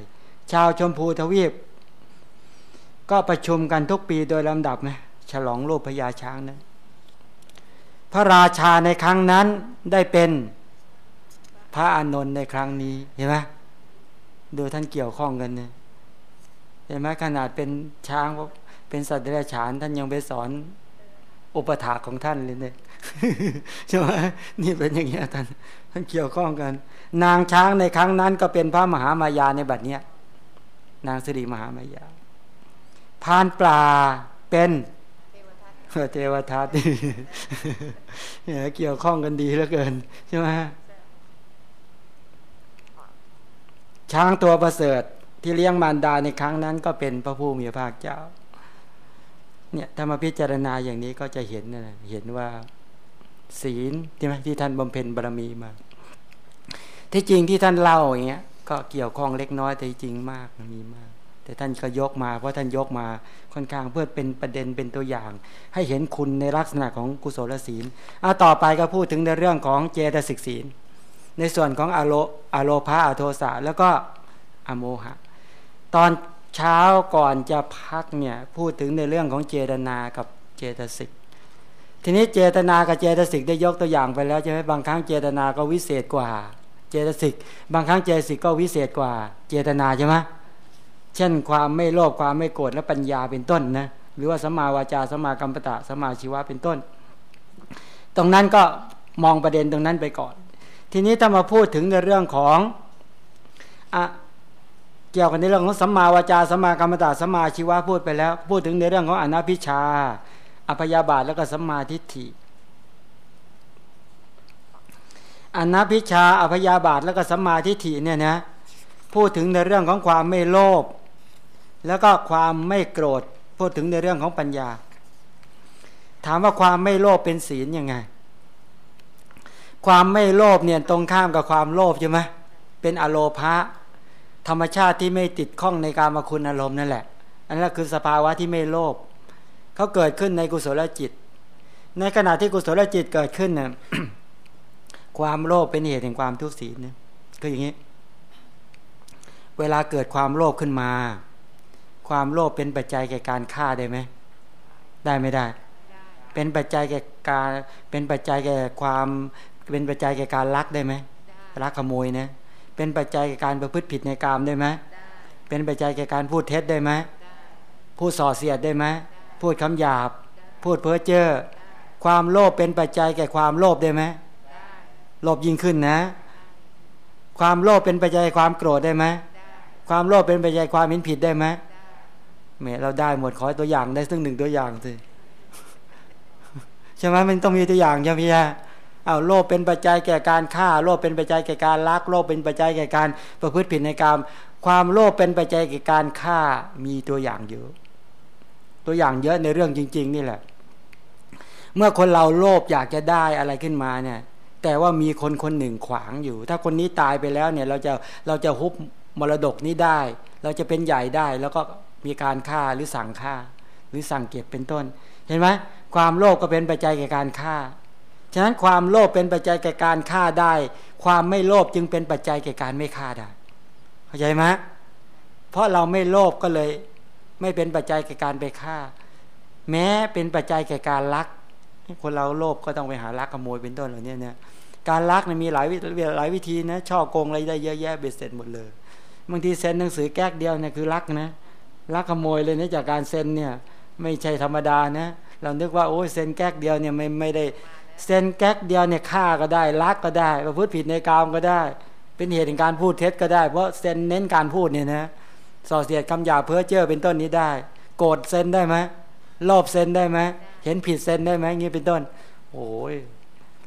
B: ชาวชมพูทวีป ก็ประชุมกันทุกปีโดยลำดับนะ ฉลองรูปพญาช้างนะพระราชาในครั้งนั้นได้เป็นพระอานนท์ในครั้งนี้เห็นไหมดูท่านเกี่ยวข้องกันเนี่ยเห็นไหมขนาดเป็นช้างเป็นสัตว์เดรัจฉาน ท่านยังไปสอนอุปถาของท่านเลยเนี่ยใช่ไหมนี่เป็นอย่างเงี้ยท่านท่านเกี่ยวข้องกัน นางช้างในครั้งนั้น ก็เป็นพระมหามายาในบัดเนี้ยนางสิริมหามายาพานปลาเป็น เทวทัตเนี่ยเกี่ยวข้องกันดีเหลือเกินใช่ไหมช้างตัวประเสริฐที่เลี้ยงมารดาในครั้งนั้น ก็เป็นพระผู้มีพระภาคเจ้า เนี่ยถ้ามาพิจารณาอย่างนี้ก็จะเห็นนะเห็นว่าศีลใช่ไหมที่ท่านบำเพ็ญบารมีมา ที่จริงที่ท่านเล่าอย่างเงี้ย ก็เกี่ยวข้องเล็กน้อยแต่จริงมากมีมาก แต่ท่านก็ยกมาเพราะท่านยกมาค่อนข้างเพื่อเป็นประเด็นเป็นตัวอย่าง ให้เห็นคุณในลักษณะของกุศลศีลเอาต่อไปก็พูดถึงในเรื่องของเจตสิกศีล ในส่วนของอโลอโลภาอโทสะแล้วก็อโมหะ ตอนเช้าก่อนจะพักเนี่ยพูดถึงในเรื่องของเจตนากับเจตสิกทีนี้เจตนากับเจตสิกได้ยกตัวอย่างไปแล้วใช่ไหมบางครั้งเจตนาก็วิเศษกว่า เจตสิกบางครั้งเจตสิกก็วิเศษกว่า เจตนาใช่ไหม เช่นความไม่โลภความไม่โกรธและปัญญาเป็นต้นนะหรือว่าสมาวาจาสมากรรมปตะสมาชีวะเป็นต้น ตรงนั้นก็มองประเด็นตรงนั้นไปก่อน ทีนี้ถ้ามาพูดถึงในเรื่องของอะเกี่ยวกับในเรื่องของสัมมาวาจาสัมมากรรมตะสัมมาชีวะพูดไปแล้ว พูดถึงในเรื่องของอนัพิชา อภยาบาทแล้วก็สัมมาทิฏฐิอนัพิชาอภยาบาทแล้วก็สัมมาทิฏฐิเนี่ยนะพูดถึงในเรื่องของความไม่โลภ แล้วก็ความไม่โกรธพูดถึงในเรื่องของปัญญา ถามว่าความไม่โลภเป็นศีลยังไง ความไม่โลภเนี่ยตรงข้ามกับความโลภใช่ไหมเป็นอโลภะธรรมชาติที่ไม่ติดข้องในการมาคุณอารมณ์นั่นแหละ อันนั้นคือสภาวะที่ไม่โลภเขาเกิดขึ้นในกุศลจิต ในขณะที่กุศลจิตเกิดขึ้นเนี่ยความโลภเป็นเหตุแห่งความทุศีลเนี่ยก็อย่างนี้ เวลาเกิดความโลภขึ้นมา ความโลภเป็นปัจจัยแก่การฆ่าได้ไหมได้ไม่ได้ เป็นปัจจัยแก่การเป็นปัจจัยแก่ความเป็นปัจจัยแก่การลักได้ไหมลักขโมยเนี่ยเป็นปัจจัยแก่การประพฤติผิดในกามได้ไหมเป็นปัจจัยแก่การพูดเท็จได้ไหมพูดส่อเสียดได้ไหมพูดคำหยาบ พูดเพ้อเจ้อความโลภเป็นปัจจัยแก่ความโลภได้ไหมโลภยิ่งขึ้นนะ ความโลภเป็นปัจจัยความโกรธได้ไหมความโลภเป็นปัจจัยความเห็นผิดได้ไหม แม่เราได้หมดขอตัวอย่างได้ซึ่งหนึ่งตัวอย่างสิใช่ไหมมันต้องมีตัวอย่างใช่ไหมพี่เอาโลภเป็นปัจจัยแก่การฆ่า โลภเป็นปัจจัยแก่การลัก โลภเป็นปัจจัยแก่การประพฤติผิดในกรรม ความโลภเป็นปัจจัยแก่การฆ่ามีตัวอย่างเยอะ ตัวอย่างเยอะในเรื่องจริง ๆ นี่แหละ เมื่อคนเราโลภอยากจะได้อะไรขึ้นมาเนี่ย แต่ว่ามีคนคนหนึ่งขวางอยู่ ถ้าคนนี้ตายไปแล้วเนี่ย เราจะเราจะฮุบมรดกนี้ได้ เราจะเป็นใหญ่ได้แล้วก็ มีการฆ่าหรือสั่งฆ่า หรือสั่งเก็บเป็นต้น เห็นไหมความโลภก็เป็นปัจจัยแก่การฆ่า ฉะนั้นความโลภเป็นปัจจัยแก่การฆ่าได้ ความไม่โลภจึงเป็นปัจจัยแก่การไม่ฆ่าได้ เข้าใจไหมเพราะเราไม่โลภก็เลย ไม่เป็นปัจจัยแก่การไปฆ่า แม้เป็นปัจจัยแก่การลัก คนเราโลภก็ต้องไปหาลักขโมยเป็นต้นเหล่านี้เนี่ยการลักเนี่ยมีหลายวิหลายวิธีนะช่อโกงอะไรได้เยอะแยะเบ็ดเสร็จหมดเลยบางทีเซ็นหนังสือแก๊กเดียวเนี่ยคือลักนะ ลักขโมยเลยนะจากการเซ็นเนี่ย ไม่ใช่ธรรมดานะ เรานึกว่าโอ้ยเซ็นแก๊กเดียวเนี่ยไม่ไม่ได้เซ็นแก๊กเดียวเนี่ยฆ่าก็ได้ลักก็ได้ประพฤติผิดในกามก็ได้ เป็นเหตุแห่งการพูดเท็จก็ได้ เพราะเซ็นเน้นการพูดเนี่ยนะส่อเสียดคำหยาเพ้อเจ้อเป็นต้นนี้ได้ โกรธเซนได้ไหมรอบเซนได้ไหมเห็นผิดเซนได้ไหมงี้เป็นต้น โอ้ย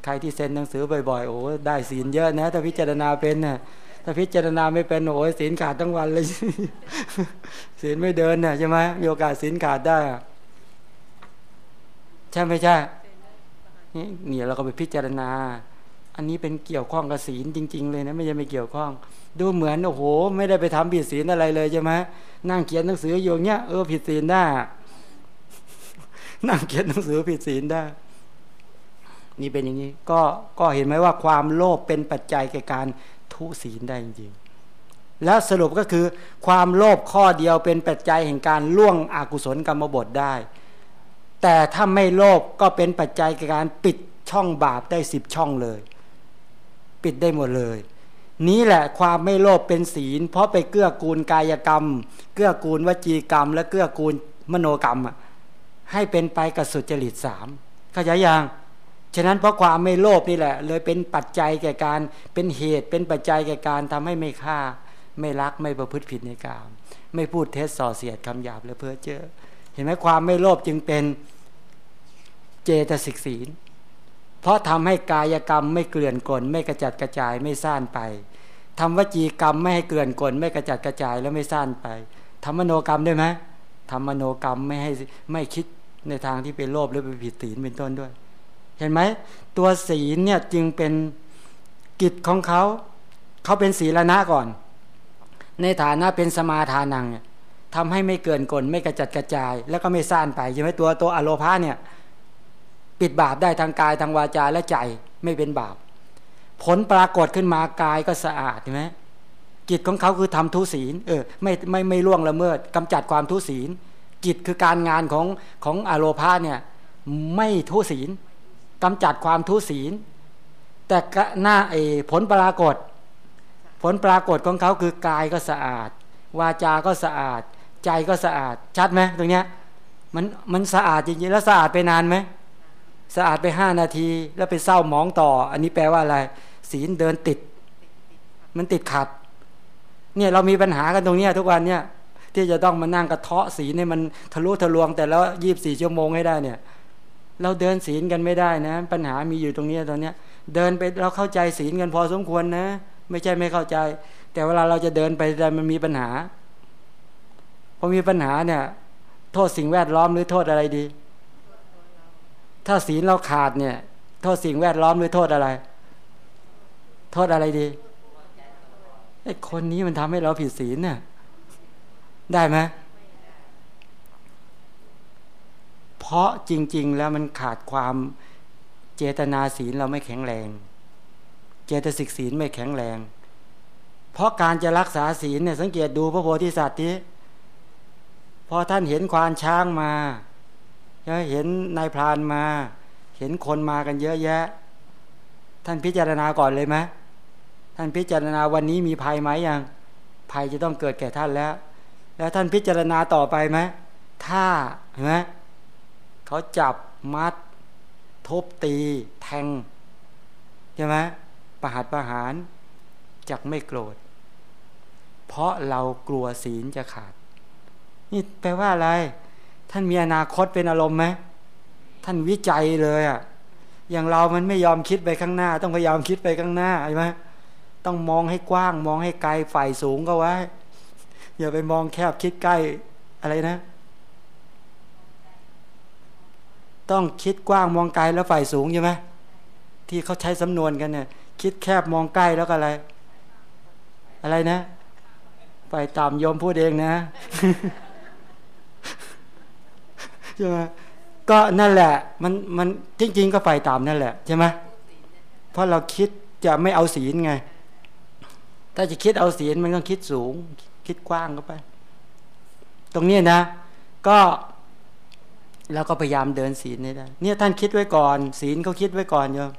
B: ใครที่เซนหนังสือบ่อยๆโอ้ได้ศีลเยอะนะถ้าพิจารณาเป็นนะ ถ้าพิจารณาไม่เป็นโอ้ยศีลขาดทั้งวันเลยศีลไม่เดินเนะใช่ไหมมีโอกาสศีลขาดได้ใช่ไม่ใช่เนี่ยเราก็ไปพิจารณา อันนี้เป็นเกี่ยวข้องกับศีลจริง ๆ เลยนะไม่ใช่ไม่เกี่ยวข้อง ดูเหมือนโอ้โห ไม่ได้ไปทำผิดศีลอะไรเลยใช่ไหมนั่งเขียนหนังสืออยู่เนี้ยเออผิดศีลได้นั่งเขียนหนังสือผิดศีลได้ นี่เป็นอย่างนี้ ก็ก็เห็นไหมว่าความโลภเป็นปัจจัยแก่การ ทุศีลได้จริงๆ แล้วสรุปก็คือความโลภข้อเดียวเป็นปัจจัยแห่งการล่วงอกุศลกรรมบทได้ แต่ถ้าไม่โลภก็เป็นปัจจัยแก่การปิดช่องบาปได้สิบช่องเลย ปิดได้หมดเลย นี้แหละความไม่โลภเป็นศีล เพราะไปเกื้อกูลกายกรรม เกื้อกูลวจีกรรม และเกื้อกูลมโนกรรมให้เป็นไปกับสุจริตสามเข้าใจยัง ฉะนั้นเพราะความไม่โลภนี่แหละ เลยเป็นปัจจัยแก่การเป็นเหตุเป็นปัจจัยแก่การทำให้ไม่ฆ่า ไม่รักไม่ประพฤติผิดในกาม ไม่พูดเท็จส่อเสียดคำหยาบและเพ้อเจ้อเห็นไหมความไม่โลภจึงเป็นเจตสิกศีล เพราะทำให้กายกรรมไม่เกลื่อนกลนไม่กระจัดกระจายไม่ซ่านไปทำวจีกรรมไม่ให้เกลื่อนกลนไม่กระจัดกระจายแล้วไม่ซ่านไปทำมโนกรรมได้ไหมทำมโนกรรมไม่ให้ไม่คิดในทางที่เป็นโลภหรือเป็นผิดศีลเป็นต้นด้วย เห็นไหมตัวศีลเนี่ยจึงเป็นกิจของเขา เขาเป็นศีลนะก่อน ในฐานะเป็นสมาทานังเนี่ยทำให้ไม่เกินกลไม่กระจัดกระจาย แล้วก็ไม่ซ่านไปใช่ไหมตัวตัวอโลพาเนี่ย ปิดบาปได้ทางกายทางวาจาและใจไม่เป็นบาป ผลปรากฏขึ้นมากายก็สะอาดใช่ไหมกิจของเขาคือทำทุศีลเออไม่ไม่ไม่ล่วงละเมิดกำจัดความทุศีลกิจคือการงานของของอโลพาเนี่ย ไม่ทุศีล กำจัดความทุศีล แต่หน้าไอ้ผลปรากฏ ผลปรากฏของเขาคือกายก็สะอาด วาจาก็สะอาด ใจก็สะอาด ชัดไหมตรงเนี้ยมันมันสะอาดจริงๆแล้วสะอาดไปนานไหมสะอาดไปห้านาที แล้วไปเศร้ามองต่อ อันนี้แปลว่าอะไร ศีลเดินติด มันติดขัด เนี่ยเรามีปัญหากันตรงเนี้ยทุกวันเนี่ยที่จะต้องมานั่งกระเทาะศีลให้มันทะลุทะลวงแต่แล้วยี่บสี่ชั่วโมงให้ได้เนี่ย เราเดินศีลกันไม่ได้นะ ปัญหามีอยู่ตรงนี้ตอนเนี้ย เดินไปเราเข้าใจศีลกันพอสมควรนะ ไม่ใช่ไม่เข้าใจ แต่เวลาเราจะเดินไปแต่มันมีปัญหาพอมีปัญหาเนี่ย โทษสิ่งแวดล้อมหรือโทษอะไรดี ถ้าศีลเราขาดเนี่ย โทษสิ่งแวดล้อมหรือโทษอะไร โทษอะไรดีไอ้คนนี้มันทำให้เราผิดศีลเนี่ยได้ไหม เพ ราะจริง ๆ แล้วมันขาดความเจตนาศีลเราไม่แข็งแรง เจตสิกศีลไม่แข็งแรง เพราะการจะรักษาศีลเนี่ยสังเกตดูพระโพธิสัตว์ที่พอท่านเห็นควานช้างมาเห็นนายพรานมา เห็นคนมากันเยอะแยะ ท่านพิจารณาก่อนเลยไหมท่านพิจารณาวันนี้มีภัยไหมยังภัยจะต้องเกิดแก่ท่านแล้ว แล้วท่านพิจารณาต่อไปไหมถ้าเห็นไหม เขาจับมัด ทุบตี แทงใช่ไหมประหัตประหารจักไม่โกรธ เพราะเรากลัวศีลจะขาด นี่แปลว่าอะไร ท่านมีอนาคตเป็นอารมณ์ไหมท่านวิจัยเลยอะ่ะอย่างเรามันไม่ยอมคิดไปข้างหน้า ต้องพยายามคิดไปข้างหน้าใช่ไหมต้องมองให้กว้าง มองให้ไกลฝ่ายสูงก็ไว้อย่าไปมองแคบคิดใกล้อะไรนะ ต้องคิดกว้างมองไกลแล้วฝ่ายสูงใช่ไหมที่เขาใช้สำนวนกันเนี่ย คิดแคบมองใกล้แล้วก็อะไร อะไรนะฝ่ายต่ำยอมพูดเองนะใช่ไหมก็นั่นแหละ มันมันจริง ๆ ก็ฝ่ายต่ำนั่นแหละใช่ไหมเพราะเราคิดจะไม่เอาศีลไง ถ้าจะคิดเอาศีลมันต้องคิดสูง คิดกว้างเข้าไป ตรงนี้นะ ก็ เราก็พยายามเดินศีลได้ เนี่ยท่านคิดไว้ก่อน ศีลเขาคิดไว้ก่อนโยม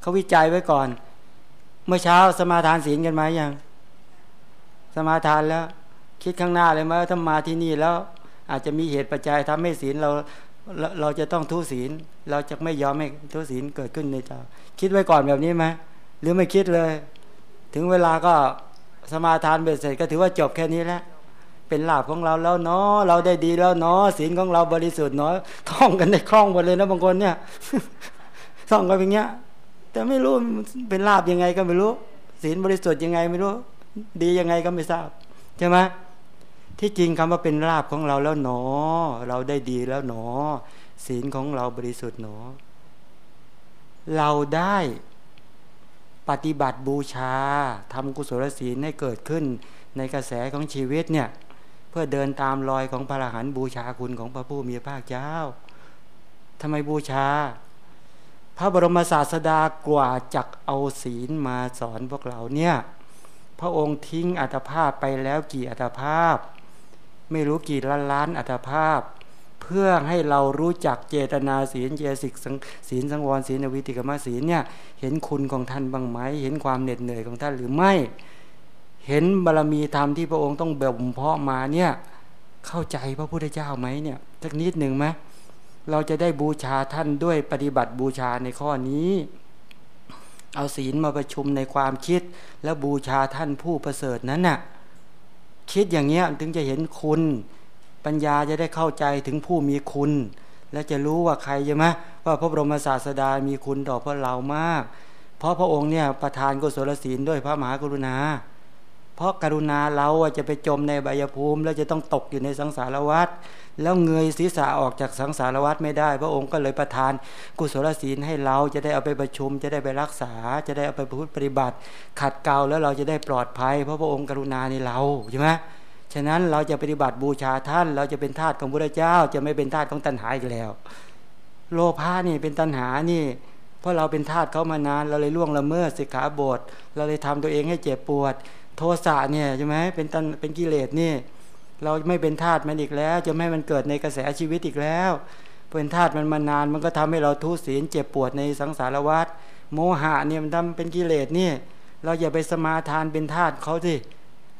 B: เขาวิจัยไว้ก่อน เมื่อเช้าสมาทานศีลกันไหมยัง สมาทานแล้ว คิดข้างหน้าเลยไหมถ้ามาที่นี่แล้ว อาจจะมีเหตุปัจจัยทำให้ศีลเราเราจะต้องทุศีล เราจะไม่ยอมให้ทุศีลเกิดขึ้นในใจคิดไว้ก่อนแบบนี้ไหมหรือไม่คิดเลย ถึงเวลาก็สมาทานเบ็ดเสร็จก็ถือว่าจบแค่นี้แล้ว เป็นลาบของเราแล้วเนาะเราได้ดีแล้วเนาะศีลของเราบริสุทธิ์เนาะท่องกันในคล่องหมดเลยนะบางคนเนี่ยท่องกันอย่างเงี้ย แต่ไม่รู้เป็นลาบยังไงก็ไม่รู้ ศีลบริสุทธิ์ยังไงไม่รู้ ดียังไงก็ไม่ทราบใช่ไหมที่จริงคำว่าเป็นลาบของเราแล้วหนอเราได้ดีแล้วหนอศีลของเราบริสุทธิ์หนอเราได้ปฏิบัติบูชาทำกุศลศีลให้เกิดขึ้นในกระแสของชีวิตเนี่ย พื่อเดินตามรอยของพระอรหันต์บูชาคุณของพระผู้มีพระเจ้าทำไมบูชา พระบรมศาสดากว่าจักเอาศีลมาสอนพวกเราเนี่ย พระองค์ทิ้งอัตภาพไปแล้วกี่อัตภาพ ไม่รู้กี่ล้านล้านอัตภาพ เพื่อให้เรารู้จักเจตนาศีลเจสิกศีลสังวรศีลวิติกรรมศีลเนี่ยเห็นคุณของท่านบ้างไหมเห็นความเหน็ดเหนื่อยของท่านหรือไม่ เห็นบารมีธรรมที่พระองค์ต้องเบ่มเพาะมาเนี่ยเข้าใจพระพุทธเจ้าไหมเนี่ยสักนิดหนึ่งไหมเราจะได้บูชาท่านด้วยปฏิบัติบูชาในข้อนี้ เอาศีลมาประชุมในความคิด แล้วบูชาท่านผู้ประเสริฐนั้นน่ะคิดอย่างเงี้ยถึงจะเห็นคุณ ปัญญาจะได้เข้าใจถึงผู้มีคุณ และจะรู้ว่าใครใช่ไหมว่าพระบรมศาสดามีคุณต่อพวกเรามาก เพราะพระองค์เนี่ยประทานกุศลศีลด้วยพระมหากรุณา เพราะกรุณาเราจะไปจมในใบยภูมิ แล้วจะต้องตกอยู่ในสังสารวัฏแล้วเงยศีรษะออกจากสังสารวัฏไม่ได้ พระองค์ก็เลยประทานกุศลศีลให้เราจะได้เอาไปประชุม จะได้ไปรักษา จะได้เอาไปพูดปฏิบัติ ขัดเกลาแล้วเราจะได้ปลอดภัย เพราะพระองค์กรุณาในเราใช่ไหมฉะนั้นเราจะปฏิบัติบูชาท่าน เราจะเป็นทาสของพระเจ้า จะไม่เป็นทาสของตัณหาอีกแล้ว โลภะนี่เป็นตัณหานี่เพราะเราเป็นทาสเขามานาน เราเลยล่วงละเมิดสิกขาบท เราเลยทำตัวเองให้เจ็บปวด โทสะเนี่ยใช่ไหมเป็นตันเป็นกิเลสนี่ เราไม่เป็นทาสมันอีกแล้ว จะไม่มันเกิดในกระแสชีวิตอีกแล้ว เป็นทาสมันมานาน มันก็ทำให้เราทุศีลเจ็บปวดในสังสารวัฏโมหะเนี่ยมันทำเป็นกิเลสนี่ เราอย่าไปสมาทานเป็นทาสเขาสิ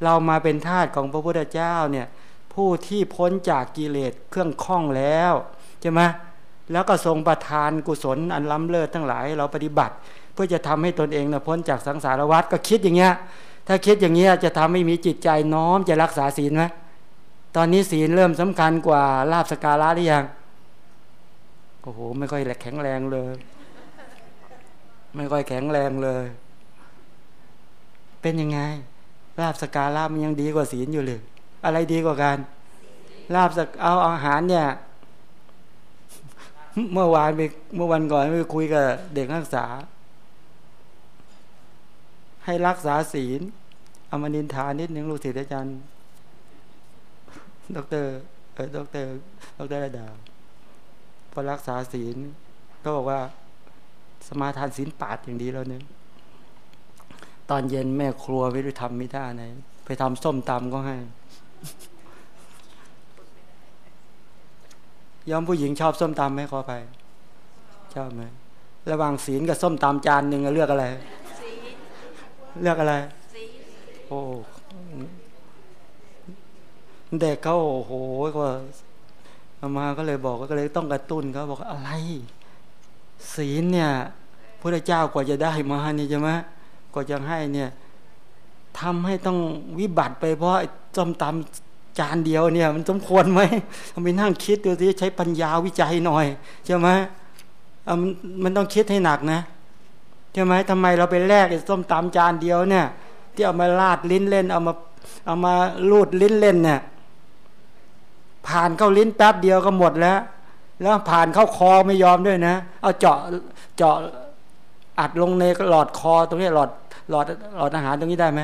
B: เรามาเป็นทาสของพระพุทธเจ้าเนี่ยผู้ที่พ้นจากกิเลสเครื่องข้องแล้วใช่ไหมแล้วก็ทรงประทานกุศลอันล้ำเลิศทั้งหลายเราปฏิบัติ เพื่อจะทำให้ตนเองนะพ้นจากสังสารวัฏก็คิดอย่างเงี้ย ถ้าคิดอย่างเงี้จะทำให้มีจิตใจน้อมจะรักษาศีลไหมตอนนี้ศีลเริ่มสำคัญกว่าลาบสการะหรือยังโอ้โหไม่ค่อยแข็งแรงเลย ไม่ค่อยแข็งแรงเลย เป็นยังไงลาบสการะมันยังดีกว่าศีลอยู่เลยอะไรดีกว่ากันลาบสกเอาอาหารเนี่ย เมื่อวานไปเมื่อวันก่อนไปคุยกับเด็กนักศึกษา ให้รักษาศีลเอามานินทานิดนึงลูกศิษย์อาจารย์ดรเออดรดรระดาพอรักษาศีล ก็บอกว่า สมาทานศีลปาดอย่างดีแล้วเนี่ยตอนเย็นแม่ครัวไม่รู้ทำม่ได้ไหนไปทำส้มตำก็ให้ ยอมผู้หญิงชอบส้มตำไหมขอไป ชอบไหมระหว่างศีลกับส้มตำจานหนึ่งเลือกอะไร เลือกอะไรโอ้เด็กเขาโอ้โหก็มาก็เลยบอกก็เลยต้องกระตุ้นเขาบอกอะไร ศีลเนี่ยพระเจ้ากว่าจะได้มานี่ใช่ไหมกว่าจะให้เนี่ยทำให้ต้องวิบัติไปเพราะจมตำจานเดียวเนี่ยมันสมควรไหมทำไปนั่งคิดดูสิใช้ปัญญาวิจัยหน่อยใช่ไหมมันมันต้องคิดให้หนักนะ ใช่ไหมทำไมเราไปแลกไอ้ส้มตำจานเดียวเนี่ย ที่เอามาลาดลิ้นเล่น เอามาเอามาลูดลิ้นเล่นเนี่ยผ่านเข้าลิ้นแป๊บเดียวก็หมดแล้ว แล้วผ่านเข้าคอไม่ยอมด้วยนะ เอาเจาะเจาะอัดลงในหลอดคอตรงนี้หลอดหลอดหลอดอาหารตรงนี้ได้ไหม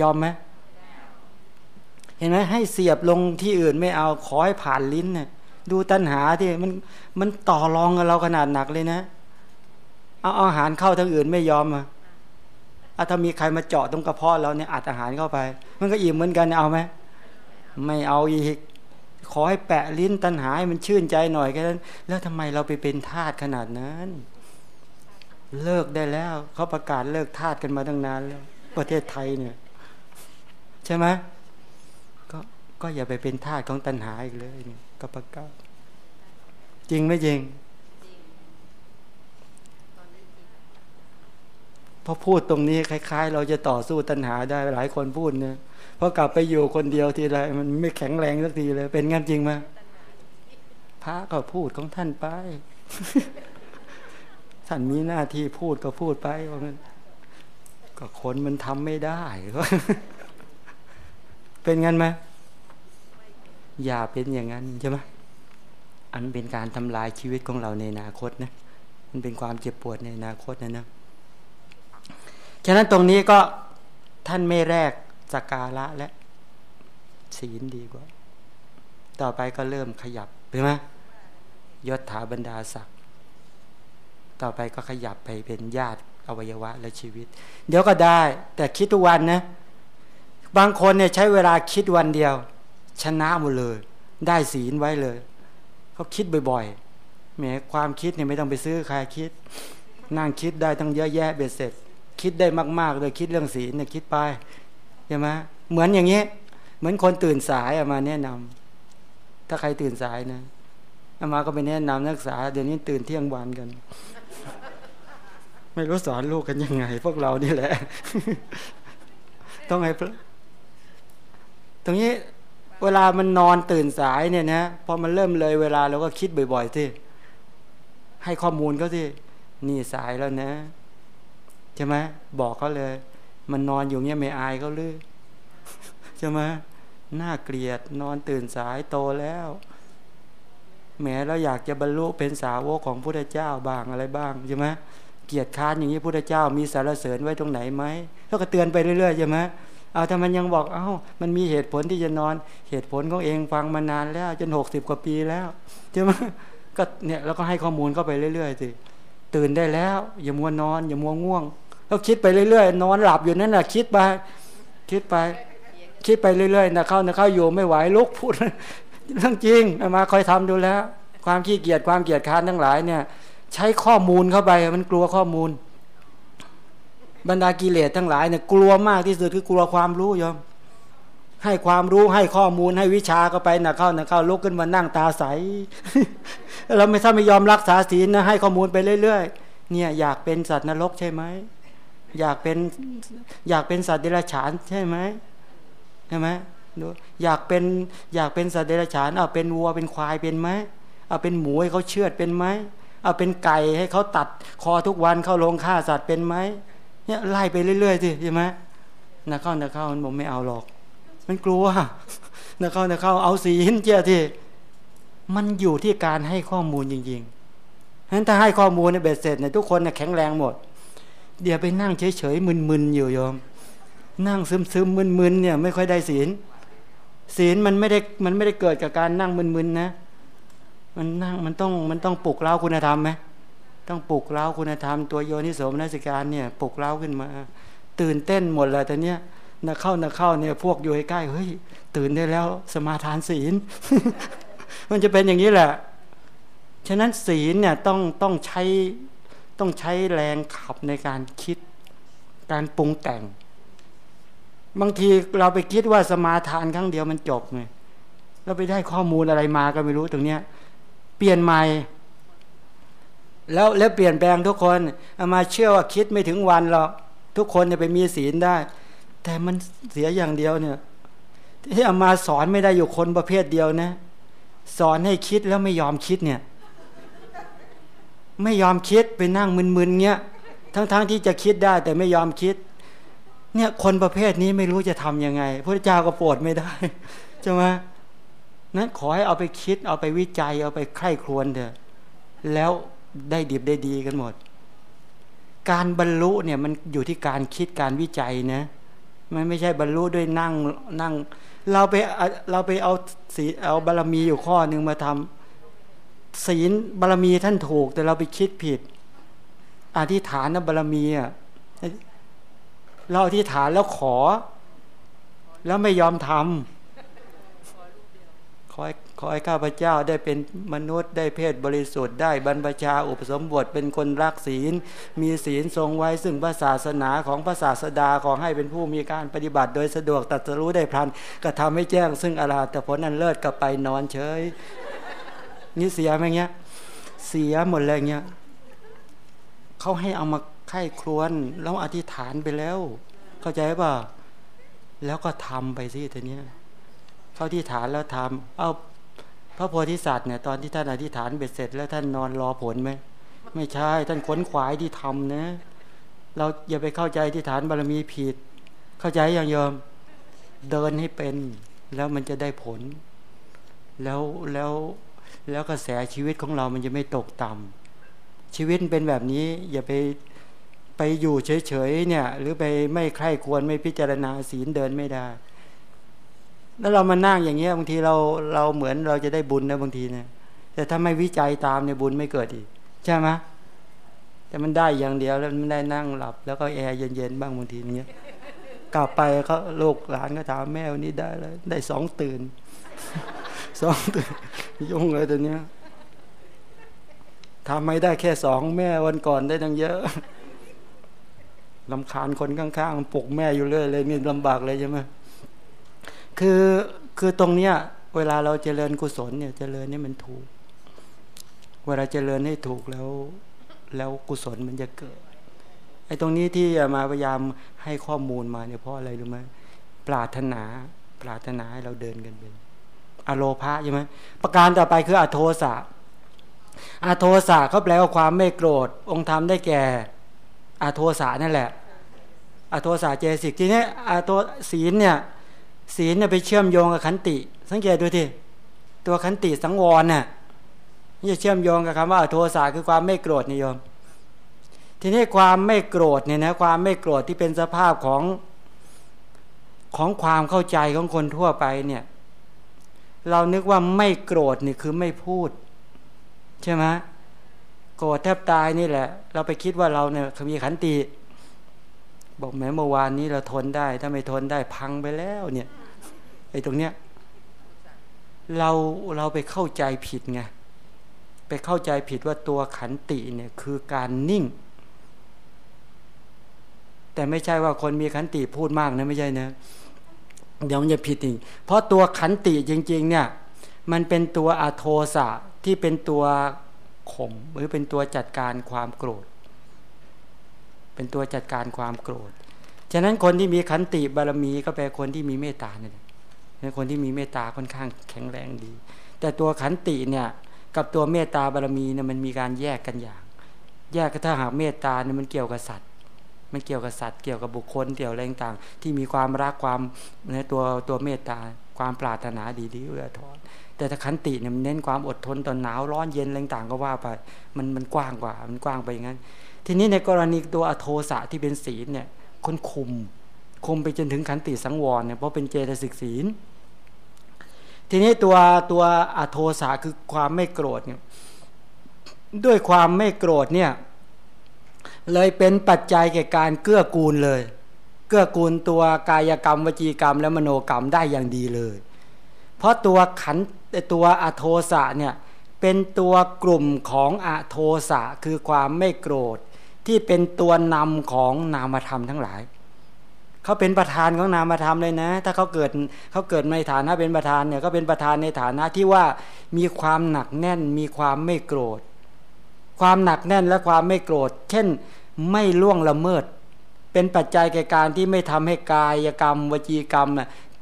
B: ยอมไหมเห็นไหมให้เสียบลงที่อื่นไม่เอาขอให้ผ่านลิ้นเนี่ยดูตัณหาที่มันมันต่อรองกับเราขนาดหนักเลยนะ เอาอาหารเข้าทางอื่นไม่ยอมอะถ้ามีใครมาเจาะตรงกระเพาะเราเนี่ยอัดอาหารเข้าไป มันก็อิ่มเหมือนกันเอาไหมไม่เอาอีก ขอให้แปะลิ้นตันหายมันชื่นใจหน่อยแค่นั้น แล้วทำไมเราไปเป็นทาสขนาดนั้น เลิกได้แล้วเขาประกาศเลิกทาสกันมาตั้งนานแล้ว ประเทศไทยเนี่ย ใช่ไหมก็ก็อย่าไปเป็นทาสของตันหาอีกเลยเนี่ยก็ประกาศจริงไม่จริง อพูดตรงนี้คล้าย ๆ เราจะต่อสู้ตัณหาได้หลายคนพูดเนี่ยพอกลับไปอยู่คนเดียวทีไรมันไม่แข็งแรงสักทีเลย เป็นงั้นจริงไหมพระก็พูดของท่านไป ท่านมีหน้าที่พูดก็พูดไปว่างั้นก็คนมันทำไม่ได้เป็นงั้นไหมอย่าเป็นอย่างนั้นใช่ไหมอันเป็นการทำลายชีวิตของเราในอนาคตนะ มันเป็นความเจ็บปวดในอนาคตนะนะ ฉะนั้นตรงนี้ก็ท่านไม่แรกสการะและ ศีลดีกว่า ต่อไปก็เริ่มขยับเห็นไหมยศถาบรรดาศักดิ์ต่อไปก็ขยับไปเป็นญาติอวัยวะและชีวิต เดี๋ยวก็ได้ แต่คิดทุกวันนะ บางคนเนี่ยใช้เวลาคิดวันเดียว ชนะหมดเลย ได้ศีลไว้เลย เขาคิดบ่อยๆแหมความคิดเนี่ยไม่ต้องไปซื้อใครคิด นั่งคิดได้ตั้งเยอะแยะเบ็ดเสร็จ คิดได้มากๆเลยคิดเรื่องศีลเนี่ยคิดไปใช่ไหมเหมือนอย่างเงี้ยเหมือนคนตื่นสายออกมาแนะนำถ้าใครตื่นสายนะอามาก็ไปแนะนำนักศึกษาเดี๋ยวนี้ตื่นเที่ยงวันกัน ไม่รู้สอนลูกกันยังไง พวกเรานี่แหละ ต้องให้ตรงนี้เวลามันนอนตื่นสายเนี่ยนะพอมันเริ่มเลยเวลาเราก็คิดบ่อยๆสิให้ข้อมูลเขาสินี่สายแล้วนะ ช่ไหมบอกเขาเลย มันนอนอยู่เงี้ยไม่อายเขาเลยใช่ไหมน่าเกลียดนอนตื่นสายโตแล้วแหมเราอยากจะบรรลุเป็นสาวกของพระเจ้าบ้างอะไรบ้างใช่ไหมเกียรติค้านอย่างนี้พระเจ้ามีสารเสริญไว้ตรงไหนไหมก็เตือนไปเรื่อยๆใช่ไหมเอาถ้ามันยังบอกเอา้ามันมีเหตุผลที่จะนอน เหตุผลของเองฟังมานานแล้วจนหกสิบกว่าปีแล้วใช่ไหมก็เนี่ยแล้วก็ให้ข้อมูลเข้าไปเรื่อยๆสิตื่นได้แล้ว อย่ามัวนอน อย่ามัวง่วง แล้วคิดไปเรื่อยๆนอนหลับอยู่นั่นแหละคิดไป คิดไป คิดไปเรื่อยๆนะเข้านะเข้าอยู่ไม่ไหวลุกพูดเรื่องจริงมาคอยทำดูแล้ว ความขี้เกียจความเกียจค้านทั้งหลายเนี่ย ใช้ข้อมูลเข้าไปมันกลัวข้อมูล บรรดากิเลสทั้งหลายเนี่ยกลัวมากที่สุดคือกลัวความรู้ยอมให้ความรู้ให้ข้อมูลให้วิชาก็ไปนะเข้านะเข้าลุกขึ้นมานั่งตาใสเราไม่ถ้าไม่ยอมรักษาศีลนะให้ข้อมูลไปเรื่อยๆเนี่ยอยากเป็นสัตว์นรกใช่ไหม อยากเป็นอยากเป็นสัตว์เดรัจฉานใช่ไหมใช่ไหมดูอยากเป็นอยากเป็นสัตว์เดรัจฉานเอาเป็นวัวเป็นควายเป็นไหมเอาเป็นหมูให้เขาเชือดเป็นไหมเอาเป็นไก่ให้เขาตัดคอทุกวันเข้าโรงฆ่าสัตว์เป็นไหมเนี่ยไล่ไปเรื่อยๆสิใช่ไหมนักเข้านักเข้ามันบอกไม่เอาหรอก มันกลัวนักเข้านักเข้าเอาสีหินเจ้าที่มันอยู่ที่การให้ข้อมูลจริงๆฉะนั้นถ้าให้ข้อมูลในเบ็ดเสร็จเนี่ยทุกคนเนี่ยแข็งแรงหมด เดี๋ยวไปนั่งเฉยๆมึนๆอยู่โยม นั่งซึมๆมึนๆเนี่ย ไม่ค่อยได้ศีลศีลมันไม่ได้มันไม่ได้เกิดกับการนั่งมึนๆนะ มันนั่งมันต้องมันต้องปลุกเล้าคุณธรรมไหมต้องปลุกเล้าคุณธรรมตัวโยนิโสมนัสิการเนี่ยปลุกเล้าขึ้นมา ตื่นเต้นหมดเลยแต่เนี้ยนักเข้านักเข้าเนี่ย พวกอยู่ใกล้เฮ้ย ตื่นได้แล้ว สมาทานศีล มันจะเป็นอย่างนี้แหละ ฉะนั้นศีลเนี่ยต้องต้องใช้ ต้องใช้แรงขับในการคิด การปรุงแต่ง บางทีเราไปคิดว่าสมาทานครั้งเดียวมันจบไงเราไปได้ข้อมูลอะไรมาก็ไม่รู้ตรงเนี้ย เปลี่ยนใหม่ แล้วแล้วเปลี่ยนแปลงทุกคนเอามาเชื่อว่าคิดไม่ถึงวันหรอกทุกคนจะไปมีศีลได้ แต่มันเสียอย่างเดียวเนี่ย ที่เอามาสอนไม่ได้อยู่คนประเภทเดียวนะ สอนให้คิดแล้วไม่ยอมคิดเนี่ย ไม่ยอมคิดไปนั่งมึนๆเงี้ยทั้งๆทที่จะคิดได้แต่ไม่ยอมคิด เนี่ยคนประเภทนี้ไม่รู้จะทํำยังไงพระเจ้าก็โปรดไม่ได้ใช่ไหมนั้นขอให้เอาไปคิด เอาไปวิจัย เอาไปใคร่ครวญเถอะแล้วได้ดีได้ดีกันหมด การบรรลุเนี่ยมันอยู่ที่การคิดการวิจัยนะมันไม่ใช่บรรลุด้วยนั่งนั่ง เราไปเราไปเอาสีเอาบารรมีอยู่ข้อหนึ่งมาทำ ศีลบารรมีท่านถูก แต่เราไปคิดผิด อธิษฐานนะบารรมีอะเราอธิษฐานแล้วขอ แล้วไม่ยอมทำขอขอให้ข้าพเจ้าได้เป็นมนุษย์ได้เพศบริสุทธิ์ได้บรรพชาอุปสมบทเป็นคนรักศีล มีศีลทรงไว้ซึ่งพระศาสนาของพระศาสดาขอให้เป็นผู้มีการปฏิบัติ โดยสะดวกตัดสู้ได้พลันก็ทำให้แจ้งซึ่งอาราแต่ผลนั้นเลิศกลับไปนอนเฉย นี่เสียไหมเงี้ย เสียหมดเลยเงี้ยเขาให้เอามาไข้ครวนแล้วอธิษฐานไปแล้ว เข้าใจป่ะแล้วก็ทำไปสิทีเนี้ยเข้าที่ฐานแล้วทำเอาพระโพธิสัตว์เนี่ยตอนที่ท่านอธิษฐานเบ็ดเสร็จ แล้วท่านนอนรอผลไหมไม่ใช่ ท่านขนขวายที่ทำนะเราอย่าไปเข้าใจที่ฐานบารมีผิด เข้าใจอย่างยอมเดินให้เป็น แล้วมันจะได้ผล แล้วแล้ว แล้วกระแสชีวิตของเรามันจะไม่ตกต่ำชีวิตเป็นแบบนี้ อย่าไปไปอยู่เฉยๆเนี่ย หรือไปไม่ใคร่ควรไม่พิจารณาศีลเดินไม่ได้ แล้วเรามานั่งอย่างเงี้ยบางทีเราเราเหมือนเราจะได้บุญนะบางทีเนี่ย แต่ถ้าไม่วิจัยตามเนี่ยบุญไม่เกิดอีก ใช่ไหมแต่มันได้อย่างเดียวแล้วมันได้นั่งหลับ แล้วก็แอร์เย็นๆบ้างบางทีเนี้ยกลับไปเขาลูกหลานก็ถามแม่วันนี้ได้แล้วได้สองตื่น สองตื่นยุ่งเลยตัวเนี้ยทำไม่ได้แค่สองแม่วันก่อนได้ตั้งเยอะลำคาญคนข้างๆปลุกแม่อยู่เรื่อยเลยนี่ลำบากเลยใช่ไหมคือคือตรงเนี้ย เวลาเราเจริญกุศลเนี่ย เจริญนี่มันถูก เวลาเจริญให้ถูกแล้ว แล้วกุศลมันจะเกิดไอ้ตรงนี้ที่มาพยายามให้ข้อมูลมาเนี่ยเพราะอะไรรู้ไหมปรารถนา ปรารถนาให้เราเดินกันเป็น อโลภะใช่ไหมประการต่อไปคืออโทสะอโทสะเขาแปลว่าความไม่โกรธ องค์ธรรมได้แก่อโทสะนั่นแหละ อโทสะเจสิกทีนี้อโทศีลเนี่ยศีลเนี่ยไปเชื่อมโยงกับขันติ สังเกตดูทีตัวขันติสังวรเนี่ยนี่จะเชื่อมโยงกับคำว่าอโทสะคือความไม่โกรธนิยม ทีนี้ความไม่โกรธเนี่ยนะความไม่โกรธที่เป็นสภาพของของความเข้าใจของคนทั่วไปเนี่ย เรานึกว่าไม่โกรธนี่คือไม่พูด ใช่ไหมโกรธแทบตายนี่แหละ เราไปคิดว่าเราเนี่ยมีขันติ บอกแม้เมื่อวานนี้เราทนได้ ถ้าไม่ทนได้พังไปแล้วเนี่ยไอ้ตรงเนี้ยเราเราไปเข้าใจผิดไงไปเข้าใจผิดว่าตัวขันติเนี่ยคือการนิ่ง แต่ไม่ใช่ว่าคนมีขันติพูดมากนะไม่ใช่นะ เดี๋ยวมันจะผิดอีก เพราะตัวขันติจริง ๆ เนี่ย มันเป็นตัวอโทสะที่เป็นตัวข่มหรือเป็นตัวจัดการความโกรธ เป็นตัวจัดการความโกรธ ฉะนั้นคนที่มีขันติบารมีก็แปลคนที่มีเมตตาเนี่ยเป็นคนที่มีเมตตาค่อนข้างแข็งแรงดี แต่ตัวขันติเนี่ยกับตัวเมตตาบารมีเนี่ยมันมีการแยกกันอย่าง แยกก็ถ้าหากเมตตาเนี่ยมันเกี่ยวกับสัตว์ มันเกี่ยวกับสัตว์เกี่ยวกับบุคคลเกี่ยวอะไรต่างๆที่มีความรักความในตัวตัวเมตตาความปรารถนาดีๆเอื้อทอนแต่ถ้าขันติเนี่ยมันเน้นความอดทนตอนหนาวร้อนเย็นอะไรต่างก็ว่าไปมันมันกว้างกว่ามันกว้างไปอย่างนั้น ทีนี้ในกรณีตัวอโทสะที่เป็นศีลเนี่ยคนคุมคุมไปจนถึงขันติสังวรเนี่ยเพราะเป็นเจตสิกศีล ทีนี้ตัวตัวอโทสะคือความไม่โกรธเนี่ยด้วยความไม่โกรธเนี่ย เลยเป็นปัจจัยแก่การเกื้อกูลเลย เกื้อกูลตัวกายกรรมวจีกรรม และมโนกรรมได้อย่างดีเลย เพราะตัวขันตัวอโทสะเนี่ยเป็นตัวกลุ่มของอโทสะคือความไม่โกรธ ที่เป็นตัวนำของนามธรรมทั้งหลายเขาเป็นประธานของนามธรรมเลยนะ ถ้าเขาเกิดเขาเกิดในฐานะเป็นประธานเนี่ยก็เป็นประธานในฐานะที่ว่ามีความหนักแน่นมีความไม่โกรธ ความหนักแน่นและความไม่โกรธ เช่น ไม่ล่วงละเมิด เป็นปัจจัยแก่การที่ไม่ทำให้กายกรรม วจีกรรม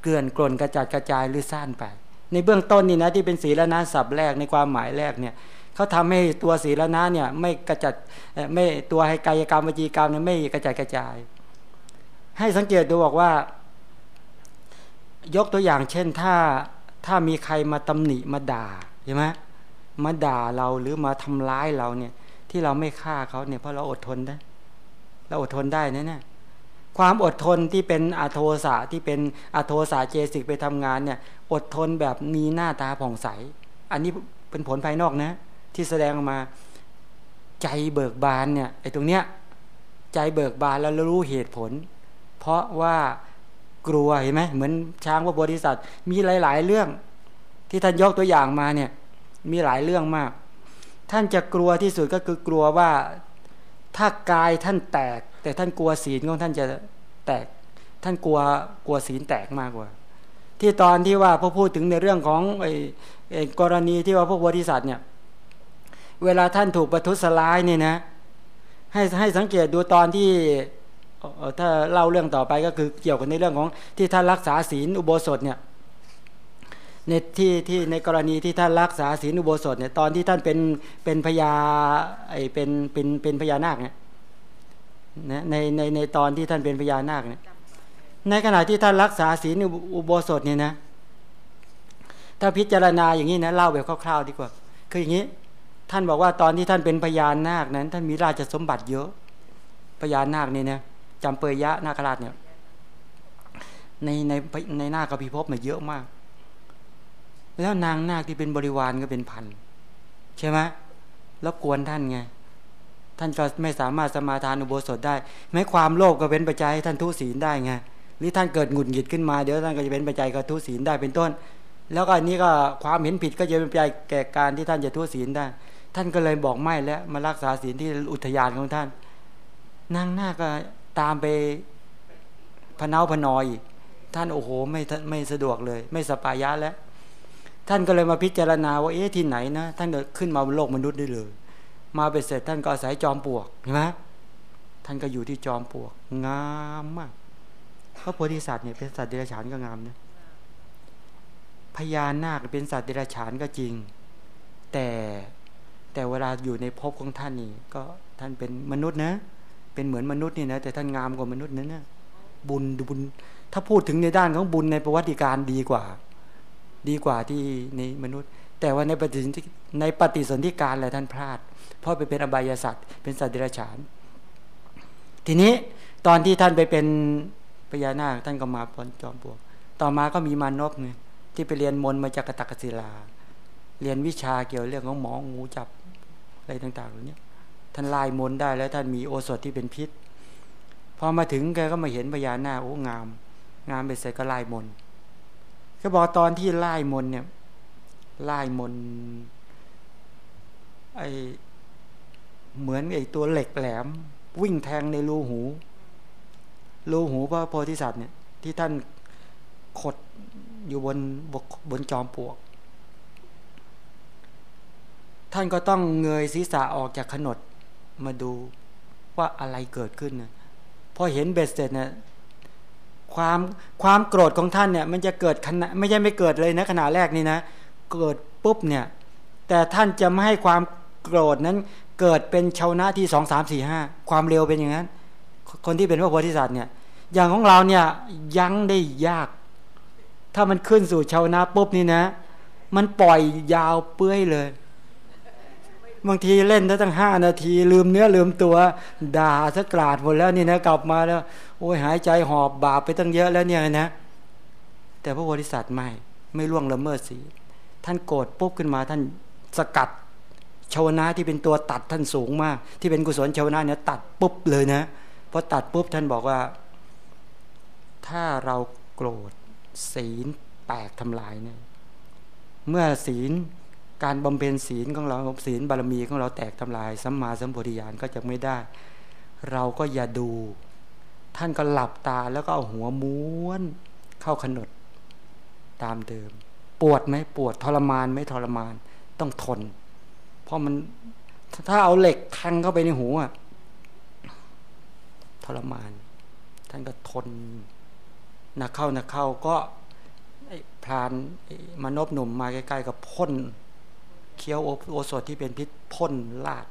B: เกลื่อนกล่นกระจัดกระจายหรือสั้นไป ในเบื้องต้นนี่นะที่เป็นศีลนะศัพท์แรกในความหมายแรกเนี่ยเขาทำให้ตัวศีลนะเนี่ยไม่กระจัดไม่ตัวให้กายกรรมวจีกรรมเนี่ยไม่กระจัดกระจาย ให้สังเกตดูบอกว่า ยกตัวอย่างเช่นถ้าถ้ามีใครมาตำหนิมาด่าใช่ไหมมาด่าเราหรือมาทำร้ายเราเนี่ยที่เราไม่ฆ่าเขาเนี่ยเพราะเราอดทนได้ เราอดทนได้นะเนี่ยความอดทนที่เป็นอโทสะที่เป็นอโทสะเจสิกไปทำงานเนี่ย อดทนแบบมีหน้าตาผ่องใส อันนี้เป็นผลภายนอกนะ ที่แสดงออกมาใจเบิกบานเนี่ยไอ้ตรงเนี้ยใจเบิกบานแล้วรู้เหตุผล เพราะว่ากลัวเห็นไหมเหมือนช้างว่าบริษัท มีหลาย ๆ เรื่อง ที่ท่านยกตัวอย่างมาเนี่ย มีหลายเรื่องมาก ท่านจะกลัวที่สุดก็คือกลัวว่า ถ้ากายท่านแตก แต่ท่านกลัวศีลของท่านจะแตก ท่านกลัวกลัวศีลแตกมากกว่า ที่ตอนที่ว่าพอพูดถึงในเรื่องของไอ้กรณีที่ว่าพวกบริษัทเนี่ย เวลาท่านถูกประทุษร้ายเนี่ยนะ ให้ให้สังเกตดูตอนที่ถ้าเล่าเรื่องต่อไปก็คือเกี่ยวกับในเรื่องของที่ท่านรักษาศีลอุโบสถเนี่ย ในที่ที่ในกรณีที่ท่านรักษาศีลอุโบสถเนี่ยตอนที่ท่านเป็นเป็นพญาไอเป็นเป็นเป็นพญานาคเนี่ยนะในในในตอนที่ท่านเป็นพญานาคเนี่ยในขณะที่ท่านรักษาศีลอุโบสถเนี่ยนะถ้าพิจารณาอย่างนี้นะเล่าแบบคร่าวๆดีกว่า คืออย่างนี้ ท่านบอกว่าตอนที่ท่านเป็นพญานาคนั้น ท่านมีราชสมบัติเยอะพญานาคนี่นะจำเปยยะนาคราชเนี่ยในในในน้ากพิภพเนี่ยเยอะมาก แล้วนางนาคที่เป็นบริวารก็เป็นพันใช่ไหมแล้วกวนท่านไง ท่านก็ไม่สามารถสมาทานอุโบสถได้แม้ความโลภก็เป็นปัจจัยให้ท่านทุศีลได้ไงหรือท่านเกิดหงุดหงิดขึ้นมาเดี๋ยวท่านก็จะเป็นปัจจัยกับทุศีลได้เป็นต้น แล้วก็อันนี้ก็ความเห็นผิดก็จะเป็นปัจจัยแก่การที่ท่านจะทุศีลได้ ท่านก็เลยบอกไม่แล้วมารักษาศีลที่อุทยานของท่าน นางน้าก็ตามไปพนาพนอยท่านโอ้โหไม่ไม่สะดวกเลย ไม่สปายะแล้ว ท่านก็เลยมาพิจารณาว่าเอ๊ะที่ไหนนะท่านก็ขึ้นมาบนโลกมนุษย์ได้เลย มาไปเสร็จท่านก็อาศัยจอมปลวกเห็นไหมท่านก็อยู่ที่จอมปลวก งามมากพระโพธิสัตว์เนี่ยเป็นสัตว์เดรัจฉานก็งามนะพญานาคเป็นสัตว์เดรัจฉานก็จริง แต่แต่เวลาอยู่ในภพของท่านนี่ก็ท่านเป็นมนุษย์นะ เป็นเหมือนมนุษย์นี่นะแต่ท่านงามกว่ามนุษย์นั้นนะบุญบุญ ถ้าพูดถึงในด้านของบุญในประวัติการดีกว่า ดีกว่าที่ในมนุษย์ แต่ว่าในปฏิสนธิในปฏิสนธิการอะไรท่านพลาด เพราะไปเป็นอบายสัตว์เป็นสัตว์เดรัจฉาน ทีนี้ตอนที่ท่านไปเป็นพญานาคท่านก็มาปนจอมปลวกต่อมาก็มีมานพไงที่ไปเรียนมนมาจากกตักศิลา เรียนวิชาเกี่ยวเรื่องของหมองูจับอะไรต่างๆเหล่านี้ท่านลายมนได้แล้วท่านมีโอสถที่เป็นพิษพอมาถึงแกก็มาเห็นพญานาคโอ้งาม งามไปเสร็จก็ลายมน ก็บอกตอนที่ไล่มนเนี่ยไล่มนไอเหมือนไอตัวเหล็กแหลม วิ่งแทงในรูหูรูหูพระโพธิสัตว์เนี่ย ที่ท่านขดอยู่บนบกบนจอมปลวก ท่านก็ต้องเงยศีรษะออกจากขนดมาดูว่าอะไรเกิดขึ้นนะพอเห็นเบสเสร็จเนี่ย ความความโกรธของท่านเนี่ยมันจะเกิดขณะไม่ใช่ไม่เกิดเลยนะขณะแรกนี่นะ เกิดปุ๊บเนี่ย แต่ท่านจะไม่ให้ความโกรธนั้นเกิดเป็นชาวนะที่สองสามสี่ห้าความเร็วเป็นอย่างนั้น คนที่เป็นพระโพธิสัตว์เนี่ย อย่างของเราเนี่ยยั้งได้ยาก ถ้ามันขึ้นสู่ชาวนะปุ๊บนี่นะ มันปล่อยยาวเปื้อยเลย บางทีเล่นได้ตั้งห้านาที ลืมเนื้อลืมตัว ด่าสักกราดหมดแล้วนี่นะกลับมาแล้ว โอ้ยหายใจหอบบาปไปตั้งเยอะแล้วเนี่ยนะ แต่พระโพธิสัตว์ไม่ไม่ล่วงละเมิดสีท่านโกรธปุ๊บขึ้นมาท่านสกัดชาวนะที่เป็นตัวตัดท่านสูงมาก ที่เป็นกุศลชาวนะเนี่ยตัดปุ๊บเลยนะพอตัดปุ๊บท่านบอกว่า ถ้าเราโกรธศีลแตกทำลายเนี่ยเมื่อศีล การบำเพ็ญศีลของเราศีลบารมีของเราแตกทำลายสัมมาสัมปวิญาณก็จะไม่ได้ เราก็อย่าดู ท่านก็หลับตาแล้วก็เอาหัวม้วน เข้าขนด ตามเดิม ปวดไหมปวดทรมานไม่ทรมานต้องทน เพราะมันถ้าเอาเหล็กแทงเข้าไปในหูอะทรมาน ท่านก็ทนนักเข้านักเข้าก็พรานมานบหนุ่มมาใกล้ๆกับพ่น เคี้ยวโอสถที่เป็นพิษพ่นลาด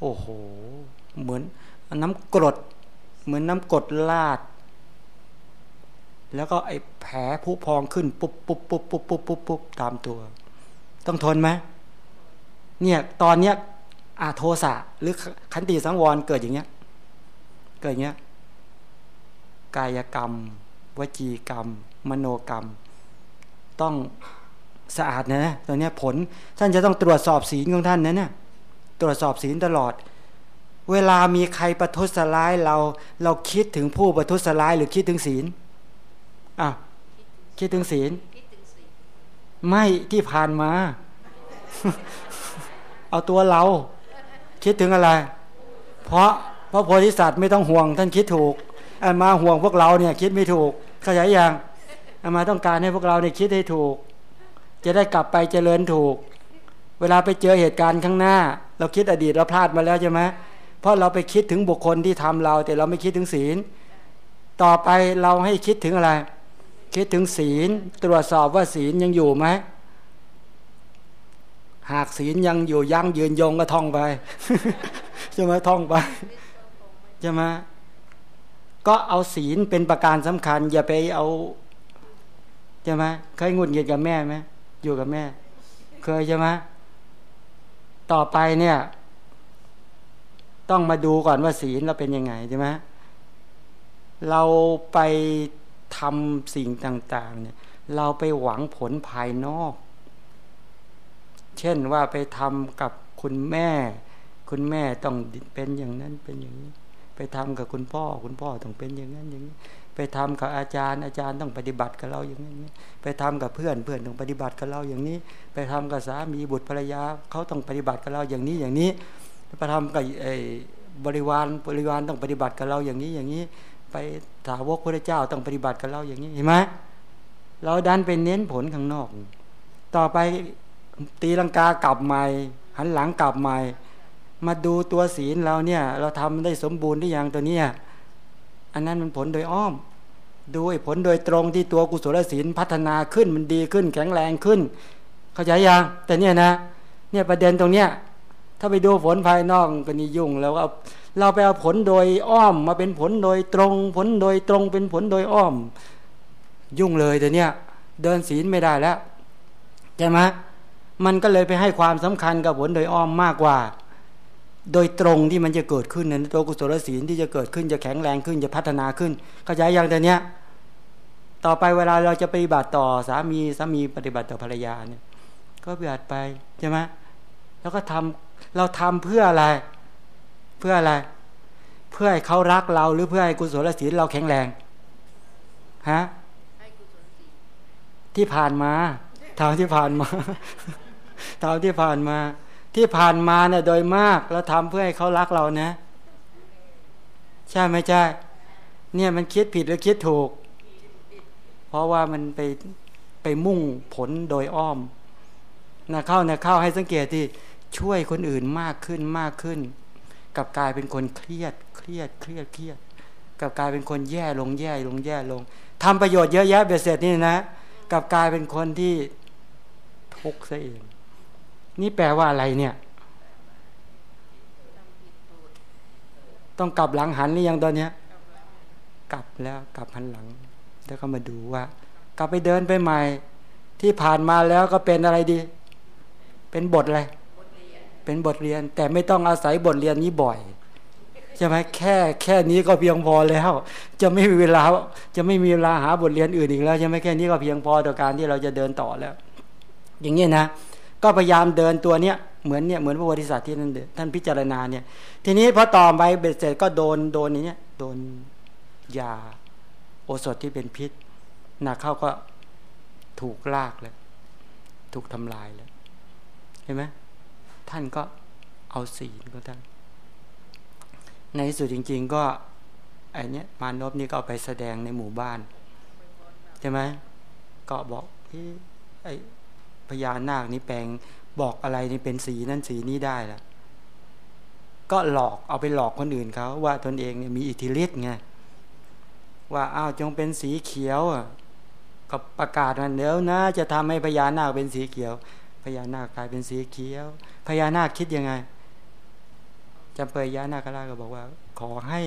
B: โอ้โห เหมือนน้ำกรด เหมือนน้ำกรดลาด แล้วก็ไอ้แผลผุพองขึ้น ปุ๊บปุ๊บปุ๊บปุ๊บปุ๊บปุ๊บปุ๊บตามตัว ต้องทนไหมเนี่ยตอนเนี้ยอาโทสะหรือขันติสังวรเกิดอย่างเงี้ย เกิดอย่างเงี้ย กายกรรม วจีกรรม มโนกรรม ต้อง สะอาดนะตอนนี้ผลท่านจะต้องตรวจสอบศีลของท่านนะเนี่ยตรวจสอบศีลตลอด เวลามีใครประทุษร้ายเราเราคิดถึงผู้ประทุษร้ายหรือคิดถึงศีลอะคิดถึงศีลไม่ที่ผ่านมา เอาตัวเรา คิดถึงอะไร เพราะเพราะโพธิสัตว์ไม่ต้องห่วง ท่านคิดถูกอันมาห่วงพวกเราเนี่ย คิดไม่ถูกเข้าใจยังอันมาต้องการให้พวกเราเนี่ยคิดให้ถูก จะได้กลับไปเจริญถูก เวลาไปเจอเหตุการณ์ข้างหน้า เราคิดอดีตเราพลาดมาแล้วใช่ไหมเพราะเราไปคิดถึงบุคคลที่ทำเรา แต่เราไม่คิดถึงศีล ต่อไปเราให้คิดถึงอะไร คิดถึงศีล ตรวจสอบว่าศีลยังอยู่ไหมหากศีลยังอยู่ยั่งยืนยงก็ท่องไปใช่ไหมท่องไปใช่ไหมก็เอาศีลเป็นประการสำคัญ อย่าไปเอาใช่ไหมเคยงุดหงิดกับแม่ไหม อยู่กับแม่ เคยใช่ไหมต่อไปเนี่ย ต้องมาดูก่อนว่าศีลเราเป็นยังไงใช่ไหมเราไปทำสิ่งต่าง ๆ เนี่ย เราไปหวังผลภายนอก เช่นว่าไปทำกับคุณแม่ คุณแม่ต้องเป็นอย่างนั้นเป็นอย่างนี้ ไปทำกับคุณพ่อ คุณพ่อต้องเป็นอย่างนั้นอย่างนี้ ไปทำกับอาจารย์ อาจารย์ต้องปฏิบัติกับเราอย่างนี้ ไปทำกับเพื่อนเพื่อนต้องปฏิบัติกับเราอย่างนี้ ไปทำกับสามีบุตรภรรยาเขาต้องปฏิบัติกับเราอย่างนี้อย่างนี้ไปทำกับบริวารบริวารต้องปฏิบัติกับเราอย่างนี้อย่างนี้ ไปถาวกพระเจ้าต้องปฏิบัติกับเราอย่างนี้เห็นไหมเราดันไปเน้นผลข้างนอก ต่อไปตีลังกากลับใหม่หันหลังกลับใหม่ มาดูตัวศีลเราเนี่ย เราทำได้สมบูรณ์หรือยังตัวเนี้ย อันนั้นมันผลโดยอ้อมดูผลโดยตรงที่ตัวกุศลศีลพัฒนาขึ้นมันดีขึ้น แข็งแรงขึ้น เข้าใจยังแต่เนี่ยนะ เนี่ยประเด็นตรงเนี้ยถ้าไปดูผลภายนอกก็นี่ยุ่งแล้วเอาเราไปเอาผลโดยอ้อมมาเป็นผลโดยตรง ผลโดยตรงเป็นผลโดยอ้อม ยุ่งเลยแต่เนี้ยเดินศีลไม่ได้แล้วใช่ไหมมันก็เลยไปให้ความสำคัญกับผลโดยอ้อมมากกว่า โดยตรงที่มันจะเกิดขึ้นในตัวกุศลศีลที่จะเกิดขึ้นจะแข็งแรงขึ้นจะพัฒนาขึ้นเข้าใจอย่างแต่เนี้ย ต่อไปเวลาเราจะปฏิบัติต่อสามีสามีปฏิบัติต่อภรรยาเนี่ย ก็ปฏิบัติไปใช่ไหมแล้วก็ทำเราทำเพื่ออะไร เพื่ออะไร เพื่อให้เขารักเราหรือเพื่อให้กุศลศีลเราแข็งแรงฮะที่ผ่านมาทางที่ผ่านมาทางที่ผ่านมา ที่ผ่านมาเนี่ยโดยมากเราทำเพื่อให้เขารักเรานะ ใช่ไหมใช่เนี่ยมันคิดผิดหรือคิดถูก เพราะว่ามันไปไปมุ่งผลโดยอ้อมนะเข้านะเข้าให้สังเกตที่ช่วยคนอื่นมากขึ้นมากขึ้น กับกลายเป็นคนเครียดเครียดเครียดเครียด กับกลายเป็นคนแย่ลงแย่ลงแย่ลงทำประโยชน์เยอะแยะเบียดเสร็จนี่นะ กับกลายเป็นคนที่ทุกข์ซะเอง นี่แปลว่าอะไรเนี่ย ต้องกลับหลังหันหรือยังตอนเนี้ย กลับแล้วกลับหันหลัง แล้วก็มาดูว่า กลับไปเดินไปใหม่ ที่ผ่านมาแล้วก็เป็นอะไรดี เป็นบทอะไรเป็นบทเรียน แต่ไม่ต้องอาศัยบทเรียนนี้บ่อยใช่ไหมแค่แค่นี้ก็เพียงพอแล้ว จะไม่มีเวลา จะไม่มีเวลาหาบทเรียนอื่นอีกแล้วใช่ไหมแค่นี้ก็เพียงพอต่อการที่เราจะเดินต่อแล้ว อย่างนี้นะ ก็พยายามเดินตัวเนี้ยเหมือนเนี่ยเหมือนพระโพธิสัตว์ที่ท่านท่านพิจารณาเนี่ย ทีนี้พอต่อไปเบ็ดเสร็จก็โดนโดนนี้เนี่ยโดนยาโอสถที่เป็นพิษหนักเข้าก็ถูกลากเลยถูกทำลายเลยเห็นไหมท่านก็เอาศีลก็ท่านในสุดจริง ๆ ก็ไอเนี้ยมานพนี่ก็เอาไปแสดงในหมู่บ้านใช่ไหมก็บอกไอ พญานาคนี้แปลงบอกอะไรนี่เป็นสีนั่นสีนี้ได้ละก็หลอกเอาไปหลอกคนอื่นเขาว่าตนเองเนี่ยมีอิทธิฤทธิ์ไงว่าอ้าวจงเป็นสีเขียวก็ประกาศมันเดี๋ยวนะจะทำให้พญานาคเป็นสีเขียว พญานาคกลายเป็นสีเขียว พญานาคคิดยังไงจำเปยยะนาคราชก็บอกว่า ขอให้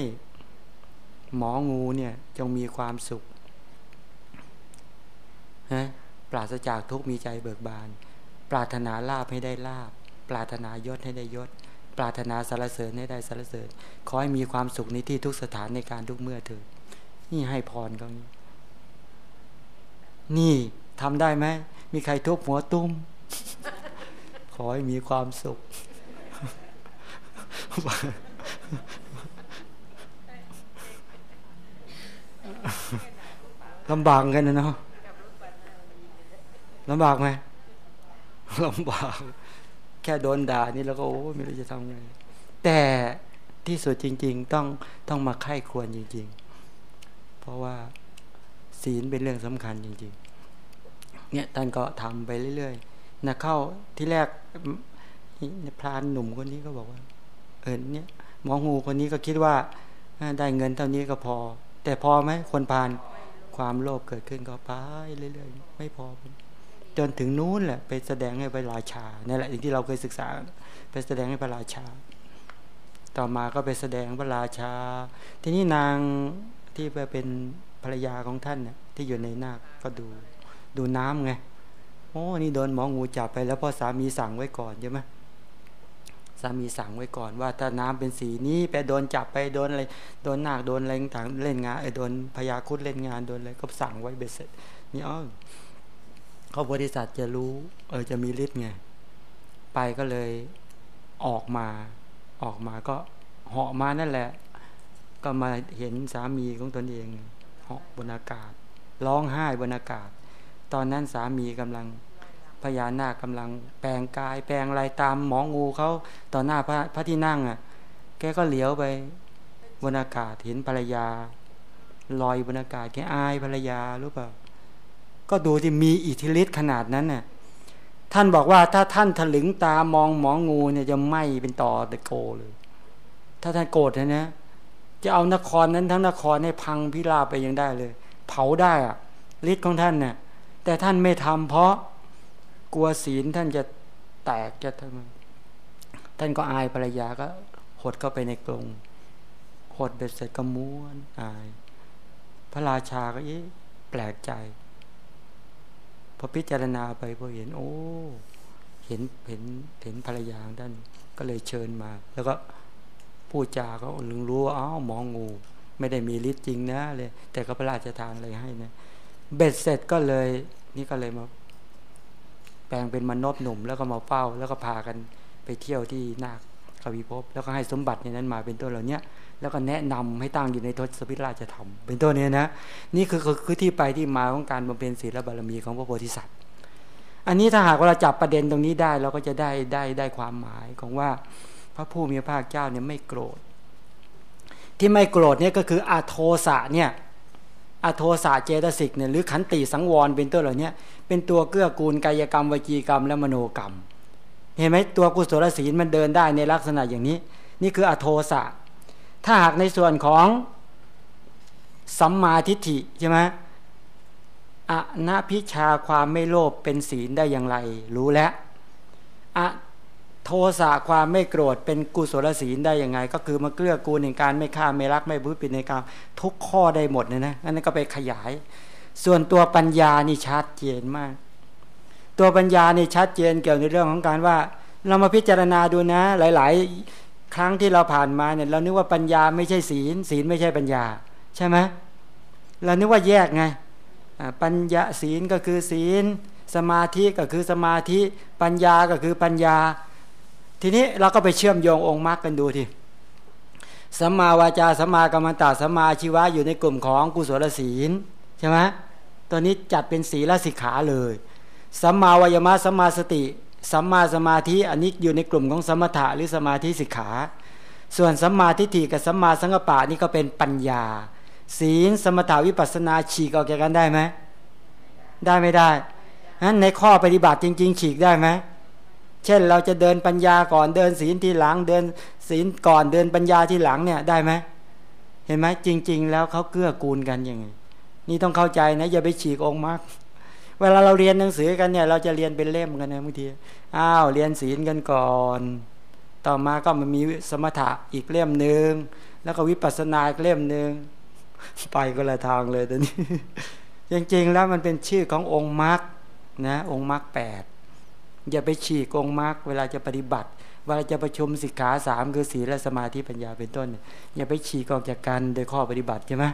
B: หมองูเนี่ยจงมีความสุขนะ ปราศจากทุกมีใจเบิกบาน ปรารถนาลาบให้ได้ลาบ ปรารถนายศให้ได้ยศ ปรารถนาสารเสริญให้ได้สารเสริญ ขอให้มีความสุขในที่ทุกสถานในการทุกเมื่อเถิดนี่ให้พรเขานี้นี่ทำได้ไหม มีใครทุบหัวตุ้ม ขอให้มีความสุข ลำบากกันนะเนาะ ลำบากไหมลำบาก แค่โดนด่านี่แล้วก็โอ้ไม่รู้จะทำไงแต่ที่สุดจริง ๆ ต้องต้องมาไข้ควรจริง ๆ เพราะว่าศีลเป็นเรื่องสำคัญจริง ๆ เนี่ยท่านก็ทำไปเรื่อยๆนะเข้าที่แรกพรานหนุ่มคนนี้ก็บอกว่า เออเนี่ยหมองูคนนี้ก็คิดว่าได้เงินเท่านี้ก็พอ แต่พอไหมคนพานความโลภเกิดขึ้นก็ไปเรื่อยๆ ไม่พอ จนถึงนู้นแหละไปแสดงให้พระราชานี่แหละอย่างที่เราเคยศึกษา ไปแสดงให้พระราชา ต่อมาก็ไปแสดงพระราชา ทีนี้นางที่ไปเป็นภรรยาของท่านเนี่ยที่อยู่ในนาคก็ดูดูน้ำไงโอ้นี่โดนหมองูจับไปแล้วพ่อสามีสั่งไว้ก่อนใช่ไหมสามีสั่งไว้ก่อนว่าถ้าน้ำเป็นสีนี้ไปโดนจับไปโดนอะไรโดนหนักโดนอะไรต่างเล่นงานไอ้โดนพยาคุดเล่นงานโดนอะไรก็สั่งไว้เบ็ดเสร็จนี่อ๋อ เขาบริษัทจะรู้ เออจะมีฤทธิ์ไง ไปก็เลยออกมา ออกมาก็เหาะมานั่นแหละ ก็มาเห็นสามีของตนเองเหาะบนอากาศ ร้องไห้บนอากาศ ตอนนั้นสามีกำลังพญานาคกำลังแปลงกาย แปลงอะไรตามหมองูเขาต่อหน้าพระพระที่นั่งอะ แกก็เหลียวไปบนอากาศเห็นภรรยาลอยบนอากาศแกอายภรรยารู้เปล่า ก็ดูที่มีอิทธิฤทธิ์ขนาดนั้นน่ะท่านบอกว่าถ้าท่านถลึงตามองหมองูเนี่ยจะไหมเป็นต่อตะโกเลย ถ้าท่านโกรธนะนะจะเอานครนั้นทั้งนครให้พังพิราไปยังได้เลย เผาได้อะฤทธิ์ของท่านเนี่ยแต่ท่านไม่ทำเพราะกลัวศีลท่านจะแตกจะทำท่านก็อายภรรยาก็ หดเข้าไปในกรงหดเบ็ดเสร็จก็ม้วนอาย พระราชาก็เอ๊ะแปลกใจ พอพิจารณาไปพอเห็น โอ้เห็นเห็นเห็นภรรยาท่านก็เลยเชิญมา แล้วก็พูดจาก็ลึงรู้ว่าอ้าวมองงู ไม่ได้มีฤทธิ์จริงนะเลยแต่ก็พระราชทานอะไรให้นะเบ็ดเสร็จก็เลย นี่ก็เลยมา แปลงเป็นมนุษย์หนุ่มแล้วก็มาเฝ้า แล้วก็พากันไปเที่ยวที่นาคกวิภพแล้วก็ให้สมบัติในนั้นมาเป็นต้นเหล่านี้ แล้วก็แนะนำให้ตั้งอยู่ในทศพิราชธรรม เป็นต้นนี้นะ นี่คือคือที่ไปที่มาของการบำเพ็ญศีลบารมีของพระโพธิสัตว์ อันนี้ถ้าหากเราจับประเด็นตรงนี้ได้เราก็จะได้ได้ได้ความหมายของว่า พระผู้มีพระภาคเจ้าเนี่ยไม่โกรธ ที่ไม่โกรธเนี่ยก็คืออาโทสะเนี่ยอาโทสะเจตสิกเนี่ยหรือขันติสังวรเป็นต้นเหล่านี้เป็นตัวเกื้อกูลกายกรรมวจีกรรมและมโนกรรม เห็นไหมตัวกุศลศีลมันเดินได้ในลักษณะอย่างนี้ นี่คืออโทสะ ถ้าหากในส่วนของสัมมาทิฏฐิใช่ไหมอะนะพิชาความไม่โลภเป็นศีลได้อย่างไร รู้แล้วอะโทสะความไม่โกรธเป็นกุศลศีลได้ยังไง ก็คือมาเกลือกูลในการไม่ฆ่าไม่รักไม่บุปิดในการทุกข้อได้หมดเลยนะนั่นก็ไปขยาย ส่วนตัวปัญญานี่ชัดเจนมาก ตัวปัญญานี่ชัดเจนเกี่ยวในเรื่องของการว่า เรามาพิจารณาดูนะ หลาย ครั้งที่เราผ่านมาเนี่ยเรานึกว่าปัญญาไม่ใช่ศีล ศีลไม่ใช่ปัญญา ใช่ไหมเรานึกว่าแยกไงปัญญาศีลก็คือศีล สมาธิก็คือสมาธิ ปัญญาก็คือปัญญา ทีนี้เราก็ไปเชื่อมโยงองค์มรรคกันดูทีสัมมาวาจาสัมมากรรมตาสัมมาชีวะอยู่ในกลุ่มของกุศลศีลใช่ไหมตัวนี้จัดเป็นศีลสิกขาเลยสัมมาวายมะสัมมาสติ สัมมาสมาธิอันนี้อยู่ในกลุ่มของสมถะหรือสมาธิสิกขา ส่วนสัมมาทิฏฐิกับสัมมาสังกปะนี่ก็เป็นปัญญา ศีลสมถาวิปัสนาฉีกออกจากกันได้ไหมได้ไม่ได้นั้นในข้อปฏิบัติจริง ๆ ฉีกได้ไหมเช่นเราจะเดินปัญญาก่อนเดินศีลทีหลังเดินศีลก่อนเดินปัญญาทีหลังเนี่ยได้ไหมเห็นไหมจริง ๆ แล้วเขาเกื้อกูลกันยังไง นี่ต้องเข้าใจนะอย่าไปฉีกองค์มรรค เวลาเราเรียนหนังสือกันเนี่ย เราจะเรียนเป็นเล่มกันนะบางทีอ้าวเรียนศีลกันก่อน ต่อมาก็มันมีสมถะอีกเล่มหนึ่งแล้วก็วิปัสสนาอีกเล่มหนึ่งไปก็ละทางเลยตอนนี้จริงๆแล้วมันเป็นชื่อขององค์มรรคนะ องค์มรรคแปดอย่าไปฉีกองค์มรรคเวลาจะปฏิบัติเวลาจะประชุมสิกขาสามคือศีลและสมาธิปัญญาเป็นต้น อย่าไปฉีกออกจากกันโดยข้อปฏิบัติใช่ไหม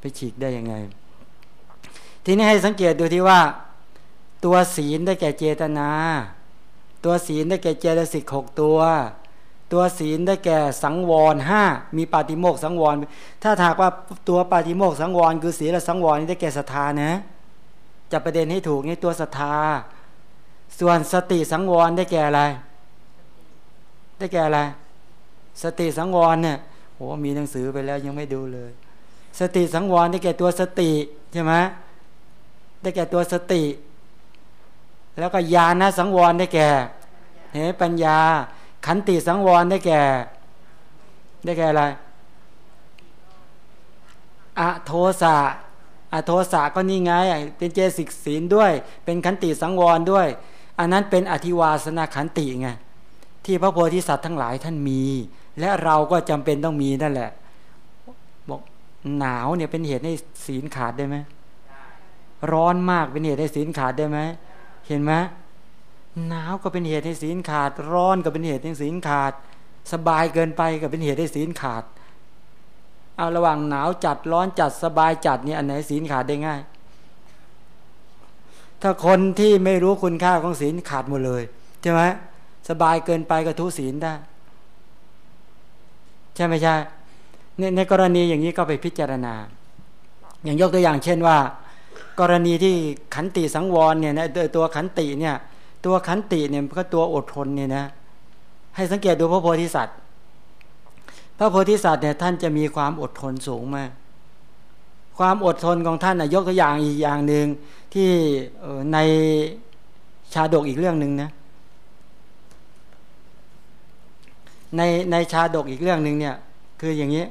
B: ไปฉีกได้ยังไง ทีนี้ให้สังเกตดูที่ว่า ตัวศีลได้แก่เจตนา ตัวศีลได้แก่เจตสิกหกตัว ตัวศีลได้แก่สังวรห้ามีปาติโมกสังวร ถ้าถากว่าตัวปาติโมกสังวร คือศีลและสังวรนี่ได้แก่ศรัทธานะจับประเด็นให้ถูกในตัวศรัทธา ส่วนสติสังวรได้แก่อะไร ได้แก่อะไร สติสังวรเนี่ยโอ้มีหนังสือไปแล้วยังไม่ดูเลย สติสังวรได้แก่ตัวสติใช่ไหม ได้แก่ตัวสติ แล้วก็ญาณสังวรได้แก่เหปัญญา ขันติสังวรได้แก่ ได้แก่อะไรอะโทสะอะโทสะก็นี่ไง เป็นเจสิกศีลด้วย เป็นขันติสังวรด้วย อันนั้นเป็นอธิวาสนาขันติไงที่พระโพธิสัตว์ทั้งหลายท่านมี และเราก็จำเป็นต้องมีนั่นแหละ บอกหนาวเนี่ยเป็นเหตุให้ศีลขาดได้ไหม ร้อนมากเป็นเหตุให้ศีลขาดได้ไหมเห็นไหมหนาวก็เป็นเหตุให้ศีลขาด ร้อนก็เป็นเหตุให้ศีลขาด สบายเกินไปก็เป็นเหตุให้ศีลขาด เอาระหว่างหนาวจัดร้อนจัดสบายจัดเนี่ยอันไหนศีลขาดได้ง่าย ถ้าคนที่ไม่รู้คุณค่าของศีลขาดหมดเลยใช่ไหมสบายเกินไปก็ทุศีลได้ ใช่ไหมใช่ในในกรณีอย่างนี้ก็ไปพิจารณา อย่างยกตัวอย่างเช่นว่า กรณีที่ขันติสังวรเนี่ยนะตัวขันติเนี่ยตัวขันติเนี่ยก็ตัวอดทนเนี่ยนะให้สังเกตดูพระโพธิสัตว์ พระโพธิสัตว์เนี่ยท่านจะมีความอดทนสูงมาก ความอดทนของท่านนะยกตัวอย่างอีกอย่างหนึ่งที่ในชาดกอีกเรื่องหนึ่งนะในในชาดกอีกเรื่องหนึ่งเนี่ยคืออย่างนี้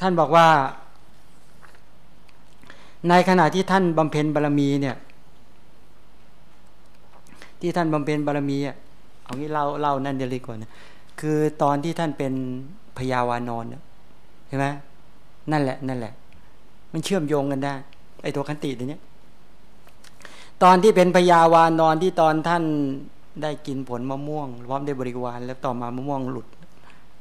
B: ท่านบอกว่า ในขณะที่ท่านบำเพ็ญบารมีเนี่ย ที่ท่านบำเพ็ญบารมีอะเอางี้เล่าเล่านั่นเดียวก่อนนะคือตอนที่ท่านเป็นพยาวานอนเห็นไหมนั่นแหละ นั่นแหละ มันเชื่อมโยงกันได้ไอ้ตัวคันติตัวนี้ยตอนที่เป็นพยาวานอนที่ตอนท่านได้กินผลมะม่วงพร้อมได้บริวาร แล้วต่อมามะม่วงหลุด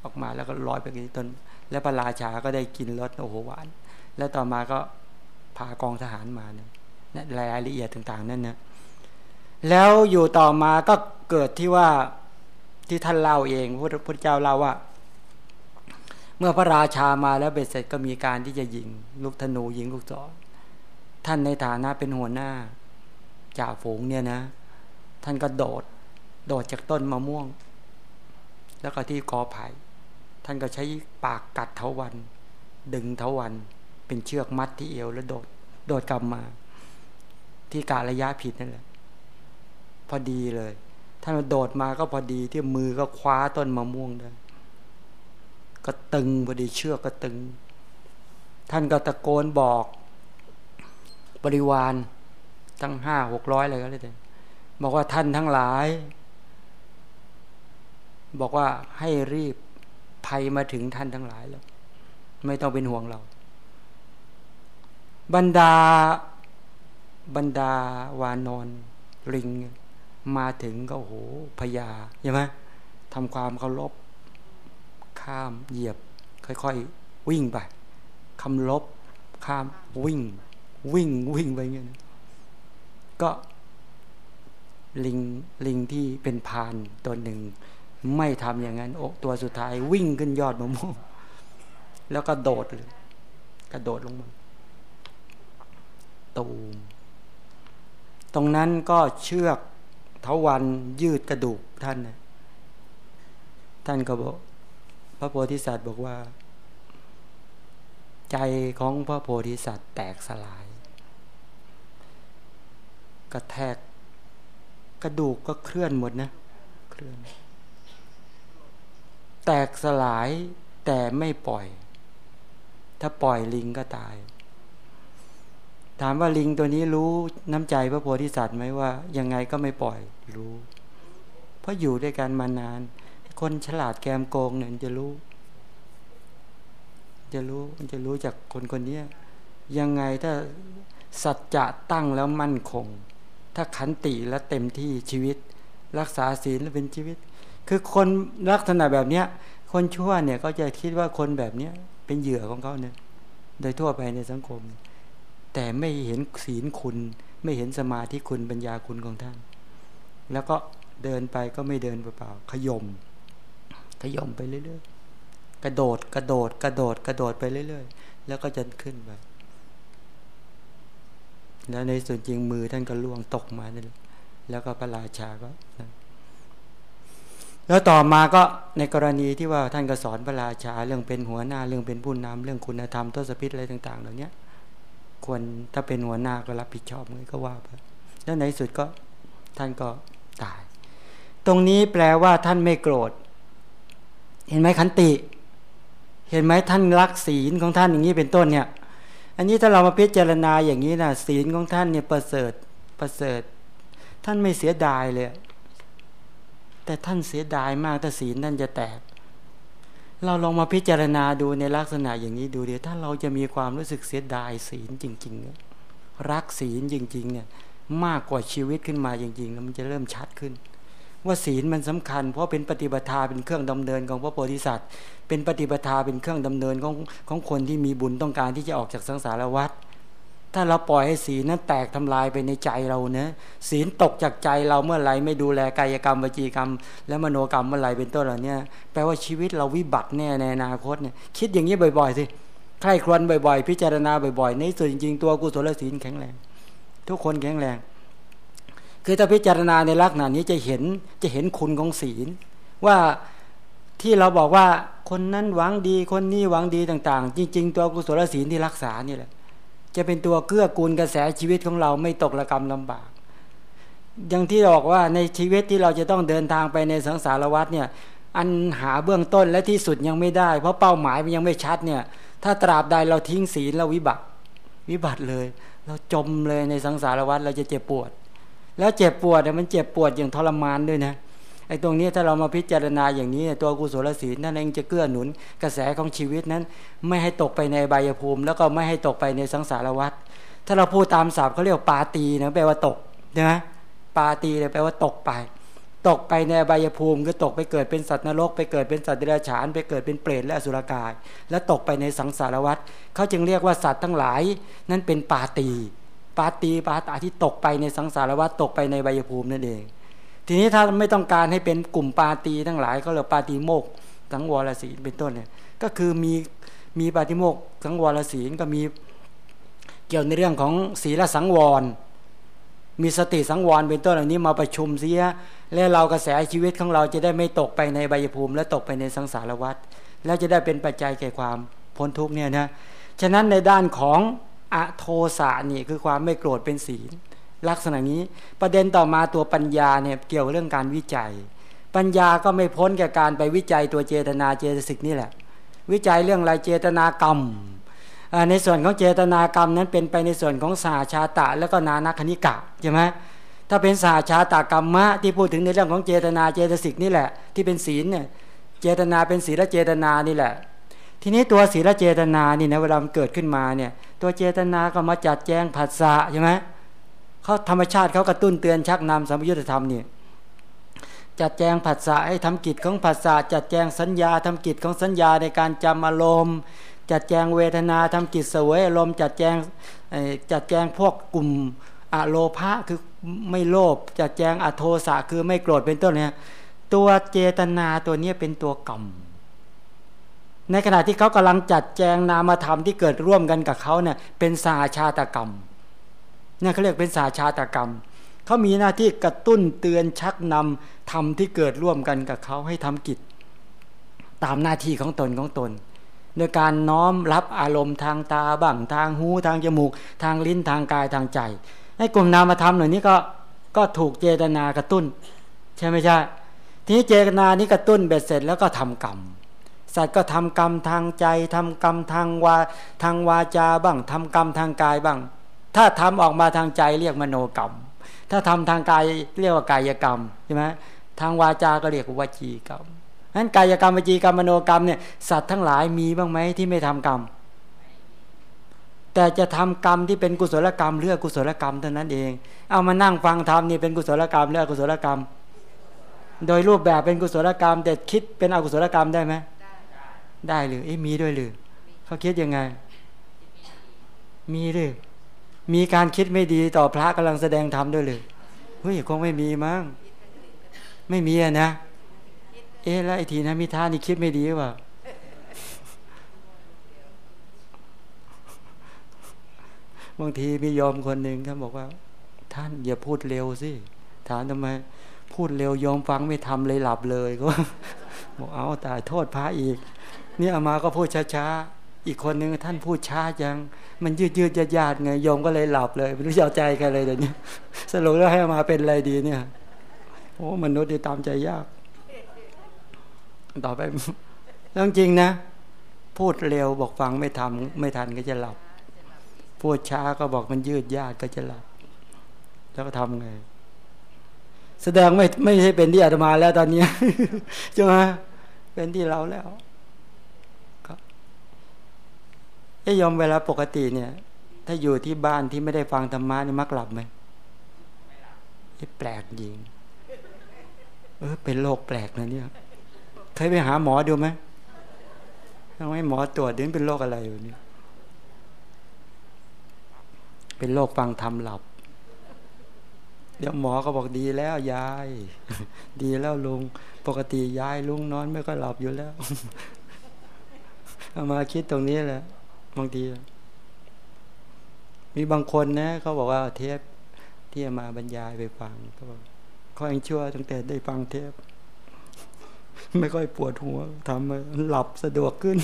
B: ออกมาแล้วก็ลอยไปที่ต้น แล้วพระราชาก็ได้กินรสโอโหหวาน แล้วต่อมาก็ พากองทหารมาเนี่ยรายละเอียดต่างๆนั่นนะแล้วอยู่ต่อมาก็เกิดที่ว่าที่ท่านเล่าเองพระพุทธเจ้าเล่าว่า เมื่อพระราชามาแล้วเบ็ดเสร็จก็มีการที่จะยิงลูกธนูยิงลูกศรท่านในฐานะเป็นหัวหน้าจ่าฝูงเนี่ยนะ ท่านก็โดด โดดจากต้นมะม่วง แล้วก็ที่กอไผ่ท่านก็ใช้ปากกัดเทวัน ดึงเทวัน เป็นเชือกมัดที่เอวแล้วโดด โดดกลับมา ที่การะยะผิดนั่นแหละ พอดีเลยท่านโดดมาก็พอดีที่มือก็คว้าต้นมะม่วงได้ก็ตึงพอดีเชือกก็ตึง ท่านก็ตะโกนบอก บริวารทั้งห้าหกร้อยอะไรก็เลยบอกว่าท่านทั้งหลาย บอกว่าให้รีบภัยมาถึงท่านทั้งหลายแล้ว ไม่ต้องเป็นห่วงเรา บรรดาบรรดาวานอนลิง มาถึงก็โหพยาใช่ไหมทำความเคารพข้ามเหยียบ ค่อยๆ วิ่งไปคำลบข้ามวิ่ง วิ่งวิ่งไปเงี้ยก็ลิงลิงที่เป็นพานตัวหนึ่ง ไม่ทำอย่างนั้นโอ้ตัวสุดท้ายวิ่งขึ้นยอดมะม่วงแล้วก็โดดเลยกระโดดลงมา ตูม ตรงนั้นก็เชือกเทวันยืดกระดูกท่านนะท่านก็บอก พระโพธิสัตว์บอกว่า ใจของพระโพธิสัตว์แตกสลาย กระแทกกระดูกก็เคลื่อนหมดนะ เคลื่อน แตกสลายแต่ไม่ปล่อย ถ้าปล่อยลิงก็ตาย ถามว่าลิงตัวนี้รู้น้ำใจพระโพธิสัตว์ไหมว่า ยังไงก็ไม่ปล่อยรู้ เพราะอยู่ด้วยกันมานาน คนฉลาดแกมโกงเนี่ยจะรู้ จะรู้มันจะรู้จากคนคนนี้ยังไงถ้าสัจจะตั้งแล้วมั่นคง ถ้าขันติแล้วเต็มที่ชีวิต รักษาศีลแล้วเป็นชีวิต คือคนลักษณะแบบเนี้ย คนชั่วเนี่ยก็จะคิดว่าคนแบบเนี้ยเป็นเหยื่อของเขาเนี่ยโดยทั่วไปในสังคม แต่ไม่เห็นศีลคุณ ไม่เห็นสมาธิคุณปัญญาคุณของท่าน แล้วก็เดินไปก็ไม่เดินเปล่าๆขยม ขยมไปเรื่อยๆ กระโดดกระโดด กระโดด กระโดดไปเรื่อยๆ แล้วก็จะขึ้นไปแล้วในส่วนจริงมือท่านก็ล่วงตกมาเนี่ยแล้วก็พระราชาก็ แล้วต่อมาก็ในกรณีที่ว่าท่านก็สอนพระราชาเรื่องเป็นหัวหน้าเรื่องเป็นผู้นำเรื่องคุณธรรมทศพิษอะไรต่าง ๆ เหล่านี้ ควรถ้าเป็นหัวหน้าก็รับผิดชอบเลยก็ว่าไปแล้วในสุดก็ท่านก็ตาย ตรงนี้แปลว่าท่านไม่โกรธ เห็นไหมขันติ เห็นไหมท่านรักศีลของท่านอย่างนี้เป็นต้นเนี่ย อันนี้ถ้าเรามาพิจารณาอย่างนี้นะศีลของท่านเนี่ยประเสริฐประเสริฐ ท่านไม่เสียดายเลย แต่ท่านเสียดายมากถ้าศีลนั่นจะแตก เราลองมาพิจารณาดูในลักษณะอย่างนี้ดูเดี๋ยวถ้าเราจะมีความรู้สึกเสียดายศีลจริงๆรักศีลจริงๆเนี่ยมากกว่าชีวิตขึ้นมาจริงๆแล้วมันจะเริ่มชัดขึ้น ว่าศีลมันสำคัญ เพราะเป็นปฏิบัติเป็นเครื่องดำเนินของพระโพธิสัตว์ เป็นปฏิบัติเป็นเครื่องดำเนินของของคนที่มีบุญต้องการที่จะออกจากสังสารวัฏ ถ้าเราปล่อยให้ศีลนั้นแตกทำลายไปในใจเราเนะศีลตกจากใจเราเมื่อไหร่ไม่ดูแลกายกรรมวจีกรรม และมโนกรรมเมื่อไหร่เป็นต้นเหล่านี้แปลว่าชีวิตเราวิบัติแน่ในอนาคตเนี่ยคิดอย่างนี้บ่อยๆสิใครครวญบ่อยๆ พิจารณาบ่อยๆ ในส่วนจริงๆตัวกุศลศีลแข็งแรง ทุกคนแข็งแรง คือถ้าพิจารณาในลักษณะนี้จะเห็นจะเห็นคุณของศีล ว่าที่เราบอกว่าคนนั้นหวังดีคนนี้หวังดีต่าง ๆ จริง ๆ ตัวกุศลศีลที่รักษานี่แหละ จะเป็นตัวเกื้อกูลกระแสชีวิตของเราไม่ตกระกรรมลำบาก อย่างที่บอกว่าในชีวิตที่เราจะต้องเดินทางไปในสังสารวัฏเนี่ย อันหาเบื้องต้นและที่สุดยังไม่ได้ เพราะเป้าหมายมันยังไม่ชัดเนี่ย ถ้าตราบใดเราทิ้งศีลเราวิบัติ วิบัติเลย เราจมเลยในสังสารวัฏเราจะเจ็บปวด แล้วเจ็บปวดเนี่ยมันเจ็บปวดอย่างทรมานด้วยนะ ไอ้ตรงนี้ถ้าเรามาพิจารณาอย่างนี้ตัวกุศลศีลนั่นเองจะเกื้อหนุนกระแสของชีวิตนั้น ไม่ให้ตกไปในใบยภูมิ แล้วก็ไม่ให้ตกไปในสังสารวัฏถ้าเราพูดตามศัพท์เขาเรียกปาตีนะแปลว่าตกใช่ไหมปาตีเลยแปลว่าตกไป ตกไปในใบยภูมิก็ตกไปเกิดเป็นสัตว์นรก ไปเกิดเป็นสัตว์เดรัจฉาน ไปเกิดเป็นเปรตและอสุรกาย แล้วตกไปในสังสารวัฏเขาจึงเรียกว่าสัตว์ทั้งหลาย นั้นเป็นปาตี ปาตีปาตาที่ตกไปในสังสารวัฏตกไปในใบยภูมินั่นเอง ทีนี้ถ้าไม่ต้องการให้เป็นกลุ่มปาตีทั้งหลาย ก็เรียกปาตีโมกทั้งวรศีลเป็นต้นเนี่ยก็คือมีมีปาติโมกทั้งวรศีลก็มีเกี่ยวในเรื่องของศีลสังวร มีสติสังวรเป็นต้นเหล่านี้มาประชุมเสียและเรากระแสชีวิตของเราจะได้ไม่ตกไปในใบภูมิ และตกไปในสังสารวัฏแล้วจะได้เป็นปัจจัยแก่ความพ้นทุกเนี่ยนะฉะนั้นในด้านของอโทสะนี่คือความไม่โกรธเป็นศีล ลักษณะนี้ ประเด็นต่อมาตัวปัญญาเนี่ยเกี่ยวเรื่องการวิจัย ปัญญาก็ไม่พ้นแก่การไปวิจัยตัวเจตนาเจตสิกนี่แหละ วิจัยเรื่องอะไรเจตนากรรมในส่วนของเจตนากรรมนั้นเป็นไปในส่วนของสาชาตะ แล้วก็นานาคณิกะใช่ไหมถ้าเป็นสาชาตากรรมะที่พูดถึงในเรื่องของเจตนาเจตสิกนี่แหละ ที่เป็นศีลเนี่ยเจตนาเป็นศีลเจตนานี่แหละ ทีนี้ตัวศีลเจตนานี่นะเวลามันเกิดขึ้นมาเนี่ยตัวเจตนาก็มาจัดแจงผัสสะใช่ไหม เขาธรรมชาติเขากระตุ้นเตือนชักนำสัมยุทธธรรมนี่จัดแจงผัสสะให้ทำกิจของผัสสะจัดแจงสัญญาทำกิจของสัญญาในการจำอารมณ์ จัดแจงเวทนาทำกิจเสวยอารมณ์จัดแจงจัดแจงพวกกลุ่มอโลภะคือไม่โลภจัดแจงอโทสะคือไม่โกรธเป็นต้นเนี่ยตัวเจตนาตัวนี้เป็นตัวกรรมในขณะที่เขากำลังจัดแจงนามธรรมที่เกิดร่วมกันกับเขาเนี่ยเป็นสาชาตกรรม นี่เขาเรียกเป็นสาชาตกรรมเขามีหน้าที่กระตุ้นเตือนชักนำธรรมที่เกิดร่วมกันกับเขาให้ทำกิจ ตามหน้าที่ของตนของตน โดยการน้อมรับอารมณ์ทางตาบ้างทางหูทางจมูก ทางลิ้นทางกายทางใจให้กลุ่มนามธรรมหน่อยนี้ก็ก็ถูกเจตนากระตุ้น ใช่ไหมใช่ทีนี้เจตนานี้กระตุ้นเบ็ดเสร็จแล้วก็ทำกรรมสัตว์ก็ทำกรรมทางใจทำกรรมทางวาทางวาจาบ้างทำกรรมทางกายบ้าง ถ้าทำออกมาทางใจเรียกมโนกรรม ถ้าทำทางกายเรียกว่ากายกรรมใช่ไหมทางวาจาก็เรียกว่าวจีกรรมนั้นกายกรรมวจีกรรมมโนกรรมเนี่ยสัตว์ทั้งหลายมีบ้างไหมที่ไม่ทำกรรม แต่จะทำกรรมที่เป็นกุศลกรรมเรือกุศลกรรมเท่านั้นเอง เอามานั่งฟังธรรมนี่เป็นกุศลกรรมเรือกุศลกรรม โดยรูปแบบเป็นกุศลกรรม แต่คิดเป็นอกุศลกรรมได้ไหมได้หรือเอ๊ะมีด้วยหรือเขาคิดยังไง มีหรือ มีการคิดไม่ดีต่อพระกำลังแสดงธรรมด้วยหรือเฮ้ยคงไม่มีมั้งไม่มีนะ เอ๊ะแล้วไอ้ทีนะมิท่านี่คิดไม่ดีว่ะบางทีมียอมคนหนึ่งท่านบอกว่า ท่านอย่าพูดเร็วสิถามทำไม พูดเร็วยอมฟังไม่ทำเลยหลับเลยก็บอกเอาตายโทษพระอีกนี่อามาก็พูดช้าๆ อีกคนนึงท่านพูดช้าจัง มันยืดยืดญาติไงโยมก็เลยหลับเลยไม่รู้จะเอาใจกันเลยเดี๋ยวนี้สรุปแล้วให้มาเป็นอะไรดีเนี่ยโอ้มนุษย์ตามใจยาก ต่อไปเรื่องจริงนะ พูดเร็วบอกฟังไม่ทำไม่ทันก็จะหลับ พูดช้าก็บอกมันยืดยาดก็จะหลับ แล้วก็ทำไง แสดงไม่ไม่ใช่เป็นที่อาตมาแล้วตอนนี้ใช่ไหมเป็นที่เราแล้วครับ ไอ้ยอมเวลาปกติเนี่ย ถ้าอยู่ที่บ้านที่ไม่ได้ฟังธรรมะนี่มักหลับไหมแปลกจริง เออ เป็นโรคแปลกนะเนี่ย เคยไปหาหมอดูไหมต้องให้หมอตรวจเดี๋ยวเป็นโรคอะไรอยู่เนี่ย เป็นโรคฟังทำหลับ เดี๋ยวหมอก็บอกดีแล้วยาย ดีแล้วลุง ปกติยายลุงนอนไม่ก็หลับอยู่แล้ว เอามาคิดตรงนี้แหละ บางที มีบางคนนะเขาบอกว่าเทปที่มาบรรยายไปฟังเขาบอกเขาเองชั่วตั้งแต่ได้ฟังเทป ไม่ค่อยปวดหัวทำหลับสะดวกขึ้น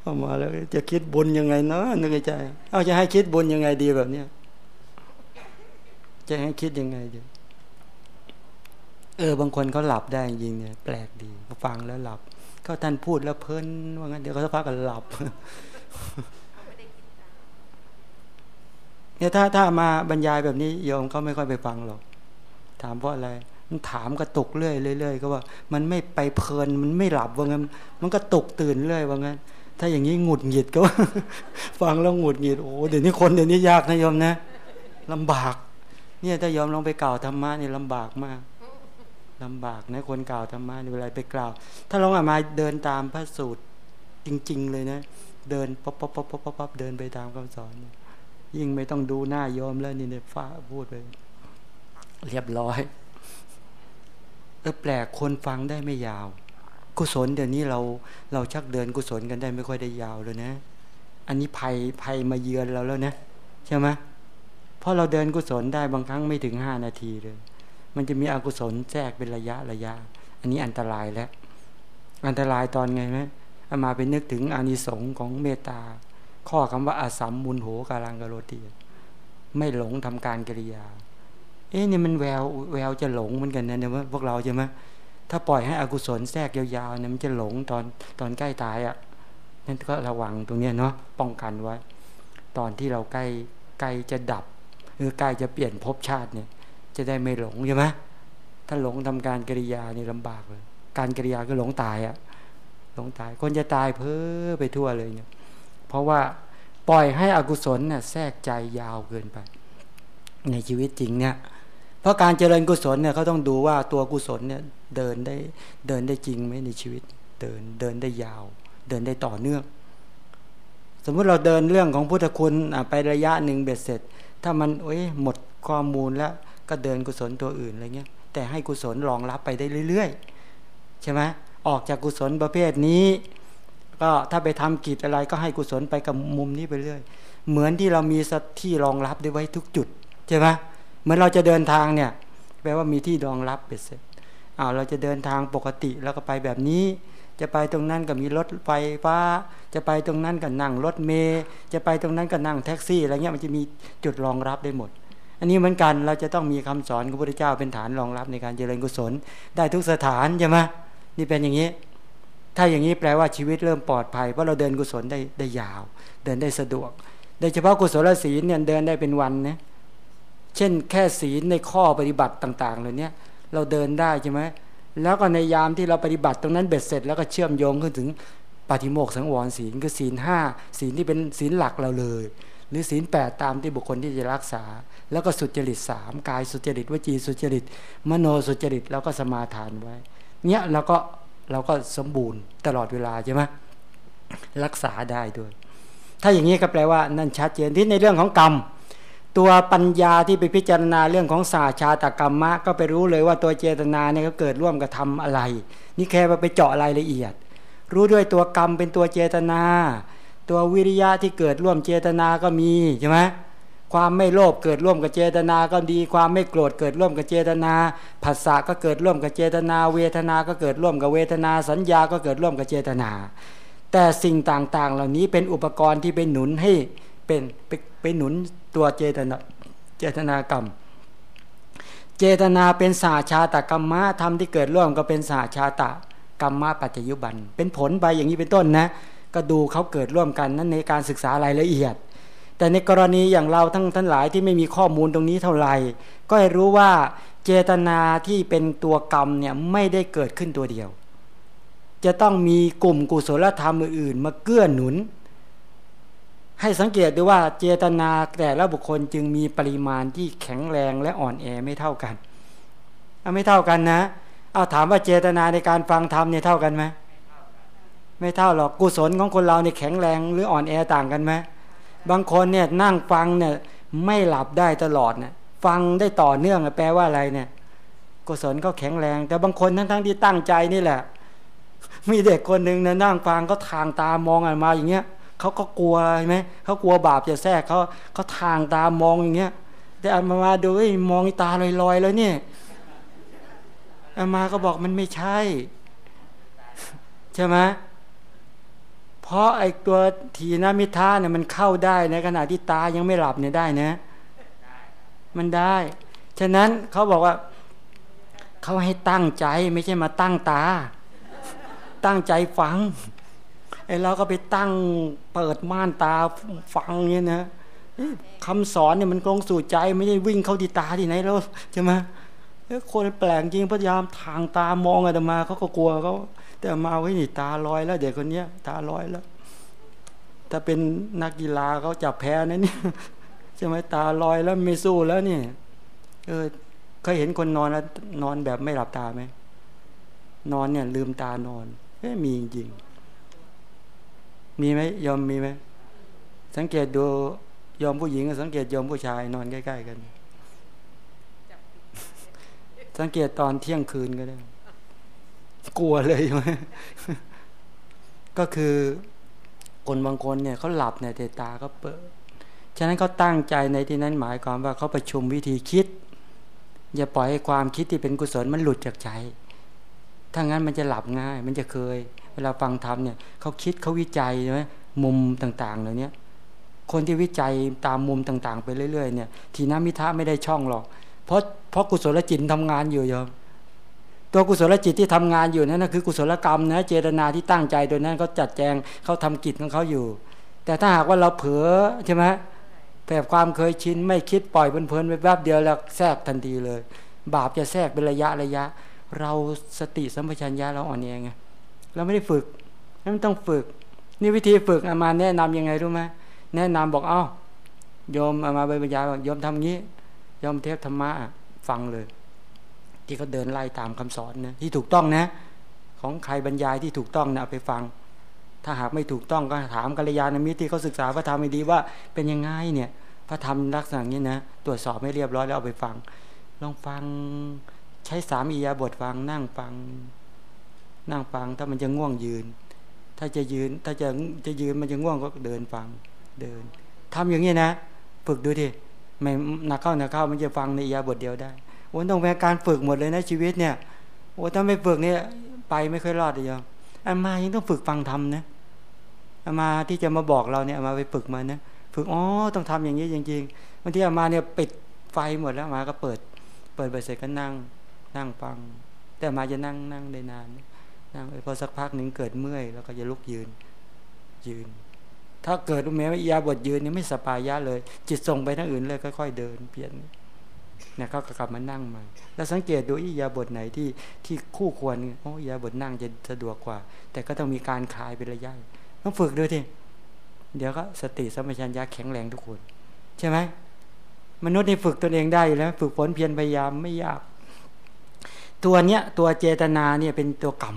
B: เอามาแล้วจะคิดบุญยังไงเนาะนึกในใจ เอาจะให้คิดบุญยังไงดีแบบเนี้ยจะให้คิดยังไงดีเออบางคนเขาหลับได้จริงเนี่ย แปลกดีฟังแล้วหลับ ก็ท่านพูดแล้วเพลินว่างั้นเดี๋ยวเขาสักพักกันหลับเนี่ยถ้าถ้ามาบรรยายแบบนี้โยมเขาไม่ค่อยไปฟังหรอก ถามเพราะอะไร มันถามกระตุกเรื่อยเรื่อยก็ว่า มันไม่ไปเพลินมันไม่หลับว่างั้น มันก็ตกตื่นเรื่อยว่างั้น ถ้าอย่างนี้หงุดหงิดก็ ฟังแล้วหงุดหงิดโอ้เดี๋ยวนี้คนเดี๋ยวนี้ยากนะโยมนะลำบาก เนี่ยถ้ายอมลองไปกล่าวธรรมะนี่ลำบากมาก ลำบากนะคนกล่าวธรรมะในเวลาไปกล่าว ถ้าลองอามาเดินตามพระสูตรจริง ๆ เลยนะ เดินป๊อปป๊อปป๊อปป๊อปป๊อปเดินไปตามคำสอน ยิ่งไม่ต้องดูหน้ายอมแล้วนี่เนี่ยฟ้าพูดไปเรียบร้อยเออแปลกคนฟังได้ไม่ยาว กุศลเดี๋ยวนี้เราเราชักเดินกุศลกันได้ไม่ค่อยได้ยาวเลยนะ อันนี้ภัยภัยมาเยือนเราแล้วนะใช่ไหมเพราะเราเดินกุศลได้บางครั้งไม่ถึงห้านาทีเลย มันจะมีอกุศลแทรกเป็นระยะระยะ อันนี้อันตรายแล้ว อันตรายตอนไงไหมอามาไปนึกถึงอานิสงส์ของเมตตา ข้อคำว่าอาสัมมุนโหกาลังกโรตีไม่หลงทำการกิริยา เอ๊ะนี่มันแววแววจะหลงเหมือนกันนะเนี่ยว่าพวกเราใช่ไหมถ้าปล่อยให้อกุศลแทรกยาวๆเนี่ยมันจะหลงตอนตอนใกล้ตายอะ่ะนั่นก็ระวังตรงนี้เนาะป้องกันไว้ ตอนที่เราใกล้ใกล้จะดับ หรือใกล้จะเปลี่ยนภพชาติเนี่ย จะได้ไม่หลงใช่ไหมถ้าหลงทำการกิริยานี่ลำบากเลยการกิริยาก็หลงตายอะ่ะหลงตาย คนจะตายเพ้อไปทั่วเลยเนี่ย เพราะว่าปล่อยให้อกุศลเนี่ยแทรกใจยาวเกินไป ในชีวิตจริงเนี่ย เพราะการเจริญกุศลเนี่ยเขาต้องดูว่าตัวกุศลเนี่ยเดินได้เดินได้จริงไหมในชีวิต เดินเดินได้ยาว เดินได้ต่อเนื่อง สมมุติเราเดินเรื่องของพุทธคุณไประยะหนึ่งเบ็ดเสร็จ ถ้ามันโอ้ยหมดข้อมูลแล้ว ก็เดินกุศลตัวอื่นอะไรเงี้ย แต่ให้กุศลรองรับไปได้เรื่อยๆ ใช่ไหมออกจากกุศลประเภทนี้ ก็ถ้าไปทำกิจอะไรก็ให้กุศลไปกับมุมนี้ไปเรื่อย เหมือนที่เรามีสที่รองรับได้ไว้ทุกจุดใช่ไหมเหมือนเราจะเดินทางเนี่ยแปลว่ามีที่รองรับเบ็ดเสร็จอ้าวเราจะเดินทางปกติแล้วก็ไปแบบนี้ จะไปตรงนั้นก็มีรถไฟฟ้า จะไปตรงนั้นก็นั่งรถเมย์จะไปตรงนั้นก็นั่งแท็กซี่อะไรเงี้ยมันจะมีจุดรองรับได้หมด อันนี้เหมือนกันเราจะต้องมีคำสอนของพระพุทธเจ้าเป็นฐานรองรับในการเจริญกุศล ได้ทุกสถานใช่ไหมนี่เป็นอย่างนี้ ถ้าอย่างนี้แปลว่าชีวิตเริ่มปลอดภัยเพราะเราเดินกุศลได้ได้ยาว เดินได้สะดวกโดยเฉพาะกุศลศีลเนี่ยเดินได้เป็นวันนะเช่นแค่ศีลในข้อปฏิบัติต่างๆเหล่านี้เราเดินได้ใช่ไหมแล้วก็ในยามที่เราปฏิบัติตรงนั้นเบ็ดเสร็จ แล้วก็เชื่อมโยงขึ้นถึงปฏิโมกสังวรศีลคือศีลห้าศีลที่เป็นศีลหลักเราเลย หรือศีลแปดตามที่บุคคลที่จะรักษา แล้วก็สุจริตสามกายสุจริตวจีสุจริต มโนสุจริตแล้วก็สมาทานไว้เนี้ยเราก็เราก็สมบูรณ์ตลอดเวลาใช่ไหมรักษาได้ด้วย ถ้าอย่างนี้ก็แปลว่านั่นชัดเจนที่ในเรื่องของกรรม ตัวปัญญาที่ไปพิจารณาเรื่องของศาชาตกรรมะ ก็ไปรู้เลยว่าตัวเจตนาเนี่ยก็เกิดร่วมกับทำอะไร นี่แค่ไปเจาะรายละเอียด รู้ด้วยตัวกรรมเป็นตัวเจตนา ตัววิริยะที่เกิดร่วมเจตนาก็มีใช่ไหม ความไม่โลภเกิดร่วมกับเจตนาก็ดี ความไม่โกรธเกิดร่วมกับเจตนาผัสสะก็เกิดร่วมกับเจตนา เวทนาก็เกิดร่วมกับเวทนา สัญญาก็เกิดร่วมกับเจตนา แต่สิ่งต่างๆ เหล่านี้เป็นอุปกรณ์ที่เป็นหนุนให้เป็นไปหนุนตัวเจตนาเจตนากรรม เจตนาเป็นสาชาตกรรมะธรรมที่เกิดร่วมก็เป็นสาชาตกรรมะปัจจยุบัน เป็นผลไปอย่างนี้เป็นต้นนะ ก็ดูเขาเกิดร่วมกันนั้นในการศึกษารายละเอียด แต่ในกรณีอย่างเราทั้งทั้งหลายที่ไม่มีข้อมูลตรงนี้เท่าไหร่ ก็ให้รู้ว่าเจตนาที่เป็นตัวกรรมเนี่ยไม่ได้เกิดขึ้นตัวเดียว จะต้องมีกลุ่มกุศลธรรมอื่นๆ มาเกื้อหนุน ให้สังเกตดูว่าเจตนาแต่ละบุคคลจึงมีปริมาณที่แข็งแรงและอ่อนแอไม่เท่ากันเอาไม่เท่ากันนะ เอาถามว่าเจตนาในการฟังธรรมเนี่ยเท่ากันไหมไม่เท่าหรอกกุศลของคนเราเนี่ยแข็งแรงหรืออ่อนแอต่างกันไหม บางคนเนี่ยนั่งฟังเนี่ยไม่หลับได้ตลอดเนี่ยฟังได้ต่อเนื่องแปลว่าอะไรเนี่ยกุศลก็แข็งแรง แต่บางคนทั้งทั้งที่ตั้งใจนี่แหละ มีเด็กคนหนึ่งเนี่ยนั่งฟังก็ทางตามองออกมาอย่างเงี้ยเขาก็กลัวใช่ไหมเขากลัวบาปจะแทรกเขาเขาทางตามองอย่างเงี้ยแต่อามามาดูมองตาลอยๆแล้วเนี่ยอามาก็บอกมันไม่ใช่ ใช่ไหม เพราะไอ้ตัวทีนามิทาเนี่ยมันเข้าได้ในขณะที่ตายังไม่หลับเนี่ยได้นะ มันได้ ฉะนั้นเขาบอกว่าเขาให้ตั้งใจไม่ใช่มาตั้งตา ตั้งใจฟังไอ้เราก็ไปตั้งเปิดม่านตาฟังเนี่ยนะคำสอนเนี่ยมันกลงสู่ใจไม่ได้วิ่งเข้าที่ตาที่ไหนแล้วใช่ไหมคนแปลกจริงพยายามทางตามองอาตมาเขาก็กลัวเขา แต่มาไว้นี่ตาลอยแล้วเด็กคนเนี้ย ตาลอยแล้ว ถ้าเป็นนักกีฬาเขาจับแพ้นะเนี่ยใช่ไหมตาลอยแล้วไม่สู้แล้วเนี่ยเออเคยเห็นคนนอนแล้วนอนแบบไม่หลับตาไหมนอนเนี่ย ลืมตานอนไม่มีจริงมีไหมยอมมีไหมสังเกตดูยอมผู้หญิงสังเกตยอมผู้ชายนอนใกล้ ๆ กัน สังเกตตอนเที่ยงคืนก็ได้ กลัวเลยใช่ไหมก็คือคนบางคนเนี่ยเขาหลับเนี่ยแต่ตาก็เปิด ฉะนั้นเขาตั้งใจในที่นั้นหมายความว่าเขาประชุมวิธีคิด อย่าปล่อยให้ความคิดที่เป็นกุศลมันหลุดจากใจ ถ้างั้นมันจะหลับง่าย มันจะเคย เวลาฟังธรรมเนี่ยเขาคิดเขาวิจัยใช่ไหมมุมต่างๆเหล่านี้คนที่วิจัยตามมุมต่าง ๆ ไปเรื่อยๆเนี่ย ทีน้ำมิทะไม่ได้ช่องหรอก เพราะเพราะกุศลจิตทำงานอยู่โยม ตัวกุศลจิตที่ทำงานอยู่นั่นคือกุศลกรรมนะเจตนาที่ตั้งใจโดยนั้นเขาจัดแจงเขาทำกิจของเขาอยู่ แต่ถ้าหากว่าเราเผลอใช่ไหมแบบความเคยชินไม่คิดปล่อยเพลินๆไปแวบเดียวแล้วแทรกทันทีเลย บาปจะแทรกเป็นระยะระยะ เราสติสัมปชัญญะเราอ่อนแอไงเราไม่ได้ฝึกนั่นต้องฝึก นี่วิธีฝึกอามาแนะนํำยังไงรู้ไหมแนะนำบอกเอ้าโยมอามาบรรยายบอกโยมทำงี้โยมเทพธรรมะฟังเลย ที่เขาเดินไล่ตามคำสอนนะที่ถูกต้องนะ ของใครบรรยายที่ถูกต้องนะเอาไปฟัง ถ้าหากไม่ถูกต้องก็ถามกัลยาณมิตรที่เขาศึกษาพระธรรมดีว่าเป็นยังไงเนี่ยพระธรรมลักษณะนี้นะตรวจสอบไม่เรียบร้อยแล้วเอาไปฟัง ลองฟังใช้สามอียาบทฟังนั่งฟัง นั่งฟังถ้ามันจะง่วงยืน ถ้าจะยืนถ้าจะจะยืนมันจะง่วงก็เดินฟังเดินทำอย่างนี้นะ ฝึกดูดิไม่หนักเข้าหนักเข้ามันจะฟังในอียาบทเดียวได้ โอ้ต้องเป็นการฝึกหมดเลยนะชีวิตเนี่ยโอ้ถ้าไม่ฝึกเนี่ยไปไม่ค่อยรอดเลยยอมอามายังต้องฝึกฟังทำนะอามาที่จะมาบอกเราเนี่ยมาไปฝึกมานะฝึกอ๋อต้องทำอย่างนี้จริงๆบางทีอามาเนี่ยปิดไฟหมดแล้วมาก็เปิด เปิดไปเสร็จก็นั่ง นั่งฟัง แต่มาจะนั่งนั่งได้นานนั่งไปพอสักพักหนึ่งเกิดเมื่อยแล้วก็จะลุกยืนยืน ถ้าเกิดแม้ว่ายาบทยืนนี่ไม่สปายะเลย จิตส่งไปทางอื่นเลยค่อยๆเดินเปลี่ยน เนี่ยเขาก็กลับมานั่งใหม่ แล้วสังเกตดูอียาบทไหนที่ที่คู่ควรโอ้ยาบทนั่งจะสะดวกกว่า แต่ก็ต้องมีการคลายเป็นระยะต้องฝึกด้วยทีเดี๋ยวก็สติสมัชัญญาแข็งแรงทุกคน ใช่ไหมมนุษย์นี่ฝึกตนเองได้แล้วฝึกฝนเพียรพยายามไม่ยาก ตัวเนี้ยตัวเจตนาเนี่ยเป็นตัวกรรม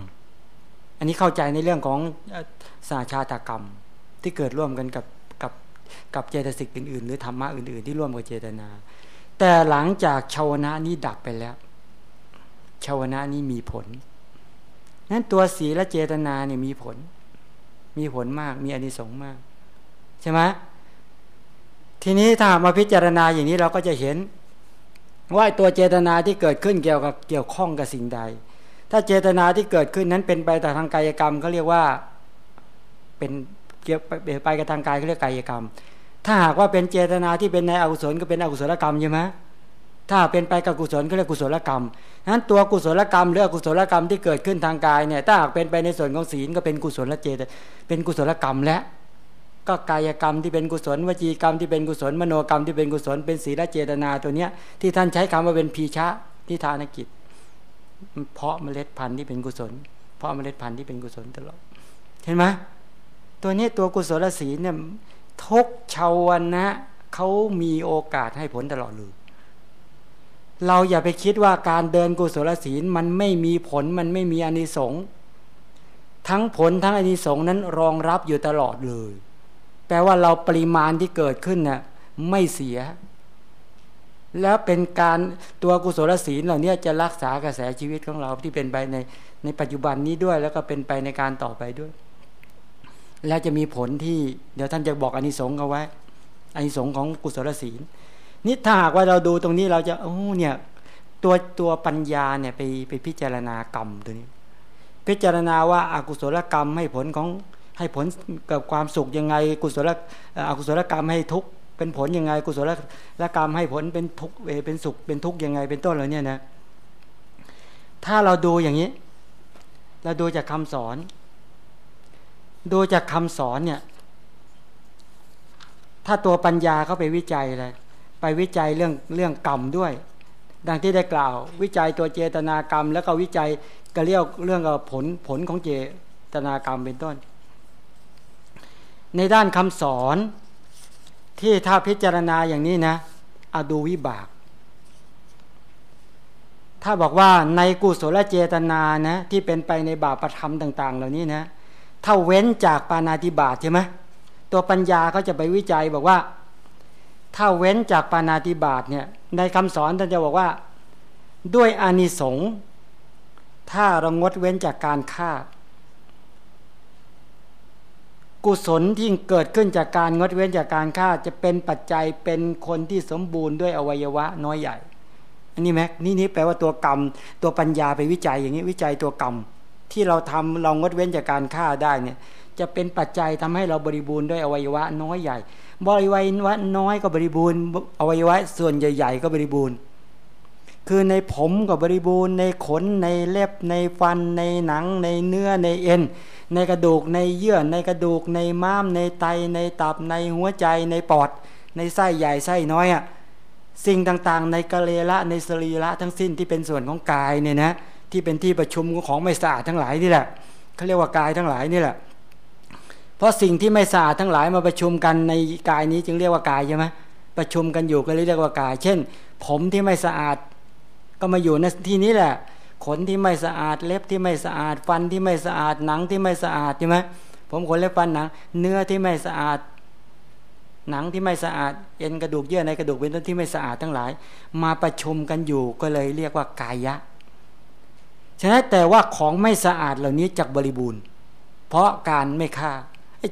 B: อันนี้เข้าใจในเรื่องของสาชาตกรรม ที่เกิดร่วมกันกับกับกับเจตสิกอื่นๆ หรือธรรมะอื่นๆ ที่ร่วมกับเจตนา แต่หลังจากชาวนะนี้ดับไปแล้วชาวนะนี้มีผล นั้นตัวสีและเจตนาเนี่ยมีผล มีผลมาก มีอนิสงส์มาก ใช่ไหมทีนี้ถ้ามาพิจารณาอย่างนี้เราก็จะเห็น ว่าตัวเจตนาที่เกิดขึ้นเกี่ยวกับเกี่ยวข้องกับสิ่งใด ถ้าเจตนาที่เกิดขึ้นนั้นเป็นไปแต่ทางกายกรรมเขาเรียกว่าเป็นเกี่ยวไปไปกับทางกายเขาเรียกกายกรรม ถ้าหากว่าเป็นเจตนาที่เป็นในอกุศลก็เป็นอกุศลกรรมใช่ไหมถ้าเป็นไปกับกุศลก็เรียกกุศลกรรมนั้นตัวกุศลกรรมหรืออกุศลกรรมที่เกิดขึ้นทางกายเนี่ย ถ้าหากเป็นไปในส่วนของศีลก็เป็นกุศลเจต เป็นกุศลกรรมและ ก็กายกรรมที่เป็นกุศลวจีกรรมที่เป็นกุศลมโนกรรมที่เป็นกุศลเป็นศีลเจตนาตัวเนี้ยที่ท่านใช้คำว่าเป็นพีชะที่ทานกิจ เพาะเมล็ดพันธุ์ที่เป็นกุศล เพาะเมล็ดพันธุ์ที่เป็นกุศลตลอดเห็นไหมตัวนี้ตัวกุศลศีลเนี่ย ทุกชาวนะเขามีโอกาสให้ผลตลอดเลยเราอย่าไปคิดว่าการเดินกุศลศีลมันไม่มีผลมันไม่มีอนิสงส์ทั้งผลทั้งอนิสงส์นั้นรองรับอยู่ตลอดเลย แปลว่าเราปริมาณที่เกิดขึ้นน่ะไม่เสีย แล้วเป็นการตัวกุศลศีลเหล่านี้จะรักษากระแสชีวิตของเราที่เป็นไปในในปัจจุบันนี้ด้วย แล้วก็เป็นไปในการต่อไปด้วย แล้วจะมีผลที่เดี๋ยวท่านจะบอกอานิสงส์เอาไว้อานิสงส์ของกุศลศีลนี่ถ้าหากว่าเราดูตรงนี้เราจะโอ้เนี่ยตัวตัวปัญญาเนี่ยไปไปพิจารณากรรมตัวนี้ พิจารณาว่าอากุศลกรรมให้ผลของให้ผลกับความสุขยังไง กุศลอกุศลกรรมให้ทุกเป็นผลยังไง กุศลละกรรมให้ผลเป็นทุกเป็นสุขเป็นทุกข์ยังไง เป็นต้นเหล่านี้นะถ้าเราดูอย่างนี้ เราดูจากคำสอน ดูจากคำสอนเนี่ย ถ้าตัวปัญญาเขาไปวิจัยอะไรไปวิจัยเรื่องเรื่องกรรมด้วย ดังที่ได้กล่าว วิจัยตัวเจตนากรรม แล้วก็วิจัยก็เรียกเรื่องผลผลของเจตนากรรมเป็นต้น ในด้านคำสอนที่ถ้าพิจารณาอย่างนี้นะอาดูวิบาก ถ้าบอกว่าในกุศลเจตนานะที่เป็นไปในบาปประธรรมต่าง ๆ เหล่านี้นะ ถ้าเว้นจากปานาติบาตใช่ไหมตัวปัญญาเขาจะไปวิจัยบอกว่า ถ้าเว้นจากปานาติบาตเนี่ยในคำสอนท่านจะบอกว่า ด้วยอานิสงส์ถ้าเรางดเว้นจากการฆ่า กุศลที่เกิดขึ้นจากการงดเว้นจากการฆ่าจะเป็นปัจจัยเป็นคนที่สมบูรณ์ด้วยอวัยวะน้อยใหญ่ อันนี้แม็กนี่นี่แปลว่าตัวกรรม ตัวปัญญาไปวิจัยอย่างนี้วิจัยตัวกรรม ที่เราทำเรางดเว้นจากการฆ่าได้เนี่ยจะเป็นปัจจัยทำให้เราบริบูรณ์ด้วยอวัยวะน้อยใหญ่ บริวัยวะน้อยก็บริบูรณ์ อวัยวะส่วนใหญ่ ๆ ก็บริบูรณ์ คือในผมก็บริบูรณ์ ในขนในเล็บในฟัน ในหนัง ในเนื้อในเอ็น ในกระดูกในเยื่อในกระดูกในม้าม ในไต ในตับในหัวใจ ในปอด ในไส้ใหญ่ไส้น้อยอะสิ่งต่างๆ ในกะเลระในสรีระทั้งสิ้นที่เป็นส่วนของกายเนี่ยนะ ที่เป็นที่ประชุมของไม่สะอาดทั้งหลายนี่แหละเขาเรียกว่ากายทั้งหลายนี่แหละ เพราะสิ่งที่ไม่สะอาดทั้งหลายมาประชุมกันในกายนี้จึงเรียกว่ากายใช่ไหมประชุมกันอยู่ก็เรียกว่ากาย เช่น ผมที่ไม่สะอาดก็มาอยู่ในที่นี้แหละ ขนที่ไม่สะอาดเล็บที่ไม่สะอาด ฟันที่ไม่สะอาดหนังที่ไม่สะอาดใช่ไหมผมขนเล็บฟันหนัง เนื้อที่ไม่สะอาด หนังที่ไม่สะอาด เอ็นกระดูกเยื่อในกระดูกเป็นต้นที่ไม่สะอาดทั้งหลาย มาประชุมกันอยู่ก็เลยเรียกว่ากายะ ฉะนั้นแต่ว่าของไม่สะอาดเหล่านี้จักบริบูรณ์ เพราะการไม่ฆ่า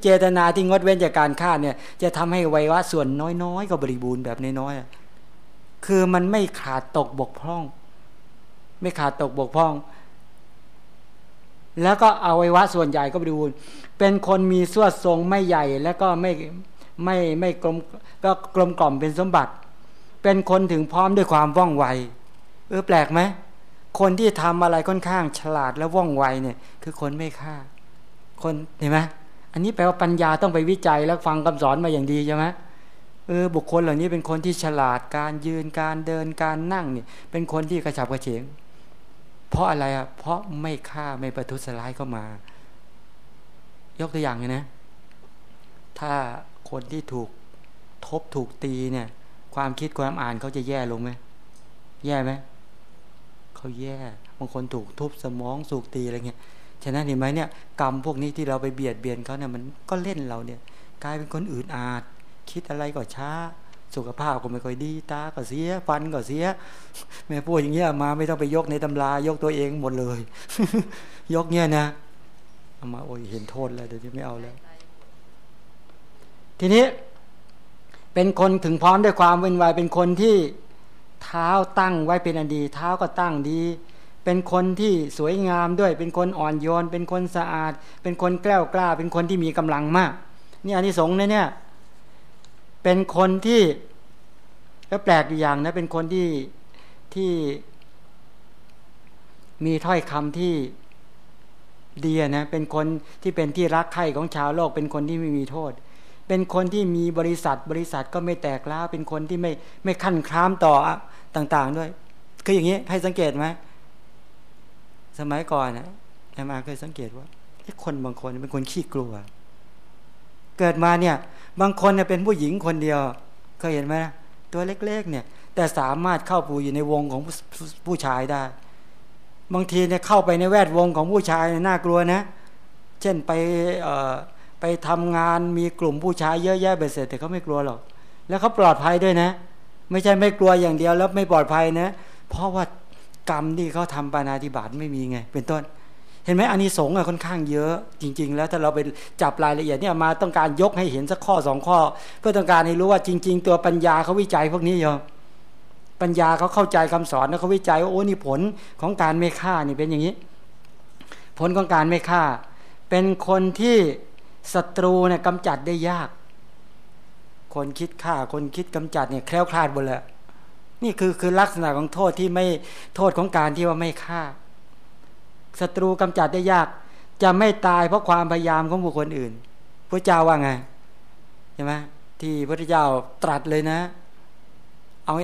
B: เจตนาที่งดเว้นจากการฆ่าเนี่ย จะทำให้ไวรัสส่วนน้อยๆ ก็บริบูรณ์แบบน้อยๆคือมันไม่ขาดตกบกพร่อง ไม่ขาดตกบกพร่อง แล้วก็อวัยวะส่วนใหญ่ก็บริบูรณ์ เป็นคนมีส่วนทรงไม่ใหญ่แล้วก็ไม่ไม่ไม่กลมก็กลมกล่อมเป็นสมบัติ เป็นคนถึงพร้อมด้วยความว่องไวเออแปลกไหม คนที่ทำอะไรค่อนข้างฉลาดและว่องไวเนี่ย คือคนไม่ฆ่า คนเห็นไหมอันนี้แปลว่าปัญญาต้องไปวิจัยแล้วฟังคำสอนมาอย่างดีใช่ไหมเออบุคคลเหล่านี้เป็นคนที่ฉลาดการยืนการเดินการนั่งเนี่ย เป็นคนที่กระฉับกระเฉง เพราะอะไรอะเพราะไม่ฆ่าไม่ประทุษร้ายเข้ามา ยกตัวอย่างเลยนะ ถ้าคนที่ถูกทบถูกตีเนี่ย ความคิดความอ่านเขาจะแย่ลงไหมแย่ไหม เขาแย่ บางคนถูกทุบสมองสูกตีอะไรเงี้ย ฉะนั้นเห็นไหมเนี่ยกรรมพวกนี้ที่เราไปเบียดเบียนเขาเนี่ยมันก็เล่นเราเนี่ยกลายเป็นคนอื่นอาจ คิดอะไรก็ช้า สุขภาพก็ไม่ค่อยดีตาก็เสียฟันก็เสีย แม่พูดอย่างเงี้ยมาไม่ต้องไปยกในตำรายกตัวเองหมดเลย ยกเงี้ยนะเอามาโอ้ยเห็นโทษแล้วเดี๋ยวจะไม่เอาแล้ว ทีนี้เป็นคนถึงพร้อมด้วยความเว้นวายเป็นคนที่ เท้าตั้งไว้เป็นอันดี เท้าก็ตั้งดี เป็นคนที่สวยงามด้วย เป็นคนอ่อนโยน เป็นคนสะอาด เป็นคนแกล้วกล้า เป็นคนที่มีกำลังมาก นี่อันนี้สงเนี่ยเนี่ย เป็นคนที่แล้วแปลกอย่างนะ เป็นคนที่ที่มีถ้อยคำที่ดีนะ เป็นคนที่เป็นที่รักใคร่ของชาวโลก เป็นคนที่ไม่มีโทษ เป็นคนที่มีบริษัท บริษัทก็ไม่แตกล้าเป็นคนที่ไม่ไม่ขั้นคล้ามต่อต่าง ๆ ด้วยคืออย่างนี้ให้สังเกตไหมสมัยก่อนนะไอ้มาเคยสังเกตว่าคนบางคนเป็นคนขี้กลัว เกิดมาเนี่ย บางคนเนี่ยเป็นผู้หญิงคนเดียวเคยเห็นไหมตัวเล็กๆเนี่ย แต่สามารถเข้าปูอยู่ในวงของผู้ชายได้ บางทีเนี่ยเข้าไปในแวดวงของผู้ชายน่ากลัวนะ เช่นไป ไปทำงานมีกลุ่มผู้ชายเยอะแยะเบ็ดเสร็จแต่เขาไม่กลัวหรอก แล้วเขาปลอดภัยด้วยนะ ไม่ใช่ไม่กลัวอย่างเดียวแล้วไม่ปลอดภัยนะ เพราะว่ากรรมที่เขาทำปานาธิบาตไม่มีไง เป็นต้น เห็นไหมอันนี้สงฆ์ค่อนข้างเยอะ จริง ๆ แล้วถ้าเราไปจับรายละเอียดเนี่ยมาต้องการยกให้เห็นสักข้อสองข้อ เพื่อต้องการให้รู้ว่าจริง ๆ ตัวปัญญาเขาวิจัยพวกนี้โยปัญญาเขาเข้าใจคำสอนแล้วเขาวิจัยว่าโอ้นี่ผลของการไม่ฆ่านี่เป็นอย่างนี้ ผลของการไม่ฆ่า เป็นคนที่ ศัตรูเนี่ยกำจัดได้ยาก คนคิดฆ่าคนคิดกำจัดเนี่ยแคล้วคลาดหมดเลยนี่คือคือลักษณะของโทษที่ไม่โทษของการที่ว่าไม่ฆ่าศัตรูกำจัดได้ยาก จะไม่ตายเพราะความพยายามของบุคคลอื่นพระเจ้าว่าไงใช่ไหมที่พระเจ้าตรัสเลยนะ เอา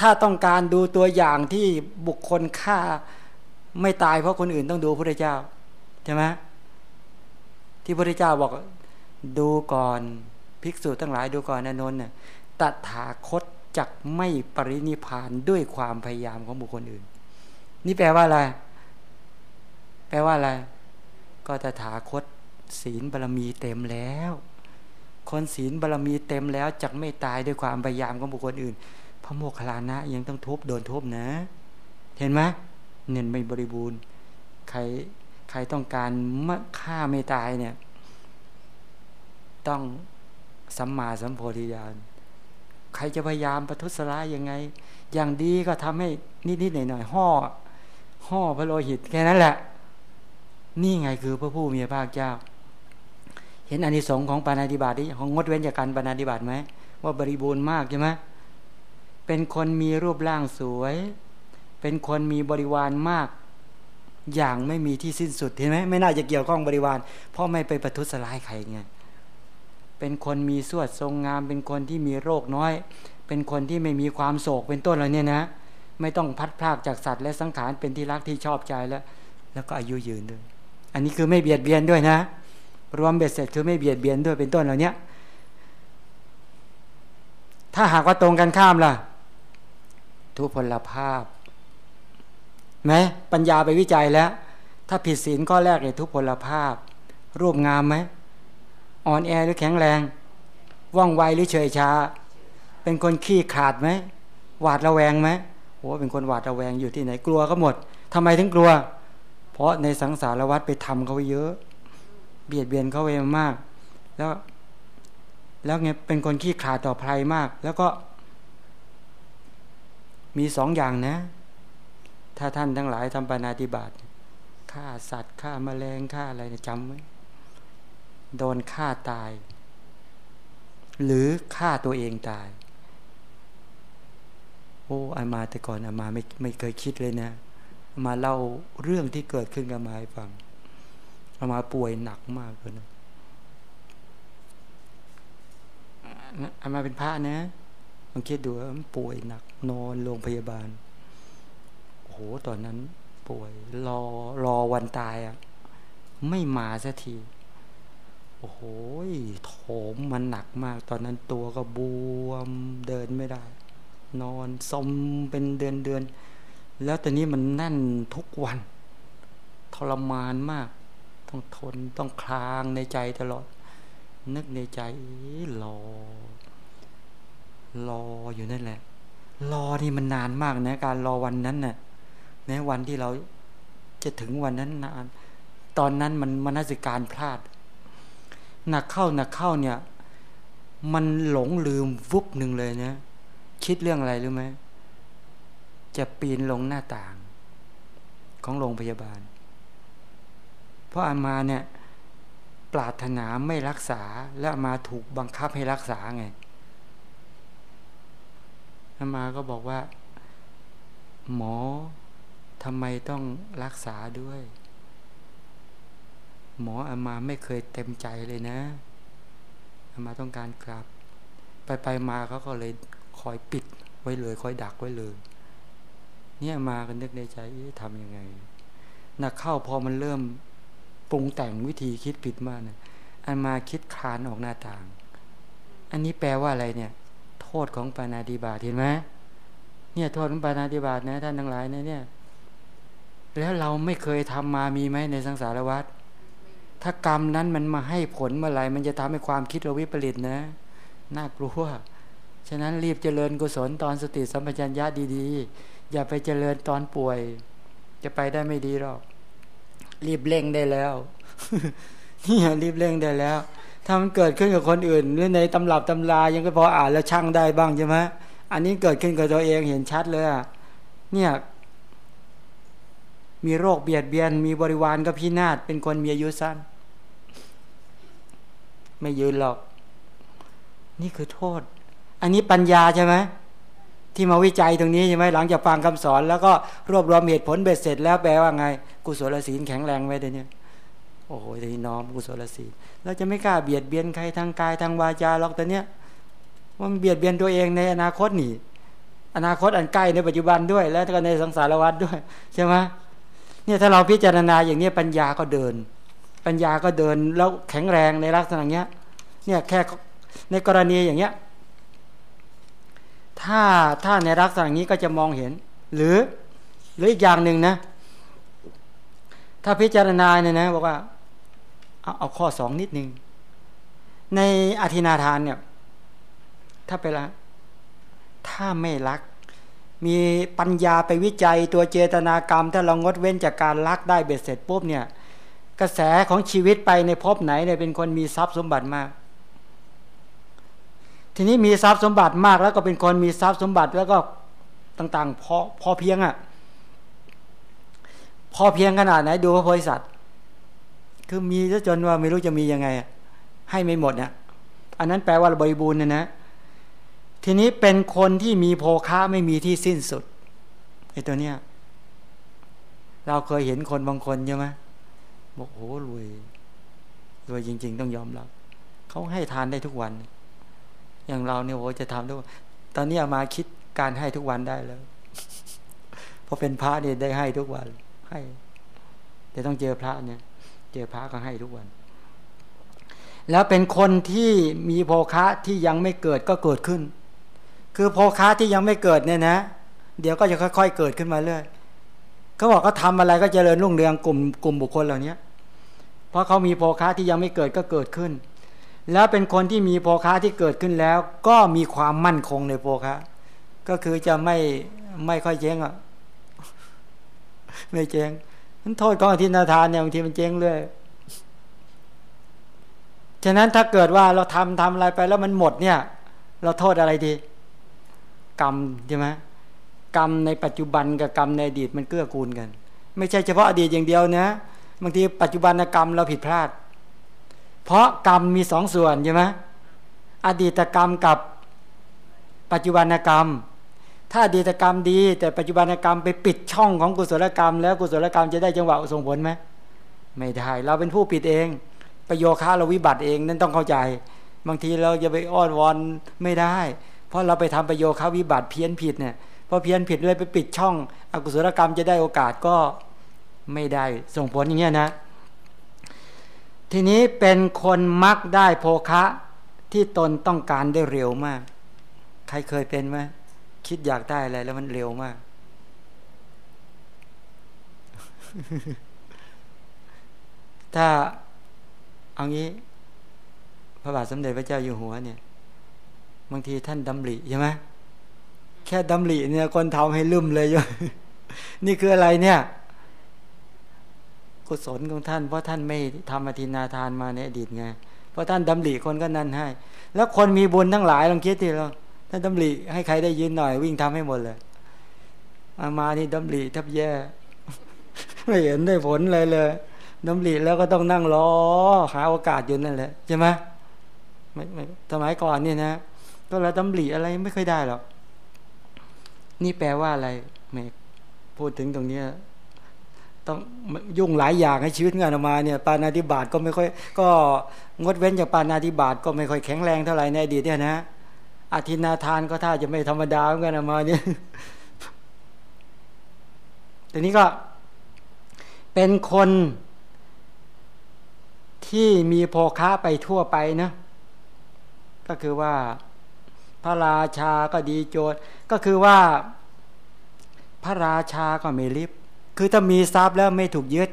B: ถ้าต้องการดูตัวอย่างที่บุคคลฆ่าไม่ตายเพราะคนอื่นต้องดูพระเจ้าใช่ไหม ที่พระเจ้าบอก ดูก่อนภิกษุทั้งหลายดูก่อนอนนท์เนี่ยตถาคตจักไม่ปรินิพานด้วยความพยายามของบุคคลอื่น นี่แปลว่าอะไรแปลว่าอะไรก็ตถาคต ศีลบารรมีเต็มแล้ว คนศีลบารรมีเต็มแล้วจักไม่ตายด้วยความพยายามของบุคคลอื่น พระโมคคัลลานะยังต้องทุบโดนทุบนะ เห็นไหมเงินไม่บริบูรณ์ ใคร ใครต้องการมฆ่าไม่ตายเนี่ย ต้องสัมมาสัมโพธิญาณใครจะพยายามประทุษร้ายยังไง อย่างดีก็ทำให้นิดๆหน่อยๆห่อห่อพระโลหิตแค่นั้นแหละ นี่ไงคือพระผู้มีพระภาคเจ้า เห็นอานิสงส์ของปานาติบาตที่ของงดเว้นจากการปานาติบาตไหมว่าบริบูรณ์มากใช่ไหมเป็นคนมีรูปร่างสวย เป็นคนมีบริวารมาก อย่างไม่มีที่สิ้นสุดเห็นไหมไม่น่าจะเกี่ยวข้องบริวารเพราะไม่ไปประทุษร้ายใครไงเป็นคนมีสวดทรงงาม เป็นคนที่มีโรคน้อย เป็นคนที่ไม่มีความโศกเป็นต้นอะไรเนี่ยนะ ไม่ต้องพัดพลากจากสัตว์และสังขารเป็นที่รักที่ชอบใจแล้ว แล้วก็อายุยืนด้วย อันนี้คือไม่เบียดเบียนด้วยนะ รวมเบ็ดเสร็จคือไม่เบียดเบียนด้วยเป็นต้นเหล่านี้ถ้าหากว่าตรงกันข้ามล่ะ ทุพพลภาพ ไหมปัญญาไปวิจัยแล้ว ถ้าผิดศีลข้อแรกเลยทุพพลภาพ รูปงามไหมอ่อนแอหรือแข็งแรง ว่องไวหรือเฉยชาเป็นคนขี้ขาดไหมหวาดระแวงไหมโอ้เป็นคนหวาดระแวงอยู่ที่ไหนกลัวก็หมดทำไมถึงกลัว เพราะในสังสารวัฏไปทำเขาไว้เยอะ เบียดเบียนเขาไว้มาก แล้วแล้วไงเป็นคนขี้ขาดต่อภัยมาก แล้วก็มีสองอย่างนะ ถ้าท่านทั้งหลายทำปานาติบาตฆ่าสัตว์ฆ่ามาแมลงฆ่าอะไรจำไว้โดนฆ่าตาย หรือฆ่าตัวเองตาย โอ้อามาแต่ก่อนอามาไม่ไม่เคยคิดเลยนะามาเล่าเรื่องที่เกิดขึ้นกับมาให้ฟังอามาป่วยหนักมากเลยนะอามาเป็นพระนะลองคิดดูว่าป่วยหนักนอนโรงพยาบาล หตอนนั้นป่วย รอรอวันตายอะ่ะไม่มาสักที โอ้โหโถมมันหนักมาก ตอนนั้นตัวก็บวมเดินไม่ได้ นอนสมเป็นเดือนเดือน แล้วตอนนี้มันแน่นทุกวัน ทรมานมาก ต้องทนต้องคลางในใจตลอด นึกในใจรอ รออยู่นั่นแหละ รอนี่มันนานมากนะ การรอวันนั้นนะ่ะ แม้วันที่เราจะถึงวันนั้นนาน ตอนนั้นมันมนสิการพลาด หนักเข้าหนักเข้าเนี่ย มันหลงลืมวุบหนึ่งเลยเนะคิดเรื่องอะไรรู้ไหมจะปีนลงหน้าต่าง ของโรงพยาบาล เพราะอามาเนี่ย ปรารถนาไม่รักษา และมาถูกบังคับให้รักษาไงอามาก็บอกว่า หมอ ทำไมต้องรักษาด้วย หมออามาไม่เคยเต็มใจเลยนะอามาต้องการกลับ ไปไปมาเขาก็เลยคอยปิดไว้เลยคอยดักไว้เลย เนี่ยมากันนึกในใจทำยังไงนักเข้าพอมันเริ่มปรุงแต่งวิธีคิดผิดมากนะอันมาคิดคานออกหน้าต่าง อันนี้แปลว่าอะไรเนี่ย โทษของปานาติบาตเห็นไหมเนี่ยโทษของปานาติบาตนะท่านทั้งหลายนะเนี่ย แล้วเราไม่เคยทำมามีไหมในสังสารวัฏถ้ากรรมนั้นมันมาให้ผลเมื่อไหร่มันจะทำให้ความคิดเราวิปริตนะน่ากลัวฉะนั้นรีบเจริญกุศลตอนสติสัมปชัญญะดีๆ อย่าไปเจริญตอนป่วย จะไปได้ไม่ดีหรอกรีบเร่งได้แล้วนี่รีบเร่งได้แล้ว ถ้ามันเกิดขึ้นกับคนอื่น หรือในตำรับตำรายังก็พออ่านแล้วช่างได้บ้างใช่ไหมอันนี้เกิดขึ้นกับตัวเองเห็นชัดเลยอะเนี่ย มีโรคเบียดเบียน มีบริวารก็พินาศเป็นคนมีอายุสั้น ไม่ยืนหรอก นี่คือโทษ อันนี้ปัญญาใช่ไหมที่มาวิจัยตรงนี้ใช่ไหมหลังจากฟังคำสอน แล้วก็รวบรวมเหตุผลเบ็ดเสร็จแล้วแปลว่าไง กุศลศีลแข็งแรงไว้เดี๋ยวนี้โอ้โหทีน้อมกุศลศีลเราจะไม่กล้าเบียดเบียนใครทางกายทางวาจาหรอกแต่เนี้ยว่ามันเบียดเบียนตัวเองในอนาคตนี่ อนาคตอันใกล้ในปัจจุบันด้วย แล้วก็ในสังสารวัฏด้วย ใช่ไหม เนี่ยถ้าเราพิจารณาอย่างนี้ปัญญาก็เดิน ปัญญาก็เดินแล้วแข็งแรงในลักษณะเนี้ยเนี่ยแค่ในกรณีอย่างเนี้ยถ้าถ้าในลักษณะนี้ก็จะมองเห็น หรือหรืออีกอย่างหนึ่งนะ ถ้าพิจารณาเนี่ยนะบอกว่าเอาเอาข้อสองนิดนึง ในอธินาทานเนี่ย ถ้าไปละ ถ้าไม่รัก มีปัญญาไปวิจัยตัวเจตนากรรม ถ้าเรางดเว้นจากการรักได้เบ็ดเสร็จปุ๊บเนี่ย กระแสของชีวิตไปในภพไหนเนี่ยเป็นคนมีทรัพย์สมบัติมาก ทีนี้มีทรัพย์สมบัติมากแล้วก็เป็นคนมีทรัพย์สมบัติแล้วก็ต่างๆพอพอเพียงอะ่ะพอเพียงขนาดไหนดูพระโพธิสัตว์ คือมีซะจนว่าไม่รู้จะมียังไง ให้ไม่หมดเนี่ยอันนั้นแปลว่าบริบูรณ์นะนะ ทีนี้เป็นคนที่มีโภคะไม่มีที่สิ้นสุดไอ้ตัวเนี้ยเราเคยเห็นคนบางคนใช่ไหมบอกโอ้รวยรวยจริง ๆ ต้องยอมรับเขาให้ทานได้ทุกวัน อย่างเราเนี่ยโอ้จะทำทุกตอนนี้มาคิดการให้ทุกวันได้แล้วพอเป็นพระเนี่ยได้ให้ทุกวัน ให้ แต่ต้องเจอพระเนี่ย เจอพระก็ให้ทุกวัน แล้วเป็นคนที่มีโภคะที่ยังไม่เกิดก็เกิดขึ้น คือโภคะที่ยังไม่เกิดเนี่ยนะ เดี๋ยวก็จะค่อยๆเกิดขึ้นมาเรื่อยเขาบอกเขาทาอะไรก็เจริญรุ่งเรืองกลุ่มกลุ่มบุคคลเหล่านี้เพราะเขามีโภคะที่ยังไม่เกิดก็เกิดขึ้น แล้วเป็นคนที่มีโภคะที่เกิดขึ้นแล้ว ก็มีความมั่นคงในโภคะ ก็คือจะไม่ไม่ค่อยเจ๊งอะไม่เจ๊งนั้นโทษของอธินาทานเนี่ยบางทีมันเจ๊งเลยฉะนั้นถ้าเกิดว่าเราทำทำอะไรไปแล้วมันหมดเนี่ย เราโทษอะไรดี กรรมใช่ไหมกรรมในปัจจุบันกับกรรมในอดีตมันเกื้อกูลกัน ไม่ใช่เฉพาะอดีตอย่างเดียวนะบางทีปัจจุบันกรรมเราผิดพลาด เพราะกรรมมีสองส่วนใช่ไหมอดีตกรรมกับปัจจุบันกรรม ถ้าอดีตกรรมดี แต่ปัจจุบันกรรมไปปิดช่องของกุศลกรรม แล้วกุศลกรรมจะได้จังหวะส่งผลไหมไม่ได้ เราเป็นผู้ปิดเอง ประโยชน์ค้าเราวิบัติเองนั่นต้องเข้าใจ บางทีเราจะไปอ้อนวอนไม่ได้ เพราะเราไปทำประโยชน์ค้าวิบัติเพี้ยนผิดเนี่ยพอเพี้ยนผิดเลยไปปิดช่อง อกุศลกรรมจะได้โอกาสก็ไม่ได้ส่งผลอย่างเงี้ยนะ ทีนี้เป็นคนมักได้โภคะที่ตนต้องการได้เร็วมาก ใครเคยเป็นไหมคิดอยากได้อะไรแล้วมันเร็วมาก ถ้าเอางี้ พระบาทสมเด็จพระเจ้าอยู่หัวเนี่ย บางทีท่านดำริใช่ไหมแค่ดำริเนี่ยคนทำให้ลืมเลยอยู่นี่คืออะไรเนี่ย กุศลของท่าน เพราะท่านไม่ทำอธินาทานมาในอดีตไงเพราะท่านดำริคนก็นั่นให้ แล้วคนมีบุญทั้งหลายลองคิดดิเราท่านดำริให้ใครได้ยินหน่อย วิ่งทำให้หมดเลยอามานี่ดำริแทบแย่ ไม่เห็นได้ผลเลยเลยดำริแล้วก็ต้องนั่งรอหาโอกาสอยู่นั่นแหละใช่ไหมไม่ไม่สมัยก่อนเนี่ยนะ ก็เราดำริอะไรไม่ค่อยได้หรอก นี่แปลว่าอะไรไม่พูดถึงตรงเนี้ยต้องยุ่งหลายอย่างให้ชีวิตงานออกมาเนี่ยปานาธิบาตก็ไม่ค่อยก็งดเว้นจากปานาธิบาตก็ไม่ค่อยแข็งแรงเท่าไหร่ในอดีตเนี่ยนะอาทินาทานก็ถ้าจะไม่ธรรมดาเหมือนกันออกมาเนี่ยทีนี้ก็เป็นคนที่มีโภคะไปทั่วไปนะ ก็คือว่า พระราชาก็ดีโจทย์ก็คือว่า พระราชาก็ไม่รีบคือถ้ามีทรัพย์แล้วไม่ถูกยึด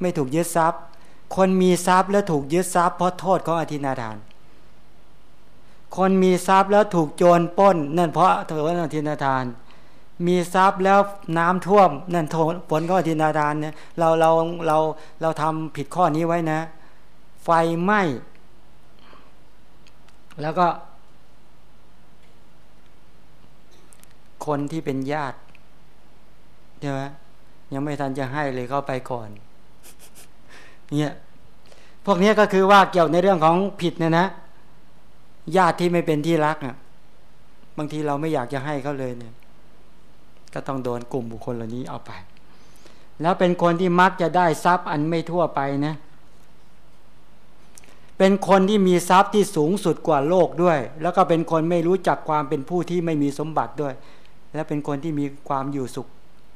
B: ไม่ถูกยึดทรัพย์ คนมีทรัพย์แล้วถูกยึดทรัพย์เพราะโทษของอธินาทาน คนมีทรัพย์แล้วถูกโจรป้น นั่นเพราะโทษของอธินาทาน มีทรัพย์แล้วน้ำท่วม นั่นโทษผลของอธินาทานเนี่ยเราเราเราเราทำผิดข้อนี้ไว้นะ ไฟไหม้แล้วก็ คนที่เป็นญาติใช่ไหมยังไม่ทันจะให้เลยเข้าไปก่อนเนี่ยพวกนี้ก็คือว่าเกี่ยวในเรื่องของผิดเนี่ยนะ ญาติที่ไม่เป็นที่รักอะบางทีเราไม่อยากจะให้เขาเลยเนี่ย ก็ต้องโดนกลุ่มบุคคลเหล่านี้เอาไป แล้วเป็นคนที่มักจะได้ทรัพย์อันไม่ทั่วไปนะ เป็นคนที่มีทรัพย์ที่สูงสุดกว่าโลกด้วย แล้วก็เป็นคนไม่รู้จักความเป็นผู้ที่ไม่มีสมบัติด้วย และเป็นคนที่มีความอยู่สุข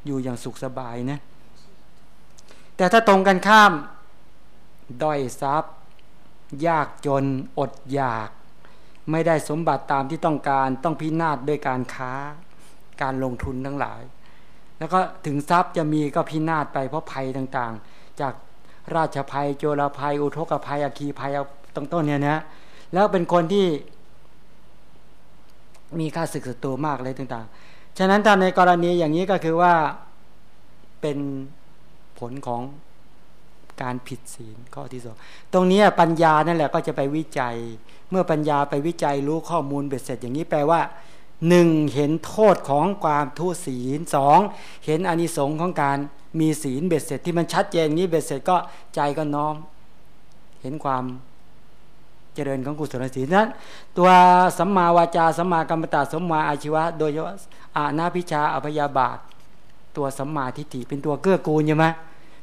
B: อยู่อย่างสุขสบายนะ แต่ถ้าตรงกันข้าม ด้อยทรัพย์ ยากจนอดอยาก ไม่ได้สมบัติตามที่ต้องการต้องพินาศด้วยการค้า การลงทุนทั้งหลาย แล้วก็ถึงทรัพย์จะมีก็พินาศไปเพราะภัยต่างๆ จากราชภัยโจรภัย อุทกภัยอาคีภัยต้งต้นเนี่ยนะแล้วเป็นคนที่มีค่าศึกศัตรูมากเลยต่าง ๆ ฉะนั้นถ้าในกรณีอย่างนี้ก็คือว่าเป็นผลของการผิดศีลข้อที่สองตรงนี้ปัญญานั่นแหละก็จะไปวิจัย เมื่อปัญญาไปวิจัยรู้ข้อมูลเบ็ดเสร็จ อย่างนี้แปลว่าหนึ่งเห็นโทษของความทุศีลสองเห็นอนิสงค์ของการมีศีลเบ็ดเสร็จที่มันชัดเจนนี้เบ็ดเสร็จก็ใจก็น้อม เห็นความ เจริญของกุศลศีลนั้นตัวสัมมาวาจาสัมมากรรมตาสัมมาอาชีวะ โดยเฉพาะอาณาพิชาอภยาบาท ตัวสัมมาทิฏฐิเป็นตัวเกื้อกูลใช่ไหม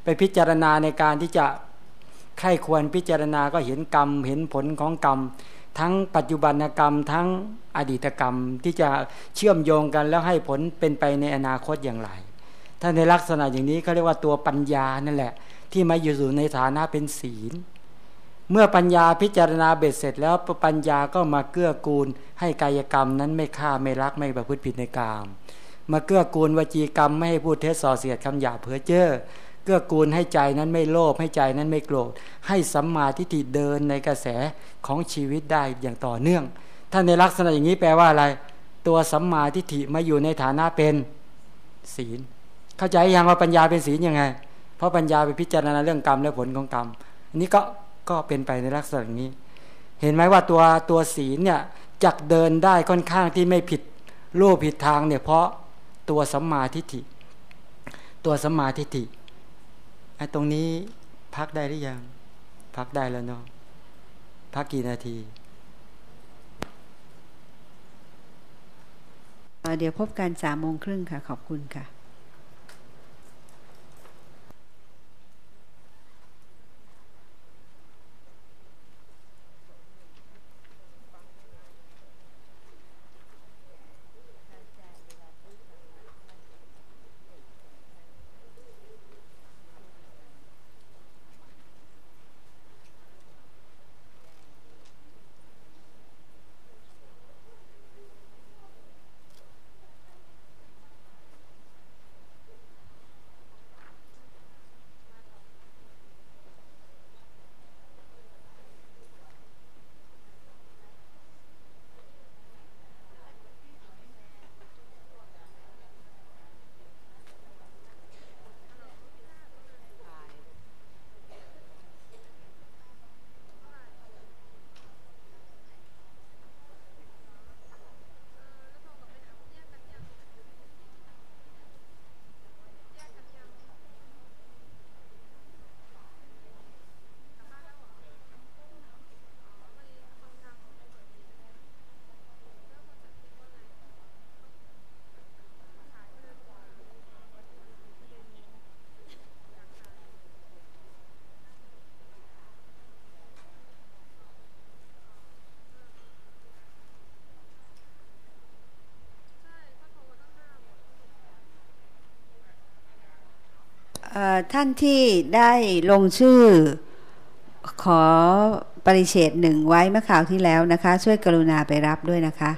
B: ไปพิจารณาในการที่จะใครควรพิจารณาก็เห็นกรรม เห็นผลของกรรม ทั้งปัจจุบันกรรม ทั้งอดีตกรรมที่จะเชื่อมโยงกันแล้วให้ผลเป็นไปในอนาคตอย่างไร ถ้าในลักษณะอย่างนี้เขาเรียกว่าตัวปัญญานั่นแหละ ที่มาอยู่ในฐานะเป็นศีล เมื่อปัญญาพิจารณาเบ็ดเสร็จแล้วปัญญาก็มาเกื้อกูล ให้กายกรรมนั้นไม่ฆ่าไม่รักไม่ประพฤติผิดในกาม มาเกื้อกูลวจีกรรมไม่ให้พูดเท็จส่อเสียดคำหยาเพ้อเจ้อเกื้อกูลให้ใจนั้นไม่โลภให้ใจนั้นไม่โกรธ ให้สัมมาทิฏฐิเดินในกระแสของชีวิตได้อย่างต่อเนื่อง ถ้าในลักษณะอย่างนี้แปลว่าอะไร ตัวสัมมาทิฏฐิมาอยู่ในฐานะเป็นศีล เข้าใจยังว่าปัญญาเป็นศีลยังไง เพราะปัญญาไปพิจารณาเรื่องกรรมและผลของกรรมอันนี้ก็ ก็เป็นไปในลักษณะนี้ เห็นไหมว่าตัวตัวศีลเนี่ยจักเดินได้ค่อนข้างที่ไม่ผิดรูปผิดทางเนี่ยเพราะตัวสัมมาทิฏฐิ ตัวสัมมาทิฏฐิตรงนี้พักได้หรือยัง พักได้แล้วเนาะพักกี่นาที
A: เดี๋ยวพบกันสามโมงครึ่งค่ะ ขอบคุณค่ะ ท่านที่ได้ลงชื่อ ขอปริเชษหนึ่งไว้เมื่อข่าวที่แล้วนะคะ ช่วยกรุณาไปรับด้วยนะคะ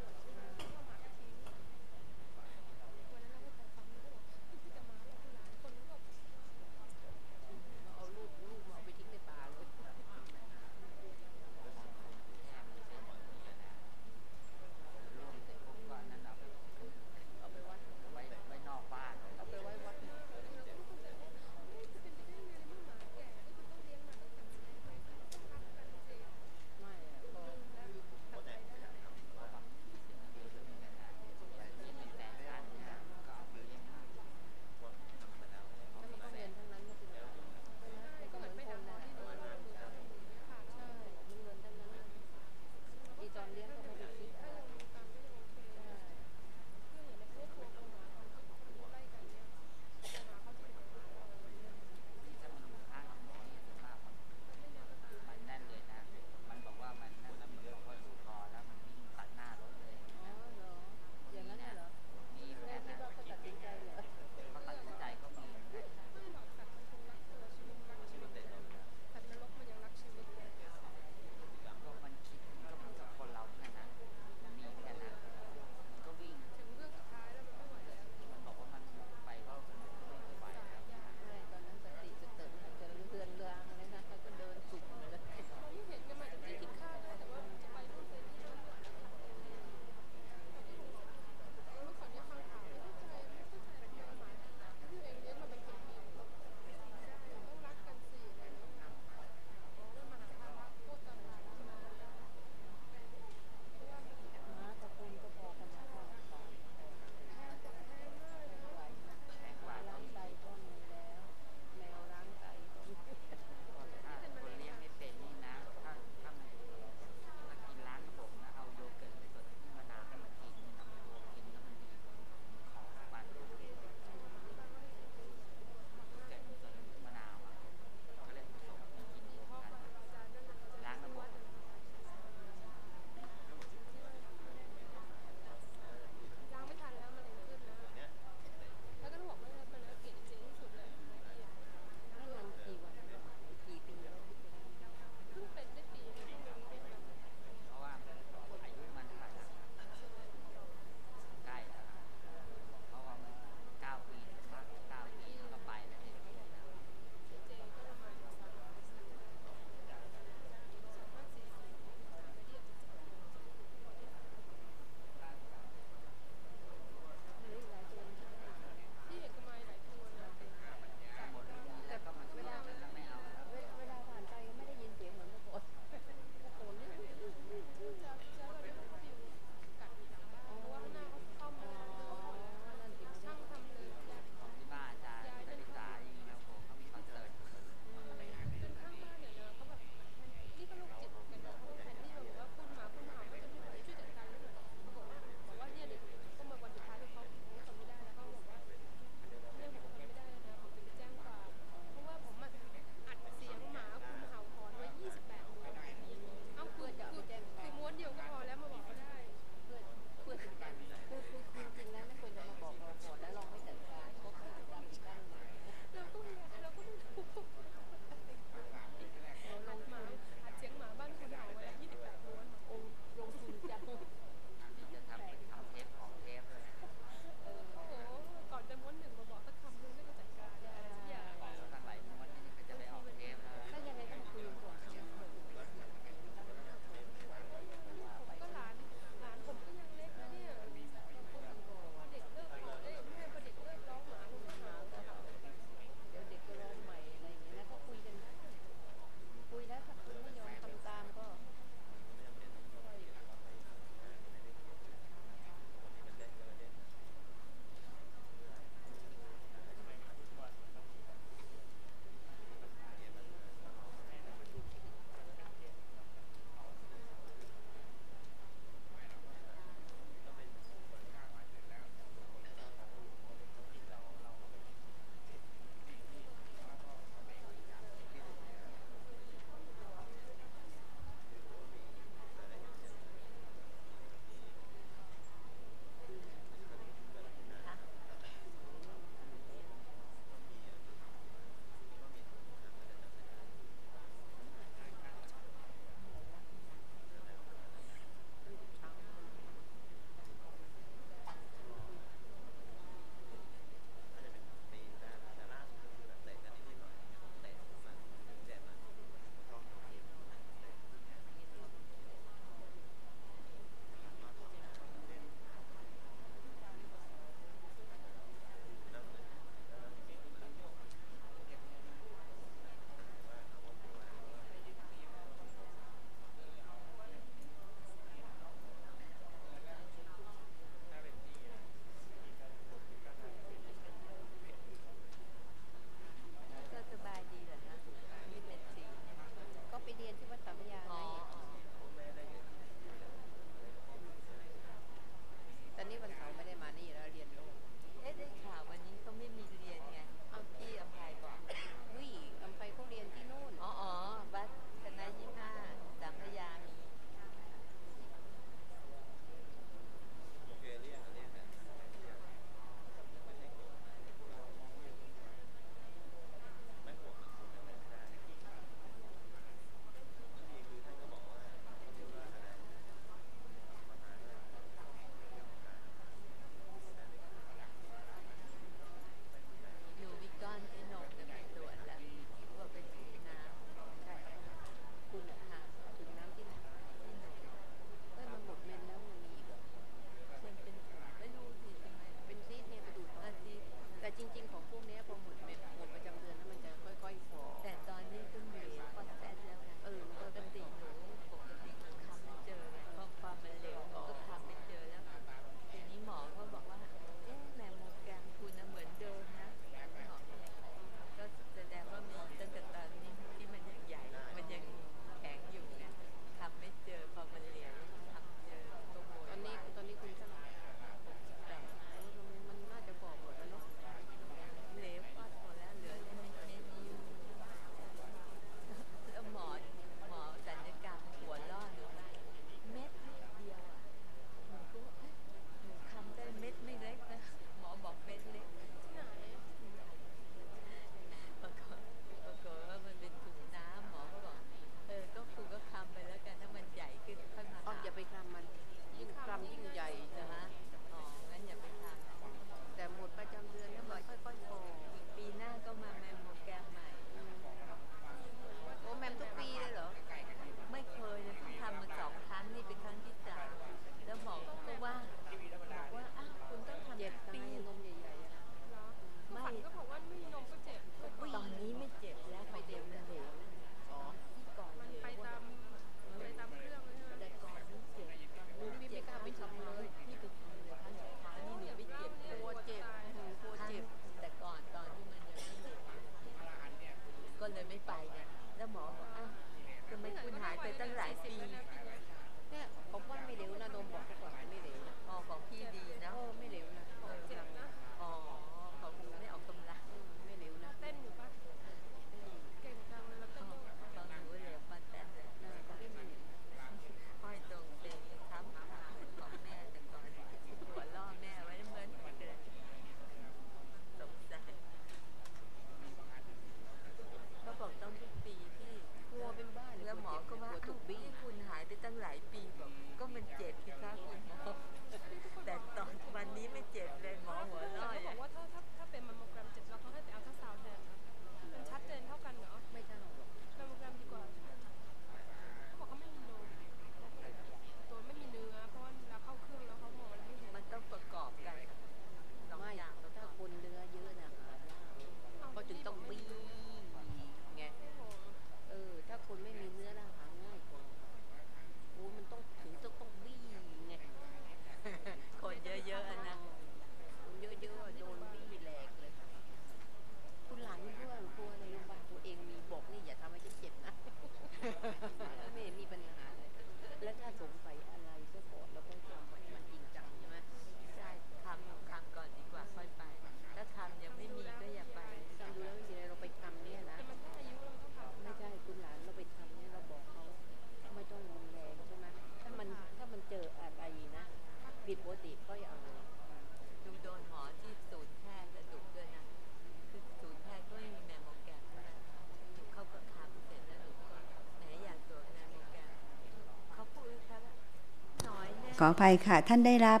C: ขออ
A: ภัยค่ะ ท่านได้รับ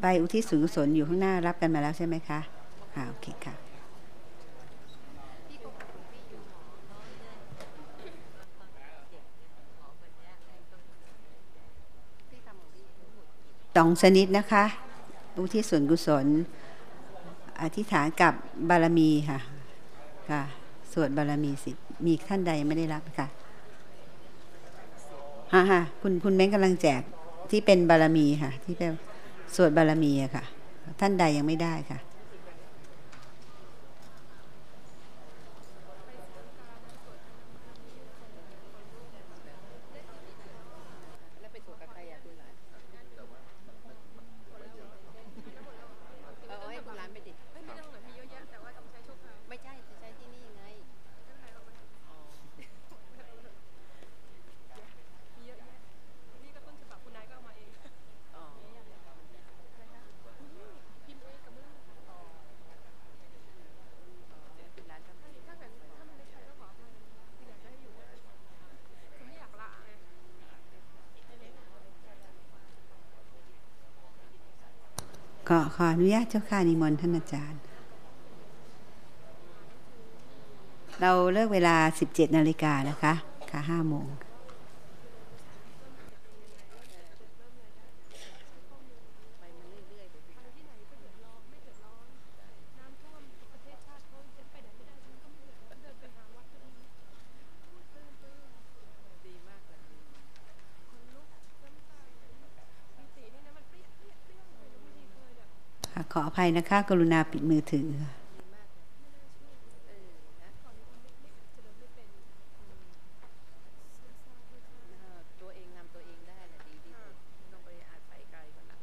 A: ใบอุทิศส่วนกุศลอยู่ข้างหน้ารับกันมาแล้วใช่ไหมคะค่ะโอเคค่ะสองชนิดนะคะ อุทิศส่วนกุศล อธิษฐานกับบารมีค่ะ ค่ะสวดบารมีสิมีท่านใดไม่ได้รับค่ะ ฮ่าฮ่าคุณคุณแม่กำลังแจกที่เป็นบารมีค่ะ ที่เป็นสวดบารมีอะค่ะ ท่านใดยังไม่ได้ค่ะ
D: แล้วไปตรวจกับใครอะคุณหลานเออเอาให้คุณหลานไปดิไม่ไม่ต้องหรอกมีเยอะแยะแต่ว่าต้องใช้โชคไม่ใช่จะใช้ที่นี่ไงอ๋อ อ๋อคุณหลานทำให้
A: ขออนุญาตเจ้าค่ะนิมนต์ท่านอาจารย์ เราเลิกเวลา 17นาฬิกานะคะค่ะ5โมง
D: ไปมาเรื่อยๆไป ดีมากเลย
A: ค่ะขออ ภัยนะคะ กรุณาปิดมือถือ
D: เออตัวเองนำตัวเองได้แหละดีที่สุดไม่ต้องไปอาจไปไกลกว่านั้น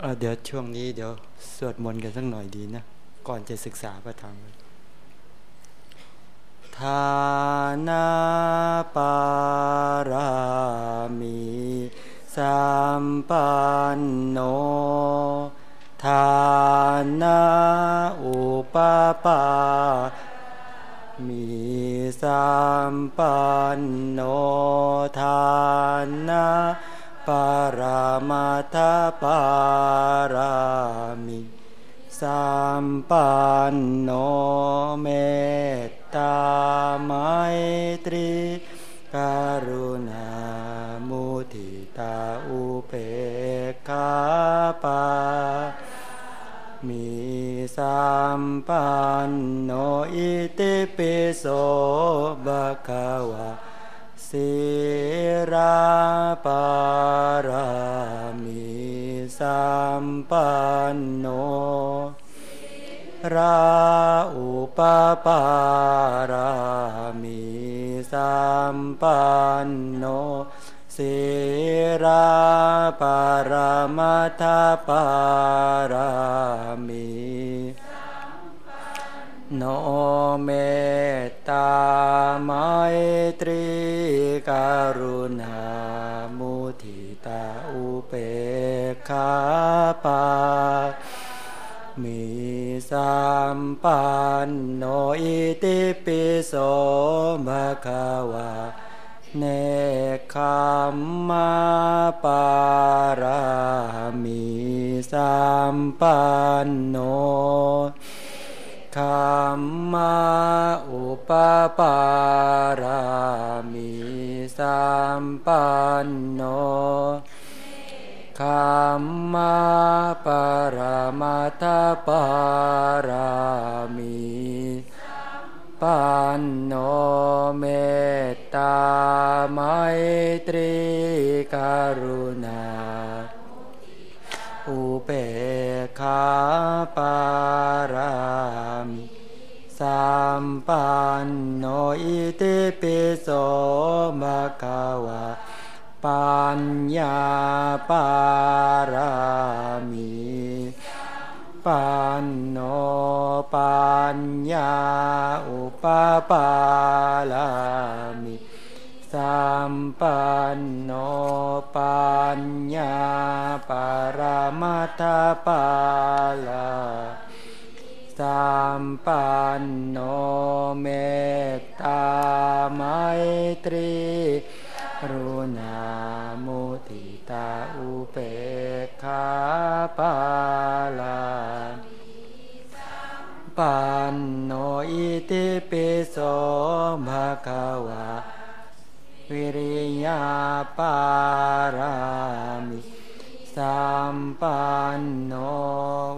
B: เอ่อเดี๋ยวช่วงนี้เดี๋ยวสวดมนต์กันสักหน่อยดีนะ ก่อนจะศึกษาพระธรรม ทานาปารามีสัมปันโนทานาอุปปามีสัมปันโนทานะปารามาทปารามิสัมปันโนเมต ตาไมตรีกรุณามุทิตาอุเปกขาปา มีสัมปันโนอิติปิโสภะคะวะสิราปารามีสัมปันโนราอุ ปปารามีสัมปันโนสิราปารามัทปารามีโนเมตตาไมตรีกรุณามุทิตาอุเปกขาปา มีสัมปันโนอิติปิโสภะคะวะเนคขมมาปารามีสัมปันโนคัมมาอุปปารามีสัมปันโน คัมมาปรมาทปารามีปันโนเมตตาไมตรีกรุณา อุเปขาปารามิสัมปันโนอิติปิโสภะคะวะ ปัญญาปารามิปปันโนปัญญาอุปปาลามิสัมปันโนปัญญาปารมัตถปาลาสัมปันโนเมตตาไมตรี กรุณามุติตาอุเปกขาปาลาปันโนอิติปิโสภะคะวะ วิริยาปารามิสัมปันโน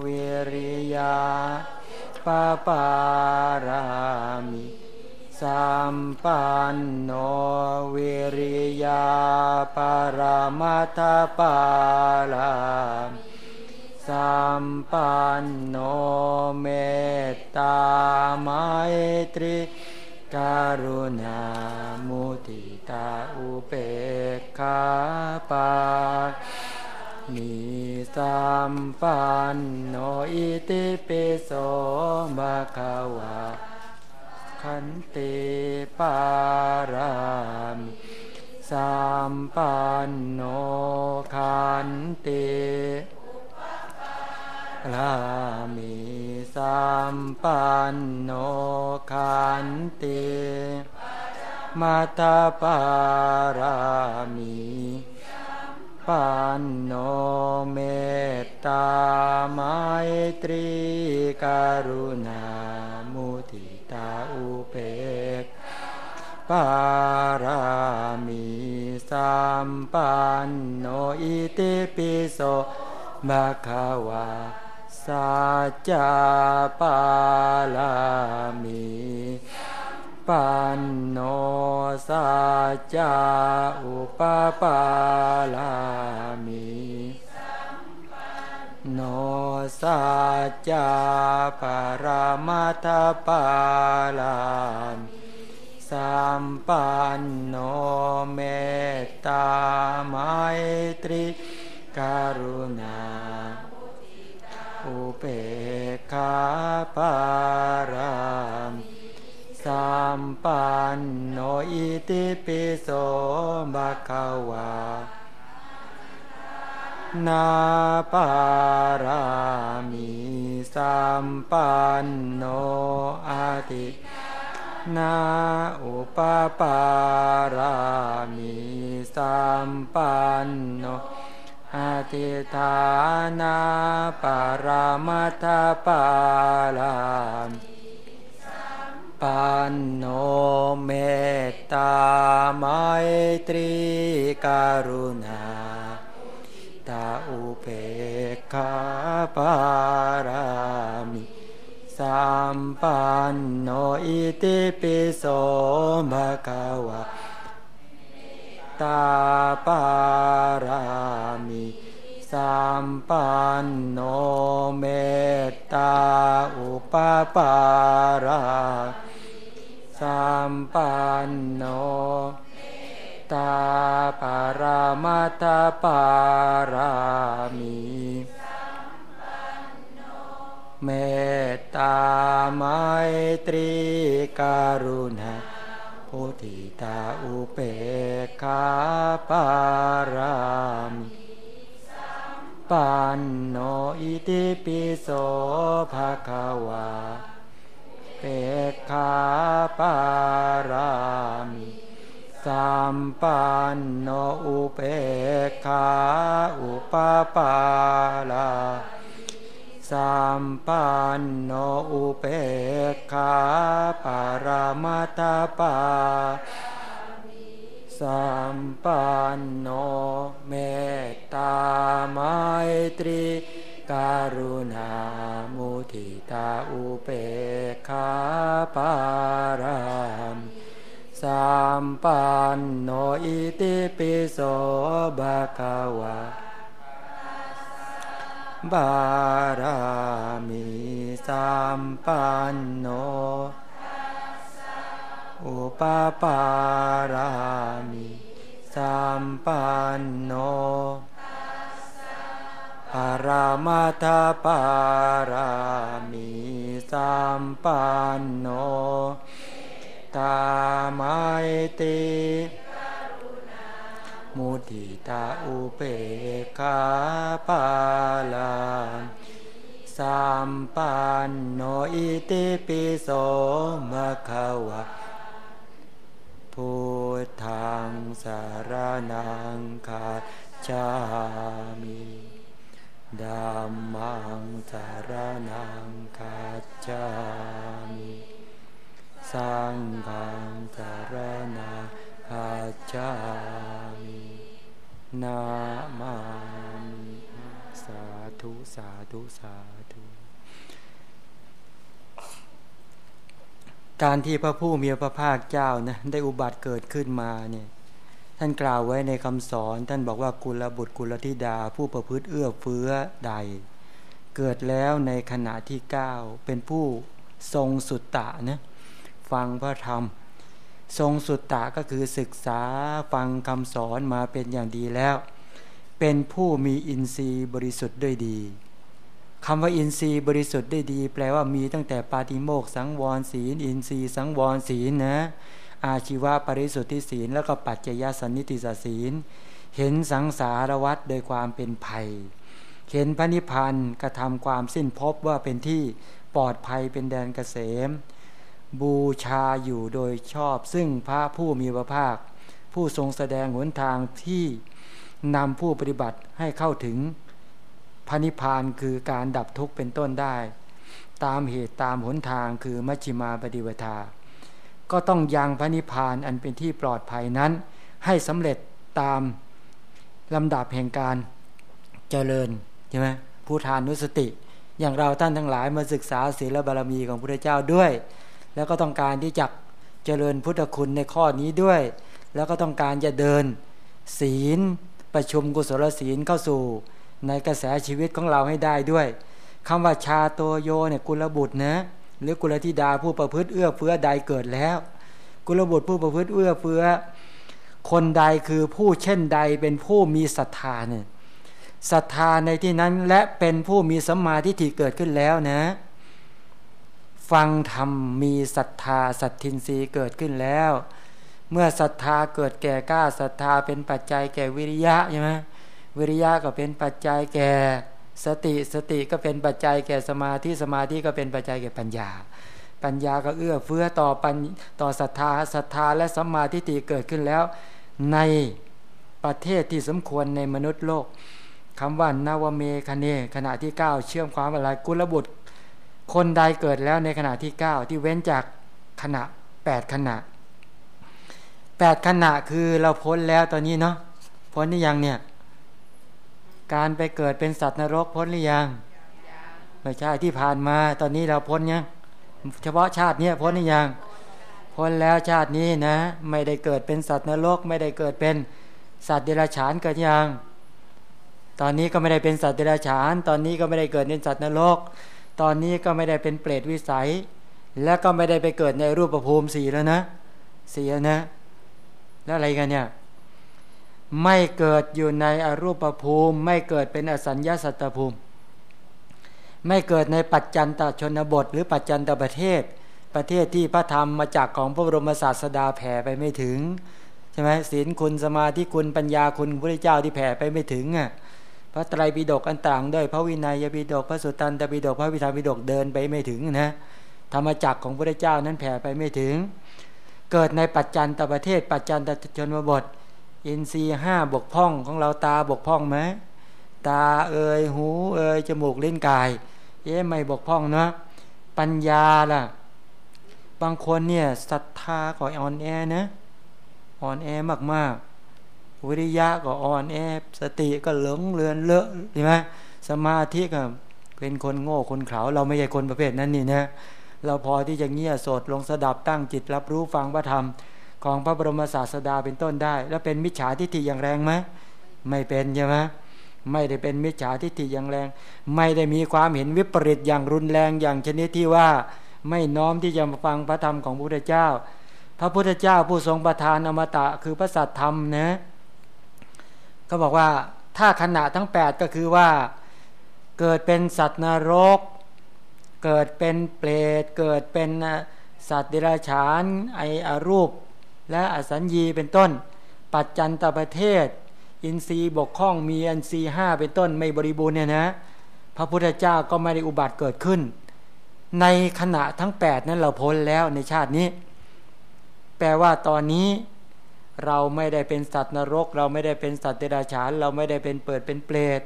B: วิริยาปาปารามิ สัมปันโนวิริยาปารมัตถปาลาสัมปันโนเมตตาไมตรีการุณามุติตาอุเปกขาปานิสัมปันโนอิติปิโสภะคะวะ ขันติปารามิสัมปันโนขันติลามิสัมปันโนขันติมาตาปารามิปันโนเมตตาไมตรีการุณา อุเปกปารามิสัมปันโนอิติปิโสภะคะวะสัจจาปาลามิปันโนสัจจาอุปปาลามิ โนสัจจาปรมัตถปาลามสัมปันโนเมตตาไมตรีการุณา อุเปกขาปารามสัมปันโนอิติปิโสภะคะวะ นาปารามิสัมปันโนอาตินาอุปปารามิสัมปันโนอาติฐานาปารามัตถปาลามิปันโนเมตตาไมตรีการุณา ตาอุเปกขาปารามิสัมปันโนอิติปิโสภะคะวะตาปารามิสัมปันโนเมตตาอุปปาราสัมปันโน ตาปารามัตถปารามิเมตตาไมตรีการุณาพุทิตาอุเปกขาปารามิปันโนอิติปิโสภะคะวะเปกขาปารามิ สัมปันโนอุเปกขาอุปปาลาสัมปันโนอุเปกขาปารามัตถปาสัมปันโนเมตตาไมตรีการุณามุทิตาอุเปกขาปาราม สัมปันโนอิติปิโสภะคะวะบารามิสัมปันโนอุปปารามิสัมปันโนปารามาทปารามีสัมปันโน ตาไมติมุทิตาอุเปกาปาลาสัมปันโนอิติปิโสมะคะวะพุทธังสารนังคาจามิดัมมังสารนังคาจามิ สังฆังสารนังคาจามินามามิสาธุสาธุสาธุการที่พระผู้มีพระภาคเจ้านะได้อุบัติเกิดขึ้นมาเนี่ยท่านกล่าวไว้ในคำสอน ท่านบอกว่ากุลบุตรกุลธิดา ผู้ประพฤติเอื้อเฟื้อใด เกิดแล้วในขณะที่เก้าเป็นผู้ทรงสุตตะนะ ฟังพระธรรม ทรงสุตตะก็คือศึกษาฟังคำสอนมาเป็นอย่างดีแล้ว เป็นผู้มีอินทรีย์บริสุทธิ์ด้วยดีคำว่าอินทรีย์บริสุทธิ์ได้ดี แปลว่ามีตั้งแต่ปาติโมกสังวรศีล อินทรีย์สังวรศีลนะอาชีวะปริสุทธิศีล แล้วก็ปัจจยสันนิติสศีล เห็นสังสารวัฏโดยความเป็นภัย เห็นพระนิพพานกระทำความสิ้นภพว่าเป็นที่ปลอดภัยเป็นแดนเกษม บูชาอยู่โดยชอบ ซึ่งพระผู้มีพระภาค ผู้ทรงแสดงหนทางที่นำผู้ปฏิบัติให้เข้าถึงพระนิพพานคือการดับทุกข์เป็นต้นได้ ตามเหตุตามหนทางคือมัชฌิมาปฏิวทา ก็ต้องยังพระนิพพานอันเป็นที่ปลอดภัยนั้น ให้สำเร็จตามลำดับแห่งการเจริญใช่ไหมผู้ทานนุสติ อย่างเราท่านทั้งหลายมาศึกษาศีลบารมีของพระเจ้าด้วย แล้วก็ต้องการที่จะเจริญพุทธคุณในข้อนี้ด้วย แล้วก็ต้องการจะเดิน ศีลประชุมกุศลศีลเข้าสู่ ในกระแสชีวิตของเราให้ได้ด้วยคำว่าชาโตโยเนี่ยกุลบุตรนะหรือกุลธิดาผู้ประพฤติเอื้อเฟื้อใดเกิดแล้ว กุลบุตรผู้ประพฤติเอื้อเฟื้อ คนใดคือผู้เช่นใดเป็นผู้มีศรัทธาเนี่ยศรัทธาในที่นั้นและเป็นผู้มีสัมมาทิฏฐิเกิดขึ้นแล้วนะ ฟังธรรมมีศรัทธาสัตทินรีเกิดขึ้นแล้ว เมื่อศรัทธาเกิดแก่กล้าศรัทธาเป็นปัจจัยแก่วิริยะใช่ไหมวิริยะก็เป็นปัจจัยแก่สติสติก็เป็นปัจจัยแก่สมาธิสมาธิก็เป็นปัจจัยแก่ปัญญา ปัญญาก็เอื้อเฟื้อต่อปัญต่อศรัทธาศรัทธาและสัมมาทิฏฐิเกิดขึ้นแล้ว ในประเทศที่สมควรในมนุษย์โลกคำว่านาวเมคเนขณะที่9เชื่อมความอะไรกุลบุตร คนใดเกิดแล้วในขณะที่ 9 ที่เว้นจากขณะ 8 ขณะ 8 ขณะคือเราพ้นแล้วตอนนี้เนาะพ้นนี่ยังเนี่ย การไปเกิดเป็นสัตว์นรกพ้นหรือยังไม่ใช่ที่ผ่านมา ตอนนี้เราพ้นยังเฉพาะชาตินี้พ้นหรือยังพ้นแล้วชาตินี้นะ ไม่ได้เกิดเป็นสัตว์นรก ไม่ได้เกิดเป็นสัตว์เดรัจฉานเกิดยังตอนนี้ก็ไม่ได้เป็นสัตว์เดรัจฉาน ตอนนี้ก็ไม่ได้เกิดเป็นสัตว์นรก ตอนนี้ก็ไม่ได้เป็นเปรตวิสัย และก็ไม่ได้ไปเกิดในรูปภูมิสีแล้วนะสีนะ แล้วอะไรกันเนี่ย ไม่เกิดอยู่ในอรูปภูมิ ไม่เกิดเป็นอสัญญาสัตตภูมิ ไม่เกิดในปัจจันตชนบท หรือปัจจันตประเทศ ประเทศที่พระธรรมมาจากของพระบรมศาสดาแผ่ไปไม่ถึงใช่ไหมศีลคุณสมาธิคุณปัญญาคุณพระเจ้าที่แผ่ไปไม่ถึงอะ พระไตรปิฎกอันต่างด้วย พระวินัยปิฎกพระสุตตันตปิฎกพระวิธรรมปิฎกเดินไปไม่ถึงนะธรรมจักรของพระเจ้านั้นแผ่ไปไม่ถึง เกิดในปัจจันตประเทศ ปัจจันตชนบท อินทรีห้าบกพร่องของเราตาบกพร่องไหมตาเอ่ยหูเอ่ยจมูกเล่นกายเอ๊ะไม่บกพร่องนะปัญญาล่ะ บางคนเนี่ยศรัทธาก็อ่อนแอนะอ่อนแอมากๆ วิริยะก็อ่อนแอสติก็หลงเลือนเลอะใช่ไหมสมาธิก็เป็นคนโง่คนเขาเราไม่ใช่คนประเภทนั้นนี่นะเราพอที่จะเงี่ยโสดลงสดับตั้งจิตรับรู้ฟังพระธรรม ของพระบรมศาสดาเป็นต้นได้ แล้วเป็นมิจฉาทิฏฐิอย่างแรงไหมไม่เป็นใช่ไหมไม่ได้เป็นมิจฉาทิฏฐิอย่างแรง ไม่ได้มีความเห็นวิปริตอย่างรุนแรงอย่างชนิดที่ว่าไม่น้อมที่จะมาฟังพระธรรมของพระพุทธเจ้า พระพุทธเจ้าผู้ทรงประทานอมตะคือพระสัตธรรมนะ ก็บอกว่าถ้าขณะทั้ง 8 ก็คือว่าเกิดเป็นสัตว์นรก เกิดเป็นเปรตเกิดเป็นสัตว์เดรัจฉานไออารูป และอสัญญีเป็นต้น ปัจจันตประเทศ อินทรีย์บกคล้องมีอินทรีย์ห้าเป็นต้นไม่บริบูรณ์เนี่ยนะพระพุทธเจ้าก็ไม่ได้อุบัติเกิดขึ้น ในขณะทั้ง 8 นั้นเราพ้นแล้วในชาตินี้ แปลว่าตอนนี้ เราไม่ได้เป็นสัตว์นรก เราไม่ได้เป็นสัตว์เดรัจฉาน เราไม่ได้เป็นเปิดเป็นเปรต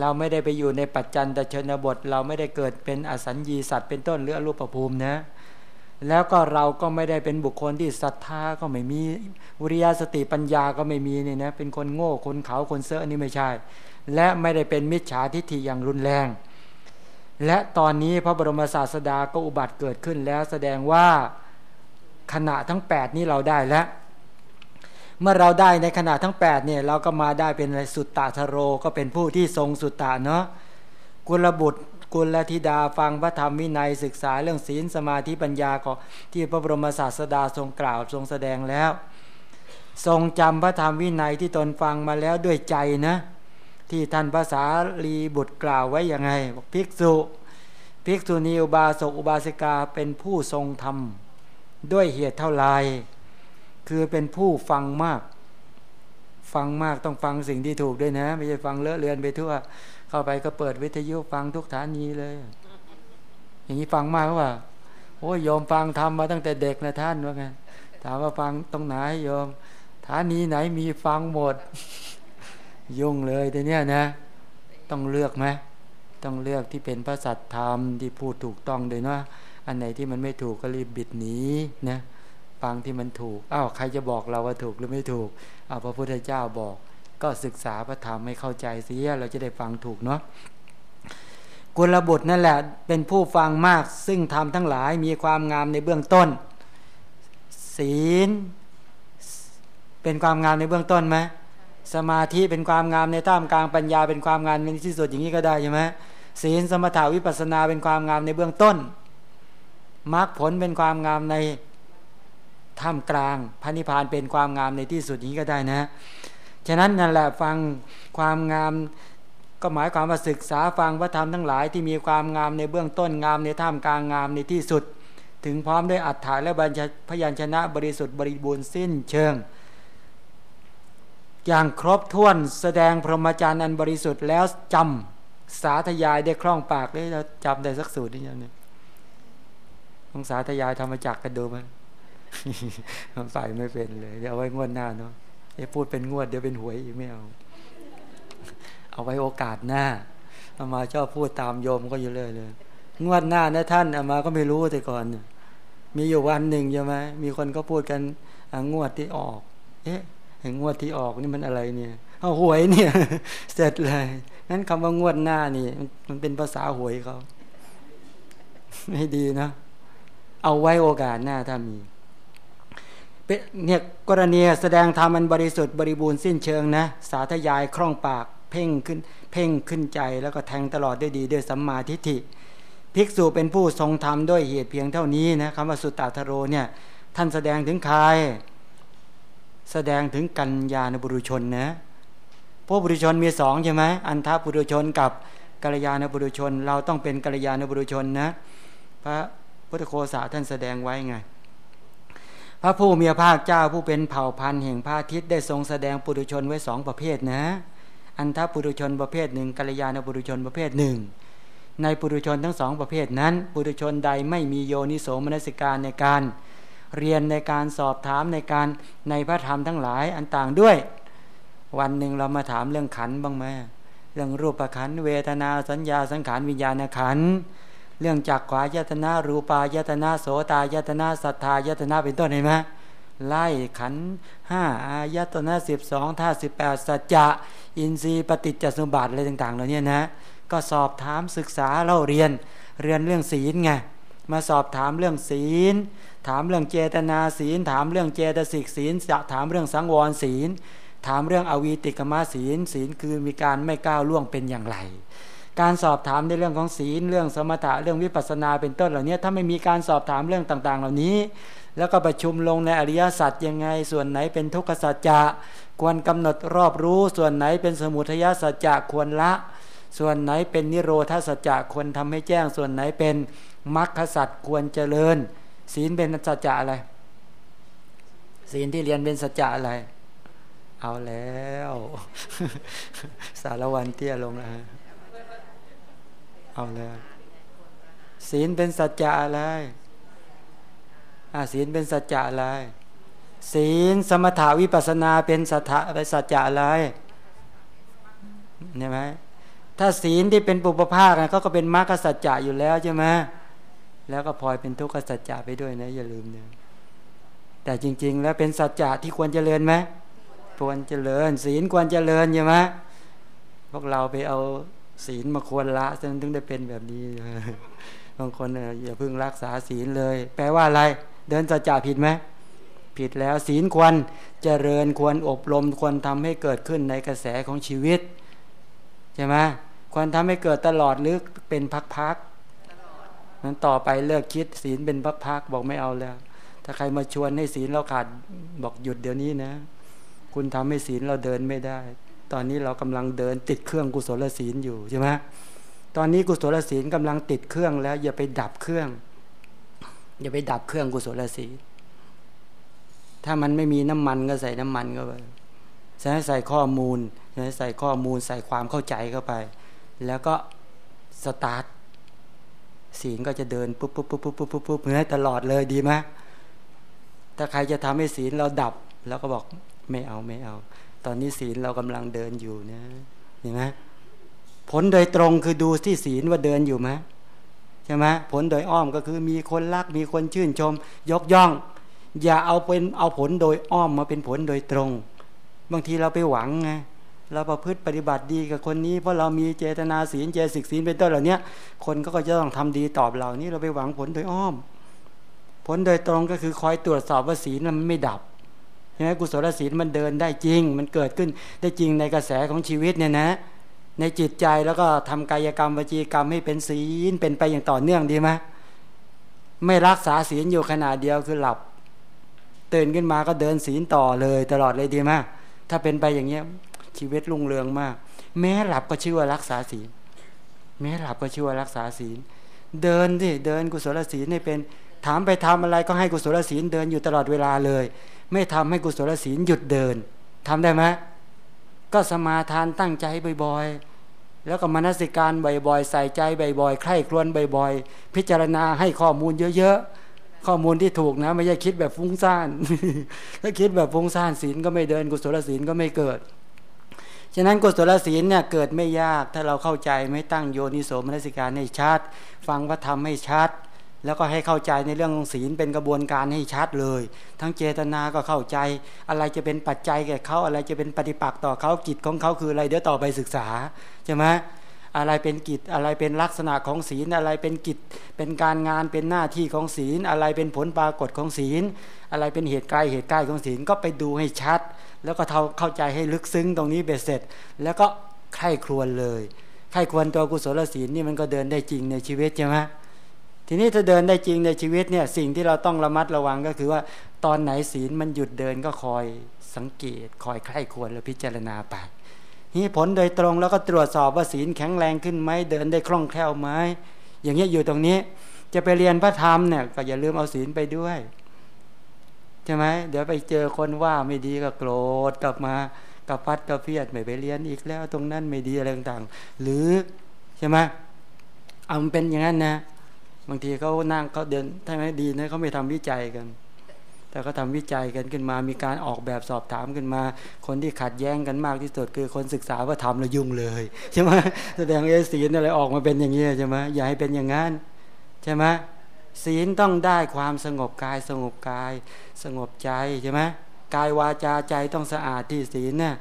B: เราไม่ได้ไปอยู่ในปัจจันตชนบท เราไม่ได้เกิดเป็นอสัญญีสัตว์เป็นต้นหรืออรูปภูมินะแล้วก็เราก็ไม่ได้เป็นบุคคลที่ศรัทธาก็ไม่มีวิริยะสติปัญญาก็ไม่มีเนี่ยนะเป็นคนโง่คนเขาคนเซอะนี่ไม่ใช่ และไม่ได้เป็นมิจฉาทิฏฐิอย่างรุนแรง และตอนนี้พระบรมศาสดาก็อุบัติเกิดขึ้นแล้วแสดงว่าขณะทั้ง 8 นี้เราได้แล้ว เมื่อเราได้ในขณะทั้ง8เนี่ยเราก็มาได้เป็นสุตตะทโรก็เป็นผู้ที่ทรงสุตตะเนาะกุลบุตรกุลธิดาฟังพระธรรมวินัยศึกษาเรื่องศีลสมาธิปัญญาของที่พระบรมศาสดาทรงกล่าวทรงแสดงแล้ว ทรงจำพระธรรมวินัยที่ตนฟังมาแล้วด้วยใจนะ ที่ท่านภาษาลีบุตรกล่าวไว้ยังไงบอกภิกษุภิกษุณีอุบาสกอุบาสิกาเป็นผู้ทรงธรรมด้วยเหตุเท่าไร คือเป็นผู้ฟังมาก ฟังมากต้องฟังสิ่งที่ถูกด้วยนะ ไม่ใช่ฟังเลอะเลือนไปทั่ว เข้าไปก็เปิดวิทยุฟังทุกฐานีเลย อย่างนี้ฟังมากว่าโอ้ยยอมฟังทำมาตั้งแต่เด็กนะท่านว่าไงถามว่าฟังตรงไหนยอมฐานีไหนมีฟังหมด ยุ่งเลยแต่เนี้ยนะ ต้องเลือกไหมต้องเลือกที่เป็นพระสัตธรรมที่พูดถูกต้องเลยนะอันไหนที่มันไม่ถูกก็รีบบิดหนีนะ ฟังที่มันถูกอ้าวใครจะบอกเราว่าถูกหรือไม่ถูกอ้าวพระพุทธเจ้าบอก ก็ศึกษาพระธรรมให้เข้าใจเสียเราจะได้ฟังถูกเนาะกุลบุตรนั่นแหละเป็นผู้ฟังมาก ซึ่งทำทั้งหลายมีความงามในเบื้องต้น ศีล เป็นความงามในเบื้องต้นไหมสมาธิเป็นความงามในท่ามกลางปัญญาเป็นความงามในที่สุดอย่างนี้ก็ได้ใช่ไหมศีลสมถาวิปัสนาเป็นความงามในเบื้องต้นมรรคผลเป็นความงามใน ท่ามกลางพระนิพพานเป็นความงามในที่สุดนี้ก็ได้นะ ฉะนั้นนั่นแหละฟังความงามก็หมายความว่าศึกษาฟังพระธรรมทั้งหลายที่มีความงามในเบื้องต้นงามในท่ามกลางงามในที่สุด ถึงพร้อมด้วยอัฏฐานและบัญชพยัญชนะบริสุทธิ์บริบูรณ์สิ้นเชิง อย่างครบถ้วนแสดงพรหมจรรย์อันบริสุทธิ์แล้วจำสาธยายได้คล่องปากได้เราจำได้สักสูตรนี่ย่างนี้ต้องสาธยายธรรมจักกันดูไห ใส่ไม่เป็นเลยเดี๋ยวเอาไว้งวดหน้าเนาะไอ้พูดเป็นงวดเดี๋ยวเป็นหวยอีกไม่เอาเอาไว้โอกาสหน้าอามาชอบพูดตามโยมก็อยู่เลยเลย งวดหน้านะท่านอามาก็ไม่รู้แต่ก่อน มีอยู่วันหนึ่งใช่ไหมมีคนก็พูดกันงวดที่ออก เอ๊ะเห็นงวดที่ออกนี่มันอะไรเนี่ย เอาหวยเนี่ย เสร็จเลยงั้นคำว่างวดหน้านี่ มันเป็นภาษาหวยเขาไม่ดีนะเอาไว้โอกาสหน้าถ้ามี เนี่ยกรณีแสดงธรรมมันบริสุทธิ์บริบูรณ์สิ้นเชิงนะ สาธยายคล่องปากเพ่งขึ้นเพ่งขึ้นใจแล้วก็แทงตลอดได้ดีด้วยสัมมาทิฏฐิ ภิกษุเป็นผู้ทรงธรรมด้วยเหตุเพียงเท่านี้นะคำว่าสุตตาทโรเนี่ยท่านแสดงถึงใครแสดงถึงกัญญาณบุรุชนนะพวกบุรุชนมีสองใช่ไหมอันทบุรุชนกับกัลยาณบุรุชน เราต้องเป็นกัลยาณบุรุชนนะ พระพุทธโคสาท่านแสดงไว้ไง พระผู้มีพระภาคเจ้าผู้เป็นเผ่าพันธุ์แห่งพระอาทิตย์ได้ทรงแสดงปุถุชนไว้สองประเภทนะ อันทปุถุชนประเภทหนึ่งกัลยาณปุถุชนประเภทหนึ่ง ในปุถุชนทั้งสองประเภทนั้นปุถุชนใดไม่มีโยนิโสมนสิการในการเรียนในการสอบถามในการในพระธรรมทั้งหลายอันต่างด้วย วันหนึ่งเรามาถามเรื่องขันบ้างไหมเรื่องรูปขันเวทนาสัญญาสังขารวิญญาณขัน เรื่องจักขวายตนารูปายตนาโสตายตนาสัทธายตนาเป็นต้นเห็นไหมไล่ขันห้าอายตนะสิบสองท่าสิบแปดสัจจะอินทรีย์ปฏิจจสมบัติอะไรต่างๆเหล่านี้นะ ก็สอบถามศึกษาเล่าเรียนเรียนเรื่องศีลไงมาสอบถามเรื่องศีล ถามเรื่องเจตนาศีล ถามเรื่องเจตสิกศีลจะถามเรื่องสังวรศีล ถามเรื่องอวีติกมาศีล ศีลคือมีการไม่ก้าวล่วงเป็นอย่างไร การสอบถามในเรื่องของศีลเรื่องสมถะเรื่องวิปัสสนาเป็นต้นเหล่านี้ถ้าไม่มีการสอบถามเรื่องต่าง ๆ เหล่านี้ แล้วก็ประชุมลงในอริยสัจยังไง ส่วนไหนเป็นทุกขสัจจะควรกำหนดรอบรู้ ส่วนไหนเป็นสมุทัยสัจจะควรละ ส่วนไหนเป็นนิโรธาสัจจะควรทำให้แจ้ง ส่วนไหนเป็นมรรคสัจควรเจริญ ศีลเป็นสัจจะอะไร ศีลที่เรียนเป็นสัจจะอะไร เอาแล้ว สารวันเตี้ยลงนะ เอาแล้วศีลเป็นสัจจะอะไรอาศีลเป็นสัจจะอะไร ศีลสมถาวิปัสนาเป็นสัจจะเป็นสัจจะอะไรใช่ไหมถ้าศีลที่เป็นปุปภาคนะก็เป็นมรรคสัจจะอยู่แล้วใช่ไหมแล้วก็พลอยเป็นทุกขสัจจะไปด้วยนะ อย่าลืมเนี่ยแต่จริง ๆ แล้วเป็นสัจจะที่ควรเจริญไหมควรเจริญ ศีลควรเจริญใช่ไหมพวกเราไปเอา ศีลมาควรละจนถึงได้เป็นแบบนี้บางคนอย่าเพิ่งรักษาศีลเลย แปลว่าอะไร เดินสัจจะผิดไหมผิดแล้วศีลควรเจริญควรอบรมควรทำให้เกิดขึ้นในกระแสของชีวิตใช่ไหมควรทำให้เกิดตลอดหรือเป็นพักๆนั้นต่อไปเลิกคิดศีลเป็นพักๆบอกไม่เอาแล้ว ถ้าใครมาชวนให้ศีลเราขาดบอกหยุดเดี๋ยวนี้นะ คุณทำให้ศีลเราเดินไม่ได้ ตอนนี้เรากำลังเดินติดเครื่องกุศลศีลอยู่ใช่ไหมตอนนี้กุศลศีลกำลังติดเครื่องแล้ว อย่าไปดับเครื่อง อย่าไปดับเครื่องกุศลศีลถ้ามันไม่มีน้ำมันก็ใส่น้ำมันเข้าไปใส่ใส่ข้อมูลใส่ข้อมูลใส่ความเข้าใจเข้าไป แล้วก็สตาร์ทศีลก็จะเดินปุ๊บปุ๊บปุ๊บปุ๊บปุ๊บปุ๊บปุ๊บเพื่อตลอดเลยดีไหมถ้าใครจะทำให้ศีลเราดับ แล้วก็บอกไม่เอาไม่เอา ตอนนี้ศีลเรากำลังเดินอยู่นะเห็นไหมผลโดยตรงคือดูที่ศีลว่าเดินอยู่ไหมใช่ไหมผลโดยอ้อมก็คือมีคนรักมีคนชื่นชม ยกย่อง อย่าเอาเป็นเอาผลโดยอ้อมมาเป็นผลโดยตรง บางทีเราไปหวังไงเราประพฤติปฏิบัติดีกับคนนี้ เพราะเรามีเจตนาศีลเจสิกศีลเป็นต้นเหล่านี้คนก็จะต้องทำดีตอบเรานี่เราไปหวังผลโดยอ้อม ผลโดยตรงก็คือคอยตรวจสอบว่าศีลมันไม่ดับ ใช่ไหมกุศลศีลมันเดินได้จริง มันเกิดขึ้นได้จริงในกระแสของชีวิตเนี่ยนะ ในจิตใจแล้วก็ทำกายกรรมวจีกรรมให้เป็นศีลเป็นไปอย่างต่อเนื่องดีไหมไม่รักษาศีลอยู่ขนาดเดียวคือหลับตื่นขึ้นมาก็เดินศีลต่อเลยตลอดเลยดีไหมถ้าเป็นไปอย่างเงี้ยชีวิตรุ่งเรืองมาก แม้หลับก็ชื่อว่ารักษาศีล แม้หลับก็ชื่อว่ารักษาศีล เดินสิเดินกุศลศีลให้เป็นถามไปทำอะไรก็ให้กุศลศีลเดินอยู่ตลอดเวลาเลย ไม่ทำให้กุศลศีลหยุดเดินทำได้ไหมก็สมาทานตั้งใจบ่อยๆ แล้วก็มนสิการบ่อยๆ ใส่ใจบ่อยๆ ใคร่ครวญบ่อยๆ พิจารณาให้ข้อมูลเยอะๆ ข้อมูลที่ถูกนะ ไม่ใช่คิดแบบฟุ้งซ่าน ถ้าคิดแบบฟุ้งซ่านศีลก็ไม่เดิน กุศลศีลก็ไม่เกิด ฉะนั้นกุศลศีลเนี่ยเกิดไม่ยาก ถ้าเราเข้าใจไม่ตั้งโยนิโสมนสิการให้ชัด ฟังพระธรรมให้ชัด แล้วก็ให้เข้าใจในเรื่องของศีลเป็นกระบวนการให้ชัดเลย ทั้งเจตนาก็เข้าใจ อะไรจะเป็นปัจจัยแก่เขาอะไรจะเป็นปฏิปักษ์ต่อเขากิจของเขาคืออะไรเดี๋ยวต่อไปศึกษาใช่ไหมอะไรเป็นกิจอะไรเป็นลักษณะของศีลอะไรเป็นกิจ เป็นการงานเป็นหน้าที่ของศีล อะไรเป็นผลปรากฏของศีล อะไรเป็นเหตุใกล้เหตุใกล้ของศีลก็ไปดูให้ชัด แล้วก็เข้าใจให้ลึกซึ้งตรงนี้เบ็ดเสร็จ แล้วก็ไข้ครวนเลยไข้ควรตัวกุศลศีลนี่มันก็เดินได้จริงในชีวิตใช่ไหม ทีนี้ถ้าเดินได้จริงในชีวิตเนี่ยสิ่งที่เราต้องระมัดระวังก็คือว่าตอนไหนศีลมันหยุดเดินก็คอยสังเกต คอยใคร่ควรและพิจารณาไปนี่ผลโดยตรงแล้วก็ตรวจสอบว่าศีลแข็งแรงขึ้นไหมเดินได้คล่องแคล่วไหมอย่างเงี้ยอยู่ตรงนี้ จะไปเรียนพระธรรมเนี่ยก็อย่าลืมเอาศีลไปด้วยใช่ไหมเดี๋ยวไปเจอคนว่าไม่ดีก็โกรธกลับมากับพัดกับเพียดไม่ไปเรียนอีกแล้ว ตรงนั้นไม่ดีอะไรต่างๆ หรือใช่ไหมเอามันเป็นอย่างนั้นนะ บางทีเขานั่งเขาเดินถ้าไม่ดีนะเขาไม่ทำวิจัยกัน แต่เขาทาวิจัยกันขึ้นมา มีการออกแบบสอบถามขึ้นมา คนที่ขัดแย้งกันมากที่สุดคือคนศึกษาว่าทำแล้วยุ่งเลยใช่ไหมแสดงเอศีลอะไรออกมาเป็นอย่างนี้ใช่ไหมอย่าให้เป็นอย่างนั้นใช่ไหมศีลต้องได้ความสงบกายสงบกาย สงบใจใช่ไหมกายวาจาใจต้องสะอาดที่ศีลเนี่ย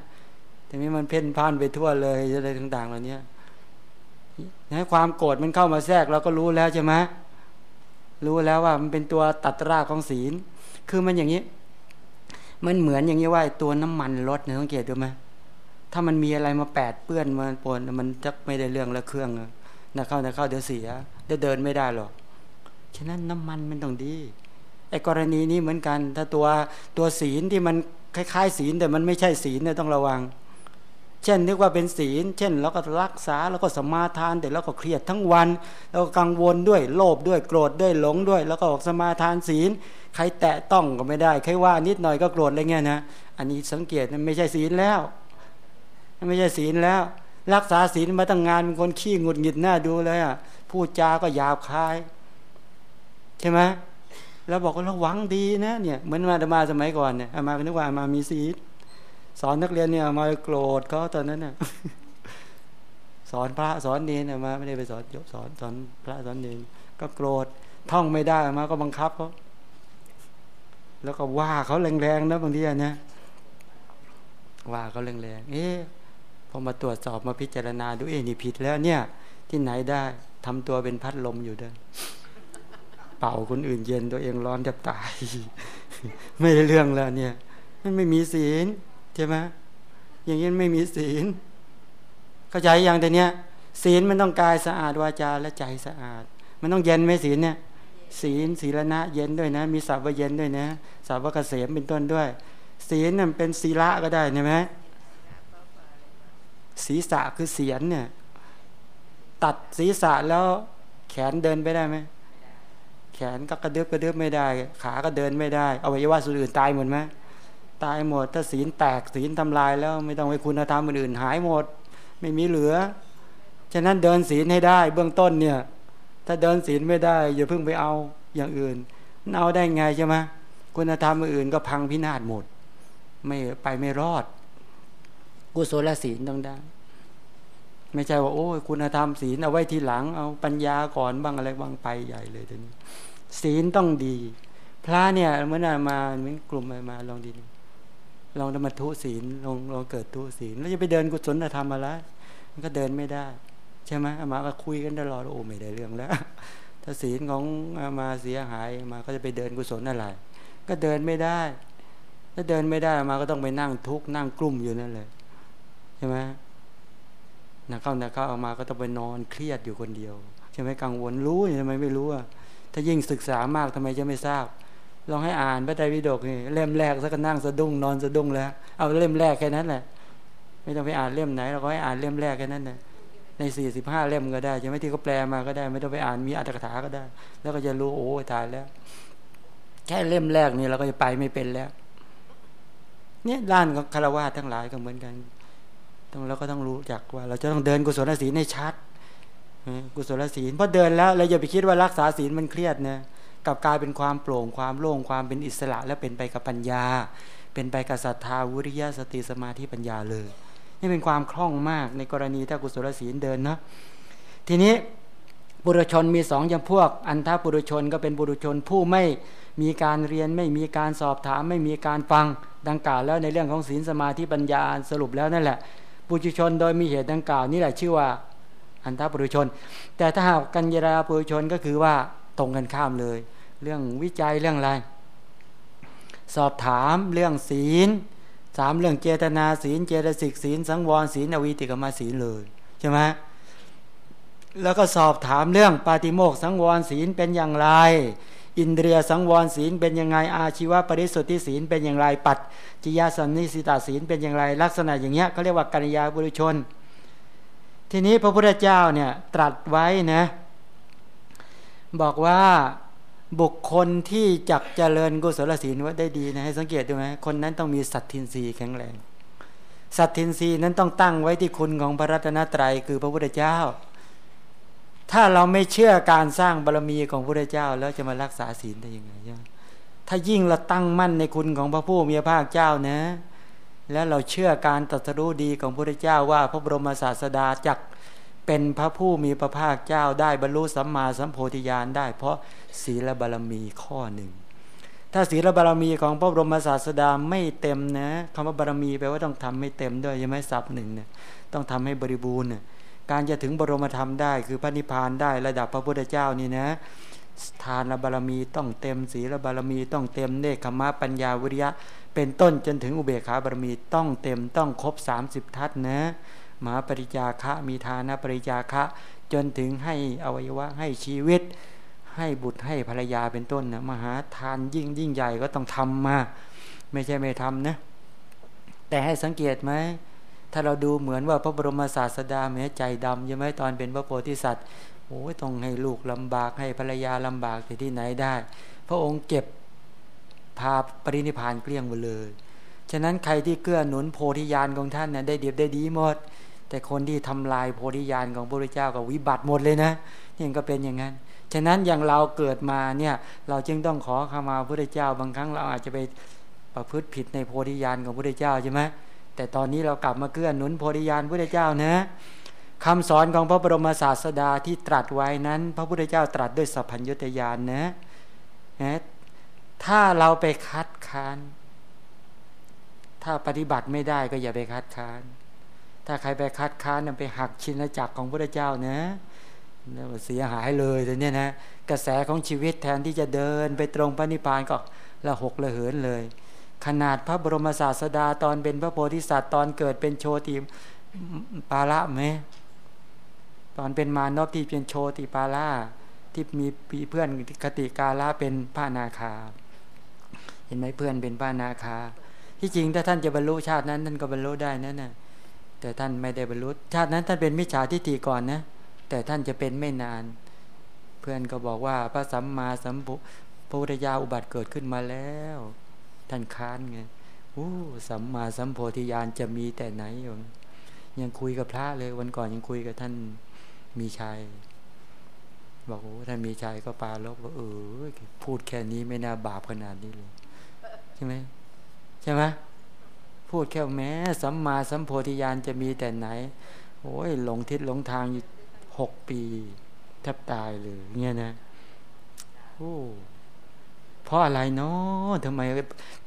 B: ทีนี้มันเพ่นพ่านไปทั่วเลยอะไรต่างๆเหล่านี้ นะความโกรธมันเข้ามาแทรกเราก็รู้แล้วใช่ไหมรู้แล้วว่ามันเป็นตัวตัดรากของศีล คือมันอย่างนี้ มันเหมือนอย่างนี้ว่าตัวน้ำมันรถเนี่ยต้องเกียรดูไหมถ้ามันมีอะไรมาแปดเปื้อนมาปนมันจะไม่ได้เรื่องแล้วเครื่องนะเข้านะเข้าเดี๋ยวเสียเดี๋ยวเดินไม่ได้หรอกฉะนั้นน้ำมันมันต้องดีไอ้กรณีนี้เหมือนกัน ถ้าตัวตัวศีลที่มันคล้าย ๆ ศีลแต่มันไม่ใช่ศีลเนี่ยต้องระวัง เช่นนึกว่าเป็นศีล เช่นเราก็รักษาแล้วก็สมาทานแต่แล้วก็เครียดทั้งวัน แล้วก็กังวลด้วยโลภด้วยโกรธด้วยหลงด้วย แล้วก็ออกสมาทานศีล ใครแตะต้องก็ไม่ได้ใครว่านิดหน่อยก็โกรธอะไรเงี้ยนะอันนี้สังเกตมันไม่ใช่ศีลแล้ว ไม่ใช่ศีลแล้ว รักษาศีลมาตั้งงานเป็นคนขี้งุดหงิดหน้าดูเลยอะพูดจาก็หยาบคาย ใช่ไหมแล้วบอกว่าระวังดีนะเนี่ยเหมือนมาดมาสมัยก่อนเนี่ยอามาก็นึกว่าอามามีศีล สอนนักเรียนเนี่ยมาโกรธเขาตอนนั้นน่ะสอนพระสอนเนรมาไม่ได้ไปสอนยกสอนสอนพระสอนเนรก็โกรธท่องไม่ได้มาก็บังคับเขาแล้วก็ว่าเขาแรงๆนะบางทีนะว่าเขาแรงๆเอ๊ะพอมาตรวจสอบมาพิจารณาดูเอ๊ะนี่ผิดแล้วเนี่ย ที่ไหนได้ทำตัวเป็นพัดลมอยู่เด้อเป่าคนอื่นเย็นตัวเองร้อนจะตาย ไม่ได้เรื่องแล้วเนี่ยมันไม่มีศีล ใช่ไหมอย่างนี้ไม่มีศีล เข้าใจอย่างแต่เนี้ยศีลมันต้องกายสะอาดวาจาและใจสะอาด มันต้องเย็นไหมศีลเนี่ย ศีลศีลนะเย็นด้วยนะ มีสัพว่าเย็นด้วยนะสัพว่าเกษมเป็นต้นด้วย ศีลนั่นเป็นศีละก็ได้ใช่ไหมศีรษะคือเสียนเนี่ย ตัดศีรษะแล้วแขนเดินไปได้ไหมแขนก็กระเดือบกระเดือบไม่ได้ ขาก็เดินไม่ได้อวัยวะส่วนอื่นตายหมดไหม ตายหมด ถ้าศีลแตกศีลทำลายแล้วไม่ต้องไปคุณธรรมอื่นหายหมด ไม่มีเหลือ ฉะนั้นเดินศีลให้ได้ เบื้องต้นเนี่ย ถ้าเดินศีลไม่ได้ อย่าเพิ่งไปเอาอย่างอื่นเอาได้ไงใช่ไหมคุณธรรมอื่นก็พังพินาศหมด ไม่ไปไม่รอด กุศลศีลต้องได้ ไม่ใช่ว่าโอ้ยคุณธรรมศีลเอาไว้ทีหลัง เอาปัญญาก่อนบ้างอะไรบ้างไปใหญ่เลยทีนี้ศีลต้องดี พระเนี่ยเมื่อนามาเหมือนกลุ่มมาลองดี ลองธรรมทุศีลลองลองเกิดทุศีลแล้วจะไปเดินกุศลธรรมอะไรมันก็เดินไม่ได้ ใช่ไหมอามาก็คุยกันตลอดโอ้ไม่ได้เรื่องแล้ว ถ้าศีลของอามาเสียหายมาก็จะไปเดินกุศลอะไร ก็เดินไม่ได้ ถ้าเดินไม่ได้มาก็ต้องไปนั่งทุกข์นั่งกลุ่มอยู่นั่นเลยใช่ไหมนักเข้านักเข้าออกมาก็ต้องไปนอนเครียดอยู่คนเดียวใช่ไหมกังวลรู้ทำไมไม่รู้อะถ้ายิ่งศึกษามากทำไมจะไม่ทราบ ลองให้อ่านพระไตรปิฎกนี่เล่มแรกสักนั่งสะดุ้งนอนสะดุ้งแล้ว เอาเล่มแรกแค่นั้นแหละไม่ต้องไปอ่านเล่มไหนเราก็ให้อ่านเล่มแรกแค่นั้นแหละในสี่สิบห้าเล่มก็ได้จะไม่ที่เขาแปลมาก็ได้ ไม่ต้องไปอ่านมีอัตถกถาก็ได้ แล้วก็จะรู้โอ้ตายแล้ว แค่เล่มแรกนี่เราก็จะไปไม่เป็นแล้ว เนี่ยด้านของคารวะทั้งหลายก็เหมือนกันต้องเราก็ต้องรู้จักว่า เราจะต้องเดินกุศลศีลให้ชัดกุศลศีลพราะเดินแล้วเราอย่าไปคิดว่ารักษาศีลมันเครียดนะ กับกลายเป็นความโปร่งความโล่งความเป็นอิสระ และเป็นไปกับปัญญา เป็นไปกับศรัทธาวิริยะสติสมาธิปัญญาเลย นี่เป็นความคล่องมากในกรณีถ้ากุศลศีลเดินนะทีนี้บุรุชนมีสองจำพวก อันถ้าบุรุชนก็เป็นบุรุชนผู้ไม่มีการเรียนไม่มีการสอบถามไม่มีการฟังดังกล่าวแล้วในเรื่องของศีลสมาธิปัญญาสรุปแล้วนั่นแหละบุรุชนโดยมีเหตุดังกล่าวนี่แหละชื่อว่าอันทบุรุชน แต่ถ้าหากกัญญาบุรุชนก็คือว่า ตรงกันข้ามเลย เรื่องวิจัยเรื่องอะไร สอบถามเรื่องศีลสามเรื่องเจตนาศีล เจตสิกศีล สังวรศีลอวิติกมาศีลเลยใช่ไหมแล้วก็สอบถามเรื่องปาติโมกสังวรศีลเป็นอย่างไร อินเดียสังวรศีลเป็นยังไงอาชีวปริสุทธิศีลเป็นอย่างไร ปัจจิยาสันนิสิตาศีลเป็นอย่างไร ลักษณะอย่างเงี้ยเขาเรียกว่ากัญญาบุรุชน ทีนี้พระพุทธเจ้าเนี่ยตรัสไว้นะ บอกว่าบุคคลที่จักเจริญกุศลศีลว่าได้ดีนะให้สังเกตดูไหมคนนั้นต้องมีสัตทินรีแข็งแรง สัตทินรีนั้นต้องตั้งไว้ที่คุณของพระรัตนตรัยคือพระพุทธเจ้า ถ้าเราไม่เชื่อการสร้างบารรมีของพระพุทธเจ้า แล้วจะมารักษาศีลได้ยังไงใช่ไหมถ้ายิ่งเราตั้งมั่นในคุณของพระผู้มีพระภาคเจ้านะ แล้วเราเชื่อการตรัสรู้ดีของพระพุทธเจ้าว่าพระบรมศาสดาจัก เป็นพระผู้มีพระภาคเจ้าได้บรรลุสัมมาสัมโพธิญาณได้ เพราะศีลบารมีข้อหนึ่ง ถ้าศีลบารมีของพระบรมศาสดาไม่เต็มนะคำว่าบารมีแปลว่าต้องทำให้เต็มด้วยใช่ไหมศัพท์หนึ่งเนี่ยต้องทำให้บริบูรณ์การจะถึงบรมธรรมได้คือพระนิพพานได้ระดับพระพุทธเจ้านี่นะทานบารมีต้องเต็มศีลบารมีต้องเต็มเนคขมะปัญญาวิริยะ เป็นต้นจนถึงอุเบกขาบารมีต้องเต็มต้องครบ30 ทัศนะ มหาปริจาคะ มีทานปริจาคะ จนถึงให้อวัยวะให้ชีวิต ให้บุตรให้ภรรยาเป็นต้นนะมหาทานยิ่งยิ่งใหญ่ก็ต้องทำมา ไม่ใช่ไม่ทำนะแต่ให้สังเกตไหมถ้าเราดูเหมือนว่าพระบรมศาสดาแม้ใจดำใช่ไหมตอนเป็นพระโพธิสัตว์โอ้ยต้องให้ลูกลำบากให้ภรรยาลำบากที่ที่ไหนได้ พระองค์เก็บพาปรินิพานเกลี้ยงหมดเลย ฉะนั้นใครที่เกื้อหนุนโพธิญาณของท่านนะได้เดียบได้ดีหมด แต่คนที่ทำลายโพธิญาณของพระพุทธเจ้าก็วิบัติหมดเลยนะนี่ก็เป็นอย่างนั้น ฉะนั้นอย่างเราเกิดมาเนี่ยเราจึงต้องขอขมาพระพุทธเจ้า บางครั้งเราอาจจะไปประพฤติผิดในโพธิญาณของพระพุทธเจ้าใช่ไหมแต่ตอนนี้เรากลับมาเกื้อหนุนโพธิญาณพระพุทธเจ้านะคำสอนของพระบรมศาสดาที่ตรัสไว้นั้น พระพุทธเจ้าตรัสด้วยสัพพัญญตญาณนะนะถ้าเราไปคัดค้าน ถ้าปฏิบัติไม่ได้ก็อย่าไปคัดค้าน ถ้าใครไปคัดค้านไปหักชินจักรของพระเจ้านะเสียหายเลยแต่เนี้ยนะกระแสของชีวิตแทนที่จะเดินไปตรงพระนิพพานก็ละหกละเหินเลย ขนาดพระบรมศาสดาตอนเป็นพระโพธิสัตว์ตอนเกิดเป็นโชติปาละไหมตอนเป็นมานพที่เป็นโชติปาละที่มีเพื่อนคติกาละเป็นพระนาคา เห็นไหมเพื่อนเป็นป้านาคา ที่จริงถ้าท่านจะบรรลุชาตินั้นท่านก็บรรลุได้นั่นนะ แต่ท่านไม่ได้บรรลุชาตินั้นท่านเป็นมิจฉาทิฏฐิก่อนนะ แต่ท่านจะเป็นไม่นาน เพื่อนก็บอกว่าพระสัมมาสัมพุพระพุทธญาอุบัติเกิดขึ้นมาแล้ว ท่านค้านไงอู้สัมมาสัมโพธิญาณจะมีแต่ไหนอยู่ยังคุยกับพระเลย วันก่อนยังคุยกับท่านมีชัยบอกโอ้ท่านมีชัยก็ปาลบว่าเออพูดแค่นี้ไม่น่าบาปขนาดนี้เลย ใช่ไหมใช่ไหม พูดแค่แม้สัมมาสัมโพธิญาณจะมีแต่ไหน โอ้ยหลงทิศหลงทางอยู่หกปี แทบตายเลยเงี้ยนะโอ้เพราะอะไรเนาะทำไม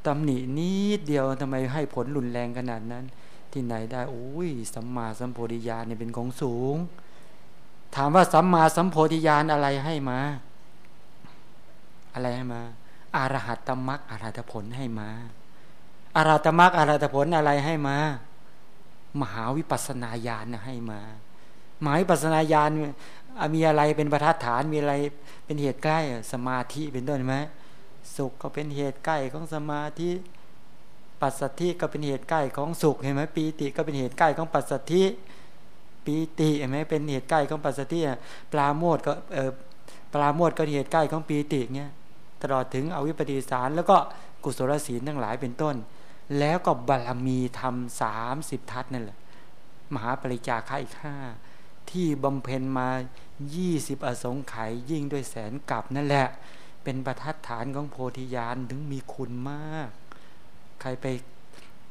B: ตำหนินิดเดียวทำไมให้ผลรุนแรงขนาดนั้น ที่ไหนได้โอ้ยสัมมาสัมโพธิญาณเนี่ยเป็นของสูง ถามว่าสัมมาสัมโพธิญาณอะไรให้มา อะไรให้มาอารหัตตมรักอารหัตผลให้มา อารหัตมรักอารหัตผลอะไรให้มา มหาวิปัสนาญาณให้มา หมายปัสนาญาณมีอะไรเป็นประทัดฐานมีอะไรเป็นเหตุใกล้สมาธิเป็นต้นไหมสุขก็เป็นเหตุใกล้ของสมาธิ ปัสสัทธิก็เป็นเหตุใกล้ของสุขเห็นไหมปีติก็เป็นเหตุใกล้ของปัสสัทธิปีติเห็นไหมเป็นเหตุใกล้ของปัสสัทธิปลาโมดก็เออปลาโมดก็เหตุใกล้ของปีติเงี้ยตลอดถึงอวิปปิสารแล้วก็กุศลศีลทั้งหลายเป็นต้น แล้วก็บารมีธรรมสามสิบทัศนั่นแหละ มหาปริจาค่าอีกห้าที่บำเพ็ญมายี่สิบอสงไขยยิ่งด้วยแสนกับนั่นแหละ เป็นประทัดฐานของโพธิญาณถึงมีคุณมาก ใครไป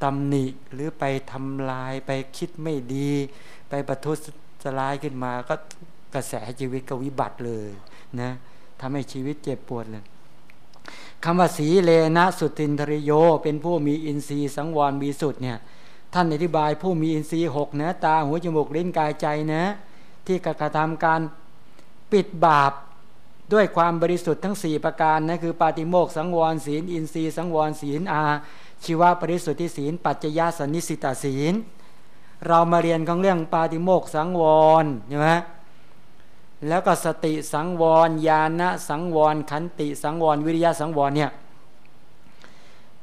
B: ตำหนิหรือไปทำลายไปคิดไม่ดี ไปประทุษร้ายขึ้นมาก็กระแสชีวิตก็วิบัติเลยนะทำให้ชีวิตเจ็บปวดเลย คำว่าสีเลนะสุตินทริโย เป็นผู้มีอินทรีย์สังวรมีสุดเนี่ยท่านอธิบายผู้มีอินทรีย์หกนะตาหูจมูกลิ้นกายใจนะ ที่กระทำการปิดบาปด้วยความบริสุทธิ์ทั้ง 4 ประการนะคือปาติโมกสังวรศีล อินทรีย์สังวรศีลอาชีวะปริสุทธิศีล ปัจจยสนิสิตาศีล เรามาเรียนของเรื่องปาติโมกสังวรใช่ไหม แล้วก็สติสังวรญาณสังวรขันติสังวรวิริยะสังวรเนี่ย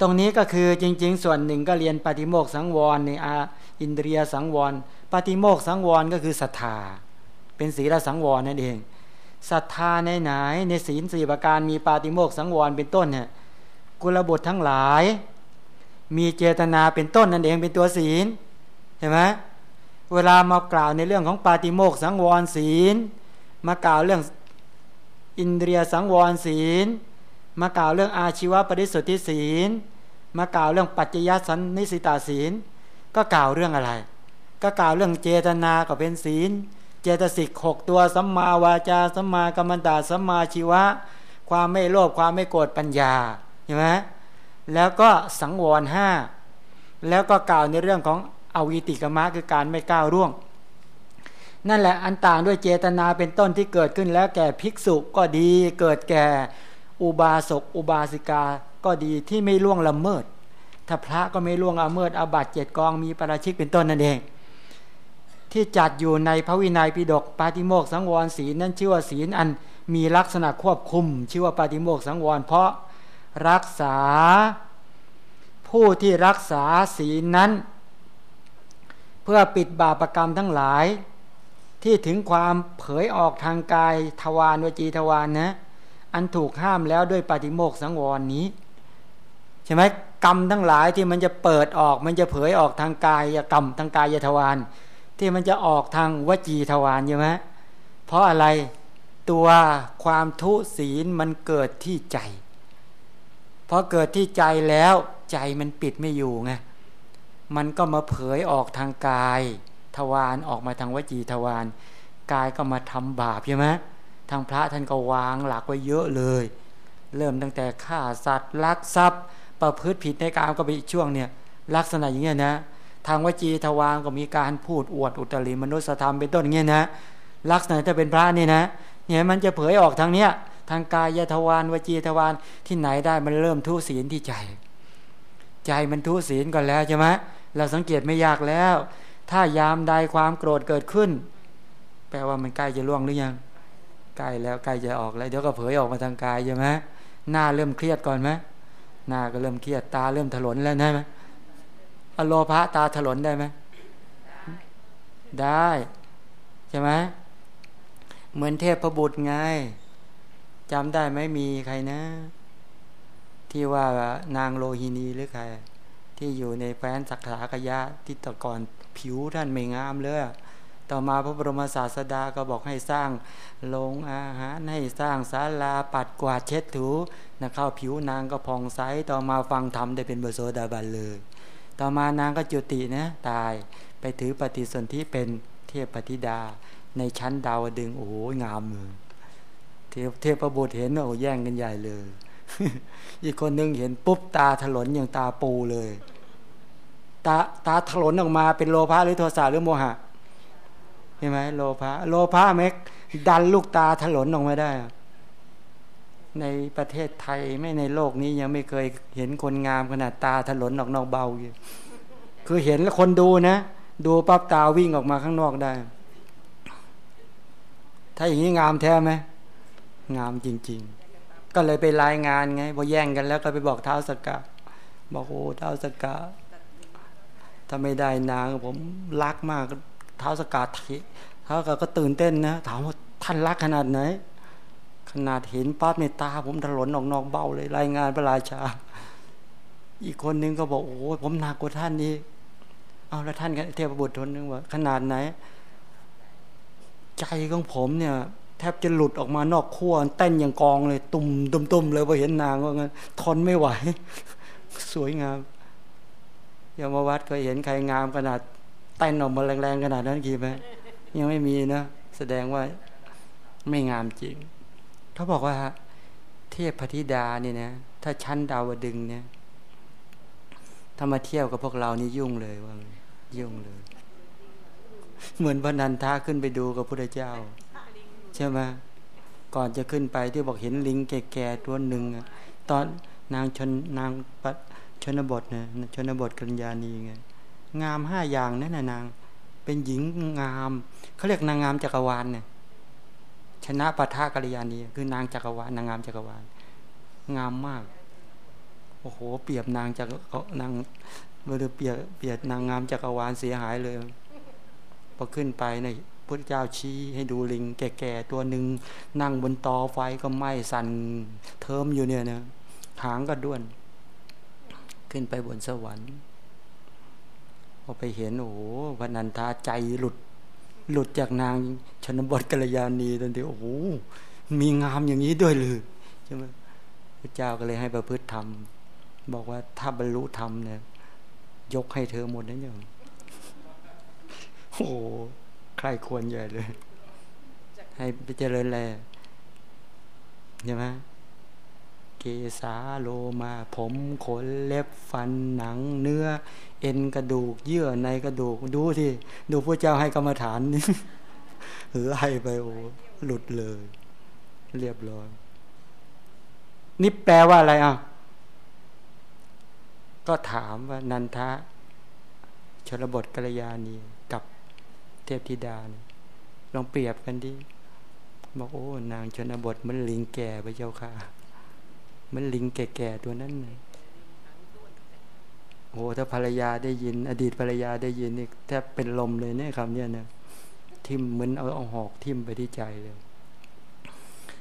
B: ตรงนี้ก็คือจริง ๆ ส่วนหนึ่งก็เรียนปฏิโมกสังวรในอาอินเดียสังวร ปฏิโมกสังวรก็คือศรัทธา เป็นศีลสังวรนั่นเองศรัทธาในไหนในศีลสี่ประการมีปาติโมกสังวรเป็นต้นเนี่ยกุลบุตรทั้งหลาย มีเจตนาเป็นต้นนั่นเองเป็นตัวศีลเห็นไหมเวลามากล่าวในเรื่องของปาติโมกสังวรศีล มากล่าวเรื่องอินเดียสังวรศีล มากล่าวเรื่องอาชีวปริสุทธิศีล มากล่าวเรื่องปัจจยสันนิสิตาศีล ก็กล่าวเรื่องอะไร ก็กล่าวเรื่องเจตนาก็เป็นศีล เจตสิกหกตัวสัมมาวาจาสัมมากรรมตาสัมมาชีวะ ความไม่โลภความไม่โกรธปัญญาใช่ไหมแล้วก็สังวรห้าแล้วก็กล่าวในเรื่องของอวิติกรรมะคือการไม่ก้าวร่วง นั่นแหละอันต่างด้วยเจตนาเป็นต้นที่เกิดขึ้นแล้วแก่ภิกษุก็ดี เกิดแก่อุบาสกอุบาสิกาก็ดีที่ไม่ล่วงละเมิด ถ้าพระก็ไม่ล่วงละเมิดอาบัติเจ็ดกองมีประชิกเป็นต้นนั่นเอง ที่จัดอยู่ในพระวินัยปิฎกปาติโมกสังวรศีลนั้นชื่อว่าศีลอันมีลักษณะควบคุม ชื่อว่าปาติโมกสังวร เพราะรักษาผู้ที่รักษาศีลนั้น เพื่อปิดบาปรกรรมทั้งหลาย ที่ถึงความเผยออกทางกายทวารวจีทวารนนะ อันถูกห้ามแล้วด้วยปฏิโมกสังวรนี้ใช่ไหมกรรมทั้งหลายที่มันจะเปิดออก มันจะเผยออกทางกายกรรมทางกายทวารที่มันจะออกทางวจีทวารใช่ไหมเพราะอะไรตัวความทุศีลมันเกิดที่ใจพอเกิดที่ใจแล้วใจมันปิดไม่อยู่ไงมันก็มาเผยออกทางกาย ทวารออกมาทางวจีทวารกายก็มาทำบาปใช่ไหมทางพระท่านก็วางหลักไว้เยอะเลย เริ่มตั้งแต่ฆ่าสัตว์ลักทรัพย์ ประพฤติผิดในการก็ไปช่วงเนี่ยลักษณะอย่างเงี้ยนะทางวจีทวารก็มีการพูดอวดอุตริมนุสธรรมเป็นต้นอย่างเงี้ยนะลักษณะถ้าเป็นพระนี่นะเนี่ยมันจะเผยออกทางเนี้ยทางกายทวารวจีทวารที่ไหนได้มันเริ่มทุศีลที่ใจ ใจมันทุศีลก่อนแล้วใช่ไหมเราสังเกตไม่ยากแล้ว ถ้ายามใดความโกรธเกิดขึ้น แปลว่ามันใกล้จะล่วงหรือยังใกล้แล้วใกล้จะออกแล้วเดี๋ยวก็เผยออกมาทางกายใช่ไหมหน้าเริ่มเครียดก่อนไหมหน้าก็เริ่มเครียดตาเริ่มถลนแล้วได้ไหมอโลภะตาถลนได้ไหมได้ใช่ไหมเหมือนเทพประบุตรไงจำได้ไหมมีใครนะ ที่ว่านางโลหินีหรือใคร ที่อยู่ในแฟนสักขากยะที่ตะก่อน ผิวท่านไม่งามเลยต่อมาพระบรมศาสดาก็บอกให้สร้างลงอาหารให้สร้างศาลาปัดกวาดเช็ดถูนะเข้าผิวนางก็พองใสต่อมาฟังธรรมได้เป็นเบโซดาบันเลย ต่อมานางก็จุตินะตายไปถือปฏิสนธิเป็นเทพปฏิดา ในชั้นดาวดึงโอ้โหงามมือเทพเทพบุตรเห็นโอ้แย่งกันใหญ่เลย อีกคนนึงเห็นปุ๊บตาถลนอย่างตาปูเลย ตาตาถลนออกมาเป็นโลภะหรือโทสะหรือโมหะใช่ไหมโลภะโลภะเมกดันลูกตาถลนออกมาได้ ในประเทศไทยไม่ในโลกนี้ยังไม่เคยเห็นคนงามขนาดตาถลนออกนอกเบาอยู่คือเห็นแล้วคนดูนะ ดูปั๊บตาวิ่งออกมาข้างนอกได้ ถ้าอย่างนี้งามแท้ไหมงามจริง ๆ ก็เลยไปรายงานไงพอแย่งกันแล้วก็ไปบอกเท้าสกกะบอกโอ้เท้าสกกะ ถ้าไม่ได้นางผมรักมากเท้าสกกะทีเท้าก็ตื่นเต้นนะถามว่าท่านรักขนาดไหน ขนาดเห็นปั๊บในตา ผมถลนออกนอกเบ้าเลย รายงานพระราชา อีกคนนึงก็บอกโอ้ผมหนักกว่าท่านนี่เอาแล้วท่านเทพบุตรทนนึงว่าขนาดไหน ใจของผมเนี่ยแทบจะหลุดออกมานอกขั้วเต้นอย่างกองเลย ตุ่มตุ่มตุ่มเลยพอเห็นนางว่างั้นทนไม่ไหว สวยงาม ยามวัดเคยเห็นใครงามขนาดเต้นออกมาแรงๆขนาดนั้นกี่ไหมยังไม่มีนะแสดงว่าไม่งามจริง เขาบอกว่า เทพพธิดาเนี่ยนะถ้าชั้นดาวดึงเนี่ยถ้ามาเที่ยวกับพวกเรานี่ยุ่งเลยว่ายุ่งเลย เหมือนพนันทาขึ้นไปดูกับพระเจ้าใช่ไหมก่อนจะขึ้นไปที่บอกเห็นลิงแก่ๆตัวหนึ่งตอนนางชนนางปั ชนบทเนี่ยชนบทกัญญาณีไงงามห้าอย่างนั่นน่ะนาง เป็นหญิงงามเขาเรียกนางงามจักรวาลเนี่ยชนะปัทากัลยาณีคือนางจักรวาลนางงามจักรวาล งามมาก โอ้โห เปรียบนางจักรนางเมื่อเปรียบเปรียบนางงามจักรวาลเสียหายเลยพอขึ้นไปเนี่ยพุทธเจ้าชี้ให้ดูลิง แก่ๆตัวหนึ่งนั่งบนตอไฟก็ไหม้สั่นเทิมอยู่เนี่ยนะหางก็ด้วน ขึ้นไปบนสวรรค์พอไปเห็นโอ้โหพนันทาใจหลุด หลุดจากนางชนบทกัลยาณีตอนเดียวโอ้โหมีงามอย่างนี้ด้วยเลยใช่ไหมพระเจ้าก็เลยให้ประพฤติธรรม บอกว่าถ้าบรรลุธรรมเนี่ย ยกให้เธอหมดนั่นอย่างโอ้ใครควรใหญ่เลย ให้ไปเจริญแลใช่ไหม เกสาโลมาผมขนเล็บฟันหนังเนื้อ เอ็นกระดูก เยื่อในกระดูกดูที่ ดูพระเจ้าให้กรรมฐานนี่ไล่ไปโอ้หลุดเลย เรียบร้อย นี่แปลว่าอะไรอะ ก็ถามว่านันทะชนบทกัลยาณีกับเทพธิดาลองเปรียบกันดิบอกโอ้ นางชนบทมันลิงแก่พระเจ้าค่ะ มันลิงแก่ๆตัวนั้นเลยโอ้ถ้าภรรยาได้ยิน อดีตภรรยาได้ยินนี่แทบเป็นลมเลยเนี่ยคำเนี้ยนะทิมเหมือนเอาเอาหอกทิมไปที่ใจเลย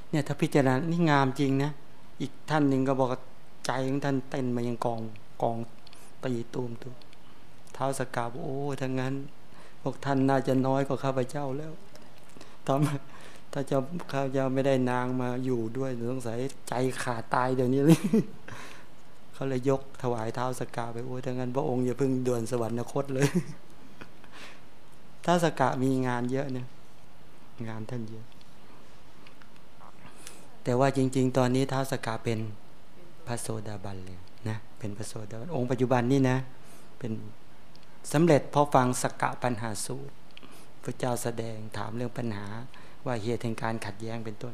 B: เนี่ยถ้าพิจารณานี่งามจริงนะอีกท่านหนึ่งก็บอกใจของท่านเต้นมายังกองกองตีตูมตัวเท้าสกาบโอ้ถ้างั้นพวกท่านน่าจะน้อยกว่าข้าพเจ้าแล้วทำ ถ้าเจะข้าเจ้าไม่ได้นางมาอยู่ด้วยสงสัยใจขาดตายเดี๋ยวนี้เลยเขาเลยยกถวายเท้าสกาไปโอ้ถ้างั้นพระองค์อย่าเพิ่งด่วนสวรรคตเลยท้าสกามีงานเยอะเนี่ยงานท่านเยอะ แต่ว่าจริง ๆ ตอนนี้ท้าสกาเป็นพระโสดาบันเลยนะเป็นพระโสดาบันองค์ปัจจุบันนี่นะ เป็นสำเร็จพอฟังสกกะปัญหาสูตรพระเจ้าแสดงถามเรื่องปัญหา ว่าเหตุแห่งการขัดแย้งเป็นต้น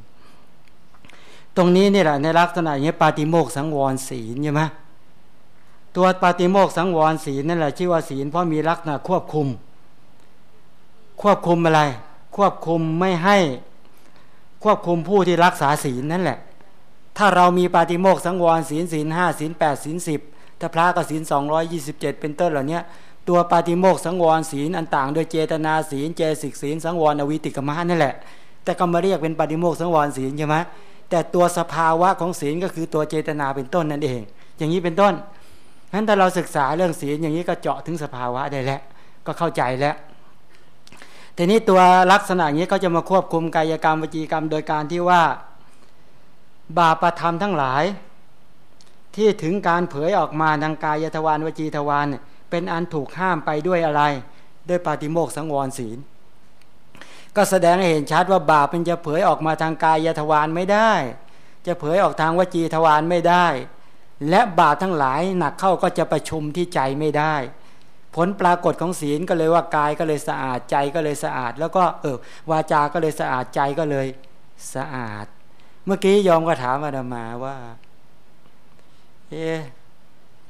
B: ตรงนี้นี่แหละในลักษณะอย่างนี้ปาติโมกสังวรศีลใช่ไหมตัวปาติโมกสังวรศีลนั่นแหละชื่อว่าศีลเพราะมีลักษณะควบคุม ควบคุมอะไร ควบคุมไม่ให้ควบคุมผู้ที่รักษาศีลนั่นแหละ ถ้าเรามีปาติโมกสังวรศีลศีลห้าศีลแปดศีลสิบถ้าพระก็ศีลสองร้อยยี่สิบเจ็ดเป็นต้นเหล่านี้ ตัวปาติโมกสังวรศีลอันต่างโดยเจตนาศีลเจสิกศีลสังวรอวิติกมะนั่นแหละ แต่ก็มาเรียกเป็นปาติโมกสังวรศีลใช่ไหมแต่ตัวสภาวะของศีลก็คือตัวเจตนาเป็นต้นนั่นเอง อย่างนี้เป็นต้นนั้นถ้าเราศึกษาเรื่องศีลอย่างนี้ก็เจาะถึงสภาวะได้แล้วก็เข้าใจแล้วทีนี้ตัวลักษณะนี้ก็จะมาควบคุมกายกรรมวจีกรรม โดยการที่ว่าบาปธรรมทั้งหลาย ที่ถึงการเผยออกมาทางกายทวารวจีทวารเเป็นอันถูกห้ามไปด้วยอะไร ด้วยปาติโมกสังวรศีล ก็แสดงให้เห็นชัดว่าบาปมันจะเผยออกมาทางกายทวารไม่ได้ จะเผยออกทางวจีทวารไม่ได้ และบาปทั้งหลายหนักเข้าก็จะประชุมที่ใจไม่ได้ ผลปรากฏของศีลก็เลยว่ากายก็เลยสะอาดใจก็เลยสะอาด แล้วก็เออวาจาก็เลยสะอาดใจก็เลยสะอาด เมื่อกี้ยอมก็ถามอาดามาว่า เอ๊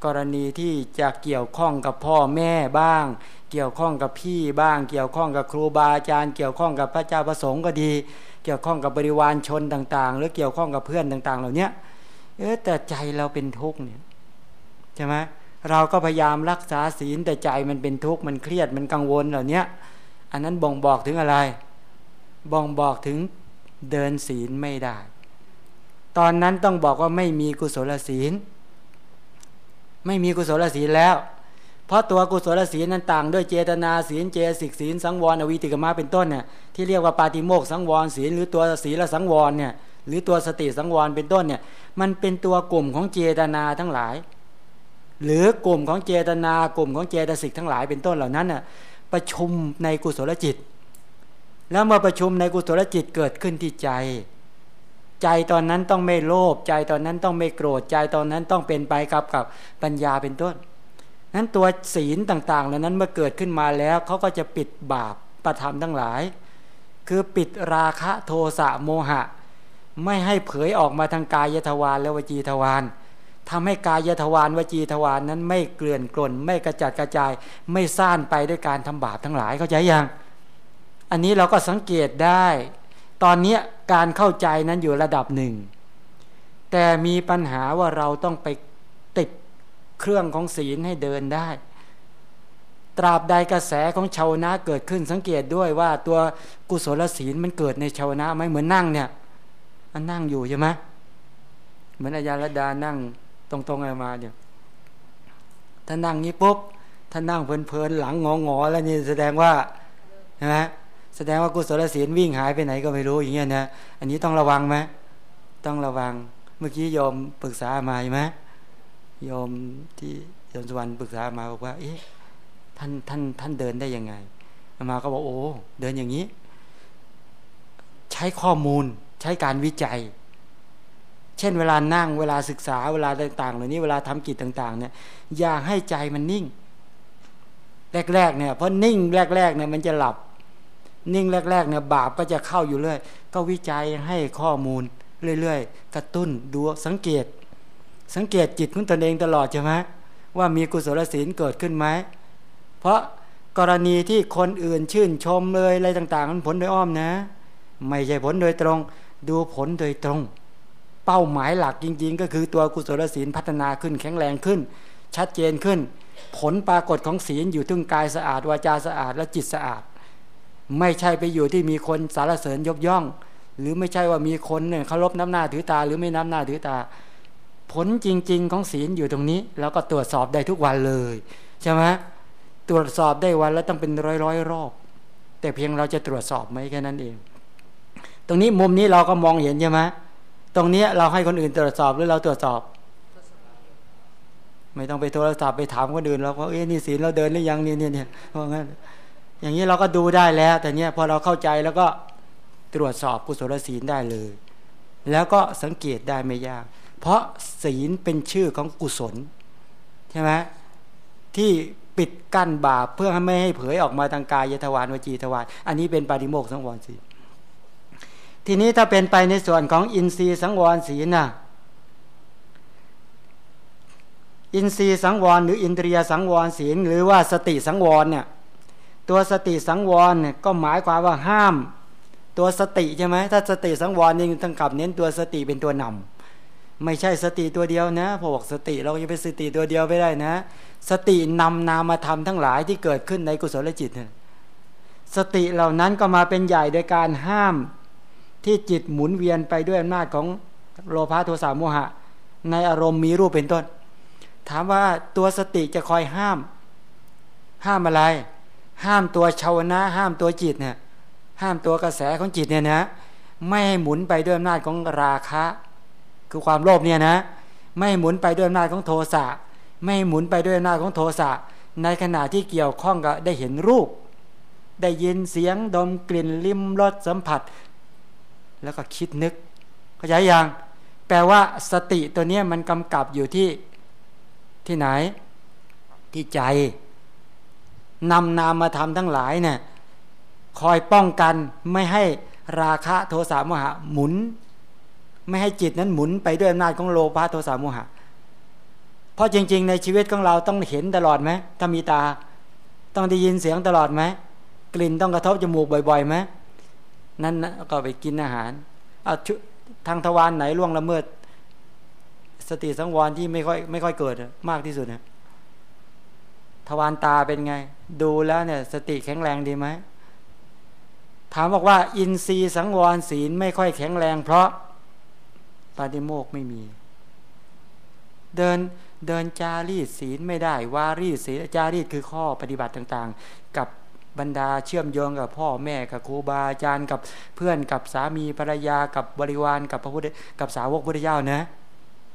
B: กรณีที่จะเกี่ยวข้องกับพ่อแม่บ้าง เกี่ยวข้องกับพี่บ้าง เกี่ยวข้องกับครูบาอาจารย์ เกี่ยวข้องกับพระเจ้าประสงค์ก็ดี เกี่ยวข้องกับบริวารชนต่าง ๆ หรือเกี่ยวข้องกับเพื่อนต่าง ๆ เหล่านี้เออแต่ใจเราเป็นทุกข์เนี่ยใช่ไหมเราก็พยายามรักษาศีลแต่ใจมันเป็นทุกข์มันเครียดมันกังวลเหล่านี้อันนั้นบ่งบอกถึงอะไร บ่งบอกถึงเดินศีลไม่ได้ ตอนนั้นต้องบอกว่าไม่มีกุศลศีล ไม่มีกุศลศีลแล้ว เพราะตัวกุศลศีลนั้นต่าง ด้วยเจตนาศีลเจสิกศีลสังวรอวิติกมาเป็นต้นเนี่ยที่เรียกว่าปาติโมกสังวรศีลหรือตัวศีลสังวรเนี่ยหรือตัวสติสังวรเป็นต้นเนี่ยมันเป็นตัวกลุ่มของเจตนาทั้งหลาย หรือกลุ่มของเจตนากลุ่มของเจตสิกทั้งหลายเป็นต้นเหล่านั้นน่ะประชุมในกุศลจิต แล้วเมื่อประชุมในกุศลจิตเกิดขึ้นที่ใจ ใจตอนนั้นต้องไม่โลภใจตอนนั้นต้องไม่โกรธใจตอนนั้นต้องเป็นไปกับกับปัญญาเป็นต้นนั้นตัวศีลต่างๆเหล่านั้นเมื่อเกิดขึ้นมาแล้วเขาก็จะปิดบาปประทำทั้งหลาย คือปิดราคะโทสะโมหะ ไม่ให้เผยออกมาทางกายทวารและวจีทวารทำให้กายทวารวจีทวารนนั้นไม่เกลื่อนกล่น ไม่กระจัดกระจาย ไม่ซ่านไปด้วยการทำบาปทั้งหลายเข้าใจยังอันนี้เราก็สังเกตได้ ตอนเนี้ การเข้าใจนั้นอยู่ระดับหนึ่ง แต่มีปัญหาว่าเราต้องไปติดเครื่องของศีลให้เดินได้ ตราบใดกระแสของชาวนะเกิดขึ้นสังเกตด้วยว่าตัวกุศลศีลมันเกิดในชาวนะไหมเหมือนนั่งเนี่ยมันนั่งอยู่ใช่ไหมเหมือนอาจารย์รดานั่งตรงๆอะไรมาเนี่ยถ้านั่งนี้ปุ๊บถ้านั่งเพลินๆหลังงอๆแล้วนี่แสดงว่าใช่ไหม แสดงว่ากุศลศีลวิ่งหายไปไหนก็ไม่รู้อย่างเงี้ยนะอันนี้ต้องระวังไหมต้องระวัง เมื่อกี้โยมปรึกษามาใช่ไหมโยมที่โยมสวรรค์ปรึกษามาบอกว่า เอ๊ะท่านท่านท่านเดินได้ยังไงมาก็บอกโอ้เดินอย่างนี้ ใช้ข้อมูลใช้การวิจัย เช่น เวลานั่งเวลาศึกษาเวลาต่างๆเหล่านี้เวลาทำกิจต่าง ๆ เนี่ย อย่าให้ใจมันนิ่ง แรกๆเนี่ยเพราะนิ่งแรกๆเนี่ยมันจะหลับ นิ่งแรกๆเนี่ยบาปก็จะเข้าอยู่เรื่อย ก็วิจัยให้ข้อมูลเรื่อยๆ กระตุ้นดูสังเกต สังเกตจิตของตนเองตลอดใช่ไหมว่ามีกุศลศีลเกิดขึ้นไหม เพราะกรณีที่คนอื่นชื่นชมเลยอะไรต่างๆมันผลโดยอ้อมนะ ไม่ใช่ผลโดยตรง ดูผลโดยตรง เป้าหมายหลักจริง ๆ ก็คือตัวกุศลศีลพัฒนาขึ้นแข็งแรงขึ้น ชัดเจนขึ้น ผลปรากฏของศีลอยู่ทึงกายสะอาดวาจาสะอาดและจิตสะอาด ไม่ใช่ไปอยู่ที่มีคนสารเสริญยกย่อง หรือไม่ใช่ว่ามีคนเนี่ยเคารพน้ำหน้าถือตา หรือไม่น้ำหน้าถือตา ผลจริง ๆ ของศีลอยู่ตรงนี้ แล้วก็ตรวจสอบได้ทุกวันเลยใช่ไหมตรวจสอบได้วันแล้วต้องเป็นร้อยร้อยรอบ แต่เพียงเราจะตรวจสอบไหมแค่นั้นเอง ตรงนี้มุมนี้เราก็มองเห็นใช่ไหมตรงนี้เราให้คนอื่นตรวจสอบหรือเราตรวจสอบ ไม่ต้องไปโทรศัพท์ไปถามคนอื่นเราว่าเอ้นี่ศีลเราเดินหรือยังเนี่ยเนี่ยเนี่ยเพราะงั้น อย่างนี้เราก็ดูได้แล้ว แต่เนี้ยพอเราเข้าใจแล้วก็ตรวจสอบกุศลศีลได้เลย แล้วก็สังเกตได้ไม่ยาก เพราะศีลเป็นชื่อของกุศลใช่ไหมที่ปิดกั้นบาปเพื่อไม่ให้เผยออกมาทางกายยทวารวจีทวารอันนี้เป็นปาริโมกสังวรศีลทีนี้ถ้าเป็นไปในส่วนของอินทรีย์สังวรศีลน่ะอินทรีย์สังวรหรืออินทรียสังวรศีล หรือว่าสติสังวรเนี่ย ตัวสติสังวรเนี่ยก็หมายความว่าห้าม ตัวสติใช่ไหมถ้าสติสังวรนี่ต้องกลับเน้นตัวสติเป็นตัวนำไม่ใช่สติตัวเดียวนะพอบอกสติเราจะเป็นสติตัวเดียวไม่ได้นะ สตินำนามธรรมทั้งหลายที่เกิดขึ้นในกุศลจิตเนี่ยสติเหล่านั้นก็มาเป็นใหญ่โดยการห้ามที่จิตหมุนเวียนไปด้วยอำนาจของโลภะโทสะโมหะ ในอารมณ์มีรูปเป็นต้น ถามว่าตัวสติจะคอยห้าม ห้ามอะไร ห้ามตัวชาวนะห้ามตัวจิตเนี่ยห้ามตัวกระแสของจิตเนี่ยนะไม่ให้หมุนไปด้วยอำนาจของราคะ คือความโลภเนี่ยนะ ไม่หมุนไปด้วยอำนาจของโทสะไม่หมุนไปด้วยอำนาจของโทสะในขณะที่เกี่ยวข้องกับได้เห็นรูป ได้ยินเสียงดมกลิ่นลิ้มรสสัมผัส แล้วก็คิดนึกเข้าใจยังแปลว่าสติตัวนี้มันกำกับอยู่ที่ที่ไหน ที่ใจ นำนามมาทำทั้งหลายเนี่ยคอยป้องกันไม่ให้ราคะโทสะโมหะหมุน ไม่ให้จิตนั้นหมุนไปด้วยอำนาจของโลภะโทสะโมหะ เพราะจริง ๆ ในชีวิตของเราต้องเห็นตลอดไหมถ้ามีตา ต้องได้ยินเสียงตลอดไหมกลิ่นต้องกระทบจมูกบ่อยๆไหมนั่นก็ไปกินอาหารเอาทางทวารไหนล่วงละเมิด สติสังวรที่ไม่ค่อยไม่ค่อยเกิดมากที่สุดนี่ย ทวารตาเป็นไง ดูแล้วเนี่ย สติแข็งแรงดีไหมถามบอกว่า อินทรีย์สังวรศีลไม่ค่อยแข็งแรง เพราะปาฏิโมกไม่มี เดินเดินจารีตศีลไม่ได้ วารีศีลจารีตคือข้อปฏิบัติต่างๆ กับบรรดาเชื่อมโยงกับพ่อแม่กับครูบาอาจารย์กับเพื่อนกับสามีภรรยากับบริวารกับพระพุทธกับสาวกพุทธเจ้านะ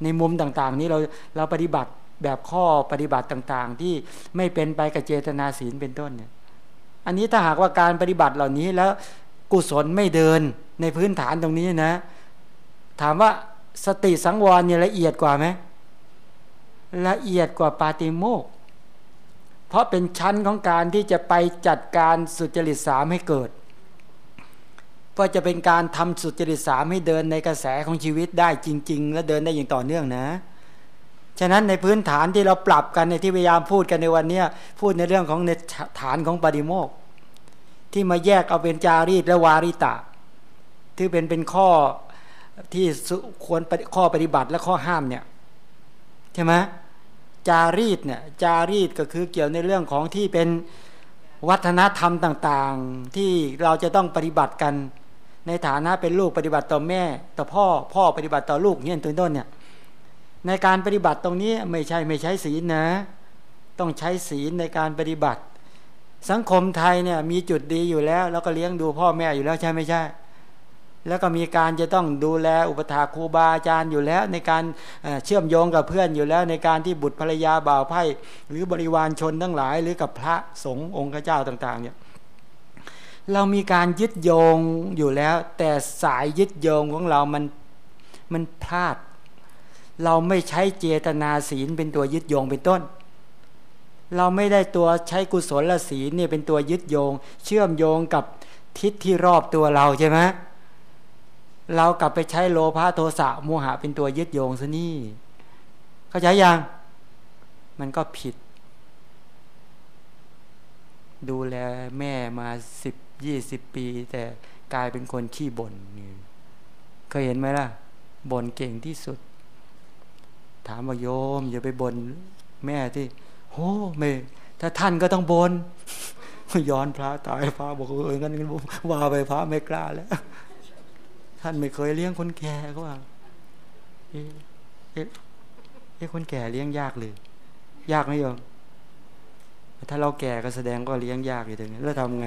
B: ในมุมต่างๆ นี้เราเราปฏิบัติ แบบข้อปฏิบัติต่างๆ ที่ไม่เป็นไปกับเจตนาศีลเป็นต้นเนี่ยอันนี้ถ้าหากว่าการปฏิบัติเหล่านี้แล้วกุศลไม่เดินในพื้นฐานตรงนี้นะ ถามว่าสติสังวรเนี่ยละเอียดกว่าไหมละเอียดกว่าปาติโมก เพราะเป็นชั้นของการที่จะไปจัดการสุจริตสามให้เกิด ก็จะเป็นการทำสุจริตสามให้เดินในกระแสของชีวิตได้จริง ๆ และเดินได้อย่างต่อเนื่องนะ ฉะนั้นในพื้นฐานที่เราปรับกันในที่พยายามพูดกันในวันนี้พูดในเรื่องของในฐานของปฏิโมกที่มาแยกเอาเป็นจารีตและวาริตะ ที่เป็นเป็นข้อที่ควรข้อปฏิบัติและข้อห้ามเนี่ยใช่ไหมจารีตเนี่ยจารีตก็คือเกี่ยวในเรื่องของที่เป็นวัฒนธรรมต่างๆ ที่เราจะต้องปฏิบัติกัน ในฐานะเป็นลูกปฏิบัติต่อแม่ ต่อพ่อพ่อปฏิบัติต่อลูกเนี่ยต้นต้นเนี่ย ในการปฏิบัติตรงนี้ไม่ใช่ไม่ใช้ศีลนะ ต้องใช้ศีลในการปฏิบัติ สังคมไทยเนี่ยมีจุดดีอยู่แล้ว แล้วก็เลี้ยงดูพ่อแม่อยู่แล้วใช่ไม่ใช่ แล้วก็มีการจะต้องดูแลอุปถาครูบาอาจารย์อยู่แล้ว ในการเชื่อมโยงกับเพื่อนอยู่แล้ว ในการที่บุตรภรรยาบ่าวไพ่หรือบริวารชนทั้งหลาย หรือกับพระสงฆ์องค์เจ้าต่าง ๆ เนี่ยเรามีการยึดโยงอยู่แล้ว แต่สายยึดโยงของเรามันมันพลาด เราไม่ใช้เจตนาศีลเป็นตัวยึดโยงเป็นต้น เราไม่ได้ตัวใช้กุศลศีลเนี่ยเป็นตัวยึดโยง เชื่อมโยงกับทิศที่รอบตัวเราใช่ไหมเรากลับไปใช้โลภะโทสะโมหะเป็นตัวยึดโยงซะนี่ เข้าใจยัง มันก็ผิด ดูแลแม่มาสิบยี่สิบปี แต่กลายเป็นคนขี้บ่นเคยเห็นไหมล่ะบ่นเก่งที่สุด ถามว่าโยม อย่าไปบ่นแม่ที่โอ้ไม่ถ้าท่านก็ต้องบนย้อนพระตายพระบอกเอองั้นว่าไปพระไม่กล้าแล้ว ท่านไม่เคยเลี้ยงคนแก่ก็ว่าเอ๊ะเอ๊ะคนแก่เลี้ยงยากเลย ยากไหมโยมถ้าเราแก่ก็แสดงก็เลี้ยงยากอยู่ตรงนี้แล้วทำไง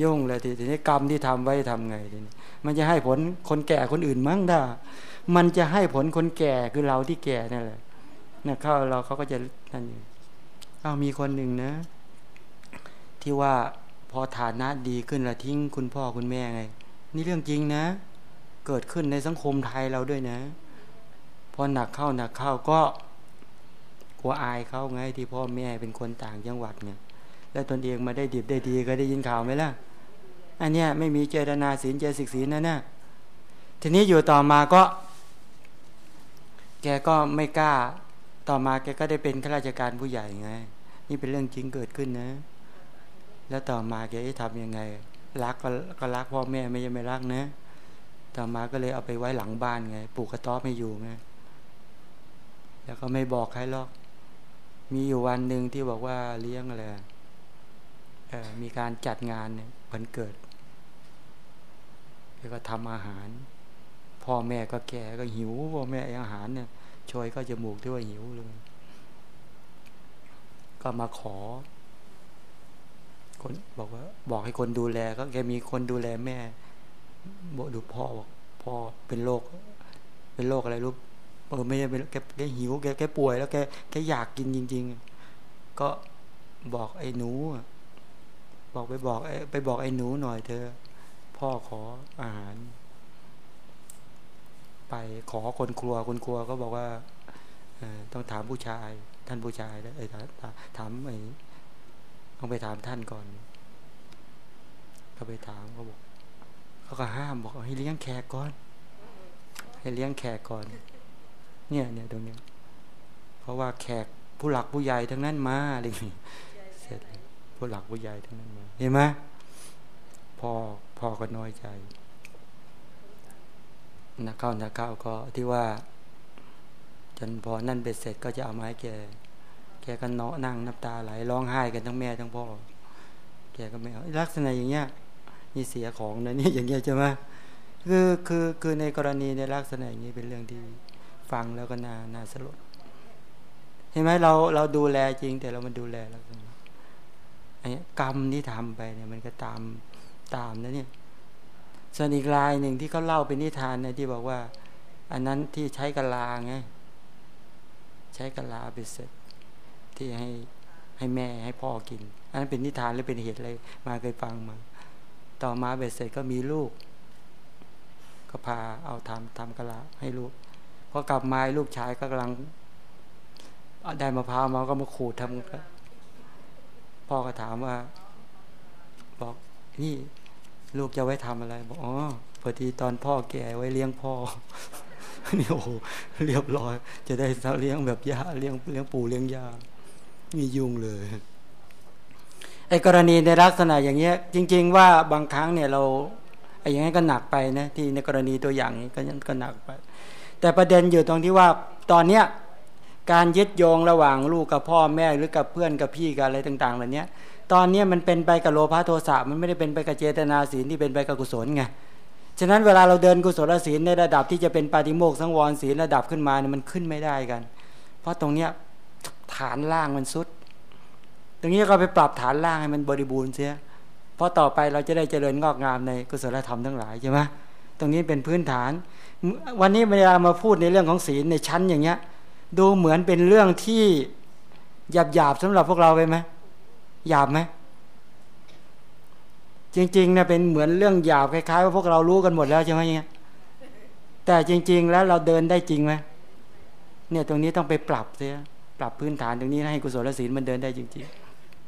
B: ยุ่งเลยทีนี้กรรมที่ทำไว้ทำไงทีนี้มันจะให้ผลคนแก่คนอื่นมั้งได้ มันจะให้ผลคนแก่คือเราที่แก่นั่นแหละนะเข้าเราเขาก็จะนั่นอยู่เอามีคนหนึ่งนะ ที่ว่าพอฐานะดีขึ้นล้วทิ้งคุณพ่อคุณแม่ไง นี่เรื่องจริงนะ เกิดขึ้นในสังคมไทยเราด้วยนะ พอหนักเข้าหนักเข้าก็กลัวอายเขาไง ที่พ่อแม่เป็นคนต่างจังหวัดเนี่ย แล้วตนเองมาได้ดีได้ดีก็ได้ยินข่าวไหมล่ะ อันเนี้ยไม่มีเจตนาศีลเจสิกศีลนะนะทีนี้อยู่ต่อมาก็ แกก็ไม่กล้า ต่อมาแกก็ได้เป็นข้าราชการผู้ใหญ่ไง นี่เป็นเรื่องจริงเกิดขึ้นนะ แล้วต่อมาแกจะทำยังไง รักก็ก็รักพ่อแม่ไม่ยังไม่รักนะ ต่อมาก็เลยเอาไปไว้หลังบ้านไง ปลูกกระต๊อบไม่อยู่ไง แล้วก็ไม่บอกใครหรอก มีอยู่วันหนึ่งที่บอกว่าเลี้ยงอะไรมีการจัดงานเนี่ยวันเกิดแล้วก็ทำอาหาร พ่อแม่ก็แก่ก็หิวพ่อแม่อาหารเนี่ยช่วยก็จมูกที่ว่าหิวเลย ก็มาขอ คนบอกว่า บอกให้คนดูแล ก็แกมีคนดูแลแม่บอกดูพ่อบอกพ่อเป็นโรคเป็นโรคอะไรรู้เออไม่ใช่เป็นแกแกหิวแกแกป่วยแล้วแกแกอยากกินจริง ๆ ก็บอกไอ้หนู บอกไปบอกไปบอกไอ้หนูหน่อยเธอพ่อขออาหาร ไป ขอคนครัวคนครัวก็บอกว่าต้องถามผู้ชาย ท่านผู้ชายแล้วไอ้ถามไอ้ต้องไปถามท่านก่อน ก็ไปถามเขาบอกเขาก็ห้ามบอกให้เลี้ยงแขกก่อน ให้เลี้ยงแขกก่อน เนี่ยเนี่ยตรงนี้เพราะว่าแขกผู้หลักผู้ใหญ่ทั้งนั้นมาอะไรนี้เสร็จผู้หลักผู้ใหญ่ทั้งนั้นมา เห็นไหมพ่อพ่อก็น้อยใจ นักเข้านักเข้าก็ที่ว่า จนพอนั่นเบ็ดเสร็จก็จะเอาไม้แก แกก็เนาะนั่งน้ำตาไหลร้องไห้กันทั้งแม่ทั้งพ่อ แกก็ไม่เอาลักษณะอย่างเงี้ยนี่เสียของนะนี่อย่างเงี้ยใช่ไหมคือคือคือในกรณีในลักษณะอย่างนี้เป็นเรื่องที่ฟังแล้วก็น่าน่าสลดเห็นไหมเราเราดูแลจริง แต่เรามันดูแลแล้วไอ้กรรมที่ทำไปเนี่ย มันก็ตามตามนะเนี่ย ส่วนอีกรายหนึ่งที่เขาเล่าเป็นนิทานเนี่ยที่บอกว่า อันนั้นที่ใช้กะลาไงใช้กะลาไปเสร็จ ที่ให้ให้แม่ให้พ่อกิน อันนั้นเป็นนิทานหรือเป็นเหตุอะไรมาเคยฟังมา ต่อมาเบ็ดเสร็จก็มีลูก ก็พาเอาทำทำกะลาให้ลูกพอกลับมาลูกชายก็กำลังได้มะพร้าวมาก็มาขูดทำพ่อก็ถามว่า บอกนี่ ลูกจะไว้ทำอะไรบอกอ๋อพอดีตอนพ่อแก่ไว้เลี้ยงพ่อนี่โอ้เรียบร้อย จะได้เลี้ยงแบบยาเลี้ยงเลี้ยงปู่เลี้ยงยามียุ่งเลยไอ้กรณีในลักษณะอย่างเงี้ย จริง ๆ ว่าบางครั้งเนี่ยเราไอ้อย่างนี้ก็หนักไปนะที่ในกรณีตัวอย่างนี้ก็ยังก็หนักไป แต่ประเด็นอยู่ตรงที่ว่าตอนเนี้ยการยึดโยงระหว่างลูกกับพ่อแม่หรือกับเพื่อนกับพี่กับอะไรต่าง ๆ เหล่านี้ย ตอนนี้มันเป็นไปกับโลภะโทสะมันไม่ได้เป็นไปกับเจตนาศีลที่เป็นไปกับกุศลไงฉะนั้นเวลาเราเดินกุศลศีลในระดับที่จะเป็นปาฏิโมกสังวรศีลระดับขึ้นมาเนี่ยมันขึ้นไม่ได้กัน เพราะตรงเนี้ยฐานล่างมันสุด ตรงนี้ก็ไปปรับฐานล่างให้มันบริบูรณ์เสียเพราะต่อไปเราจะได้เจริญงอกงามในกุศลธรรมทั้งหลายใช่ไหมตรงนี้เป็นพื้นฐาน วันนี้เวลามาพูดในเรื่องของศีลในชั้นอย่างเงี้ย ดูเหมือนเป็นเรื่องที่หยาบหยาบสำหรับพวกเราไปไหม หยาบไหมจริงๆเนี่ยเป็นเหมือนเรื่องหยาบคล้ายๆว่าพวกเรารู้กันหมดแล้วใช่ไหมเนี่ยแต่จริง ๆ แล้วเราเดินได้จริงไหมเนี่ยตรงนี้ต้องไปปรับเสียปรับพื้นฐานตรงนี้ให้กุศลศีลมันเดินได้จริง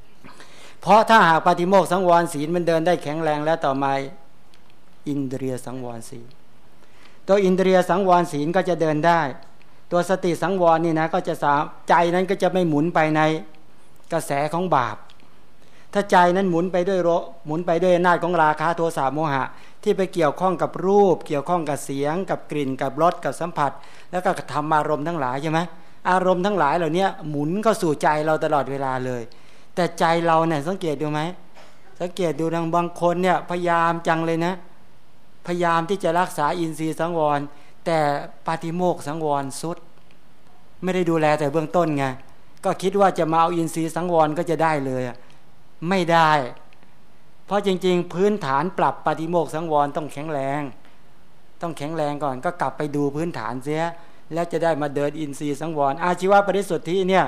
B: ๆ เพราะถ้าหากปฏิโมกสังวรศีลมันเดินได้แข็งแรงแล้วต่อมาอินเดียสังวรศีล ตัวอินเดียสังวรศีลก็จะเดินได้ ตัวสติสังวรนี่นะก็จะสาใจนั้นก็จะไม่หมุนไปในกระแสของบาป ถ้าใจนั้นหมุนไปด้วยโรหมุนไปด้วยนาจของราคาโทสะโมหะ ที่ไปเกี่ยวข้องกับรูป เกี่ยวข้องกับเสียง กับกลิ่นกับรสกับสัมผัส แล้วก็ธรรมารมณ์ทั้งหลายใช่ไหมอารมณ์ทั้งหลายเหล่านี้หมุนเข้าสู่ใจเราตลอดเวลาเลย แต่ใจเราเนี่ยสังเกตดูไหมสังเกตดูทางบางคนเนี่ยพยายามจังเลยนะ พยายามที่จะรักษาอินทรีย์สังวร แต่ปาฏิโมกสังวรสุด ไม่ได้ดูแลแต่เบื้องต้นไงก็คิดว่าจะมาเอาอินทรีย์สังวรก็จะได้เลย ไม่ได้ เพราะจริง ๆ พื้นฐานปรับปฏิโมกสังวรต้องแข็งแรง ต้องแข็งแรงก่อนก็กลับไปดูพื้นฐานเสีย แล้วจะได้มาเดินอินทรีย์สังวร อาชีวะปริสุทธิเนี่ย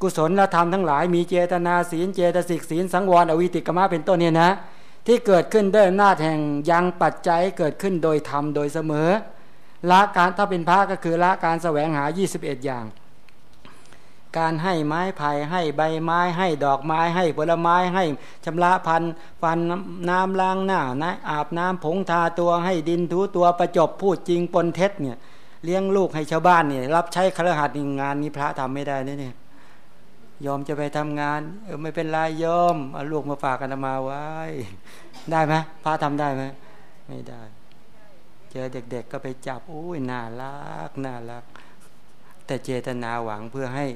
B: กุศลธรรมทั้งหลายมีเจตนาศีลเจตสิกศีลสังวร อวิติกมะเป็นต้นเนี่ยนะ ที่เกิดขึ้นด้วยอำนาจแห่งยังปัจจัยเกิดขึ้นโดยธรรมโดยเสมอละการถ้าเป็นพระก็คือละการแสวงหา 21 อย่าง การให้ไม้ไผ่ให้ใบไม้ให้ดอกไม้ให้ผลไม้ให้ชำระพันฟันน้ำล้างหน้านะอาบน้ำผงทาตัวให้ดินทูตัวประจบพูดจริงปนเท็จเนี่ยเลี้ยงลูกให้ชาวบ้านเนี่ยรับใช้ครหัสงานนี้พระทำไม่ได้เนี่ยยอมจะไปทำงานเออไม่เป็นไรยอมเอาลูกมาฝากกันมาไว้ ได้ไหมพระทำได้ไหมไม่ได้ เจอเด็กๆก็ไปจับอุ้ยน่ารักน่ารัก แต่เจตนาหวังเพื่อให้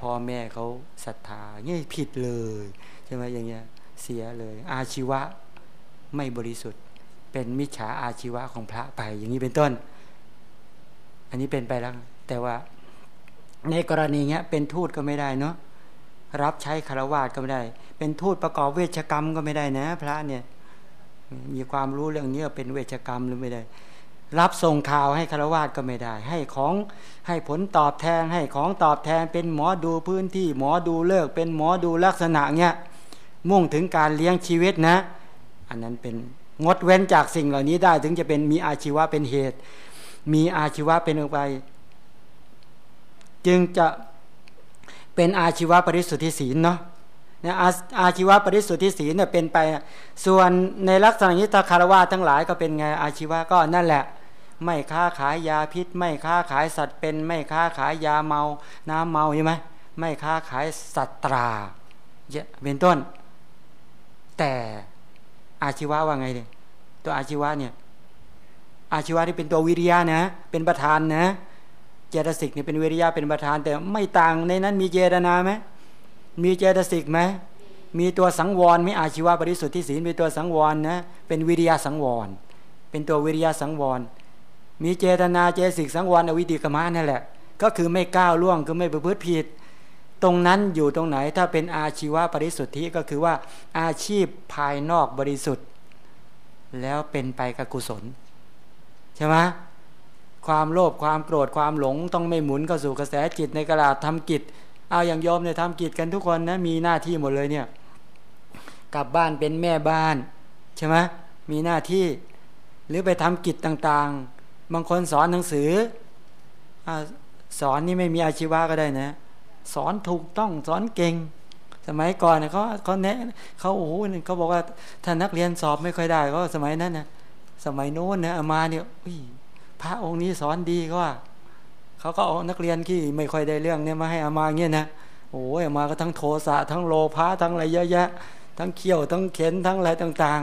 B: พ่อแม่เขาศรัทธาเนี่ยผิดเลยใช่ไหมอย่างเงี้ยเสียเลย อาชีวะไม่บริสุทธิ์ เป็นมิจฉาอาชีวะของพระไป อย่างนี้เป็นต้น อันนี้เป็นไปแล้ว แต่ว่า ในกรณีเงี้ยเป็นทูตก็ไม่ได้เนาะรับใช้คารวาสก็ไม่ได้ เป็นทูตประกอบเวชกรรมก็ไม่ได้นะ พระเนี่ย มีความรู้เรื่องนี้เป็นเวชกรรมหรือไม่ได้ รับส่งข่าวให้คารวาสก็ไม่ได้ ให้ของให้ผลตอบแทนให้ของตอบแทนเป็นหมอดูพื้นที่ หมอดูเลิกเป็นหมอดูลักษณะเนี้ยมุ่งถึงการเลี้ยงชีวิตนะ อันนั้นเป็นงดเว้นจากสิ่งเหล่านี้ได้ ถึงจะเป็นมีอาชีวะเป็นเหตุ มีอาชีวะเป็นออกไป จึงจะเป็นอาชีวะปริสุทธิศีลเนาะนะอาอาชีวะปริสุทธิศีลเนี่ยเป็นไป ส่วนในลักษณะนี้ตาคารวะทั้งหลายก็เป็นไงอาชีวะก็นั่นแหละ ไม่ค้าขายยาพิษ ไม่ค้าขายสัตว์เป็น ไม่ค้าขายยาเมา น้ำเมาใช่ไหมไม่ค้าขายสัตตราเป็นต้น แต่อาชีวะว่าไงเนี่ยตัวอาชีวะเนี่ยอาชีวะที่เป็นตัววิริยะนะ เป็นประธานนะเจตสิกเนี่ยเป็นวิริยะเป็นประธาน แต่ไม่ต่างในนั้นมีเจตนาไหมมีเจตสิกไหมมีตัวสังวรไหมอาชีวะบริสุทธิ์ที่ศีลมีตัวสังวรนะเป็นวิริยะสังวร เป็นตัววิริยะสังวร มีเจตนาเจสิกสังวรอวิติกมะนั่นแหละ ก็คือไม่ก้าวล่วงคือไม่ประพฤติผิด ตรงนั้นอยู่ตรงไหนถ้าเป็นอาชีวะบริสุทธิก็คือว่าอาชีพภายนอกบริสุทธิ์ แล้วเป็นไปกับกุศลใช่ไหมความโลภความโกรธความหลงต้องไม่หมุนเข้าสู่กระแสจิตในกระดาษทำกิจ เอาอย่างโยมเนี่ยทำกิจกันทุกคนนะมีหน้าที่หมดเลยเนี่ยกลับบ้านเป็นแม่บ้านใช่ไหมมีหน้าที่หรือไปทำกิจต่างๆ บางคนสอนหนังสืออสอนนี่ไม่มีอาชีวะก็ได้นะ สอนถูกต้องสอนเก่ง สมัยก่อนเขาเขาแนะเขาโอ้โหเขาบอกว่าถ้านักเรียนสอบไม่ค่อยได้ก็สมัยนั้นนะสมัยโน้นนะอามาเนี่ยพระองค์นี้สอนดีก็ว่าเขาก็เอานักเรียนที่ไม่ค่อยได้เรื่องเนี่ยมาให้อามาเงี้ยนะโอ้ยอามาก็ทั้งโทสะทั้งโลภะทั้งอะไรเยอะแยะทั้งเขี้ยวทั้งเข็นทั้งอะไรต่าง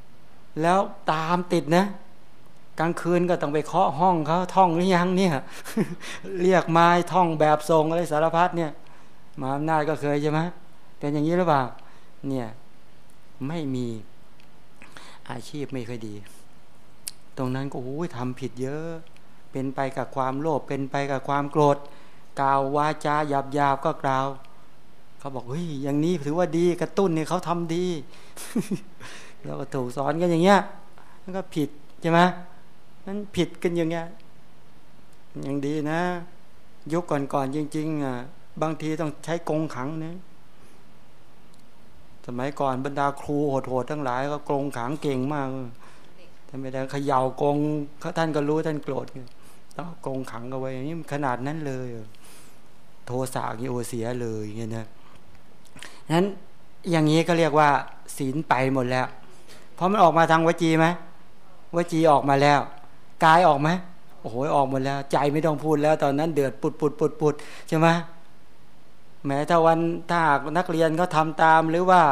B: ๆ แล้วตามติดนะ กลางคืนก็ต้องไปเคาะห้องเขาท่องหรือยังเนี่ย เรียกไม้ท่องแบบทรงอะไรสารพัดเนี่ยมาอำนาจก็เคยใช่ไหมเป็นอย่างนี้หรือเปล่า เนี่ยไม่มีอาชีพไม่ค่อยดี ตรงนั้นก็โอ้ยทำผิดเยอะ เป็นไปกับความโลภเป็นไปกับความโกรธ กล่าววาจาหยาบหยาบก็กล่าวเขาบอกเฮ้ยอย่างนี้ถือว่าดีกระตุ้นเนี่ยเขาทำดีเราก็ถูกสอนกันอย่างเงี้ยนั่นก็ผิดใช่ไหม นั้นผิดกันอย่างเงี้ยอย่างดีนะ ยุคก่อนๆจริง ๆอะบางทีต้องใช้กงขังนะสมัยก่อนบรรดาครูโหดๆทั้งหลายก็กงขังเก่งมากท่านไม่ได้เขย่ากงท่านก็รู้ท่านโกรธต้องกงขังเอาไว้นี่ขนาดนั้นเลย โทสะนี่โอเสียเลยเงี้ยนะนั้นอย่างนี้ก็เรียกว่าศีลไปหมดแล้ว เพราะมันออกมาทางวจีไหมวจีออกมาแล้ว กายออกไหมโอ้โหออกหมดแล้ว ใจไม่ต้องพูดแล้ว ตอนนั้นเดือดปุดปุดปุดปุดใช่ไหมแม้ถ้าวันถ้าหากนักเรียนเขาทาตาม หรือว่า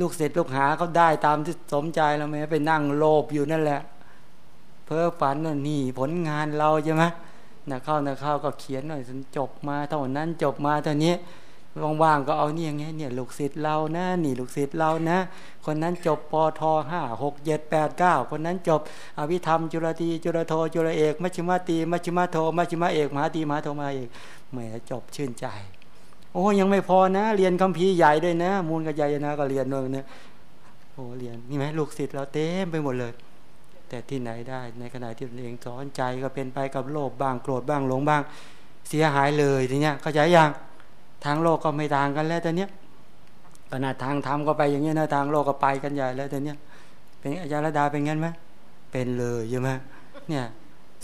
B: ลูกศิษย์ลูกหาเขาได้ตามที่สมใจแล้วแม้ไปนั่งโลภอยู่นั่นแหละ เพ้อฝันว่านี่ผลงานเราใช่ไหมนะเข้านะเข้าก็เขียนหน่อยจบมาเท่านั้นจบมาเท่านี้ ว่างๆก็เอานี่อย่างเงี้ยเนี่ยลูกศิษย์เรานะนี่ลูกศิษย์เรานะ คนนั้นจบปทห้าหกเจ็ดแปดเก้าคนนั้นจบอภิธรรม จุลตีจุลโทจุลเอก มัชฌิมาตีมัชฌิมาโทมัชฌิมาเอกมหาตีมหาโทมาเอกแหมจบชื่นใจ โอ้ยังไม่พอนะ เรียนคัมภีร์ใหญ่ด้วยนะ มูลกับใหญ่นะก็เรียนด้วยนะโอ้เรียนนี่ไหมลูกศิษย์เราเต็มไปหมดเลย แต่ที่ไหนได้ ในขณะที่ตนเองสอนใจก็เป็นไปกับโลภบ้างโกรธบ้างหลงบ้าง เสียหายเลยทีเนี้ยเข้าใจยัง ทางโลกก็ไม่ต่างกันแล้วแตอนเนี้ยขนาดทางธรรมก็ไปอย่างเงี้ยนะทางโลกก็ไปกันใหญ่แล้วแตอนเนี้ยเป็นอาจารย์รดาเป็นงั้นไหมเป็นเลยใช่ไหมเนี่ย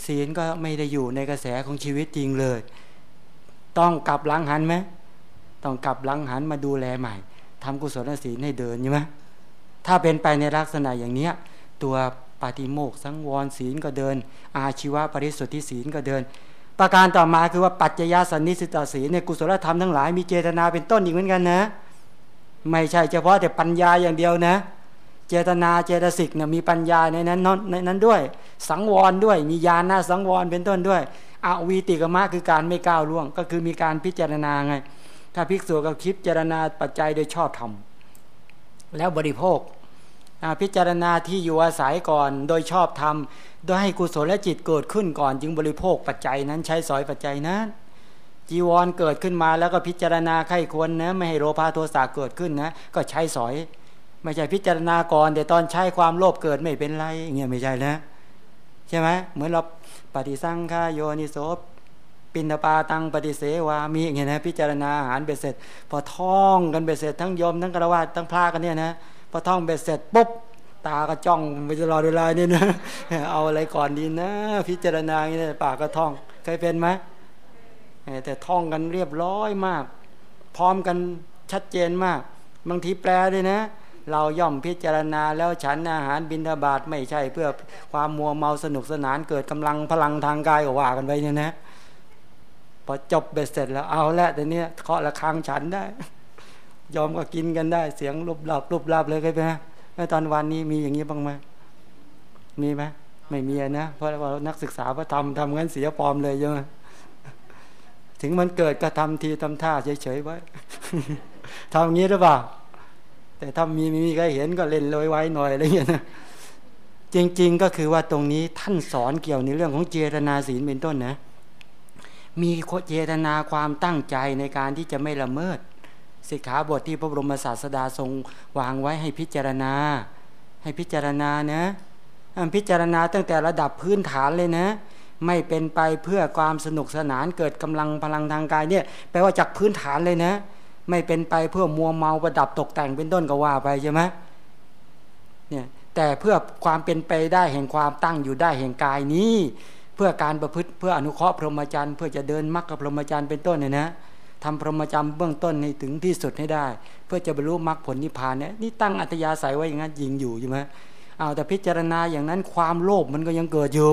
B: ศีลก็ไม่ได้อยู่ในกระแสของชีวิตจริงเลย ต้องกลับหลังหันไหมต้องกลับหลังหันมาดูแลใหม่ทำกุศลศีลให้เดินใช่ไหมถ้าเป็นไปในลักษณะอย่างเนี้ยตัวปาติโมกสังวรศีลก็เดิน อาชีวะปริสุทธิศีลก็เดิน ประการต่อมาคือว่าปัจจยสันนิสิตศีลในกุศลธรรมทั้งหลายมีเจตนาเป็นต้นอีกเหมือนกันนะ ไม่ใช่เฉพาะแต่ปัญญาอย่างเดียวนะ เจตนาเจตสิกเนะมีปัญญาในนั้นในนั้นด้วย สังวรด้วย มีญาณหน้าสังวรเป็นต้นด้วยอวีติกมะคือการไม่ก้าวล่วง ก็คือมีการพิจารณาไง ถ้าภิกษุก็คิดเจรณาปัจจัยโดยชอบธรรมแล้วบริโภคพิจารณาที่อยู่อาศัยก่อนโดยชอบธรรม โดยให้กุศลและจิตเกิดขึ้นก่อนจึงบริโภคปัจจัยนั้นใช้สอยปัจจัยนั้นจีวรเกิดขึ้นมาแล้วก็พิจารณาไข้ควรนะไม่ให้โลภะโทสะเกิดขึ้นนะ ก็ใช้สอย ไม่ใช่พิจารณาก่อนแต่ตอนใช้ความโลภเกิดไม่เป็นไรเงี้ยไม่ใช่นะใช่ไหมเหมือนเราปฏิสังขายโยนิโสปินตปาตังปฏิเสวามีอย่างเงี้ยนะพิจารณาอาหารเบ็ดเสร็จ พอท่องกันเบ็ดเสร็จทั้งยมทั้งกระวาทั้งพระกันเนี่ยนะพอท่องเบ็ดเสร็จปุ๊บ ตาก็จ้องไปตลอดเวลาเนี่ยนะเอาอะไรก่อนดีนะ พิจารณาอย่างนี้ปากก็ท่องเคยเป็นไหมแต่ท่องกันเรียบร้อยมาก พร้อมกันชัดเจนมาก บางทีแปลเลยนะ เราย่อมพิจารณาแล้วฉันอาหารบินทบาทไม่ใช่ เพื่อความมัวเมาสนุกสนานเกิดกำลังพลังทางกายก็ว่ากันไปเนี่ยนะพอจบเบ็ดเสร็จแล้วเอาละแต่เนี้ยเคาะระฆังฉันได้ ยอมก็กินกันได้ เสียงรูปหลับรูปหลับเลยเคยไหม แล้วตอนวันนี้มีอย่างนี้บ้างไหมมีไหมไม่มีนะเพราะว่านักศึกษาพระธรรมทำงั้นเสียปลอมเลยใช่ไหมถึงมันเกิดก็ทำทีทำท่าเฉยๆไว้ทำอย่างนี้หรือเปล่า แต่ถ้ามีมีใครเห็นก็เล่นลอยไว้หน่อยอะไรอย่างเงี้นะจริง ๆก็คือว่าตรงนี้ท่านสอนเกี่ยวในเรื่องของเจตนาศีลเป็นต้นนะ มีเจตนาความตั้งใจในการที่จะไม่ละเมิด สิกขาบทที่พระบรมศาสดาทรงวางไว้ให้พิจารณา ให้พิจารณานะพิจารณาตั้งแต่ระดับพื้นฐานเลยนะ ไม่เป็นไปเพื่อความสนุกสนานเกิดกำลังพลังทางกายเนี่ยแปลว่าจากพื้นฐานเลยนะ ไม่เป็นไปเพื่อมัวเมาประดับตกแต่งเป็นต้นก็ว่าไปใช่ไหมเนี่ยแต่เพื่อความเป็นไปได้แห่งความตั้งอยู่ได้แห่งกายนี้ เพื่อการประพฤติเพื่ออนุเคราะห์พรหมจรรย์เพื่อจะเดินมรรคพรหมจรรย์เป็นต้นเนี่ยนะ ทำพรหมจรรย์เบื้องต้นให้ถึงที่สุดให้ได้ เพื่อจะบรรลุมรรคผลนิพพานเนี่ยนี่ตั้งอัตยาศัยไว้อย่างนั้นยิงอยู่ใช่ไหมเอาแต่พิจารณาอย่างนั้นความโลภมันก็ยังเกิดอยู่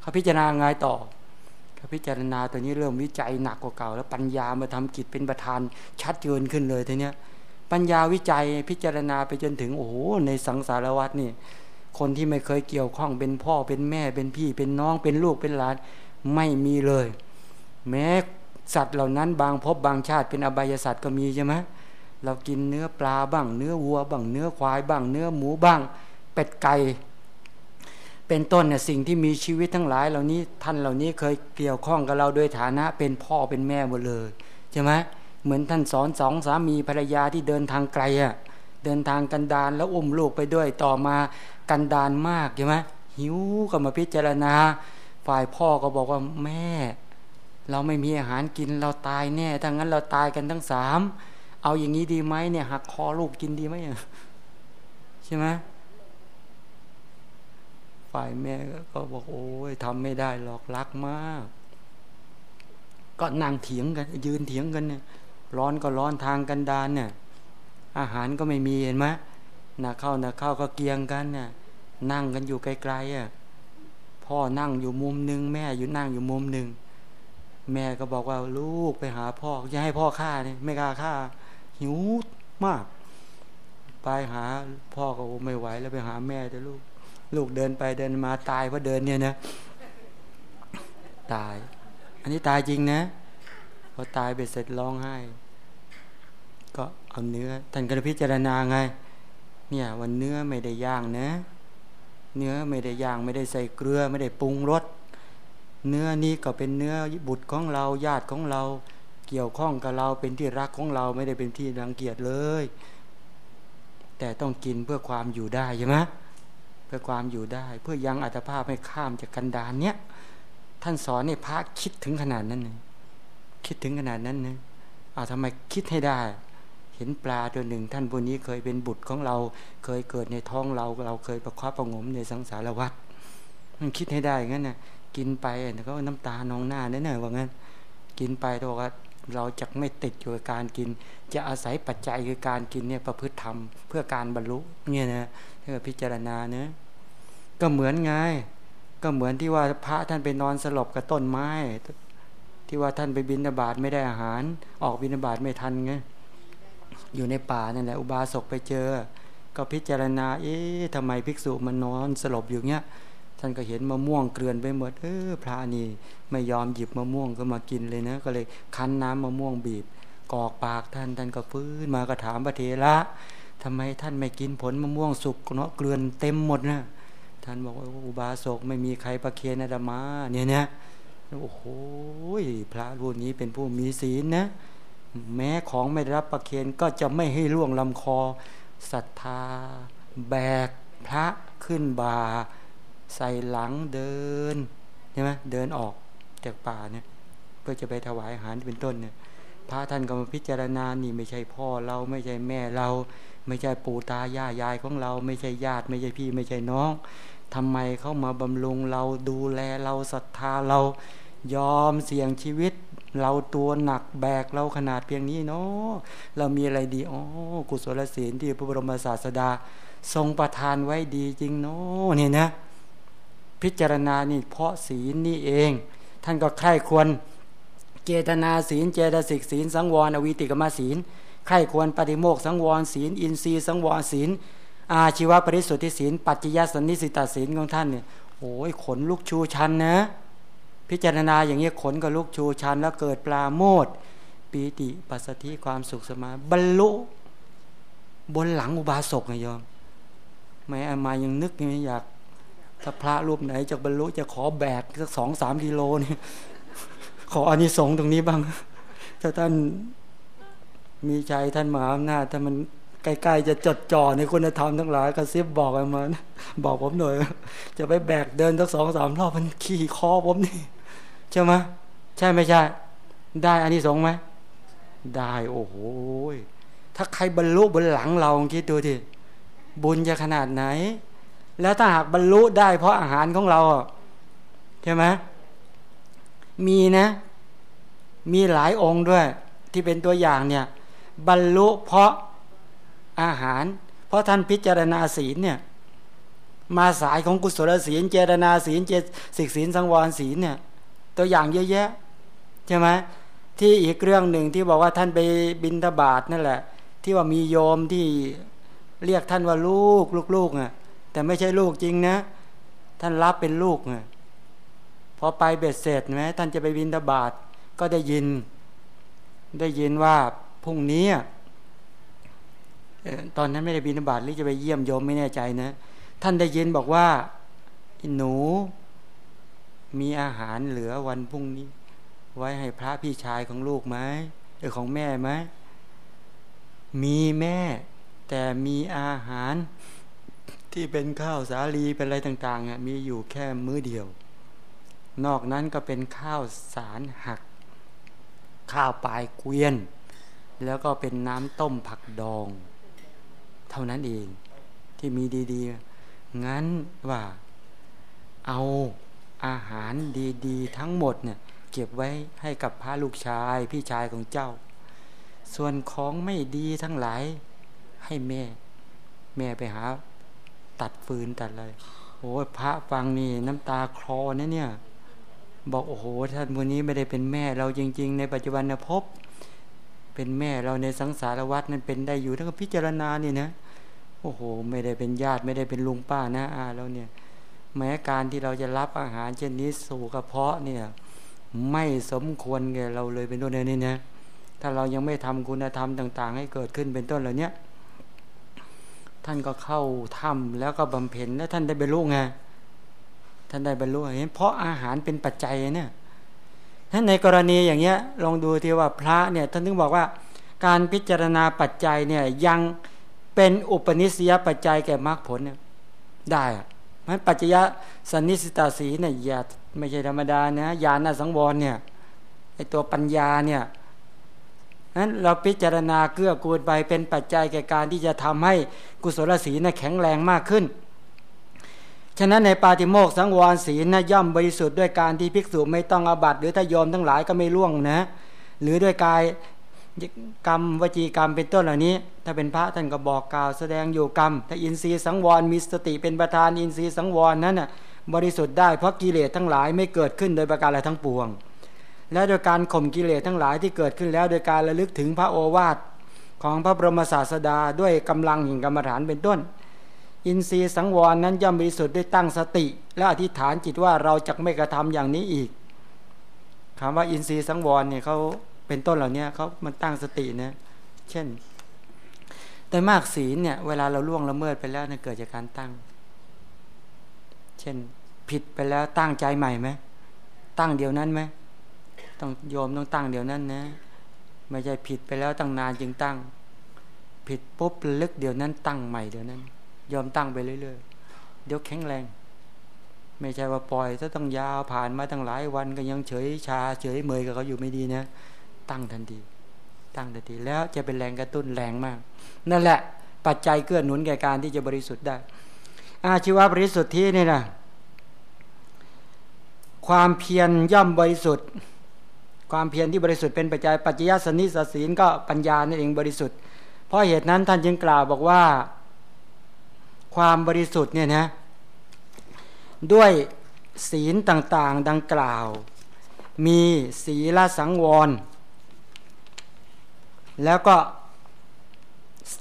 B: เขาพิจารณาไงต่อเขาพิจารณาตัวนี้เริ่มวิจัยหนักกว่าเก่า แล้วปัญญามาทำกิจเป็นประธานชัดเจนขึ้นเลยทีเนี้ยปัญญาวิจัยพิจารณาไปจนถึงโอ้โหในสังสารวัตนี่คนที่ไม่เคยเกี่ยวข้องเป็นพ่อเป็นแม่เป็นพี่เป็นน้องเป็นลูกเป็นหลานไม่มีเลย แม้ สัตว์เหล่านั้นบางพบบางชาติเป็นอบายสัตว์ก็มีใช่ไหมเรากินเนื้อปลาบ้าง เนื้อวัวบ้างเนื้อควายบ้าง เนื้อหมูบ้าง เป็ดไก่เป็นต้นเนี่ยสิ่งที่มีชีวิตทั้งหลายเหล่านี้ท่านเหล่านี้เคยเกี่ยวข้องกับเราโดยฐานะเป็นพ่อเป็นแม่หมดเลยใช่ไหมเหมือนท่านสอนสองสามีภรรยาที่เดินทางไกลอะเดินทางกันดานแล้วอุ้มลูกไปด้วยต่อมากันดานมากใช่ไหมหิวก็มาพิจารณา ฝ่ายพ่อก็บอกว่าแม่ เราไม่มีอาหารกินเราตายแน่ถ้างั้นเราตายกันทั้งสามเอาอย่างนี้ดีไหมเนี่ย หักคอลูกกินดีไหมใช่ไหมฝ่ายแม่ก็บอกโอ้ยทำไม่ได้หรอกรักมาก ก็นั่งเถียงกัน ยืนเถียงกันเนี่ย ร้อนก็ร้อนทางกันดานเนี่ย อาหารก็ไม่มีเห็นไหมนาเข้านาเข้าก็เกียงกันเนี่ยนั่งกันอยู่ไกลๆอะพ่อนั่งอยู่มุมหนึ่งแม่อยู่นั่งอยู่มุมหนึ่ง แม่ก็บอกว่าลูกไปหาพ่อจะให้พ่อฆ่าเนี่ยไม่กล้าฆ่า หิวมาก ไปหาพ่อก็ไม่ไหวแล้วไปหาแม่แต่ลูก ลูกเดินไปเดินมาตายเพราะเดินเนี่ยนะตาย อันนี้ตายจริงนะพอตายไปเสร็จร้องไห้ ก็เอาเนื้อท่านก็พิจารณาไง เนี่ยวันเนื้อไม่ได้ย่างนะ เนื้อไม่ได้ย่างไม่ได้ใส่เกลือไม่ได้ปรุงรส เนื้อนี้ก็เป็นเนื้อบุตรของเราญาติของเรา เกี่ยวข้องกับเราเป็นที่รักของเราไม่ได้เป็นที่รังเกียจเลย แต่ต้องกินเพื่อความอยู่ได้ใช่ไหมเพื่อความอยู่ได้ เพื่อยังอัตภาพให้ข้ามจากกันดานเนี้ยท่านสอนเนี่ยพระคิดถึงขนาดนั้นเลยคิดถึงขนาดนั้นนะเอาทำไมคิดให้ได้ เห็นปลาตัวหนึ่ง ท่านผู้นี้เคยเป็นบุตรของเรา เคยเกิดในท้องเรา เราเคยประคับประงมในสังสารวัฏมันคิดให้ได้งั้นนะ กินไปแต่ก็น้ำตานองหน้าแน่ๆว่างั้น กินไปตัวว่าเราจะไม่ติดอยู่กับการกิน จะอาศัยปัจจัยคือการกินเนี่ยประพฤติธรรมเพื่อการบรรลุเนี่ยนะถ้าพิจารณาเนะก็เหมือนไงก็เหมือนที่ว่าพระท่านไปนอนสลบกับต้นไม้ ที่ว่าท่านไปบินาบาตไม่ได้อาหาร ออกบินาบาตไม่ทันไงอยู่ในป่านั่นแหละอุบาสกไปเจอ ก็พิจารณาเอ๊ะทำไมภิกษุมันนอนสลบอยู่เงี้ย ท่านก็เห็นมะม่วงเกลื่อนไปหมด เออพระนี่ไม่ยอมหยิบมะม่วงก็มากินเลยนะ ก็เลยคั้นน้ำมะม่วงบีบ กอกปากท่านท่านก็ฟื้นมาก็ถามพระเทระทำไมท่านไม่กินผลมะม่วงสุกเนาะเกลื่อนเต็มหมดนะท่านบอกว่าอุบาสกไม่มีใครประเคนอาดมาเนี่ยเนี่ยโอ้โหพระรูปนี้เป็นผู้มีศีลนะ แม้ของไม่รับประเคนก็จะไม่ให้ล่วงลำคอศรัทธา แบกพระขึ้นบ่า ใส่หลังเดินใช่ไหมเดินออกจากป่าเนี่ย เพื่อจะไปถวายอาหารเป็นต้นเนี่ย พระท่านก็มาพิจารณานี่ไม่ใช่พ่อเราไม่ใช่แม่เรา ไม่ใช่ปู่ตายายยายของเรา ไม่ใช่ญาติ ไม่ใช่พี่ไม่ใช่น้องทำไมเขามาบำรุงเราดูแลเราศรัทธาเรายอมเสี่ยงชีวิต เราตัวหนักแบกเราขนาดเพียงนี้เนาะเรามีอะไรดีอ๋อกุศลศีลที่พระบรมศาสดา ทรงประทานไว้ดีจริงเนาะเนี่ยนะ พิจารณานี่เพราะศีลนี่เอง ท่านก็ใคร่ครวญเจตนาศีล เจตสิกศีล สังวรอวีติกกมศีลใคร่ครวญปาฏิโมกขสังวรศีล อินทรียสังวรศีล อาชีวปาริสุทธิศีล ปัจจยสันนิสิตศีลของท่านเนี่ยโอ้ยขนลุกชูชันนะ พิจารณาอย่างนี้ขนก็ลุกชูชันแล้วเกิดปราโมทย์ปีติปัสสัทธิความสุขสมาธิบรรลุบนหลังอุบาสกไงยอมไม่อามายังนึกยังอยาก ถ้าพระรูปไหนจะบรรลุจะขอแบกสักสองสามกิโลนี่ขออานิสงส์ตรงนี้บ้าง ถ้าท่านมีใจท่านมหาอำนาจถ้ามันใกล้ๆจะจดจ่อในคุณธรรมทั้งหลายกระซิบบอกมาบอกผมหน่อย จะไปแบกเดินทั้งสองสามรอบมันขี่คอผมนี่ใช่ไหมใช่ไม่ใช่ ได้อันนี้สงไหมได้โอ้โหถ้าใครบรรลุบนหลังเราคิดดูทีบุญจะขนาดไหน แล้วถ้าหากบรรลุได้เพราะอาหารของเราใช่ไหมมีนะ มีหลายองค์ด้วย ที่เป็นตัวอย่างเนี่ย บรรลุเพราะอาหาร เพราะท่านพิจารณาศีลเนี่ย มาสายของกุศลศีล เจรนาศีลเจสิกศีลสังวรศีลเนี่ย ตัวอย่างเยอะแยะใช่ไหมที่อีกเรื่องหนึ่งที่บอกว่าท่านไปบินทบาทนั่นแหละ ที่ว่ามีโยมที่เรียกท่านว่าลูกลูกๆอะ แต่ไม่ใช่ลูกจริงนะ ท่านรับเป็นลูกอะพอไปเบ็ดเสร็จไหมท่านจะไปบินทบาทก็ได้ยิน ได้ยินว่าพรุ่งนี้ตอนนั้นไม่ได้บินบาตหรือจะไปเยี่ยมโยมไม่แน่ใจนะ ท่านได้ยินบอกว่าหนูมีอาหารเหลือวันพรุ่งนี้ ไว้ให้พระพี่ชายของลูกไหมเออของแม่ไหมมีแม่ แต่มีอาหาร ที่เป็นข้าวสาลีเป็นอะไรต่างๆอะมีอยู่แค่มื้อเดียว นอกนั้นก็เป็นข้าวสารหัก ข้าวปลายเกวียน แล้วก็เป็นน้ำต้มผักดอง เท่านั้นเองที่มีดีๆ งั้นว่าเอาอาหารดีๆ ทั้งหมดเนี่ยเก็บไว้ให้กับพระลูกชายพี่ชายของเจ้า ส่วนของไม่ดีทั้งหลายให้แม่ แม่ไปหา ตัดฟืนตัดอะไรโอ้พระฟังนี่น้ำตาคลอนะเนี่ย บอกโอ้โหท่านวันนี้ไม่ได้เป็นแม่เราจริง ๆ ในปัจจุบันนะพบ เป็นแม่เราในสังสารวัฏนั้นเป็นได้อยู่ทั้งพิจารณานี่นะโอ้โห ไม่ได้เป็นญาติไม่ได้เป็นลุงป้านะอาเราเนี่ย แม้การที่เราจะรับอาหารเช่นนี้สู่กระเพาะเนี่ย ไม่สมควรแก่เราเลยเป็นต้นเนี้นะถ้าเรายังไม่ทำคุณธรรมต่าง ๆ ให้เกิดขึ้นเป็นต้นเหล่านี้ ท่านก็เข้าถ้ำแล้วก็บำเพ็ญแล้วท่านได้บรรลุไงท่านได้บรรลุเห็นเพราะอาหารเป็นปัจจัยเนี่ยท่านในกรณีอย่างเงี้ยลองดูที่ว่าพระเนี่ยท่านถึงบอกว่า การพิจารณาปัจจัยเนี่ยยังเป็นอุปนิสัยปัจจัยแก่มรรคผลเนี่ยได้มันปัจจยสันนิสิตาสีเนี่ยอย่าไม่ใช่ธรรมดานะญาณสังวรเนี่ยไอตัวปัญญาเนี่ย นั้นเราพิจารณาเกื้อกูลไปเป็นปัจจัยแก่การที่จะทำให้กุศลศีลแข็งแรงมากขึ้น ฉะนั้นในปาติโมกสังวรศีลนะย่อมบริสุทธิ์ด้วยการที่ภิกษุไม่ต้องอาบัตหรือถ้ายอมทั้งหลายก็ไม่ล่วงนะ หรือด้วยกายกรรมวจีกรรมเป็นต้นเหล่านี้ ถ้าเป็นพระท่านก็บอกกล่าวแสดงอยู่กรรม ถ้าอินทรีย์สังวรมีสติเป็นประธานอินทรีย์สังวรนั้นน่ะบริสุทธิ์ได้เพราะกิเลสทั้งหลายไม่เกิดขึ้นโดยประการอะไรทั้งปวง และโดยการข่มกิเลสทั้งหลายที่เกิดขึ้นแล้วโดยการระลึกถึงพระโอวาทของพระบรมศาสดาด้วยกำลังแห่งกรรมฐานเป็นต้น อินทรีย์สังวรนั้นย่อมบริสุทธิ์ด้วยตั้งสติ และอธิษฐานจิตว่าเราจะไม่กระทำอย่างนี้อีกคำว่าอินทรีย์สังวรเนี่ยเขาเป็นต้นเหล่านี้เขามันตั้งสตินะเช่น แต่มากศีลเนี่ยเวลาเราล่วงละเมิดไปแล้วเนี่ยเกิดจากการตั้ง เช่นผิดไปแล้วตั้งใจใหม่ไหมตั้งเดียวนั้นไหม ต้องโยมต้องตั้งเดี๋ยวนั้นนะ ไม่ใช่ผิดไปแล้วตั้งนานจึงตั้ง ผิดปุ๊บลึกเดี๋ยวนั้นตั้งใหม่เดี๋ยวนั้น ยอมตั้งไปเรื่อยๆ เดี๋ยวแข็งแรง ไม่ใช่ว่าปล่อยถ้าต้องยาวผ่านมาตั้งหลายวันก็ยังเฉยชาเฉยเมยกับเขาอยู่ไม่ดีนะ ตั้งทันที ตั้งทันทีแล้วจะเป็นแรงกระตุ้นแรงมาก นั่นแหละ ปัจจัยเกื้อหนุนแก่การที่จะบริสุทธิ์ได้ อาชีวะบริสุทธิ์ที่นี่นะความเพียรย่อมบริสุทธิ์ ความเพียรที่บริสุทธิ์เป็นปัจจัยปัจจยสนิสศีลก็ปัญญานั่นเองบริสุทธิ์ เพราะเหตุนั้นท่านจึงกล่าวบอกว่า ความบริสุทธิ์เนี่ยนะด้วยศีลต่างๆดังกล่าว มีศีลสังวร แล้วก็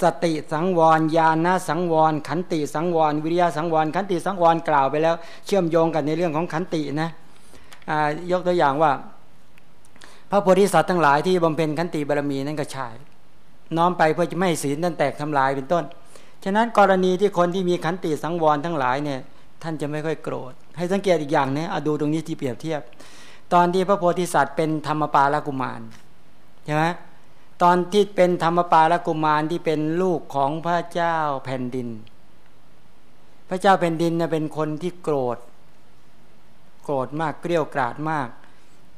B: สติสังวรญาณสังวร ขันติสังวร วิริยะสังวร ขันติสังวรกล่าวไปแล้ว เชื่อมโยงกันในเรื่องของขันตินะยกตัวอย่างว่า พระโพธิสัตว์ทั้งหลายที่บำเพ็ญขันติบารมีนั่นก็ใช่น้อมไปเพื่อจะไม่ให้ศีลนั้นแตกทำลายเป็นต้น ฉะนั้นกรณีที่คนที่มีขันติสังวรทั้งหลายเนี่ยท่านจะไม่ค่อยโกรธ ให้สังเกตอีกอย่างนะเอาดูตรงนี้ที่เปรียบเทียบ ตอนที่พระโพธิสัตว์เป็นธรรมปาลกุมารใช่ไหมตอนที่เป็นธรรมปาลกุมารที่เป็นลูกของพระเจ้าแผ่นดิน พระเจ้าแผ่นดินเน่ยเป็นคนที่โกรธ โกรธมากเกลี้ยวกราดมาก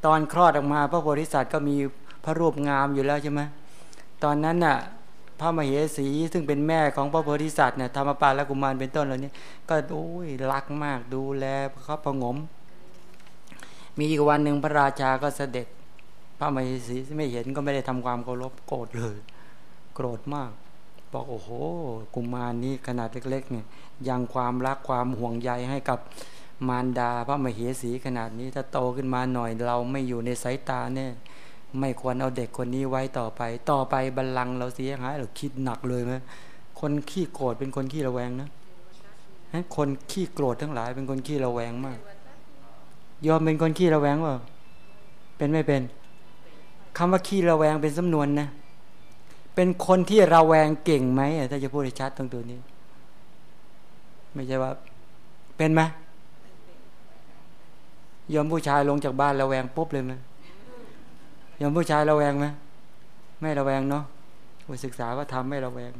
B: ตอนคลอดออกมาพระโพธิสัตว์ก็มีพระรูปงามอยู่แล้วใช่ไหมตอนนั้นน่ะพระมเหสีซึ่งเป็นแม่ของพระโพธิสัตว์เนี่ยธรรมปาและกุมารเป็นต้นเหล่านี้ก็โอ้ยรักมากดูแลเขาประงม มีอีกวันหนึ่งพระราชาก็เสด็จ พระมเหสีไม่เห็นก็ไม่ได้ทำความเคารพโกรธเลย โกรธมากบอกโอ้โห กุมารนี้ขนาดเล็กๆเนี่ยยังความรักความห่วงใยให้กับ มารดาพระมเหสีขนาดนี้ ถ้าโตขึ้นมาหน่อยเราไม่อยู่ในสายตาเนี่ยไม่ควรเอาเด็กคนนี้ไว้ต่อไป ต่อไปบัลลังก์เราเสียหายเราคิดหนักเลยไหมคนขี้โกรธเป็นคนขี้ระแวงนะคนขี้โกรธทั้งหลายเป็นคนขี้ระแวงมาก ยอมเป็นคนขี้ระแวงว่าเป็นไม่เป็นคำว่าขี้ระแวงเป็นสำนวนนะเป็นคนที่ระแวงเก่งไหมถ้าจะพูดให้ชัดตรงตัวนี้ ไม่ใช่ว่า เป็นไหม ยอมผู้ชายลงจากบ้านระแวงปุ๊บเลยไหมยอมผู้ชายระแวงไหมไม่ระแวงเนาะไปศึกษาว่าทำไม่ระแวง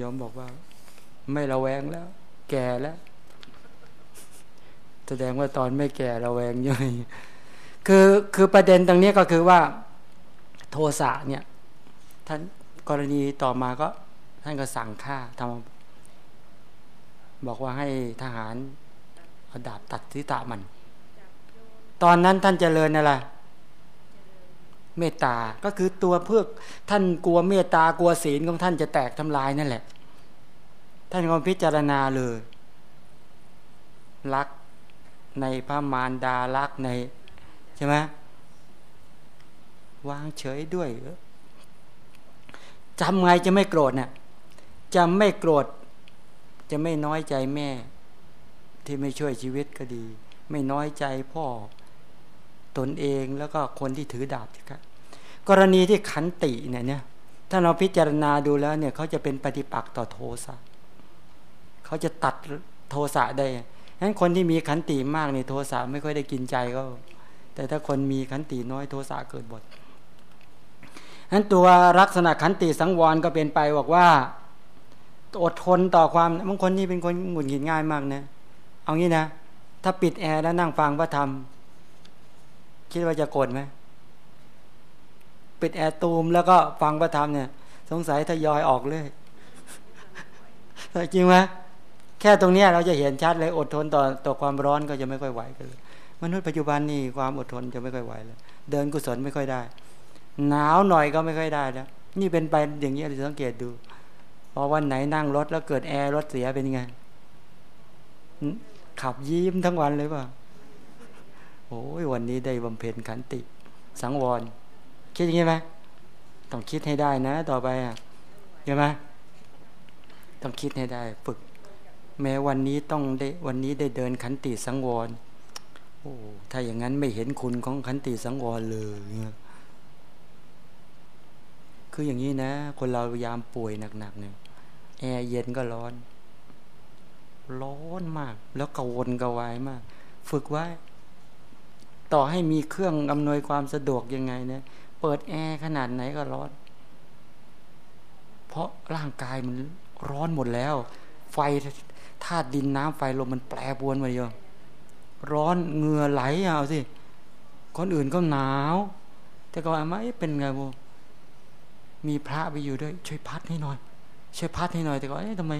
B: ยอมบอกว่า ไม่ระแวงแล้ว แก่แล้ว แสดงว่าตอนไม่แก่ระแวงยอะคือคือประเด็นตรงนี้ก็คือว่า โทสะเนี่ย ท่านกรณีต่อมาก็ ท่านก็สั่งฆ่าทำบอกว่าให้ทหารเอาดาบตัดทิตามัน ตอนนั้นท่านเจริญอะไรเมตตา ก็คือตัวเพื่อท่านกลัวเมตตากลัวศีลของท่านจะแตกทำลายนั่นแหละ ท่านก็พิจารณาเลยรักในพระมารดารักในใช่ไหมวางเฉยด้วยจำไงจะไม่โกรธเนะ่ยจะไม่โกรธ จะไม่น้อยใจแม่ ที่ไม่ช่วยชีวิตก็ดี ไม่น้อยใจพ่อ ตนเองแล้วก็คนที่ถือดาบครับกรณีที่ขันติเนี่ยเนี่ยถ้าเราพิจารณาดูแล้วเนี่ยเขาจะเป็นปฏิปักษ์ต่อโทสะเขาจะตัดโทสะได้ฉะนั้นคนที่มีขันติมากในโทสะไม่ค่อยได้กินใจก็ แต่ถ้าคนมีขันติน้อยโทสะเกิดบ่อยนั้นตัวลักษณะขันติสังวรก็เป็นไปบอกว่าอดทนต่อความบางคนนี่เป็นคนหงุดหงิดง่ายมากนะ เอางี้นะ ถ้าปิดแอร์แล้วนั่งฟังพระธรรม คิดว่าจะโกรธไหมปิดแอร์ตูมแล้วก็ฟังพระธรรมเนี่ย สงสัยทยอยออกเลยจริงไหมแค่ตรงนี้เราจะเห็นชัดเลยอดทนต่อต่อความร้อนก็จะไม่ค่อยไหวกันเลยมนุษย์ปัจจุบันนี่ความอดทนจะไม่ค่อยไหวเลยเดินกุศลไม่ค่อยได้ หนาวหน่อยก็ไม่ค่อยได้แล้วนี่เป็นไปอย่างนี้เราสังเกตดูพอวันไหนนั่งรถแล้วเกิดแอร์รถเสียเป็นยังไงขับยิ้มทั้งวันเลยป่ะ โอ้ยวันนี้ได้บำเพ็ญขันติ สังวร คิดอย่างนี้ไหมต้องคิดให้ได้นะ ต่อไปอะใช่ไหมต้องคิดให้ได้ฝึก แม้วันนี้ต้องได้วันนี้ได้เดินขันติสังวรโอ้ถ้าอย่างนั้นไม่เห็นคุณของขันติสังวรเลยคืออย่างนี้นะ คนเราพยายามป่วยหนักๆเนี่ยแอร์เย็นก็ร้อน ร้อนมาก แล้วกระวนกระวายมาก ฝึกไว้ ต่อให้มีเครื่องอำนวยความสะดวกยังไงเนี่ยเปิดแอร์ขนาดไหนก็ร้อน เพราะร่างกายมันร้อนหมดแล้ว ไฟธาตุดินน้ำไฟลมมันแปรปรวนมาเยอะร้อนเหงื่อไหลเอาสิคนอื่นก็หนาว แต่ก็ว่าม่เป็นไงโบมีพระไปอยู่ด้วย ช่วยพัดให้หน่อย ช่วยพัดให้หน่อยแต่ก็เอ๊ะทำไม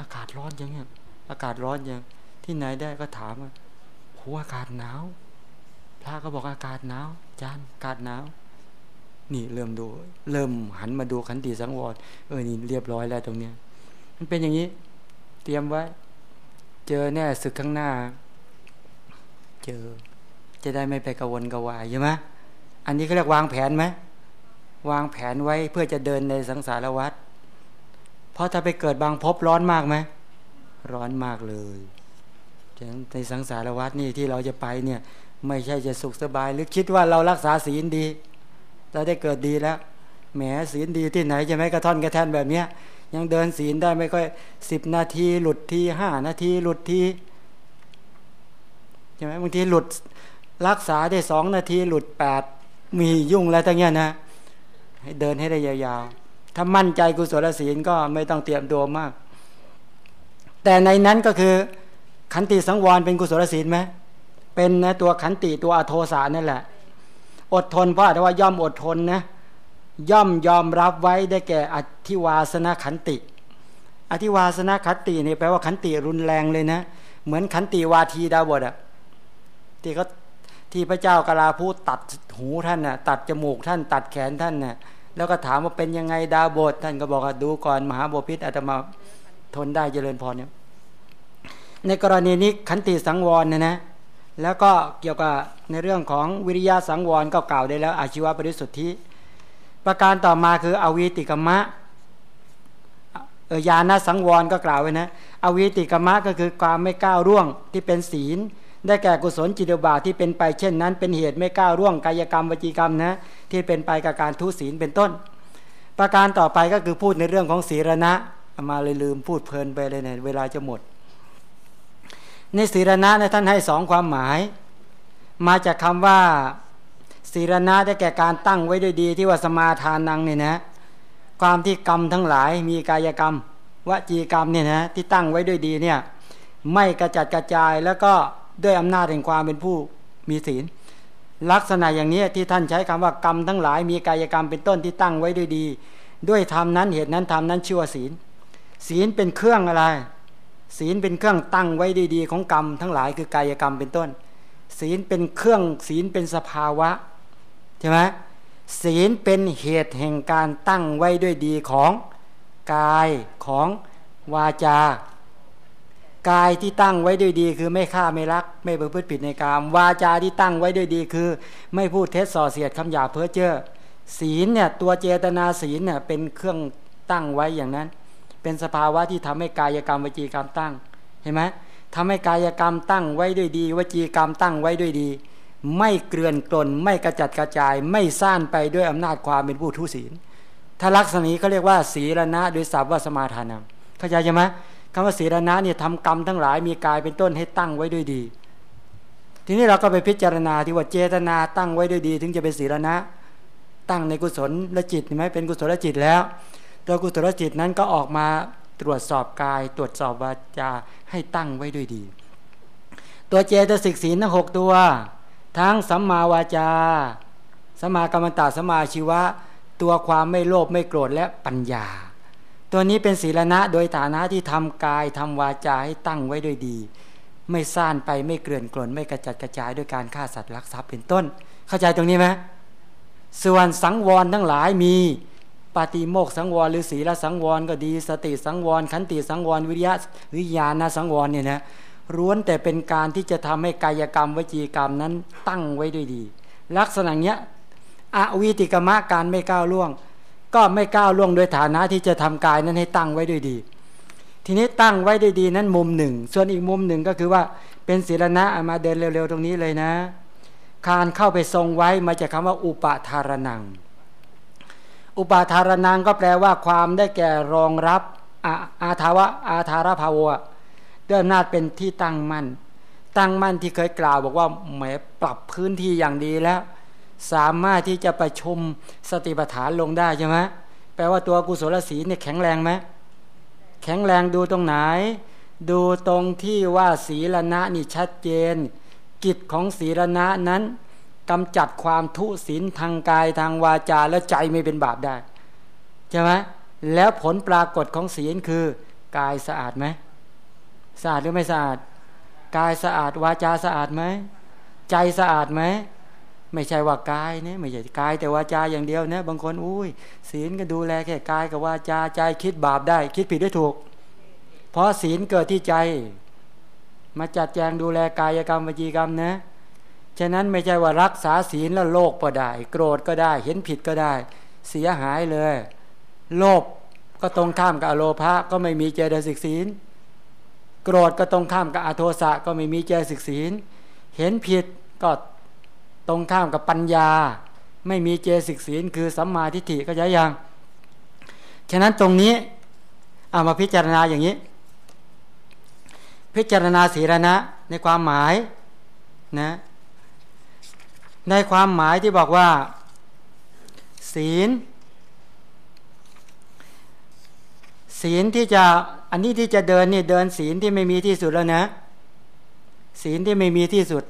B: อากาศร้อนยังเงี้ยอากาศร้อนยังที่ไหนได้ก็ถามว่าหัวอากาศหนาว พระก็บอกอากาศหนาวจานอากาศหนาวนี่เริ่มดู เริ่มหันมาดูขันติสังวรเออนี่เรียบร้อยแล้วตรงเนี้ย มันเป็นอย่างนี้ เตรียมไว้ เจอแน่ศึกข้างหน้า เจอ จะได้ไม่ไปกระวนกระวายใช่ไหมอันนี้เขาเรียกวางแผนไหมวางแผนไว้เพื่อจะเดินในสังสารวัฏเพราะถ้าไปเกิดบางพบร้อนมากไหมร้อนมากเลยในสังสารวัฏนี่ที่เราจะไปเนี่ย ไม่ใช่จะสุขสบาย หรือคิดว่าเรารักษาศีลดี เราได้เกิดดีแล้วแหมศีลดีที่ไหนจะไม่กระท่อนกระแท่นแบบเนี้ย ยังเดินศีลได้ไม่ค่อยสิบนาทีหลุดทีห้านาทีหลุดทีใช่ไหมบางทีหลุดรักษาได้สองนาทีหลุดแปดมียุ่งแล้วทั้งเนี้ยนะ ให้เดินให้ได้ยาวๆ ถ้ามั่นใจกุศลศีลก็ไม่ต้องเตรียมตัวมาก แต่ในนั้นก็คือขันติสังวรเป็นกุศลศีลไหม เป็นนะตัวขันติตัวอโทสานั่นแหละ อดทนเพราะแต่ว่าย่อมอดทนนะย่อมยอมรับไว้ได้แก่อธิวาสนาขันติ อธิวาสนาขันตินี่แปลว่าขันติรุนแรงเลยนะ เหมือนขันติวาทีดาบดอะที่เขาที่พระเจ้ากลาพูดตัดหูท่านน่ะตัดจมูกท่าน ตัดแขนท่านน่ะแล้วก็ถามว่าเป็นยังไงดาบทท่านก็บอกว่าดูก่อนมหาบพิษอาตมาทนได้เจริญพรเนี่ยในกรณีนี้ขันติสังวรเนะนะ แล้วก็เกี่ยวกับในเรื่องของวิริยะสังวรก็กล่าวได้แล้ว อาชีวะปริสุทธิประการต่อมาคืออวิติกมะเออยาณสังวรก็กล่าวไว้นะอวิติกมะก็คือความไม่ก้าวร่วงที่เป็นศีล ได้แก่กุศลจิตบาที่เป็นไปเช่นนั้น เป็นเหตุไม่ก้าวร่วงกายกรรมวจีกรรมนะที่เป็นไปกับการทุศีลเป็นต้น ประการต่อไปก็คือพูดในเรื่องของศีรณะมาเลยลืมพูดเพลินไปเลยเนี่ยเวลาจะหมด นศีรณะในท่านให้สองความหมาย มาจากคำว่าศีรณะได้แก่การตั้งไว้ด้วยดีที่ว่าสมาทานนังเนี่ยนะ ความที่กรรมทั้งหลายมีกายกรรม วจีกรรมเนี่ยนะที่ตั้งไว้ด้วยดีเนี่ยไม่กระจัดกระจายแล้วก็ด้วยอำนาจแห่งความเป็นผู้มีศีล ลักษณะอย่างนี้ที่ท่านใช้คำว่ากรรมทั้งหลายมีกายกรรมเป็นต้นที่ตั้งไว้ด้วยดี ด้วยธรรมนั้นเหตุนั้นธรรมนั้นชื่อว่าศีล ศีลเป็นเครื่องอะไร ศีลเป็นเครื่องตั้งไว้ดีๆ ของกรรม ทั้งหลายคือกายกรรมเป็นต้น ศีลเป็นเครื่องศีลเป็นสภาวะใช่ไหมศีลเป็นเหตุแห่งการตั้งไว้ด้วยดีของกายของวาจา กายที่ตั้งไว้ด้วยดี คือไม่ฆ่าไม่รัก ไม่ประพฤติผิดในกามวาจาที่ตั้งไว้ด้วยดีคือ ไม่พูดเท็จส่อเสียดคำหยาเพ้อเจ้อศีลเนี่ยตัวเจตนาศีลเนี่ยเป็นเครื่องตั้งไว้อย่างนั้น เป็นสภาวะที่ทำให้กายกรรมวจีกรรมตั้ง เห็นไหมทำให้กายกรรมตั้งไว้ด้วยดี วจีกรรมตั้งไว้ด้วยดี ไม่เกลื่อนกลน ไม่กระจัดกระจาย ไม่ซ่านไปด้วยอำนาจความเป็นผู้ทุศีล ถ้าลักษณะนี้เขาเรียกว่า ศีลนะโดยศัพท์ว่าสมาทานังเข้าใจใช่ไหมคำว่าศีลนะเนี่ยทำกรรมทั้งหลายมีกายเป็นต้นให้ตั้งไว้ด้วยดี ทีนี้เราก็ไปพิจารณาที่ว่าเจตนาตั้งไว้ด้วยดี ถึงจะเป็นศีลนะ ตั้งในกุศลและจิตใช่ไหมเป็นกุศลจิตแล้ว ตัวกุศลจิตนั้นก็ออกมาตรวจสอบกาย ตรวจสอบวาจาให้ตั้งไว้ด้วยดี ตัวเจตสิกศีลทั้งหกตัว ทั้งสัมมาวาจาสัมมากรรมตาสัมมาชีวะ ตัวความไม่โลภไม่โกรธและปัญญา ตัวนี้เป็นศีลนะโดยฐานะที่ทำกายทำวาจาให้ตั้งไว้ด้วยดี ไม่ซ่านไปไม่เกลื่อนกลนไม่กระจัดกระจายด้วยการฆ่าสัตว์ลักทรัพย์เป็นต้น เข้าใจตรงนี้ไหมส่วนสังวรทั้งหลายมี ปาติโมกสังวรหรือศีลสังวรก็ดี สติสังวรขันติสังวรวิริยะวิญญาณสังวรเนี่ยนะร้วนแต่เป็นการที่จะทำให้กายกรรมวจีกรรมนั้นตั้งไว้ด้วยดี ลักษณะเนี้ยอวิติกรรมการไม่ก้าวล่วง ก็ไม่ก้าวล่วงโดยฐานะที่จะทำกายนั้นให้ตั้งไว้ด้วยดี ทีนี้ตั้งไว้ด้วยดีนั้นมุมหนึ่ง ส่วนอีกมุมหนึ่งก็คือว่าเป็นศีลนะมาเดินเร็วๆตรงนี้เลยนะ การเข้าไปทรงไว้มาจากคาว่าอุปทารนัง อุปาทารนังก็แปลว่าความได้แก่รองรับอาอาทาวะอาทารภาวะด้วยอำนาจเป็นที่ตั้งมั่น ตั้งมั่นที่เคยกล่าวบอกว่าแหมปรับพื้นที่อย่างดีแล้ว สามารถที่จะประชุมสติปัฏฐานลงได้ใช่ไหมแปลว่าตัวกุศลศีลเนี่ยแข็งแรงไหมแข็งแรงดูตรงไหน ดูตรงที่ว่าศีลณะนี่ชัดเจน กิจของศีลณะนั้น กำจัดความทุศีลทางกายทางวาจาแล้วใจไม่เป็นบาปได้ใช่ไหมแล้วผลปรากฏของศีลคือกายสะอาดไหมสะอาดหรือไม่สะอาด กายสะอาดวาจาสะอาดไหมใจสะอาดไหมไม่ใช่ว่ากายเนี่ยไม่ใช่กายแต่วาจาอย่างเดียวนะบางคนอุ้ยศีลก็ดูแลแค่กายกับวาจาใจคิดบาปได้ คิดผิดได้ถูก เพราะศีลเกิดที่ใจ มาจัดแจงดูแลกายกรรมวจีกรรมนะ ฉะนั้นไม่ใช่ว่ารักษาศีลแล้วโลกก็ได้ โกรธก็ได้ เห็นผิดก็ได้ เสียหายเลย โลภก็ตรงข้ามกับอโลภะก็ไม่มีเจตสิกศีล โกรธก็ตรงข้ามกับอโทสะก็ไม่มีเจตสิกศีล เห็นผิดก็ตรงข้ามกับปัญญา ไม่มีเจสิกศีล คือสัมมาทิฏฐิก็ย้ายยัง ฉะนั้นตรงนี้เอามาพิจารณาอย่างนี้ พิจารณาศีลนะในความหมายนะ ในความหมายที่บอกว่า ศีล ศีลที่จะอันนี้ที่จะเดินนี่เดินศีลที่ไม่มีที่สุดแล้วนะ ศีลที่ไม่มีที่สุด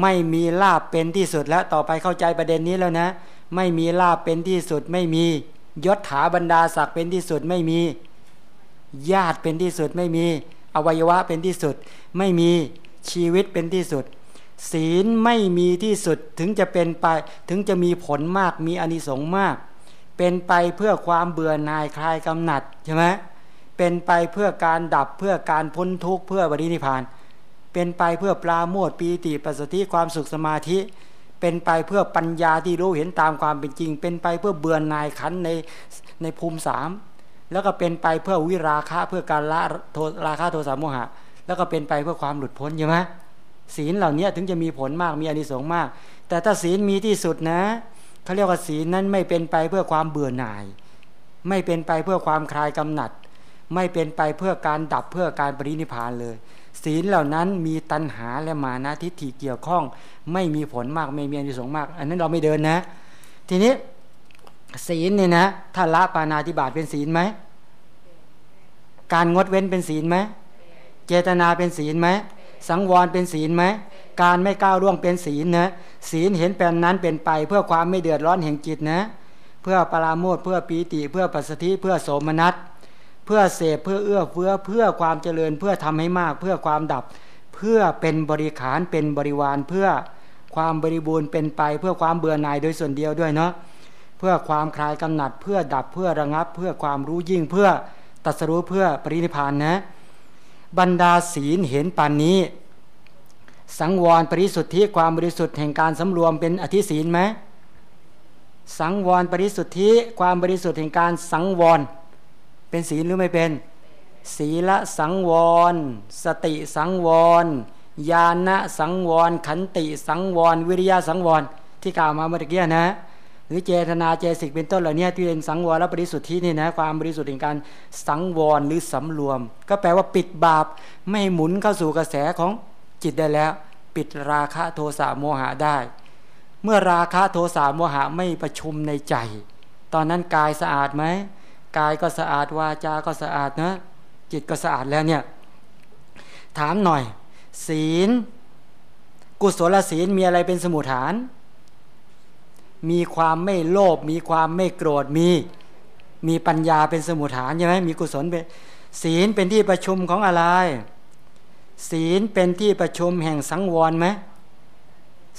B: ไม่มีลาบเป็นที่สุดแล้วต่อไปเข้าใจประเด็นนี้แล้วนะ ไม่มีลาบเป็นที่สุด ไม่มียศถาบรรดาศักดิ์เป็นที่สุดไม่มี ญาติเป็นที่สุดไม่มี อวัยวะเป็นที่สุด ไม่มีชีวิตเป็นที่สุด ศีลไม่มีที่สุดถึงจะเป็นไปถึงจะมีผลมากมีอนิสงส์มาก เป็นไปเพื่อความเบื่อหน่ายคลายกำหนัดใช่ไหมเป็นไปเพื่อการดับเพื่อการพ้นทุกข์เพื่อบริณิพาน เป็นไปเพื่อปลาโมดปีติปัสสติความสุขสมาธิ เป็นไปเพื่อปัญญาที่รู้เห็นตามความเป็นจริง เป็นไปเพื่อเบื่อหน่ายขันในในภูมิสามแล้วก็เป็นไปเพื่อวิราคะเพื่อการละโทราคะโทสะโมหะ แล้วก็เป็นไปเพื่อความหลุดพ้นใช่ไหม ศีลเหล่านี้ถึงจะมีผลมากมีอนิสงส์มาก แต่ถ้าศีลมีที่สุดนะเขาเรียกว่าศีลนั้นไม่เป็นไปเพื่อความเบื่อหน่าย ไม่เป็นไปเพื่อความคลายกำหนัด ไม่เป็นไปเพื่อการดับเพื่อการปรินิพานเลย ศีลเหล่านั้นมีตัณหาและมานะทิฏฐิเกี่ยวข้อง ไม่มีผลมากไม่มีอนิสงส์มาก อันนั้นเราไม่เดินนะ ทีนี้ศีลเนี่ยนะถ้าละปานาธิบาตเป็นศีลไหมการงดเว้นเป็นศีลไหมเจตนาเป็นศีลไหม สังวรเป็นศีลไหมการไม่ก้าวล่วงเป็นศีลนะศีลเห็นเป็นนั้นเป็นไป เพื่อความไม่เดือดร้อนแห่งจิตนะ เพื่อปราโมทเพื่อปีติเพื่อปัสสติเพื่อโสมนัสเพื่อเสพเพื่อเอื้อเฟื้อเพื่อความเจริญเพื่อทำให้มาก เพื่อความดับ เพื่อเป็นบริขารเป็นบริวารเพื่อความบริบูรณ์เป็นไป เพื่อความเบื่อหน่ายโดยส่วนเดียวด้วยเนาะเพื่อความคลายกำหนัด เพื่อดับเพื่อระงับ เพื่อความรู้ยิ่งเพื่อตัสรู้เพื่อปรินิพานนะ บรรดาศีลเห็นปานนี้ สังวรปริสุทธิความบริสุทธิ์แห่งการสำรวมเป็นอธิศีลไหมสังวรปริสุทธิความบริสุทธิ์แห่งการสังวร เป็นศีลหรือไม่เป็น ศีละสังวร สติสังวรญาณสังวร ขันติสังวร วิริยะสังวร ที่กล่าวมาเมื่อกี้นะ หรือเจตนาเจสิกเป็นต้นเหล่านี้ที่เป็นสังวรและบริสุทธิ์นี่นะความบริสุทธิ์ในการสังวรหรือสำรวม ก็แปลว่าปิดบาปไม่หมุนเข้าสู่กระแสของจิตได้แล้ว ปิดราคะโทสะโมหะได้ เมื่อราคะโทสะโมหะไม่ประชุมในใจ ตอนนั้นกายสะอาดไหมกายก็สะอาดวาจาก็สะอาดนะจิตก็สะอาดแล้วเนี่ยถามหน่อย ศีล กุศลศีลมีอะไรเป็นสมุทฐาน มีความไม่โลภมีความไม่โกรธมี มีปัญญาเป็นสมุทฐานใช่ไหมมีกุศลเป็นศีลเป็นที่ประชุมของอะไร ศีลเป็นที่ประชุมแห่งสังวรไหม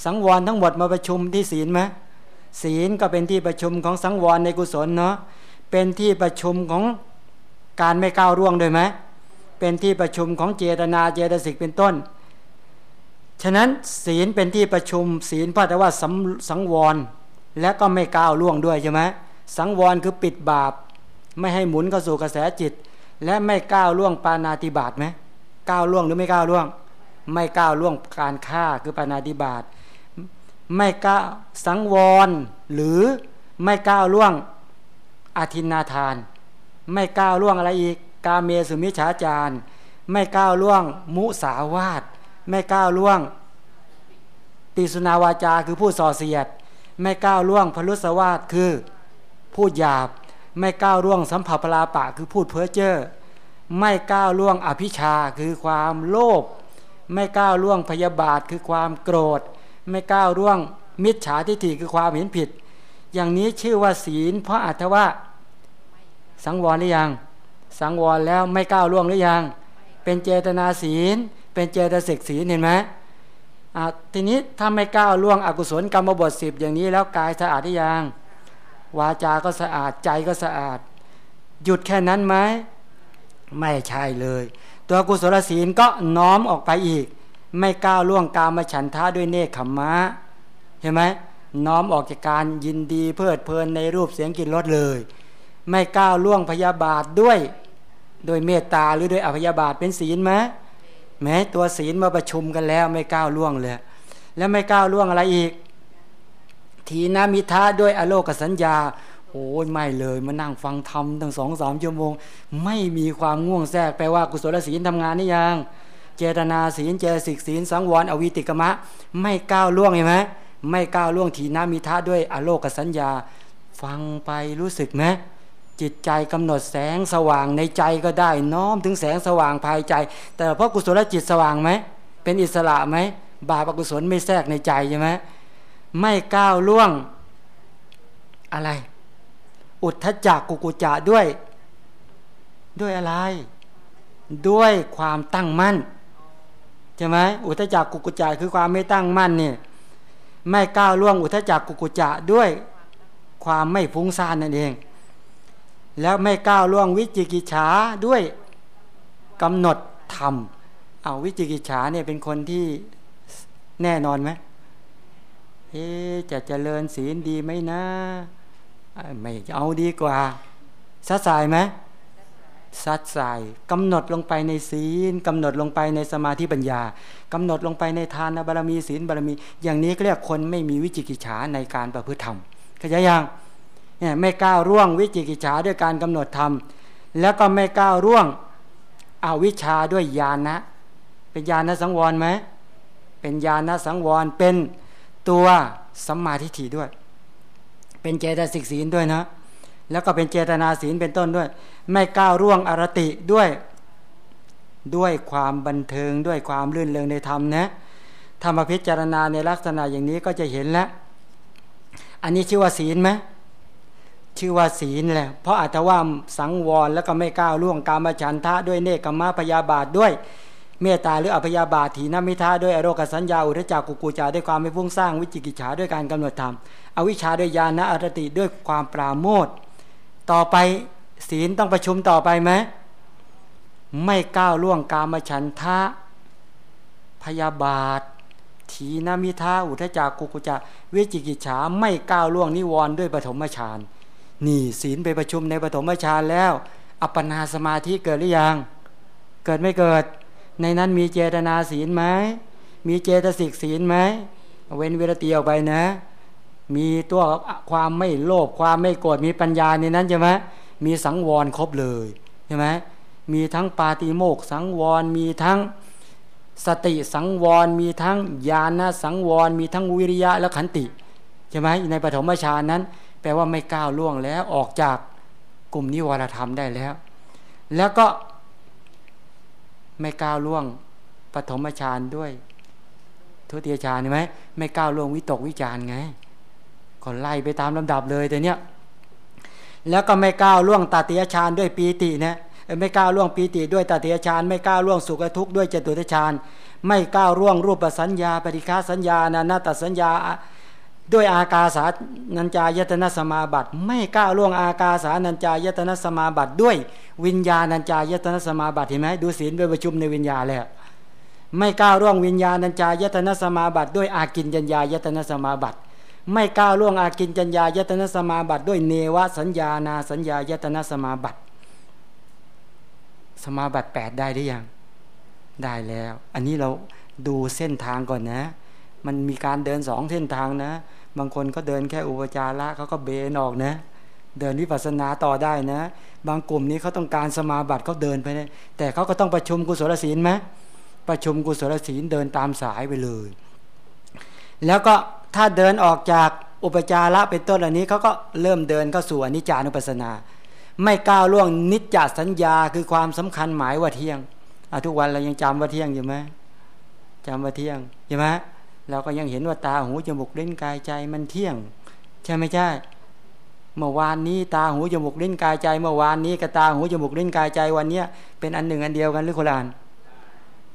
B: สังวรทั้งหมดมาประชุมที่ศีลไหมศีลก็เป็นที่ประชุมของสังวรในกุศลเนาะเป็นที่ประชุมของการไม่ก้าวร่วงด้วยไหมเป็นที่ประชุมของเจตนาเจตสิกเป็นต้น ฉะนั้นศีลเป็นที่ประชุมศีลพระแต่ว่าสังสังวร และก็ไม่ก้าวล่วงด้วยใช่ไหมสังวรคือปิดบาป ไม่ให้หมุนเข้าสู่กระแสจิต และไม่ก้าวล่วงปานาติบาตไหมก้าวล่วงหรือไม่ก้าวล่วง ไม่ก้าวล่วงการฆ่าคือปานาติบาตไม่ก้าวสังวร หรือไม่ก้าวล่วงอาทินนาทาน ไม่ก้าวล่วงอะไรอีก กาเมสุมิฉาจารไม่ก้าวล่วง มุสาวาตไม่ก้าวล่วง ติสุนาวาจาคือผู้ส่อเสียด ไม่ก้าวล่วงพลุสวาตคือพูดหยาบ ไม่ก้าวล่วงสัมผัสพลาปะคือพูดเพ้อเจ้อไม่ก้าวล่วงอภิชาคือความโลภไม่ก้าวล่วงพยาบาทคือความโกรธ ไม่ก้าวล่วงมิจฉาทิฏฐิคือความเห็นผิด อย่างนี้ชื่อว่าศีล เพราะอัตว่าสังวรหรือยัง สังวรแล้วไม่ก้าวล่วงหรือยัง เป็นเจตนาศีล เป็นเจตสิกศีลเห็นไหม ทีนี้ถ้าไม่ก้าวล่วงอกุศลกรรมบทสิบอย่างนี้แล้วกายสะอาดหรือยังวาจาก็สะอาดใจก็สะอาด หยุดแค่นั้นไหมไม่ใช่เลย ตัวกุศลศีลก็น้อมออกไปอีก ไม่ก้าวล่วงกามฉันทะด้วยเนคขมมะเห็นไหมน้อมออกจากการยินดีเพลิดเพลินในรูปเสียงกลิ่นรสเลย ไม่ก้าวล่วงพยาบาทด้วย โดยเมตตาหรือโดยอภยาบาทเป็นศีลไหม แม้ตัวศีลมาประชุมกันแล้วไม่ก้าวล่วงเลย แล้วไม่ก้าวล่วงอะไรอีก ทีนามิทาด้วยอโลกสัญญาโอ้ยไม่เลยมานั่งฟังธรรมตั้งสองสามชั่วโมง ไม่มีความง่วงแทรกแปลว่ากุศลศีลทำงานนี่ยัง เจตนาศีลเจสิกศีลสังวรอวิติกมะ ไม่ก้าวล่วงเห็นไหมไม่ก้าวล่วงทีนามิทะด้วยอโลกสัญญา ฟังไปรู้สึกไหม จิตใจกำหนดแสงสว่างในใจก็ได้ น้อมถึงแสงสว่างภายใจ แต่เพราะกุศลจิตสว่างไหมเป็นอิสระไหมบาปอกุศลไม่แทรกในใจใช่ไหมไม่ก้าวล่วงอะไร อุทธจักกุกุจะด้วย ด้วยอะไร ด้วยความตั้งมั่นใช่ไหมอุทธจักกุกุจะคือความไม่ตั้งมั่นเนี่ยไม่ก้าวล่วงอุทธจักกุกุจะด้วย ความไม่ฟุ้งซ่านนั่นเอง แล้วไม่ก้าวล่วงวิจิกิจฉาด้วยกำหนดธรรมเอาวิจิกิจฉาเนี่ยเป็นคนที่แน่นอนไหมเอ๊จะเจริญศีลดีไหมนะ ไม่เอาดีกว่าสัดสายไหมซัดใส่กำหนดลงไปในศีลกำหนดลงไปในสมาธิปัญญากำหนดลงไปในทานบารมีศีลบารมี อย่างนี้ก็เรียกคนไม่มีวิจิกิจฉาในการประพฤติธรรมเข้าใจยัง เนี่ยไม่ก้าวร่วงวิจิกิจฉาด้วยการกำหนดธรรม แล้วก็ไม่ก้าวร่วงอาวิชชาด้วยญาณนะ เป็นญาณสังวรไหมเป็นญาณสังวรเป็นตัวสัมมาทิฏฐิด้วย เป็นเจตสิกศีลด้วยนะ แล้วก็เป็นเจตนาศีลเป็นต้นด้วย ไม่ก้าวร่วงอรติด้วยด้วยความบันเทิงด้วยความลื่นเลงในธรรมนะธรรมพิจารณาในลักษณะอย่างนี้ก็จะเห็นแล้ว อันนี้ชื่อว่าศีลไหม ชื่อว่าศีลแหละเพราะอัตว่าสังวรแล้วก็ไม่ก้าวล่วงกามฉันทะด้วยเนกกมะพยาบาทด้วย เมตตาหรืออภยาบาทถีนมิทาด้วยอโรคสัญญาอุทจักกุกุจาด้วยความไม่พุ่งสร้างวิจิกิจฉาด้วยการกำหนดธรรมอวิชชาด้วยญาณอรติด้วยความปราโมทต่อไปศีลต้องประชุมต่อไปไหมไม่ก้าวล่วงกามฉันทะพยาบาททีนามิทาอุทจักกุกุจักวิจิกิจฉาไม่ก้าวล่วงนิวรณ์ด้วยปฐมฌาน นี่ศีลไปประชุมในปฐมฌานแล้ว อัปปนาสมาธิเกิดหรือยัง เกิดไม่เกิด ในนั้นมีเจตนาศีลไหม มีเจตสิกศีลไหม เว้นเวรตีออกไปนะ มีตัวความไม่โลภความไม่โกรธมีปัญญาในนั้นใช่ไหมมีสังวรครบเลยใช่ไหมมีทั้งปาติโมกสังวรมีทั้งสติสังวรมีทั้งญาณสังวร มีทั้งวิริยะและขันติใช่ไหมในปฐมฌานนั้น แปลว่าไม่ก้าวล่วงแล้วออกจากกลุ่มนิวรธรรมได้แล้ว แล้วก็ไม่ก้าวล่วงปฐมฌานด้วย ทุติยฌานใช่ไหมไม่ก้าวล่วงวิตกวิจารไงก็ไล่ไปตามลำดับเลยแต่เนี้ยแล้วก็ไม่ก้าวล่วงตาติยฌานด้วยปีตินะไม่ก้าวล่วงปีติด้วยตาติยฌานไม่ก้าวล่วงสุขทุกข์ด้วยจตุตฌานไม่ก้าวล่วงรูปสัญญาปฏิฆาสัญญานานาตสัญญา ด้วยอากาสานัญจายตนะสมาบัติ ไม่ก้าวล่วงอากาสานัญจายตนะสมาบัติ ด้วยวิญญาณัญจายตนะสมาบัติเห็นไหมดูศีลไปประชุมในวิญญาณเลยไม่ก้าวล่วงวิญญาณัญจายตนะสมาบัติ ด้วยอากินจัญญายตนะสมาบัติ ไม่ก้าวล่วงอากินจัญญายตนะสมาบัติ ด้วยเนวสัญญานาสัญญายตนะสมาบัติ สมาบัติแปดได้หรือยังได้แล้ว อันนี้เราดูเส้นทางก่อนนะ มันมีการเดินสองเส้นทางนะ บางคนก็เดินแค่อุปจาระเขาก็เบนออกนะ เดินวิปัสสนาต่อได้นะ บางกลุ่มนี้เขาต้องการสมาบัติเขาเดินไปนะแต่เขาก็ต้องประชุมกุศลศีลไหมประชุมกุศลศีลเดินตามสายไปเลย แล้วก็ถ้าเดินออกจากอุปจาระเป็นต้นเหล่านี้เขาก็เริ่มเดินเข้าสู่อนิจจานุปัสสนา ไม่ก้าวล่วงนิจจสัญญาคือความสำคัญหมายว่าเที่ยงทุกวันเรายังจำว่าเที่ยงอยู่ไหมจำว่าเที่ยงใช่ไหม เราก็ยังเห็นว่าตาหูจมูกเล่นกายใจมันเที่ยง ใช่ไหมใช่เมื่อวานนี้ตาหูจมูกเล่นกายใจ เมื่อวานนี้กับตาหูจมูกเล่นกายใจวันเนี้ยเป็นอันหนึ่งอันเดียวกันหรือคนละอัน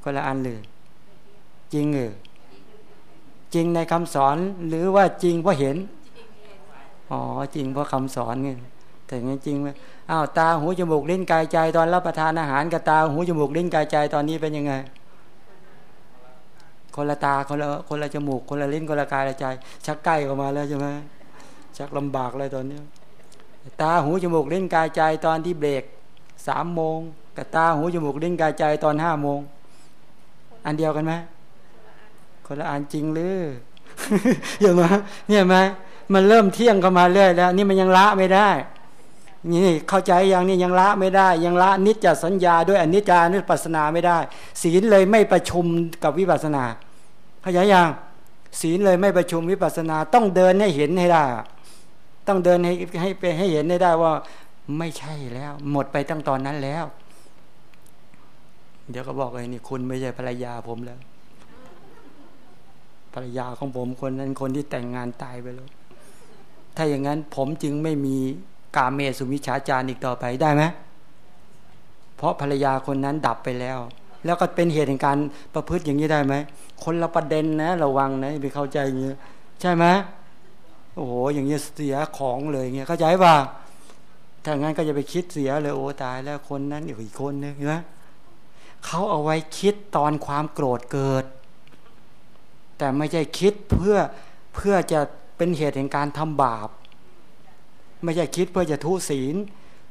B: คนละอันเลยจริงเออจริงในคำสอนหรือว่าจริงเพราะเห็นอ๋อจริงเพราะคำสอนไงแต่งั้นจริงไหมอ้าวตาหูจมูกเล่นกายใจ ตอนรับประทานอาหารกับตาหูจมูกเล่นกายใจตอนนี้เป็นยังไง คนละตาคนละคนละจมูก คนละลิ้นคนละกายละใจ ชักใกล้เข้ามาแล้วใช่ไหมชักลำบากเลยตอนนี้ตาหูจมูกลิ้นกายใจตอนที่เบรกสามโมงกับตาหูจมูกลิ้นกายใจตอนห้าโมงอันเดียวกันไหมคนละอันจริงหรือเห็นไหมเนี่ยไหมมันเริ่มเที่ยงเข้ามาเรื่อยแล้ว นี่มันยังละไม่ได้ นี่เข้าใจย่างนี้ยังละไม่ได้ ยังละนิจจสัญญาด้วยอนิจจานุปัสสนาไม่ได้ ศีลเลยไม่ประชุมกับวิปัสสนาเข้าใจยังศีลเลยไม่ประชุมวิปัสสนา ต้องเดินให้เห็นให้ได้ ต้องเดินให้ให้ไปให้เห็นได้ได้ว่าไม่ใช่แล้ว หมดไปตั้งตอนนั้นแล้ว เดี๋ยวก็บอกเลยนี่คุณไม่ใช่ภรรยาผมแล้ว ภรรยาของผมคนนั้นคนที่แต่งงานตายไปแล้ว ถ้าอย่างนั้นผมจึงไม่มี กาเมสุมิชาจารอีกต่อไปได้ไหมเพราะภรรยาคนนั้นดับไปแล้ว แล้วก็เป็นเหตุแห่งการประพฤติอย่างนี้ได้ไหมคนละประเด็นนะ ระวังนะไปเข้าใจอย่างนี้ใช่ไหมโอ้โหอย่างนี้เสียของเลยเงี้ยเข้าใจป่ะถ้างั้นก็จะไปคิดเสียเลยโอ้ตายแล้วคนนั้นอีกคนนึงเห็นไหมเขาเอาไว้คิดตอนความโกรธเกิด แต่ไม่ใช่คิดเพื่อเพื่อจะเป็นเหตุแห่งการทำบาป ไม่ใช่คิดเพื่อจะทุศีล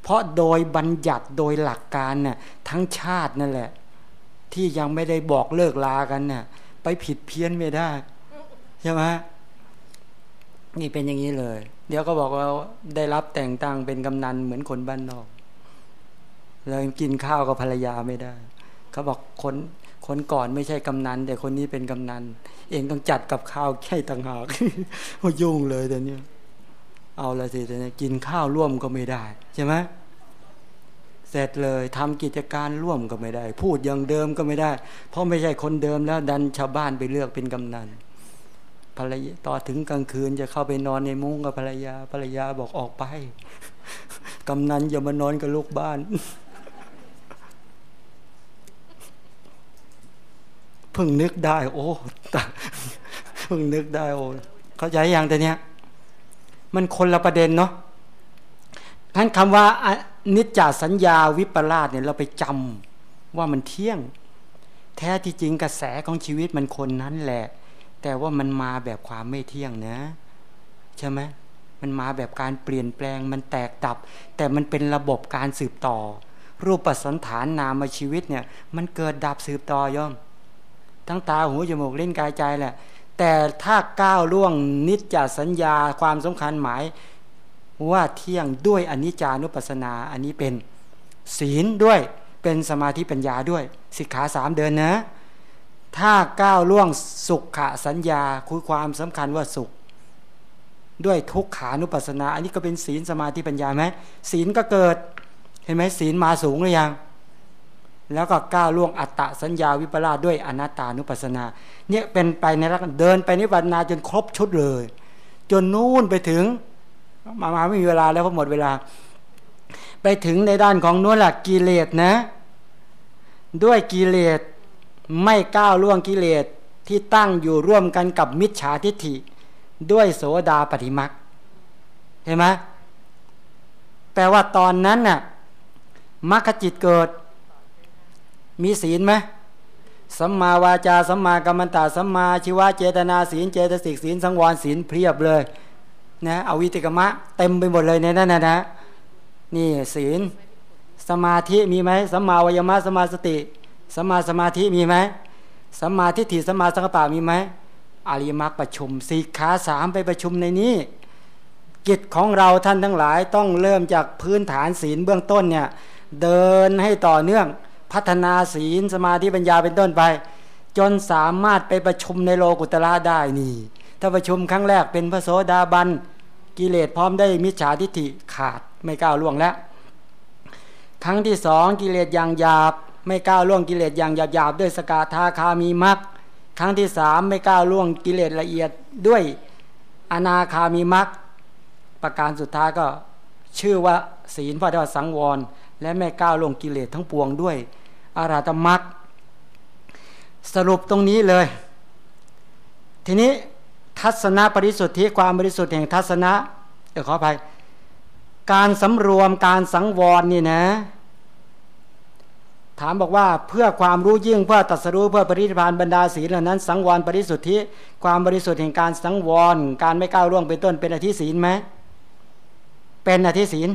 B: เพราะโดยบัญญัติโดยหลักการเนี่ยทั้งชาตินั่นแหละ ที่ยังไม่ได้บอกเลิกลากันเนี่ยไปผิดเพี้ยนไม่ได้ใช่ไหมนี่เป็นอย่างนี้เลย เดี๋ยวก็บอกว่าได้รับแต่งตั้งเป็นกำนันเหมือนคนบ้านนอกเลยกินข้าวกับภรรยาไม่ได้ เขาบอกคนคนก่อนไม่ใช่กำนัน แต่คนนี้เป็นกำนัน เองต้องจัดกับข้าวแค่ต่างหากยุ่งเลยแต่เนี้ย เอาละสิแต่ยกินข้าวร่วมก็ไม่ได้ใช่ไหมเสร็จเลยทำกิจการร่วมก็ไม่ได้ พูดอย่างเดิมก็ไม่ได้ เพราะไม่ใช่คนเดิมแล้วดันชาวบ้านไปเลือกเป็นกำนันภรรยาต่อถึงกลางคืนจะเข้าไปนอนในมุ้งกับภรรยาภรรยาบอกออกไปกำนันอย่ามานอนกับลูกบ้าน เพิ่งนึกได้ โอ้เพิ่งนึกได้โอ้เข้าใจอย่างแต่เนี้ย มันคนละประเด็นเนาะท่านคำว่านิจจสัญญาวิปลาสเนี่ยเราไปจำว่ามันเที่ยง แท้ที่จริงกระแสของชีวิตมันคนนั้นแหละ แต่ว่ามันมาแบบความไม่เที่ยงนะ ใช่ไหมมันมาแบบการเปลี่ยนแปลงมันแตกดับ แต่มันเป็นระบบการสืบต่อ รูปปัสันฐานนามชีวิตเนี่ย มันเกิดดับสืบต่อย่อม ทั้งตาหูจมูกเลิ้นกายใจแหละ แต่ถ้าก้าวล่วงนิจจสัญญาความสำคัญหมายว่าเที่ยงด้วยอนิจจานุปัสสนาอันนี้เป็นศีลด้วยเป็นสมาธิปัญญาด้วยสิกขาสามเดินนะ ถ้าก้าวล่วงสุขขสัญญาคือความสำคัญว่าสุข ด้วยทุกขานุปัสสนา อันนี้ก็เป็นศีลสมาธิปัญญาไหมศีลก็เกิดเห็นไหมศีลมาสูงหรือยัง แล้วก็ก้าวล่วงอัตตสัญญาวิปลาสด้วยอนัตตานุปัสนา เนี่ยเป็นไปในรักเดินไปนิพพานาจนครบชุดเลย จนนู่นไปถึง มามาไม่มีเวลาแล้วเพราะหมดเวลา ไปถึงในด้านของนู้นแหละกิเลสนะ ด้วยกิเลสไม่ก้าวล่วงกิเลสที่ตั้งอยู่ร่วมกันกับมิจฉาทิฏฐิ ด้วยโสดาปฏิมักเห็นไหมแปลว่าตอนนั้นน่ะมรรคจิตเกิด มีศีลไหมสัมมาวาจาสัมมากัมมันตาสัมมาชีวะเจตนาศีลเจตสิกศีลสังวรศีลเพียบเลยนะเอาวิติกมะเต็มไปหมดเลยในนั้นนะนะนี่ศีลสมาธิมีไหมสัมมาวิยมะสมาสติสัมมาสมาธิมีไหมสัมมาทิฏฐิสัมมาสังกปะมีไหมอริยมรรคประชุมสี่ขาสามไปประชุมในนี้ กิจของเราท่านทั้งหลายต้องเริ่มจากพื้นฐานศีลเบื้องต้นเนี่ยเดินให้ต่อเนื่อง พัฒนาศีลสมาธิปัญญาเป็นต้นไป จนสามารถไปประชุมในโลกุตละได้นี่ ถ้าประชุมครั้งแรกเป็นพระโสดาบันกิเลสพร้อมได้มิจฉาทิฏฐิขาดไม่ก้าวล่วงแล้ว ครั้งที่สองกิเลสอย่างหยาบ ไม่ก้าวล่วงกิเลสอย่างหยาบหยาบด้วยสกาธาคามีมักครั้งที่สามไม่ก้าวล่วงกิเลสละเอียดด้วยอนาคามีมักประการสุดท้ายก็ชื่อว่าศีลพระเจ้าสังวร และไม่ก้าวล่วงกิเลสทั้งปวงด้วย อาราตมักสรุปตรงนี้เลย ทีนี้ทัศนะปริสุทธิความบริสุทธิ์แห่งทัศนะเดี๋ยวขออภัยการสำรวมการสังวรนี่นะ ถามบอกว่าเพื่อความรู้ยิ่งเพื่อตัดสรู้เพื่อปริธิพานบรรดาศีลเหล่านั้น สังวรปริสุทธิความบริสุทธิ์แห่งการสังวร การไม่ก้าวล่วงเป็นต้นเป็นอธิศีลไหมเป็นอธิศีล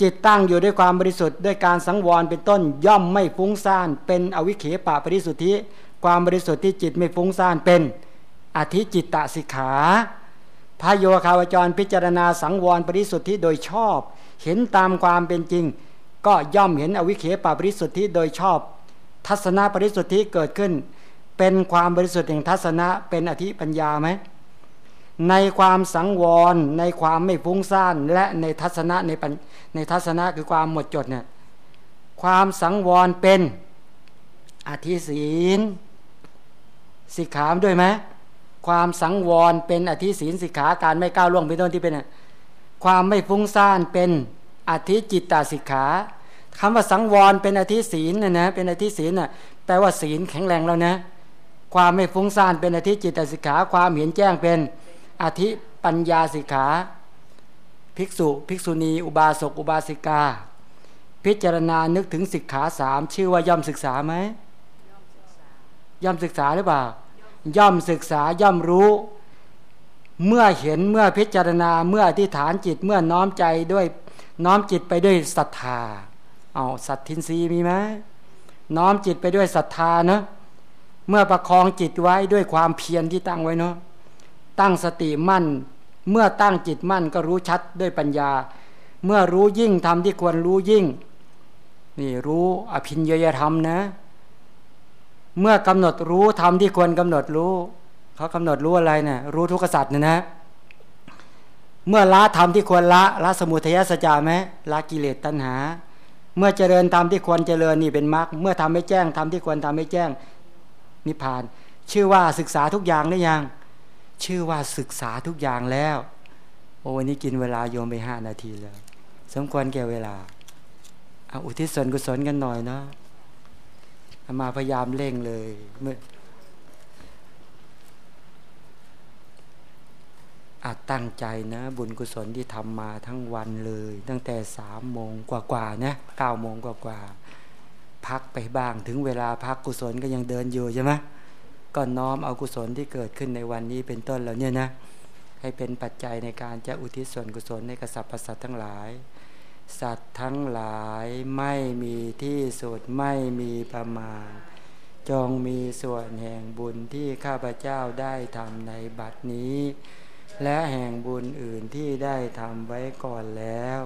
B: จิตตั้งอยู่ด้วยความบริสุทธิ์ด้วยการสังวรเป็นต้นย่อมไม่ฟุ้งซ่าน เป็นอวิเคปะปริสุทธิ ความบริสุทธิ์ที่จิตไม่ฟุ้งซ่านเป็นอธิจิตตสิกขาพระโยคาวจรพิจารณาสังวรปริสุทธิโดยชอบ เห็นตามความเป็นจริง ก็ย่อมเห็นอวิเคปปริสุทธิโดยชอบ ทัศนปริสุทธิเกิดขึ้น เป็นความบริสุทธิ์แห่งทัศนะเป็นอธิปัญญาไหม ในความสังวร ในความไม่ฟุ้งซ่านและในทัศนะในในทัศนะคือความหมดจดเนี่ยความสังวรเป็นอธิศีลสิกขาด้วยไหมความสังวรเป็นอธิศีลสิกขาการไม่ก้าวล่วงเป็นต้นที่เป็นความไม่ฟุ้งซ่านเป็นอธิจิตตสิกขาคำว่าสังวรเป็นอธิศีลนะนะเป็นอธิศีลน่ะแปลว่าศีลแข็งแรงแล้วนะ ความไม่ฟุ้งซ่านเป็นอธิจิตตสิกขาความเห็นแจ้งเป็น อธิปัญญาสิกขาภิกษุ ภิกษุณี อุบาสกอุบาสิกา พิจารณานึกถึงสิกขาสามชื่อว่าย่อมศึกษาไหมย่อมศึกษาหรือเปล่า ย่อมศึกษาย่อมรู้ เมื่อเห็นเมื่อพิจารณาเมื่ออธิษฐานจิตเมื่อน้อมใจด้วยน้อมจิตไปด้วยศรัทธาเอาสัตทินรีมีไหมน้อมจิตไปด้วยศรัทธาเนะเมื่อประคองจิตไว้ด้วยความเพียรที่ตั้งไว้เนาะ ตั้งสติมั่น เมื่อตั้งจิตมั่นก็รู้ชัดด้วยปัญญา เมื่อรู้ยิ่งทำที่ควรรู้ยิ่ง นี่รู้อภินยยธรรมนะ เมื่อกำหนดรู้ทำที่ควรกำหนดรู้เขากำหนดรู้อะไรเนะี่ยรู้ทุกขสัตว์นะนะเมื่อละทำที่ควรละละสมุทัยสัจจะไหมละกิเลสตัณหา เมื่อเจริญทำที่ควรเจริญนี่เป็นมรรคเมื่อทำให้แจ้งทำที่ควรทำให้แจ้งนิพพาน ชื่อว่าศึกษาทุกอย่างได้ยัง ชื่อว่าศึกษาทุกอย่างแล้วโอ้วันนี้กินเวลาโยมไปห้านาทีแล้ว สมควรแก่เวลาเอาอุทิศส่วนกุศลกันหน่อยเนาะมาพยายามเร่งเลยเมื่ออาจตั้งใจนะ บุญกุศลที่ทำมาทั้งวันเลย ตั้งแต่สามโมงกว่าๆนะเก้าโมงกว่าๆพักไปบ้างถึงเวลาพักกุศลก็ยังเดินอยู่ใช่ไหม ก็น้อมเอากุศลที่เกิดขึ้นในวันนี้เป็นต้นแล้วเนี่ยนะให้เป็นปัจจัยในการจะอุทิศส่วนกุศลในกษัตริย์สัตว์ทั้งหลาย สัตว์ทั้งหลายไม่มีที่สุดไม่มีประมาณ จงมีส่วนแห่งบุญที่ข้าพเจ้าได้ทำในบัดนี้ และแห่งบุญอื่นที่ได้ทำไว้ก่อนแล้ว